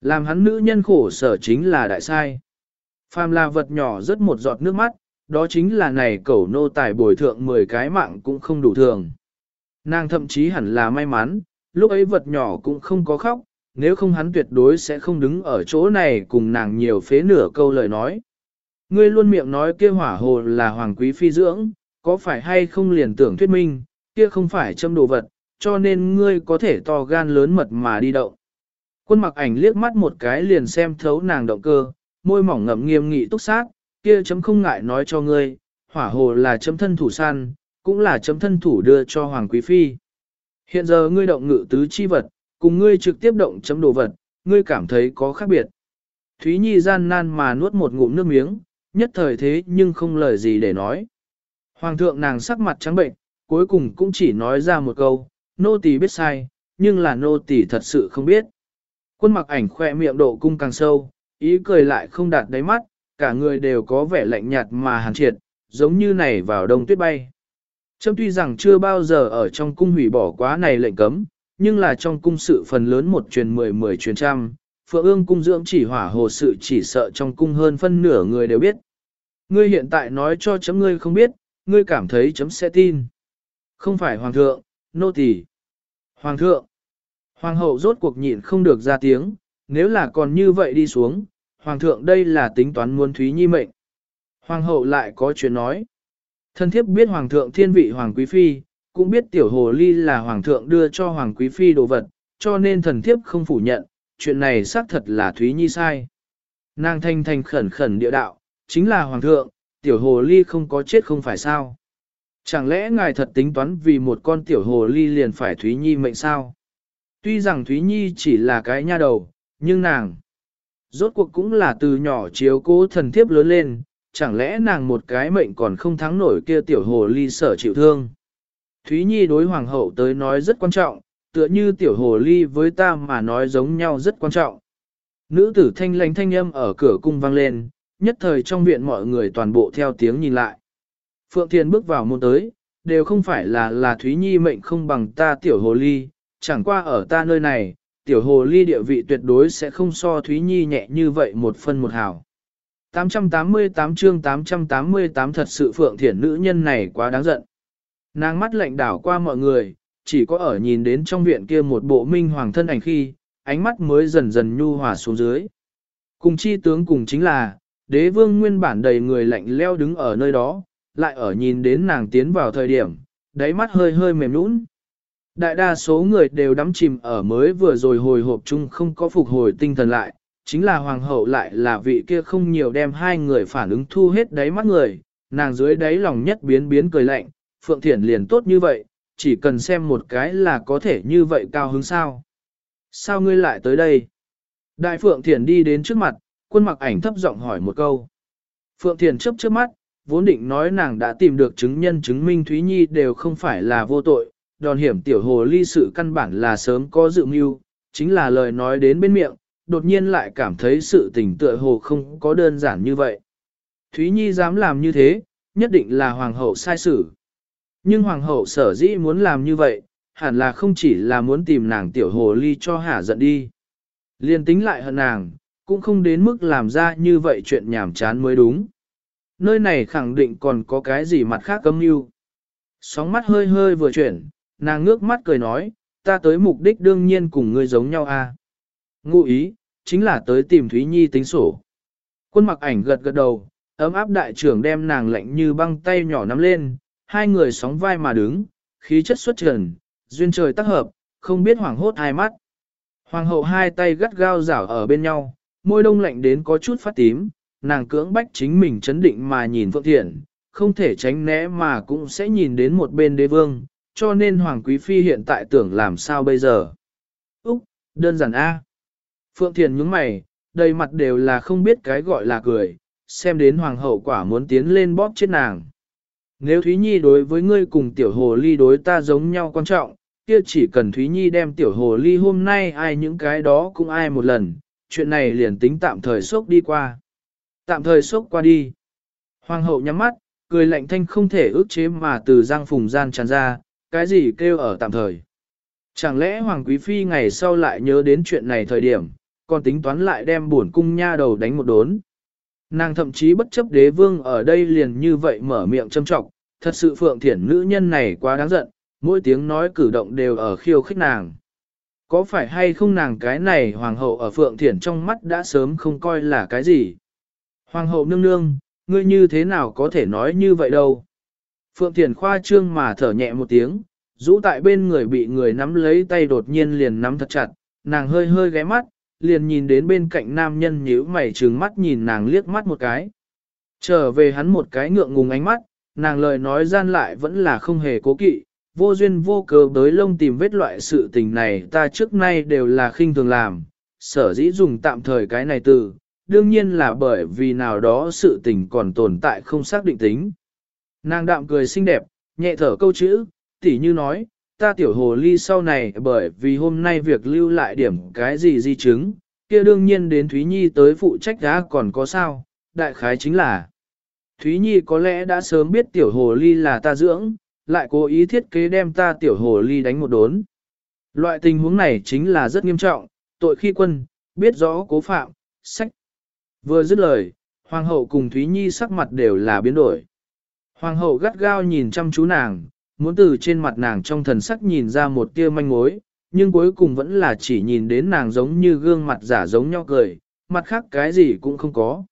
Làm hắn nữ nhân khổ sở chính là đại sai. Phàm là vật nhỏ rất một giọt nước mắt, đó chính là này cẩu nô tài bồi thượng 10 cái mạng cũng không đủ thường. Nàng thậm chí hẳn là may mắn, lúc ấy vật nhỏ cũng không có khóc, nếu không hắn tuyệt đối sẽ không đứng ở chỗ này cùng nàng nhiều phế nửa câu lời nói. Ngươi luôn miệng nói kia hỏa hồ là hoàng quý phi dưỡng, có phải hay không liền tưởng thuyết minh, kia không phải châm đồ vật, cho nên ngươi có thể to gan lớn mật mà đi động. Quân mặc ảnh liếc mắt một cái liền xem thấu nàng động cơ, môi mỏng ngậm nghiêm nghị túc sát, kia chấm không ngại nói cho ngươi, hỏa hồ là chấm thân thủ săn, cũng là chấm thân thủ đưa cho Hoàng Quý Phi. Hiện giờ ngươi động ngự tứ chi vật, cùng ngươi trực tiếp động chấm đồ vật, ngươi cảm thấy có khác biệt. Thúy Nhi gian nan mà nuốt một ngụm nước miếng, nhất thời thế nhưng không lời gì để nói. Hoàng thượng nàng sắc mặt trắng bệnh, cuối cùng cũng chỉ nói ra một câu, nô tỳ biết sai, nhưng là nô tỳ thật sự không biết. Quân mặc ảnh khoe miệng độ cung càng sâu, ý cười lại không đạt đáy mắt, cả người đều có vẻ lạnh nhạt mà hàn triệt, giống như này vào đông tuyết bay. Trâm tuy rằng chưa bao giờ ở trong cung hủy bỏ quá này lệnh cấm, nhưng là trong cung sự phần lớn một truyền mười mười truyền trăm, phượng ương cung dưỡng chỉ hỏa hồ sự chỉ sợ trong cung hơn phân nửa người đều biết. Ngươi hiện tại nói cho chấm ngươi không biết, ngươi cảm thấy chấm sẽ tin. Không phải hoàng thượng, nô tỳ. Hoàng thượng. Hoàng hậu rốt cuộc nhịn không được ra tiếng, nếu là còn như vậy đi xuống, hoàng thượng đây là tính toán muốn Thúy Nhi mệnh. Hoàng hậu lại có chuyện nói. Thân thiếp biết hoàng thượng thiên vị hoàng quý phi, cũng biết tiểu hồ ly là hoàng thượng đưa cho hoàng quý phi đồ vật, cho nên thần thiếp không phủ nhận, chuyện này xác thật là Thúy Nhi sai. Nàng thanh thanh khẩn khẩn địa đạo, chính là hoàng thượng, tiểu hồ ly không có chết không phải sao. Chẳng lẽ ngài thật tính toán vì một con tiểu hồ ly liền phải Thúy Nhi mệnh sao? Tuy rằng Thúy Nhi chỉ là cái nha đầu, nhưng nàng, rốt cuộc cũng là từ nhỏ chiếu cố thần thiếp lớn lên, chẳng lẽ nàng một cái mệnh còn không thắng nổi kia tiểu hồ ly sở chịu thương. Thúy Nhi đối hoàng hậu tới nói rất quan trọng, tựa như tiểu hồ ly với ta mà nói giống nhau rất quan trọng. Nữ tử thanh lãnh thanh âm ở cửa cung vang lên, nhất thời trong viện mọi người toàn bộ theo tiếng nhìn lại. Phượng Thiên bước vào môn tới, đều không phải là là Thúy Nhi mệnh không bằng ta tiểu hồ ly, chẳng qua ở ta nơi này, tiểu hồ ly địa vị tuyệt đối sẽ không so Thúy Nhi nhẹ như vậy một phân một hào. 888 chương 888 thật sự Phượng Thiển nữ nhân này quá đáng giận. Nàng mắt lạnh đảo qua mọi người, chỉ có ở nhìn đến trong viện kia một bộ minh hoàng thân ảnh khi, ánh mắt mới dần dần nhu hòa xuống dưới. Cùng chi tướng cùng chính là, đế vương nguyên bản đầy người lạnh leo đứng ở nơi đó, lại ở nhìn đến nàng tiến vào thời điểm, đáy mắt hơi hơi mềm nũng. Đại đa số người đều đắm chìm ở mới vừa rồi hồi hộp chung không có phục hồi tinh thần lại, chính là hoàng hậu lại là vị kia không nhiều đem hai người phản ứng thu hết đáy mắt người, nàng dưới đáy lòng nhất biến biến cười lạnh, Phượng Thiển liền tốt như vậy, chỉ cần xem một cái là có thể như vậy cao hứng sao. Sao ngươi lại tới đây? Đại Phượng Thiển đi đến trước mặt, quân mặc ảnh thấp giọng hỏi một câu. Phượng Thiển chấp trước mắt, vốn định nói nàng đã tìm được chứng nhân chứng minh Thúy Nhi đều không phải là vô tội, đòn hiểm tiểu hồ ly sự căn bản là sớm có dự mưu, chính là lời nói đến bên miệng, đột nhiên lại cảm thấy sự tình tựa hồ không có đơn giản như vậy. Thúy Nhi dám làm như thế, nhất định là hoàng hậu sai xử. Nhưng hoàng hậu sở dĩ muốn làm như vậy, hẳn là không chỉ là muốn tìm nàng tiểu hồ ly cho hả giận đi. Liên tính lại hận nàng, cũng không đến mức làm ra như vậy chuyện nhảm chán mới đúng. Nơi này khẳng định còn có cái gì mặt khác cấm mưu. Sóng mắt hơi hơi vừa chuyển, nàng ngước mắt cười nói, ta tới mục đích đương nhiên cùng ngươi giống nhau a. À. Ngụ ý, chính là tới tìm Thúy Nhi tính sổ. Quân mặc ảnh gật gật đầu, ấm áp đại trưởng đem nàng lạnh như băng tay nhỏ nắm lên, hai người sóng vai mà đứng, khí chất xuất trần, duyên trời tác hợp, không biết hoảng hốt hai mắt. Hoàng hậu hai tay gắt gao rảo ở bên nhau, môi đông lạnh đến có chút phát tím, nàng cưỡng bách chính mình chấn định mà nhìn Phượng Thiện, không thể tránh né mà cũng sẽ nhìn đến một bên đế vương, cho nên Hoàng Quý Phi hiện tại tưởng làm sao bây giờ. Úc, đơn giản A. Phượng Thiện nhướng mày, đầy mặt đều là không biết cái gọi là cười, xem đến Hoàng hậu quả muốn tiến lên bóp chết nàng. Nếu Thúy Nhi đối với ngươi cùng tiểu hồ ly đối ta giống nhau quan trọng, kia chỉ cần Thúy Nhi đem tiểu hồ ly hôm nay ai những cái đó cũng ai một lần, chuyện này liền tính tạm thời sốc đi qua. Tạm thời sốc qua đi. Hoàng hậu nhắm mắt, cười lạnh thanh không thể ước chế mà từ giang phùng gian tràn ra, cái gì kêu ở tạm thời. Chẳng lẽ Hoàng Quý Phi ngày sau lại nhớ đến chuyện này thời điểm, còn tính toán lại đem buồn cung nha đầu đánh một đốn. Nàng thậm chí bất chấp đế vương ở đây liền như vậy mở miệng châm trọng, thật sự phượng thiển nữ nhân này quá đáng giận, mỗi tiếng nói cử động đều ở khiêu khích nàng. Có phải hay không nàng cái này hoàng hậu ở phượng thiển trong mắt đã sớm không coi là cái gì? Hoàng hậu nương nương, ngươi như thế nào có thể nói như vậy đâu? Phượng thiển khoa trương mà thở nhẹ một tiếng, rũ tại bên người bị người nắm lấy tay đột nhiên liền nắm thật chặt, nàng hơi hơi ghé mắt, liền nhìn đến bên cạnh nam nhân nhíu mày trừng mắt nhìn nàng liếc mắt một cái. Trở về hắn một cái ngượng ngùng ánh mắt, nàng lời nói gian lại vẫn là không hề cố kỵ, vô duyên vô cớ tới lông tìm vết loại sự tình này ta trước nay đều là khinh thường làm, sở dĩ dùng tạm thời cái này từ, đương nhiên là bởi vì nào đó sự tình còn tồn tại không xác định tính. Nàng đạm cười xinh đẹp, nhẹ thở câu chữ, tỉ như nói, ta tiểu hồ ly sau này bởi vì hôm nay việc lưu lại điểm cái gì di chứng, kia đương nhiên đến Thúy Nhi tới phụ trách đã còn có sao, đại khái chính là Thúy Nhi có lẽ đã sớm biết tiểu hồ ly là ta dưỡng, lại cố ý thiết kế đem ta tiểu hồ ly đánh một đốn. Loại tình huống này chính là rất nghiêm trọng, tội khi quân, biết rõ cố phạm, sách. Vừa dứt lời, Hoàng hậu cùng Thúy Nhi sắc mặt đều là biến đổi. Hoàng hậu gắt gao nhìn chăm chú nàng, muốn từ trên mặt nàng trong thần sắc nhìn ra một tia manh mối, nhưng cuối cùng vẫn là chỉ nhìn đến nàng giống như gương mặt giả giống nhau cười, mặt khác cái gì cũng không có.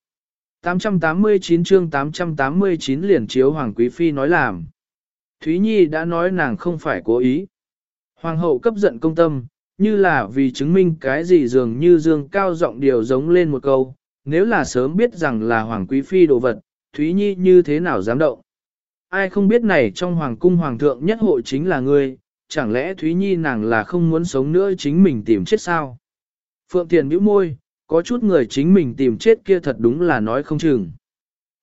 889 chương 889 liền chiếu Hoàng Quý Phi nói làm. Thúy Nhi đã nói nàng không phải cố ý. Hoàng hậu cấp giận công tâm, như là vì chứng minh cái gì dường như dương cao giọng điều giống lên một câu, nếu là sớm biết rằng là Hoàng Quý Phi đồ vật, Thúy Nhi như thế nào dám động. Ai không biết này trong Hoàng cung Hoàng thượng nhất hội chính là ngươi, chẳng lẽ Thúy Nhi nàng là không muốn sống nữa chính mình tìm chết sao? Phượng Thiền bĩu môi, có chút người chính mình tìm chết kia thật đúng là nói không chừng.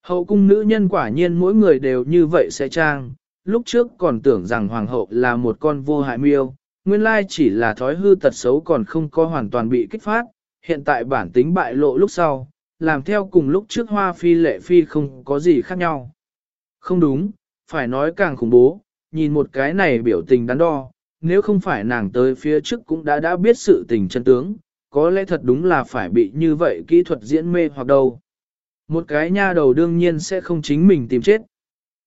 Hậu cung nữ nhân quả nhiên mỗi người đều như vậy sẽ trang, lúc trước còn tưởng rằng hoàng hậu là một con vô hại miêu, nguyên lai chỉ là thói hư tật xấu còn không có hoàn toàn bị kích phát, hiện tại bản tính bại lộ lúc sau, làm theo cùng lúc trước hoa phi lệ phi không có gì khác nhau. Không đúng, phải nói càng khủng bố, nhìn một cái này biểu tình đắn đo, nếu không phải nàng tới phía trước cũng đã đã biết sự tình chân tướng, có lẽ thật đúng là phải bị như vậy kỹ thuật diễn mê hoặc đâu. Một cái nha đầu đương nhiên sẽ không chính mình tìm chết.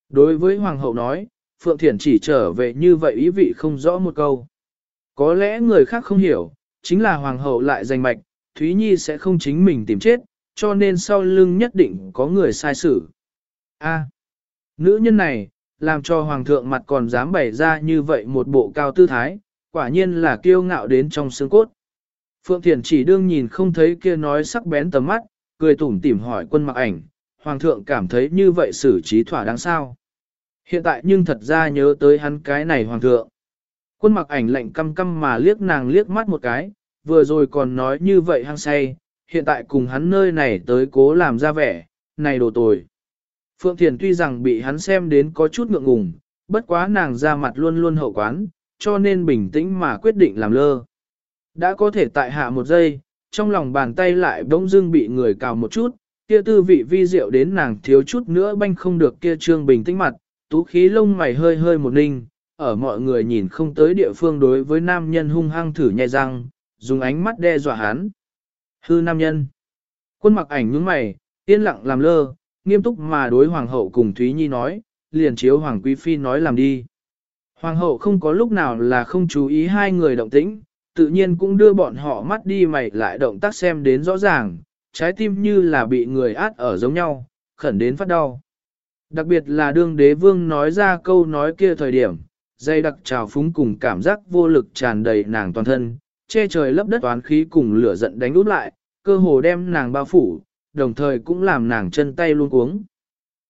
Đối với Hoàng hậu nói, Phượng Thiển chỉ trở về như vậy ý vị không rõ một câu. Có lẽ người khác không hiểu, chính là Hoàng hậu lại danh mạch, Thúy Nhi sẽ không chính mình tìm chết, cho nên sau lưng nhất định có người sai xử. A, nữ nhân này, làm cho Hoàng thượng mặt còn dám bày ra như vậy một bộ cao tư thái, quả nhiên là kiêu ngạo đến trong xương cốt. Phượng Thiền chỉ đương nhìn không thấy kia nói sắc bén tầm mắt, cười tủm tỉm hỏi quân mặc ảnh, Hoàng thượng cảm thấy như vậy xử trí thỏa đáng sao. Hiện tại nhưng thật ra nhớ tới hắn cái này Hoàng thượng. Quân mặc ảnh lạnh căm căm mà liếc nàng liếc mắt một cái, vừa rồi còn nói như vậy hăng say, hiện tại cùng hắn nơi này tới cố làm ra vẻ, này đồ tồi. Phượng Thiền tuy rằng bị hắn xem đến có chút ngượng ngùng, bất quá nàng ra mặt luôn luôn hậu quán, cho nên bình tĩnh mà quyết định làm lơ. Đã có thể tại hạ một giây, trong lòng bàn tay lại bỗng dưng bị người cào một chút, kia tư vị vi diệu đến nàng thiếu chút nữa banh không được kia trương bình tĩnh mặt, tú khí lông mày hơi hơi một ninh, ở mọi người nhìn không tới địa phương đối với nam nhân hung hăng thử nhai răng, dùng ánh mắt đe dọa hắn. Hư nam nhân. Quân mặc ảnh nhướng mày, yên lặng làm lơ, nghiêm túc mà đối hoàng hậu cùng Thúy Nhi nói, liền chiếu hoàng quý phi nói làm đi. Hoàng hậu không có lúc nào là không chú ý hai người động tĩnh, tự nhiên cũng đưa bọn họ mắt đi mày lại động tác xem đến rõ ràng, trái tim như là bị người át ở giống nhau, khẩn đến phát đau. Đặc biệt là đương đế vương nói ra câu nói kia thời điểm, dây đặc trào phúng cùng cảm giác vô lực tràn đầy nàng toàn thân, che trời lấp đất toán khí cùng lửa giận đánh út lại, cơ hồ đem nàng bao phủ, đồng thời cũng làm nàng chân tay luôn cuống.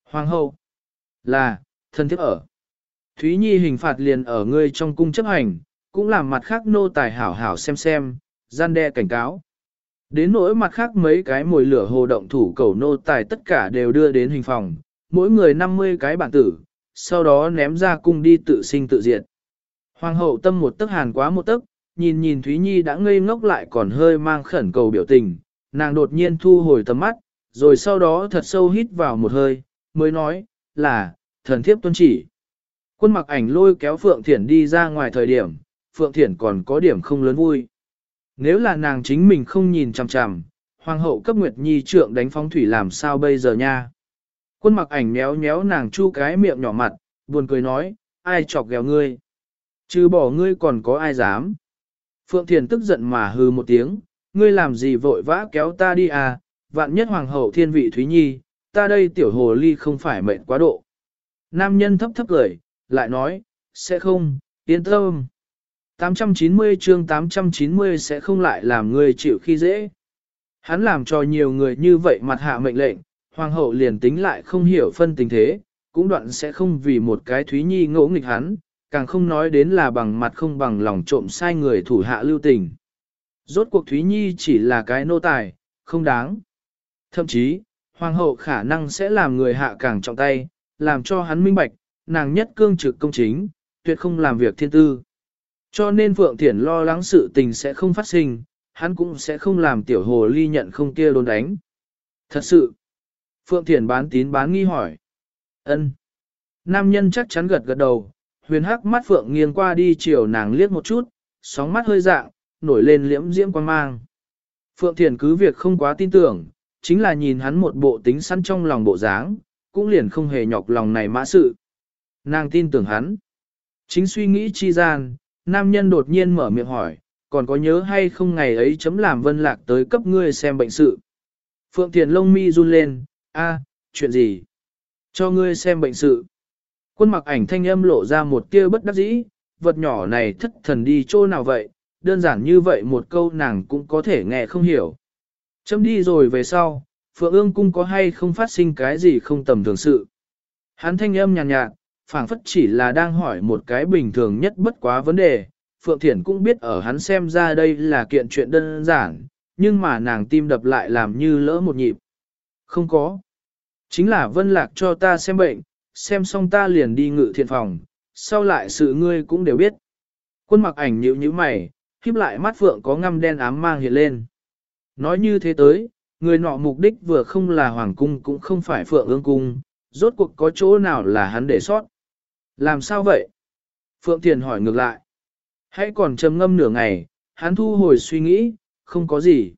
Hoàng hậu là, thân thiết ở. Thúy Nhi hình phạt liền ở ngươi trong cung chấp hành, cũng làm mặt khác nô tài hảo hảo xem xem, gian đe cảnh cáo. Đến nỗi mặt khác mấy cái mồi lửa hồ động thủ cầu nô tài tất cả đều đưa đến hình phòng, mỗi người 50 cái bản tử, sau đó ném ra cung đi tự sinh tự diệt. Hoàng hậu tâm một tức hàn quá một tức, nhìn nhìn Thúy Nhi đã ngây ngốc lại còn hơi mang khẩn cầu biểu tình, nàng đột nhiên thu hồi tầm mắt, rồi sau đó thật sâu hít vào một hơi, mới nói, là, thần thiếp tuân chỉ. Quân mặc ảnh lôi kéo Phượng Thiển đi ra ngoài thời điểm, Phượng Thiển còn có điểm không lớn vui. Nếu là nàng chính mình không nhìn chằm chằm, Hoàng hậu cấp Nguyệt Nhi trượng đánh phong thủy làm sao bây giờ nha. Quân mặc ảnh méo méo nàng chu cái miệng nhỏ mặt, buồn cười nói, ai chọc ghẹo ngươi. Chứ bỏ ngươi còn có ai dám. Phượng Thiền tức giận mà hư một tiếng, ngươi làm gì vội vã kéo ta đi à, vạn nhất hoàng hậu thiên vị Thúy Nhi, ta đây tiểu hồ ly không phải mệnh quá độ. Nam nhân thấp thấp cười, lại nói, sẽ không, yên tâm. 890 chương 890 sẽ không lại làm ngươi chịu khi dễ. Hắn làm cho nhiều người như vậy mặt hạ mệnh lệnh, hoàng hậu liền tính lại không hiểu phân tình thế, cũng đoạn sẽ không vì một cái Thúy Nhi ngỗ nghịch hắn, càng không nói đến là bằng mặt không bằng lòng trộm sai người thủ hạ lưu tình. Rốt cuộc Thúy Nhi chỉ là cái nô tài, không đáng. Thậm chí, hoàng hậu khả năng sẽ làm người hạ càng trọng tay, làm cho hắn minh bạch, nàng nhất cương trực công chính, tuyệt không làm việc thiên tư. Cho nên Phượng Thiển lo lắng sự tình sẽ không phát sinh, hắn cũng sẽ không làm tiểu hồ ly nhận không kia đồn đánh. Thật sự, Phượng Thiển bán tín bán nghi hỏi. ân Nam nhân chắc chắn gật gật đầu, huyền hắc mắt Phượng nghiêng qua đi chiều nàng liếc một chút, sóng mắt hơi dạng, nổi lên liễm diễm quan mang. Phượng Thiển cứ việc không quá tin tưởng, chính là nhìn hắn một bộ tính săn trong lòng bộ dáng, cũng liền không hề nhọc lòng này mã sự. Nàng tin tưởng hắn. Chính suy nghĩ chi gian, nam nhân đột nhiên mở miệng hỏi, còn có nhớ hay không ngày ấy chấm làm vân lạc tới cấp ngươi xem bệnh sự. Phượng Thiền lông mi run lên, a chuyện gì? Cho ngươi xem bệnh sự. Quân mặc ảnh thanh âm lộ ra một tia bất đắc dĩ, vật nhỏ này thất thần đi chỗ nào vậy, đơn giản như vậy một câu nàng cũng có thể nghe không hiểu. Chấm đi rồi về sau, Phượng ương cung có hay không phát sinh cái gì không tầm thường sự. Hắn thanh âm nhàn nhạt, nhạt phảng phất chỉ là đang hỏi một cái bình thường nhất bất quá vấn đề. Phượng Thiển cũng biết ở hắn xem ra đây là kiện chuyện đơn giản, nhưng mà nàng tim đập lại làm như lỡ một nhịp. Không có. Chính là Vân Lạc cho ta xem bệnh, xem xong ta liền đi ngự thiện phòng, sau lại sự ngươi cũng đều biết. Quân mặc ảnh nhíu nhíu mày, khiếp lại mắt Phượng có ngăm đen ám mang hiện lên. Nói như thế tới, người nọ mục đích vừa không là Hoàng Cung cũng không phải Phượng ương cung, rốt cuộc có chỗ nào là hắn để sót. Làm sao vậy? Phượng Thiền hỏi ngược lại. Hãy còn trầm ngâm nửa ngày, hắn thu hồi suy nghĩ, không có gì.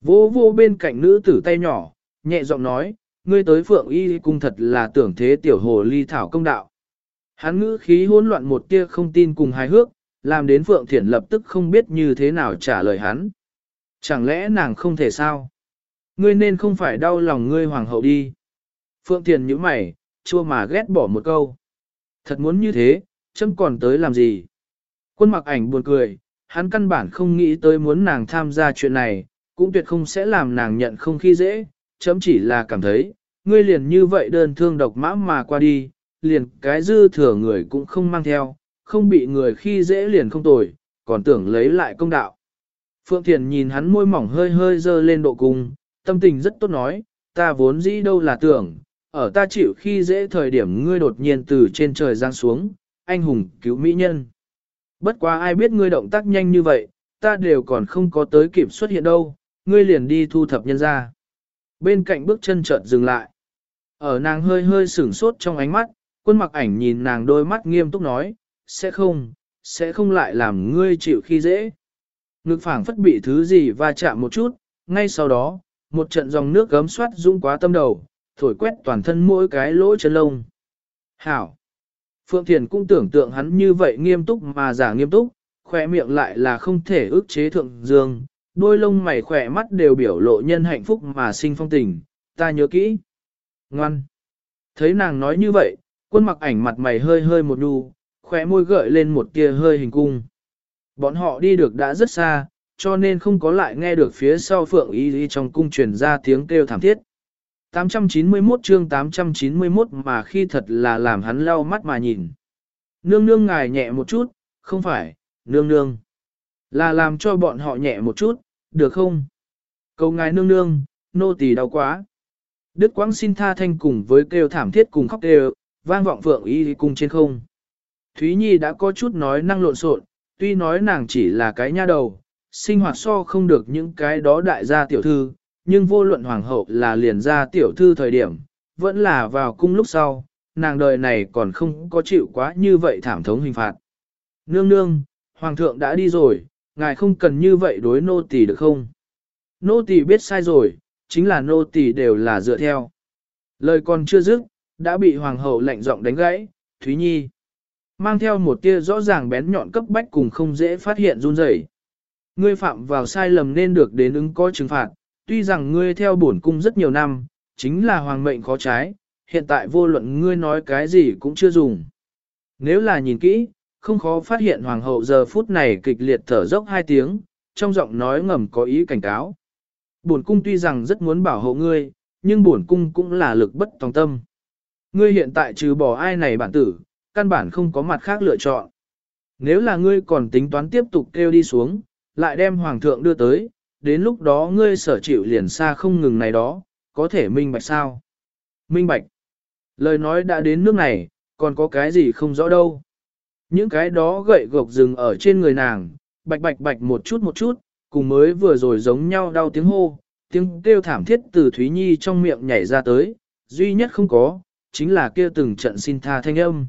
Vô vô bên cạnh nữ tử tay nhỏ, nhẹ giọng nói, ngươi tới Phượng Y cung thật là tưởng thế tiểu hồ ly thảo công đạo. Hắn ngữ khí hỗn loạn một tia không tin cùng hài hước, làm đến Phượng Thiển lập tức không biết như thế nào trả lời hắn. Chẳng lẽ nàng không thể sao? Ngươi nên không phải đau lòng ngươi hoàng hậu đi. Phượng Thiền nhíu mày, chua mà ghét bỏ một câu. Thật muốn như thế, chấm còn tới làm gì? Quân mặc ảnh buồn cười, hắn căn bản không nghĩ tới muốn nàng tham gia chuyện này, cũng tuyệt không sẽ làm nàng nhận không khi dễ, chấm chỉ là cảm thấy, ngươi liền như vậy đơn thương độc mã mà qua đi, liền cái dư thừa người cũng không mang theo, không bị người khi dễ liền không tồi, còn tưởng lấy lại công đạo. Phượng Thiền nhìn hắn môi mỏng hơi hơi dơ lên độ cung, tâm tình rất tốt nói, ta vốn dĩ đâu là tưởng, ở ta chịu khi dễ thời điểm ngươi đột nhiên từ trên trời giáng xuống, anh hùng cứu mỹ nhân. Bất quá ai biết ngươi động tác nhanh như vậy, ta đều còn không có tới kịp xuất hiện đâu, ngươi liền đi thu thập nhân ra. Bên cạnh bước chân chợt dừng lại. Ở nàng hơi hơi sửng sốt trong ánh mắt, quân mặc ảnh nhìn nàng đôi mắt nghiêm túc nói, sẽ không, sẽ không lại làm ngươi chịu khi dễ. Ngực phảng phất bị thứ gì va chạm một chút, ngay sau đó, một trận dòng nước gấm xoát dũng quá tâm đầu, thổi quét toàn thân mỗi cái lỗ chân lông. Hảo! Phượng Thiền cũng tưởng tượng hắn như vậy nghiêm túc mà giả nghiêm túc, khỏe miệng lại là không thể ức chế thượng dương, đôi lông mày khỏe mắt đều biểu lộ nhân hạnh phúc mà sinh phong tình, ta nhớ kỹ. Ngoan! Thấy nàng nói như vậy, quân mặc ảnh mặt mày hơi hơi một đu, khỏe môi gợi lên một tia hơi hình cung. Bọn họ đi được đã rất xa, cho nên không có lại nghe được phía sau phượng y y trong cung truyền ra tiếng kêu thảm thiết. 891 chương 891 mà khi thật là làm hắn lau mắt mà nhìn. Nương nương ngài nhẹ một chút, không phải, nương nương. Là làm cho bọn họ nhẹ một chút, được không? Cầu ngài nương nương, nô tỳ đau quá. Đức quang xin tha thanh cùng với kêu thảm thiết cùng khóc đều, vang vọng phượng y cùng trên không. Thúy Nhi đã có chút nói năng lộn xộn, tuy nói nàng chỉ là cái nha đầu, sinh hoạt so không được những cái đó đại gia tiểu thư, nhưng vô luận hoàng hậu là liền ra tiểu thư thời điểm, vẫn là vào cung lúc sau, nàng đời này còn không có chịu quá như vậy thảm thống hình phạt. Nương nương, hoàng thượng đã đi rồi, ngài không cần như vậy đối nô tỳ được không? Nô tỳ biết sai rồi, chính là nô tỳ đều là dựa theo. Lời còn chưa dứt, đã bị hoàng hậu lạnh giọng đánh gãy, Thúy Nhi. Mang theo một tia rõ ràng bén nhọn cấp bách cùng không dễ phát hiện run rẩy. Ngươi phạm vào sai lầm nên được đến ứng có trừng phạt, tuy rằng ngươi theo bổn cung rất nhiều năm, chính là hoàng mệnh khó trái, hiện tại vô luận ngươi nói cái gì cũng chưa dùng. Nếu là nhìn kỹ, không khó phát hiện hoàng hậu giờ phút này kịch liệt thở dốc hai tiếng, trong giọng nói ngầm có ý cảnh cáo. Bổn cung tuy rằng rất muốn bảo hộ ngươi, nhưng bổn cung cũng là lực bất tòng tâm. Ngươi hiện tại trừ bỏ ai này bản tử, căn bản không có mặt khác lựa chọn. Nếu là ngươi còn tính toán tiếp tục kêu đi xuống, lại đem hoàng thượng đưa tới, đến lúc đó ngươi sở chịu liền xa không ngừng này đó, có thể minh bạch sao? Minh bạch. Lời nói đã đến nước này, còn có cái gì không rõ đâu. Những cái đó gậy gộc rừng ở trên người nàng, bạch bạch bạch một chút một chút, cùng mới vừa rồi giống nhau đau tiếng hô, tiếng kêu thảm thiết từ Thúy Nhi trong miệng nhảy ra tới, duy nhất không có, chính là kia từng trận xin tha thanh âm.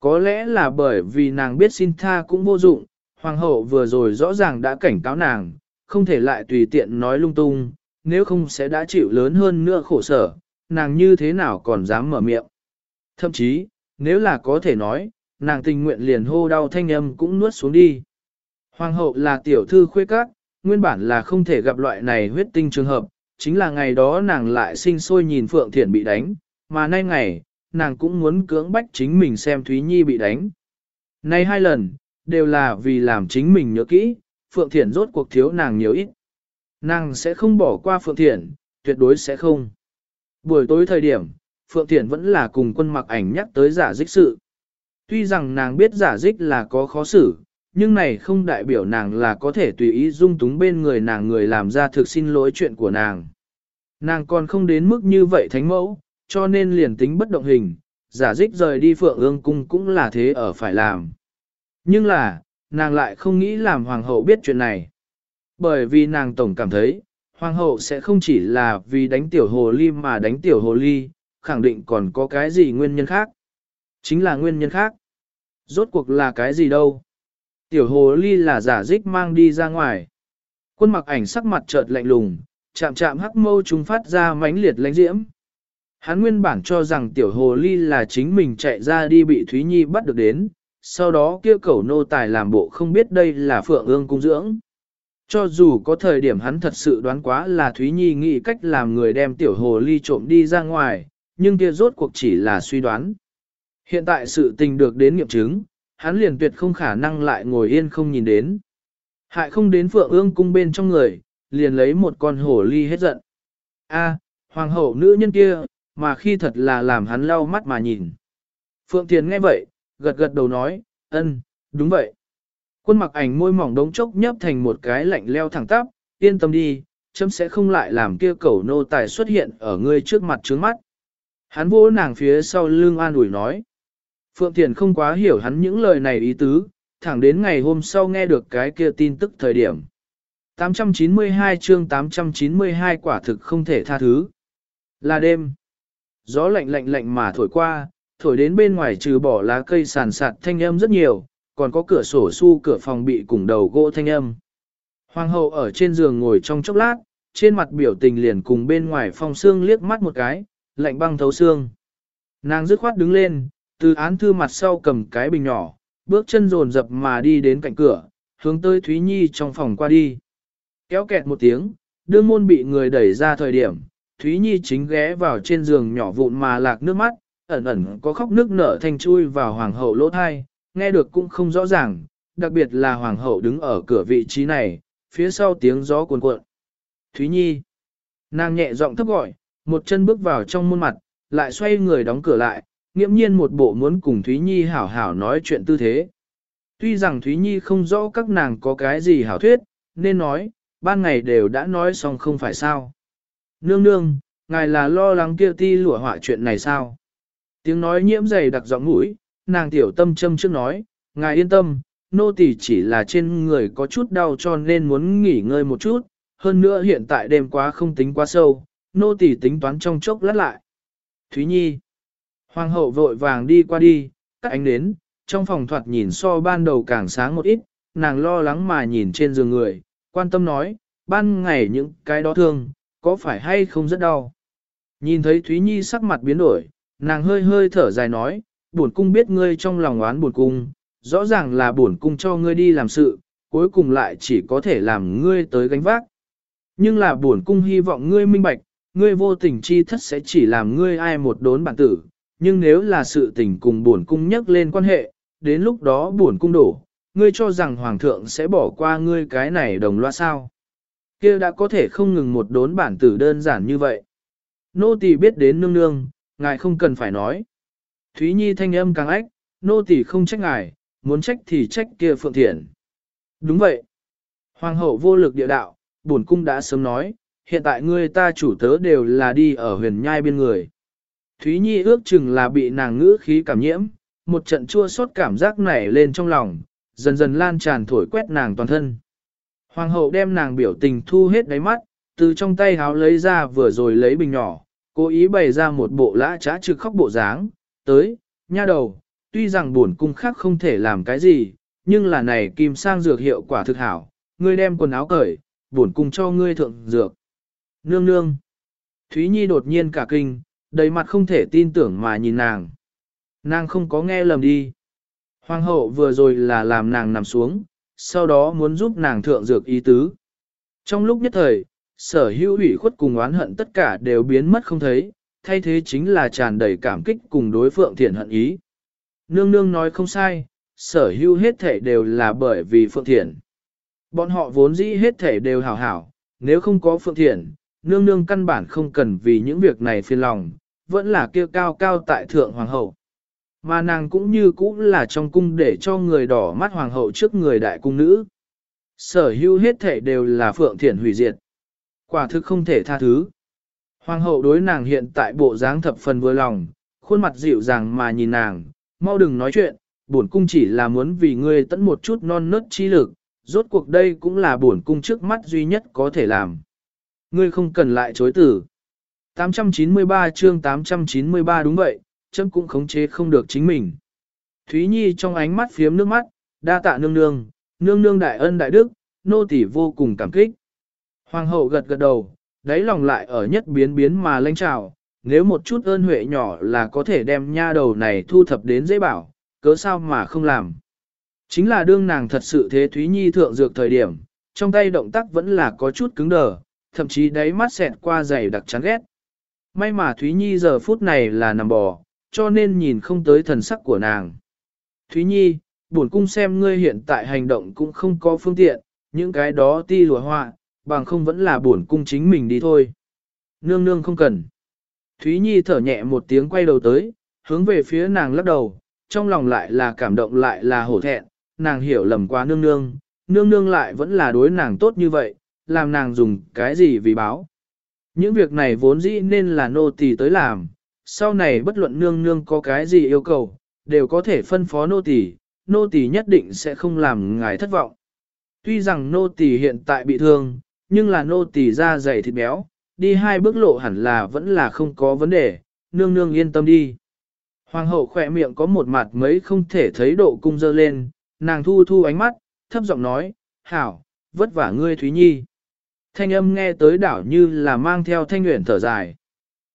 Có lẽ là bởi vì nàng biết xin tha cũng vô dụng, hoàng hậu vừa rồi rõ ràng đã cảnh cáo nàng, không thể lại tùy tiện nói lung tung, nếu không sẽ đã chịu lớn hơn nữa khổ sở, nàng như thế nào còn dám mở miệng. Thậm chí, nếu là có thể nói, nàng tình nguyện liền hô đau thanh âm cũng nuốt xuống đi. Hoàng hậu là tiểu thư khuê các, nguyên bản là không thể gặp loại này huyết tinh trường hợp, chính là ngày đó nàng lại sinh sôi nhìn Phượng Thiển bị đánh, mà nay ngày, nàng cũng muốn cưỡng bách chính mình xem Thúy Nhi bị đánh. Nay hai lần, đều là vì làm chính mình nhớ kỹ, Phượng Thiển rốt cuộc thiếu nàng nhiều ít. Nàng sẽ không bỏ qua Phượng Thiển, tuyệt đối sẽ không. Buổi tối thời điểm, Phượng Thiển vẫn là cùng quân mặc ảnh nhắc tới giả dích sự. Tuy rằng nàng biết giả dích là có khó xử, nhưng này không đại biểu nàng là có thể tùy ý dung túng bên người nàng người làm ra thực xin lỗi chuyện của nàng. Nàng còn không đến mức như vậy thánh mẫu, cho nên liền tính bất động hình, giả dích rời đi phượng ương cung cũng là thế ở phải làm. Nhưng là, nàng lại không nghĩ làm hoàng hậu biết chuyện này. Bởi vì nàng tổng cảm thấy, hoàng hậu sẽ không chỉ là vì đánh tiểu hồ ly mà đánh tiểu hồ ly, khẳng định còn có cái gì nguyên nhân khác. Chính là nguyên nhân khác. Rốt cuộc là cái gì đâu. Tiểu hồ ly là giả dích mang đi ra ngoài. Quân mặc ảnh sắc mặt chợt lạnh lùng, chạm chạm hắc mâu chúng phát ra mãnh liệt lãnh diễm. Hắn nguyên bản cho rằng tiểu hồ ly là chính mình chạy ra đi bị Thúy Nhi bắt được đến, sau đó kia cẩu nô tài làm bộ không biết đây là phượng ương cung dưỡng. Cho dù có thời điểm hắn thật sự đoán quá là Thúy Nhi nghĩ cách làm người đem tiểu hồ ly trộm đi ra ngoài, nhưng kia rốt cuộc chỉ là suy đoán. Hiện tại sự tình được đến nghiệm chứng, hắn liền tuyệt không khả năng lại ngồi yên không nhìn đến. Hại không đến phượng ương cung bên trong người, liền lấy một con hồ ly hết giận. A, hoàng hậu nữ nhân kia, mà khi thật là làm hắn lau mắt mà nhìn. Phượng Thiền nghe vậy, gật gật đầu nói, ân, đúng vậy. Quân mặc ảnh môi mỏng đống chốc nhấp thành một cái lạnh leo thẳng tắp, yên tâm đi, chấm sẽ không lại làm kia cẩu nô tài xuất hiện ở ngươi trước mặt trướng mắt. Hắn vỗ nàng phía sau lưng an ủi nói. Phượng Thiền không quá hiểu hắn những lời này ý tứ, thẳng đến ngày hôm sau nghe được cái kia tin tức thời điểm. 892 chương 892 quả thực không thể tha thứ. Là đêm. Gió lạnh lạnh lạnh mà thổi qua, thổi đến bên ngoài trừ bỏ lá cây sàn sạt thanh âm rất nhiều, còn có cửa sổ su cửa phòng bị cùng đầu gỗ thanh âm. Hoàng hậu ở trên giường ngồi trong chốc lát, trên mặt biểu tình liền cùng bên ngoài phong xương liếc mắt một cái, lạnh băng thấu xương. Nàng dứt khoát đứng lên, từ án thư mặt sau cầm cái bình nhỏ, bước chân rồn rập mà đi đến cạnh cửa, hướng tới Thúy Nhi trong phòng qua đi. Kéo kẹt một tiếng, đương môn bị người đẩy ra thời điểm, Thúy Nhi chính ghé vào trên giường nhỏ vụn mà lạc nước mắt, ẩn ẩn có khóc nước nở thành chui vào hoàng hậu lỗ thai, nghe được cũng không rõ ràng, đặc biệt là hoàng hậu đứng ở cửa vị trí này, phía sau tiếng gió cuồn cuộn. Thúy Nhi. Nàng nhẹ giọng thấp gọi, một chân bước vào trong môn mặt, lại xoay người đóng cửa lại, nghiễm nhiên một bộ muốn cùng Thúy Nhi hảo hảo nói chuyện tư thế. Tuy rằng Thúy Nhi không rõ các nàng có cái gì hảo thuyết, nên nói, ban ngày đều đã nói xong không phải sao. Nương nương, ngài là lo lắng kia ti lụa họa chuyện này sao? Tiếng nói nhiễm dày đặc giọng mũi, nàng tiểu tâm châm trước nói, ngài yên tâm, nô tỳ chỉ là trên người có chút đau cho nên muốn nghỉ ngơi một chút, hơn nữa hiện tại đêm quá không tính quá sâu, nô tỳ tính toán trong chốc lát lại. Thúy Nhi Hoàng hậu vội vàng đi qua đi, các ánh đến, trong phòng thoạt nhìn so ban đầu càng sáng một ít, nàng lo lắng mà nhìn trên giường người, quan tâm nói, ban ngày những cái đó thương, có phải hay không rất đau. Nhìn thấy Thúy Nhi sắc mặt biến đổi, nàng hơi hơi thở dài nói, bổn cung biết ngươi trong lòng oán bổn cung, rõ ràng là bổn cung cho ngươi đi làm sự, cuối cùng lại chỉ có thể làm ngươi tới gánh vác. Nhưng là bổn cung hy vọng ngươi minh bạch, ngươi vô tình chi thất sẽ chỉ làm ngươi ai một đốn bản tử, nhưng nếu là sự tình cùng bổn cung nhắc lên quan hệ, đến lúc đó bổn cung đổ, ngươi cho rằng hoàng thượng sẽ bỏ qua ngươi cái này đồng loa sao. kia đã có thể không ngừng một đốn bản tử đơn giản như vậy. Nô tỳ biết đến nương nương, ngài không cần phải nói. Thúy Nhi thanh âm càng ách, nô tỳ không trách ngài, muốn trách thì trách kia phượng thiện. Đúng vậy. Hoàng hậu vô lực địa đạo, bổn cung đã sớm nói, hiện tại ngươi ta chủ tớ đều là đi ở huyền nhai bên người. Thúy Nhi ước chừng là bị nàng ngữ khí cảm nhiễm, một trận chua xót cảm giác nảy lên trong lòng, dần dần lan tràn thổi quét nàng toàn thân. Hoàng hậu đem nàng biểu tình thu hết đáy mắt, từ trong tay háo lấy ra vừa rồi lấy bình nhỏ, cố ý bày ra một bộ lã trá trực khóc bộ dáng, tới, nha đầu, tuy rằng buồn cung khác không thể làm cái gì, nhưng là này kim sang dược hiệu quả thực hảo, ngươi đem quần áo cởi, buồn cung cho ngươi thượng dược. Nương nương. Thúy Nhi đột nhiên cả kinh, đầy mặt không thể tin tưởng mà nhìn nàng. Nàng không có nghe lầm đi. Hoàng hậu vừa rồi là làm nàng nằm xuống, sau đó muốn giúp nàng thượng dược ý tứ. Trong lúc nhất thời, sở hữu ủy khuất cùng oán hận tất cả đều biến mất không thấy, thay thế chính là tràn đầy cảm kích cùng đối phượng thiện hận ý. Nương nương nói không sai, sở hữu hết thể đều là bởi vì phượng thiện. Bọn họ vốn dĩ hết thể đều hảo hảo, nếu không có phượng thiện, nương nương căn bản không cần vì những việc này phiền lòng, vẫn là kêu cao cao tại thượng hoàng hậu. Mà nàng cũng như cũng là trong cung để cho người đỏ mắt hoàng hậu trước người đại cung nữ. Sở hữu hết thể đều là phượng thiện hủy diệt. Quả thực không thể tha thứ. Hoàng hậu đối nàng hiện tại bộ dáng thập phần vừa lòng, khuôn mặt dịu dàng mà nhìn nàng, mau đừng nói chuyện, bổn cung chỉ là muốn vì ngươi tận một chút non nớt chi lực, rốt cuộc đây cũng là bổn cung trước mắt duy nhất có thể làm. Ngươi không cần lại chối tử. 893 chương 893 đúng vậy, chấm cũng khống chế không được chính mình. Thúy Nhi trong ánh mắt phiếm nước mắt, đa tạ nương nương, nương nương đại ân đại đức, nô tỳ vô cùng cảm kích. Hoàng hậu gật gật đầu, đáy lòng lại ở nhất biến biến mà lanh trào, nếu một chút ơn huệ nhỏ là có thể đem nha đầu này thu thập đến dễ bảo, cớ sao mà không làm. Chính là đương nàng thật sự thế Thúy Nhi thượng dược thời điểm, trong tay động tác vẫn là có chút cứng đờ, thậm chí đáy mắt xẹt qua dày đặc chán ghét. May mà Thúy Nhi giờ phút này là nằm bò, cho nên nhìn không tới thần sắc của nàng. Thúy Nhi, bổn cung xem ngươi hiện tại hành động cũng không có phương tiện, những cái đó ti lùa họa, bằng không vẫn là buồn cung chính mình đi thôi. Nương nương không cần. Thúy Nhi thở nhẹ một tiếng quay đầu tới, hướng về phía nàng lắc đầu, trong lòng lại là cảm động lại là hổ thẹn, nàng hiểu lầm quá nương nương, nương nương lại vẫn là đối nàng tốt như vậy, làm nàng dùng cái gì vì báo. Những việc này vốn dĩ nên là nô tỳ tới làm, sau này bất luận nương nương có cái gì yêu cầu, đều có thể phân phó nô tỳ, nô tỳ nhất định sẽ không làm ngài thất vọng. Tuy rằng nô tỳ hiện tại bị thương, nhưng là nô tỳ da dày thịt béo, đi hai bước lộ hẳn là vẫn là không có vấn đề, nương nương yên tâm đi. Hoàng hậu khỏe miệng có một mặt mấy không thể thấy độ cung dơ lên, nàng thu thu ánh mắt, thấp giọng nói, hảo, vất vả ngươi Thúy Nhi. Thanh âm nghe tới đảo như là mang theo thanh nguyện thở dài.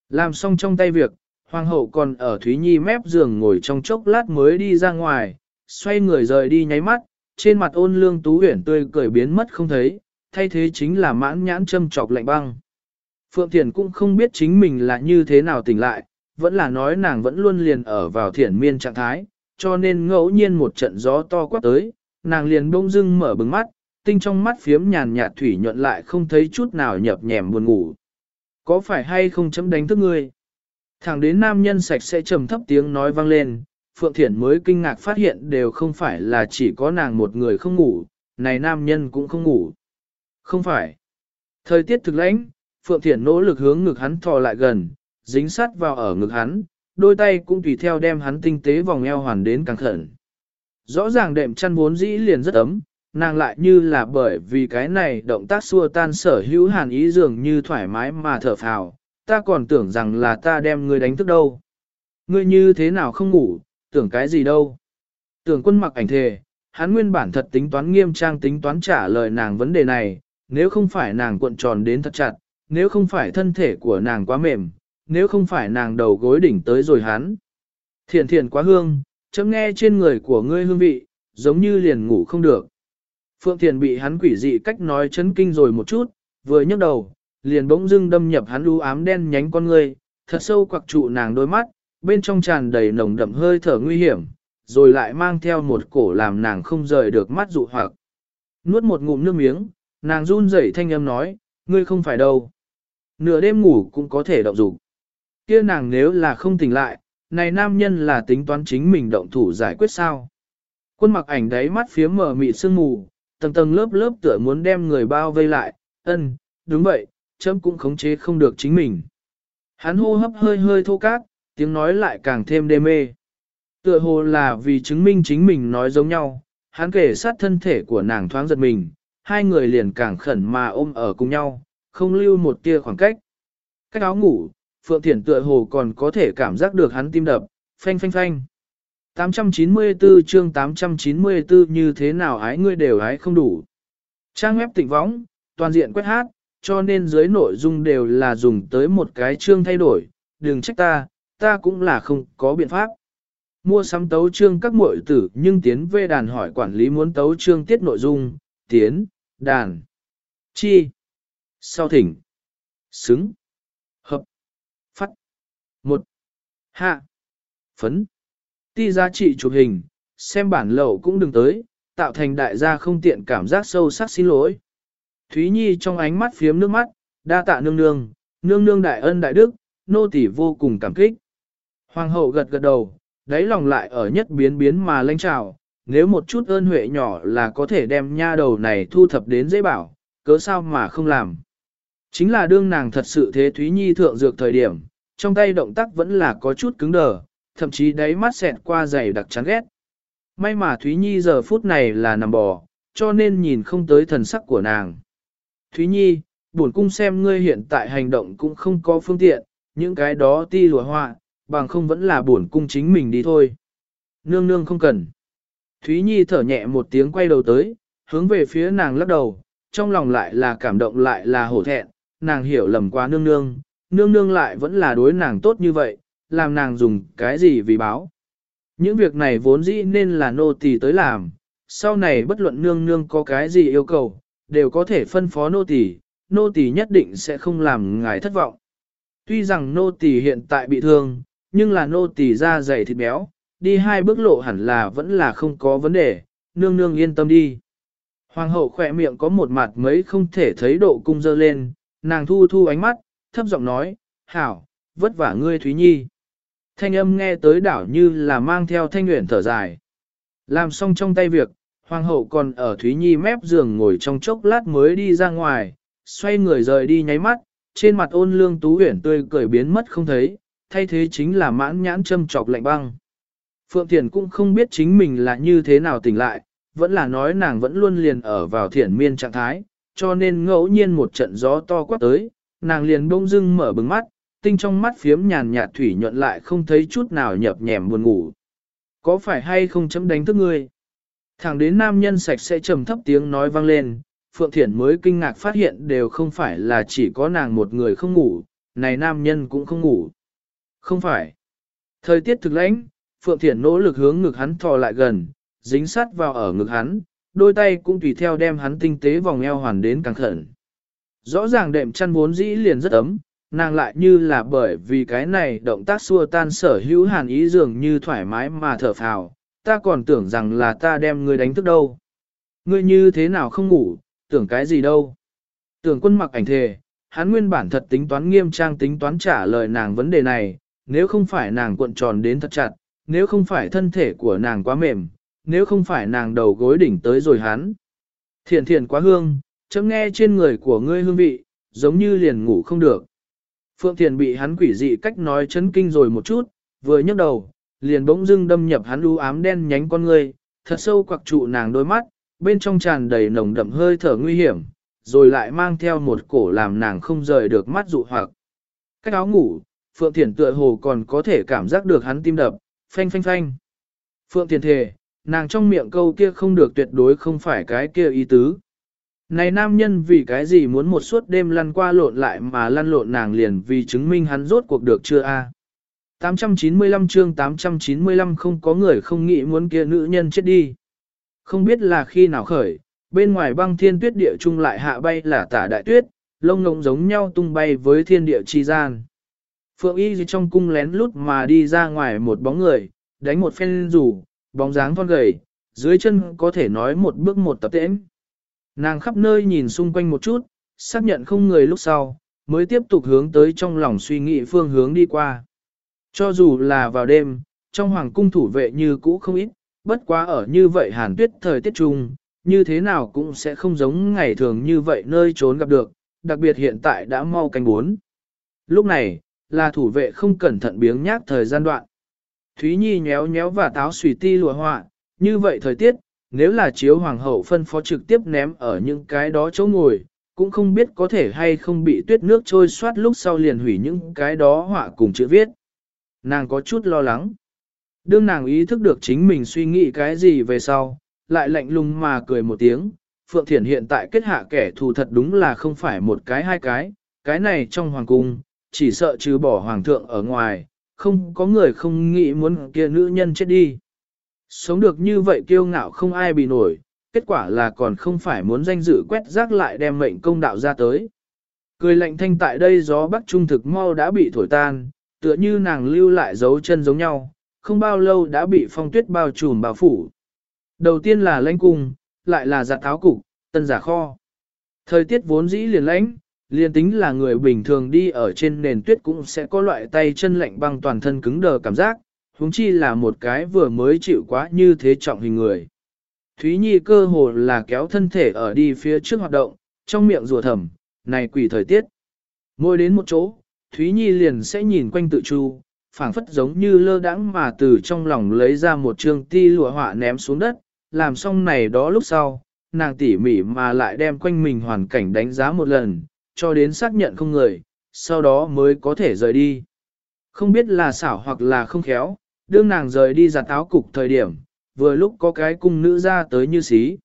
Làm xong trong tay việc, hoàng hậu còn ở Thúy Nhi mép giường ngồi trong chốc lát mới đi ra ngoài, xoay người rời đi nháy mắt, trên mặt ôn lương tú huyển tươi cười biến mất không thấy, thay thế chính là mãn nhãn châm chọc lạnh băng. Phượng Thiền cũng không biết chính mình là như thế nào tỉnh lại, vẫn là nói nàng vẫn luôn liền ở vào thiển miên trạng thái, cho nên ngẫu nhiên một trận gió to quát tới, nàng liền bông dưng mở bừng mắt, tinh trong mắt phiếm nhàn nhạt thủy nhuận lại không thấy chút nào nhập nhèm buồn ngủ. Có phải hay không chấm đánh thức ngươi? Thẳng đến nam nhân sạch sẽ trầm thấp tiếng nói vang lên, Phượng Thiển mới kinh ngạc phát hiện đều không phải là chỉ có nàng một người không ngủ, này nam nhân cũng không ngủ. Không phải. Thời tiết thực lãnh, Phượng Thiển nỗ lực hướng ngực hắn thò lại gần, dính sát vào ở ngực hắn, đôi tay cũng tùy theo đem hắn tinh tế vòng eo hoàn đến càng khẩn. Rõ ràng đệm chăn vốn dĩ liền rất ấm, nàng lại như là bởi vì cái này động tác xua tan sở hữu hàn ý dường như thoải mái mà thở phào, ta còn tưởng rằng là ta đem ngươi đánh thức đâu. Ngươi như thế nào không ngủ, tưởng cái gì đâu. Tưởng quân mặc ảnh thề, hắn nguyên bản thật tính toán nghiêm trang tính toán trả lời nàng vấn đề này, nếu không phải nàng cuộn tròn đến thật chặt, nếu không phải thân thể của nàng quá mềm, nếu không phải nàng đầu gối đỉnh tới rồi hắn. Thiền thiền quá hương, chấm nghe trên người của ngươi hương vị, giống như liền ngủ không được. Phượng Thiền bị hắn quỷ dị cách nói chấn kinh rồi một chút, vừa nhấc đầu, liền bỗng dưng đâm nhập hắn u ám đen nhánh con ngươi, thật sâu quặc trụ nàng đôi mắt, bên trong tràn đầy nồng đậm hơi thở nguy hiểm, rồi lại mang theo một cổ làm nàng không rời được mắt dụ hoặc. Nuốt một ngụm nước miếng, nàng run rẩy thanh âm nói, ngươi không phải đâu. Nửa đêm ngủ cũng có thể động dục. Kia nàng nếu là không tỉnh lại, này nam nhân là tính toán chính mình động thủ giải quyết sao. Quân mặc ảnh đáy mắt phía mở mịt sương mù, tầng tầng lớp lớp tựa muốn đem người bao vây lại, ân, đúng vậy, chấm cũng khống chế không được chính mình. Hắn hô hấp hơi hơi thô cát, tiếng nói lại càng thêm đê mê. Tựa hồ là vì chứng minh chính mình nói giống nhau, hắn kể sát thân thể của nàng thoáng giật mình, hai người liền càng khẩn mà ôm ở cùng nhau, không lưu một tia khoảng cách. Cách áo ngủ, Phượng Thiển tựa hồ còn có thể cảm giác được hắn tim đập, phanh phanh phanh. 894 chương 894 như thế nào ái ngươi đều ái không đủ. Trang web tỉnh võng, toàn diện quét hát, cho nên dưới nội dung đều là dùng tới một cái chương thay đổi, đừng trách ta, ta cũng là không có biện pháp. Mua sắm tấu chương các muội tử nhưng tiến về đàn hỏi quản lý muốn tấu chương tiết nội dung, tiến, đàn, chi, sau thỉnh, xứng, hợp, phát, một, hạ, phấn. Ti giá trị chụp hình, xem bản lậu cũng đừng tới, tạo thành đại gia không tiện cảm giác sâu sắc xin lỗi. Thúy Nhi trong ánh mắt phiếm nước mắt, đa tạ nương nương, nương nương đại ân đại đức, nô tỳ vô cùng cảm kích. Hoàng hậu gật gật đầu, đáy lòng lại ở nhất biến biến mà lanh trào, nếu một chút ơn huệ nhỏ là có thể đem nha đầu này thu thập đến dễ bảo, cớ sao mà không làm. Chính là đương nàng thật sự thế Thúy Nhi thượng dược thời điểm, trong tay động tác vẫn là có chút cứng đờ, thậm chí đáy mắt xẹt qua dày đặc chán ghét. May mà Thúy Nhi giờ phút này là nằm bò, cho nên nhìn không tới thần sắc của nàng. Thúy Nhi, buồn cung xem ngươi hiện tại hành động cũng không có phương tiện, những cái đó ti lùa họa, bằng không vẫn là buồn cung chính mình đi thôi. Nương nương không cần. Thúy Nhi thở nhẹ một tiếng quay đầu tới, hướng về phía nàng lắc đầu, trong lòng lại là cảm động lại là hổ thẹn, nàng hiểu lầm quá nương nương, nương nương lại vẫn là đối nàng tốt như vậy, làm nàng dùng cái gì vì báo. Những việc này vốn dĩ nên là nô tỳ tới làm, sau này bất luận nương nương có cái gì yêu cầu, đều có thể phân phó nô tỳ, nô tỳ nhất định sẽ không làm ngài thất vọng. Tuy rằng nô tỳ hiện tại bị thương, nhưng là nô tỳ da dày thịt béo, đi hai bước lộ hẳn là vẫn là không có vấn đề, nương nương yên tâm đi. Hoàng hậu khỏe miệng có một mặt mấy không thể thấy độ cung dơ lên, nàng thu thu ánh mắt, thấp giọng nói, hảo, vất vả ngươi Thúy Nhi. Thanh âm nghe tới đảo như là mang theo thanh nguyện thở dài. Làm xong trong tay việc, hoàng hậu còn ở Thúy Nhi mép giường ngồi trong chốc lát mới đi ra ngoài, xoay người rời đi nháy mắt, trên mặt ôn lương tú huyển tươi cười biến mất không thấy, thay thế chính là mãn nhãn châm trọc lạnh băng. Phượng Thiền cũng không biết chính mình là như thế nào tỉnh lại, vẫn là nói nàng vẫn luôn liền ở vào thiển miên trạng thái, cho nên ngẫu nhiên một trận gió to quát tới, nàng liền bông dưng mở bừng mắt, tinh trong mắt phiếm nhàn nhạt thủy nhuận lại không thấy chút nào nhập nhèm buồn ngủ. Có phải hay không chấm đánh thức ngươi? Thẳng đến nam nhân sạch sẽ trầm thấp tiếng nói vang lên, Phượng Thiển mới kinh ngạc phát hiện đều không phải là chỉ có nàng một người không ngủ, này nam nhân cũng không ngủ. Không phải. Thời tiết thực lãnh, Phượng Thiển nỗ lực hướng ngực hắn thò lại gần, dính sát vào ở ngực hắn, đôi tay cũng tùy theo đem hắn tinh tế vòng eo hoàn đến càng khẩn. Rõ ràng đệm chăn vốn dĩ liền rất ấm, nàng lại như là bởi vì cái này động tác xua tan sở hữu hàn ý dường như thoải mái mà thở phào, ta còn tưởng rằng là ta đem ngươi đánh thức đâu. Ngươi như thế nào không ngủ, tưởng cái gì đâu. Tưởng quân mặc ảnh thề, hắn nguyên bản thật tính toán nghiêm trang tính toán trả lời nàng vấn đề này, nếu không phải nàng cuộn tròn đến thật chặt, nếu không phải thân thể của nàng quá mềm, nếu không phải nàng đầu gối đỉnh tới rồi hắn. Thiện thiện quá hương, chấm nghe trên người của ngươi hương vị, giống như liền ngủ không được. Phượng Thiền bị hắn quỷ dị cách nói chấn kinh rồi một chút, vừa nhấc đầu, liền bỗng dưng đâm nhập hắn u ám đen nhánh con ngươi, thật sâu quặc trụ nàng đôi mắt, bên trong tràn đầy nồng đậm hơi thở nguy hiểm, rồi lại mang theo một cổ làm nàng không rời được mắt dụ hoặc. Cách áo ngủ, Phượng Thiển tựa hồ còn có thể cảm giác được hắn tim đập, phanh phanh phanh. Phượng Thiển thề, nàng trong miệng câu kia không được tuyệt đối không phải cái kia ý tứ. Này nam nhân vì cái gì muốn một suốt đêm lăn qua lộn lại mà lăn lộn nàng liền vì chứng minh hắn rốt cuộc được chưa a? 895 chương 895 không có người không nghĩ muốn kia nữ nhân chết đi. Không biết là khi nào khởi, bên ngoài băng thiên tuyết địa trung lại hạ bay là tả đại tuyết, lông ngỗng giống nhau tung bay với thiên địa chi gian. Phượng y trong cung lén lút mà đi ra ngoài một bóng người, đánh một phen rủ, bóng dáng thon gầy, dưới chân có thể nói một bước một tập tễnh. Nàng khắp nơi nhìn xung quanh một chút, xác nhận không người lúc sau, mới tiếp tục hướng tới trong lòng suy nghĩ phương hướng đi qua. Cho dù là vào đêm, trong hoàng cung thủ vệ như cũ không ít, bất quá ở như vậy hàn tuyết thời tiết trung, như thế nào cũng sẽ không giống ngày thường như vậy nơi trốn gặp được, đặc biệt hiện tại đã mau canh bốn. Lúc này, là thủ vệ không cẩn thận biếng nhác thời gian đoạn. Thúy Nhi nhéo nhéo và táo xùy ti lùa họa, như vậy thời tiết, nếu là chiếu hoàng hậu phân phó trực tiếp ném ở những cái đó chỗ ngồi, cũng không biết có thể hay không bị tuyết nước trôi soát lúc sau liền hủy những cái đó họa cùng chữ viết. Nàng có chút lo lắng. Đương nàng ý thức được chính mình suy nghĩ cái gì về sau, lại lạnh lùng mà cười một tiếng. Phượng Thiển hiện tại kết hạ kẻ thù thật đúng là không phải một cái hai cái, cái này trong hoàng cung, chỉ sợ trừ bỏ hoàng thượng ở ngoài, không có người không nghĩ muốn kia nữ nhân chết đi. Sống được như vậy kiêu ngạo không ai bị nổi, kết quả là còn không phải muốn danh dự quét rác lại đem mệnh công đạo ra tới. Cười lạnh thanh tại đây gió bắc trung thực mau đã bị thổi tan, tựa như nàng lưu lại dấu chân giống nhau, không bao lâu đã bị phong tuyết bao trùm bao phủ. Đầu tiên là lãnh cung, lại là giặt áo cục, tân giả kho. Thời tiết vốn dĩ liền lãnh, liền tính là người bình thường đi ở trên nền tuyết cũng sẽ có loại tay chân lạnh băng toàn thân cứng đờ cảm giác, huống chi là một cái vừa mới chịu quá như thế trọng hình người. Thúy Nhi cơ hồ là kéo thân thể ở đi phía trước hoạt động, trong miệng rùa thầm, này quỷ thời tiết. Ngồi đến một chỗ, Thúy Nhi liền sẽ nhìn quanh tự chu, phảng phất giống như lơ đãng mà từ trong lòng lấy ra một trường ti lụa họa ném xuống đất, làm xong này đó lúc sau, nàng tỉ mỉ mà lại đem quanh mình hoàn cảnh đánh giá một lần, cho đến xác nhận không người, sau đó mới có thể rời đi. Không biết là xảo hoặc là không khéo, đương nàng rời đi giặt áo cục thời điểm, vừa lúc có cái cung nữ ra tới như xí.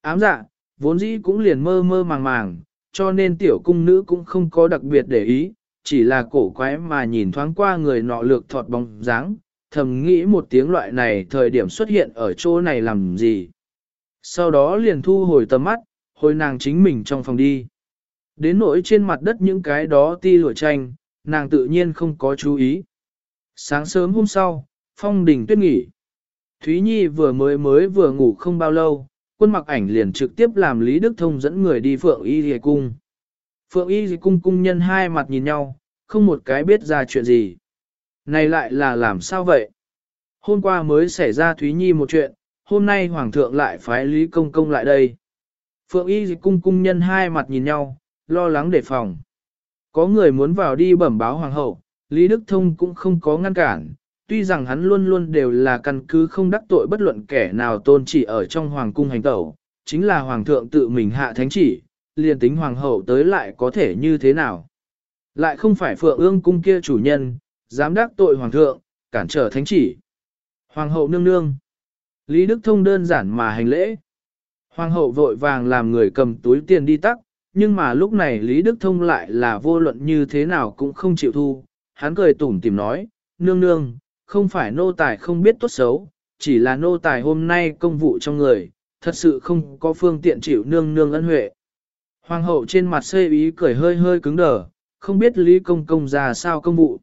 Ám dạ, vốn dĩ cũng liền mơ mơ màng màng, cho nên tiểu cung nữ cũng không có đặc biệt để ý, chỉ là cổ quái mà nhìn thoáng qua người nọ lược thọt bóng dáng, thầm nghĩ một tiếng loại này thời điểm xuất hiện ở chỗ này làm gì. Sau đó liền thu hồi tầm mắt, hồi nàng chính mình trong phòng đi. Đến nỗi trên mặt đất những cái đó ti lụa tranh, nàng tự nhiên không có chú ý. Sáng sớm hôm sau, phong đình tuyết nghỉ. Thúy Nhi vừa mới mới vừa ngủ không bao lâu, quân mặc ảnh liền trực tiếp làm Lý Đức Thông dẫn người đi Phượng Y Dì Cung. Phượng Y Dì Cung cung nhân hai mặt nhìn nhau, không một cái biết ra chuyện gì. Này lại là làm sao vậy? Hôm qua mới xảy ra Thúy Nhi một chuyện, hôm nay Hoàng thượng lại phái Lý Công Công lại đây. Phượng Y Dì Cung cung nhân hai mặt nhìn nhau, lo lắng đề phòng. Có người muốn vào đi bẩm báo Hoàng hậu, Lý Đức Thông cũng không có ngăn cản, tuy rằng hắn luôn luôn đều là căn cứ không đắc tội bất luận kẻ nào tôn chỉ ở trong hoàng cung hành tẩu, chính là hoàng thượng tự mình hạ thánh chỉ, liền tính hoàng hậu tới lại có thể như thế nào. Lại không phải phượng ương cung kia chủ nhân, dám đắc tội hoàng thượng, cản trở thánh chỉ. Hoàng hậu nương nương. Lý Đức Thông đơn giản mà hành lễ. Hoàng hậu vội vàng làm người cầm túi tiền đi tắc, nhưng mà lúc này Lý Đức Thông lại là vô luận như thế nào cũng không chịu thu. Hắn cười tủm tìm nói, nương nương, không phải nô tài không biết tốt xấu, chỉ là nô tài hôm nay công vụ trong người, thật sự không có phương tiện chịu nương nương ân huệ. Hoàng hậu trên mặt xê ý cười hơi hơi cứng đờ, không biết Lý Công Công ra sao công vụ.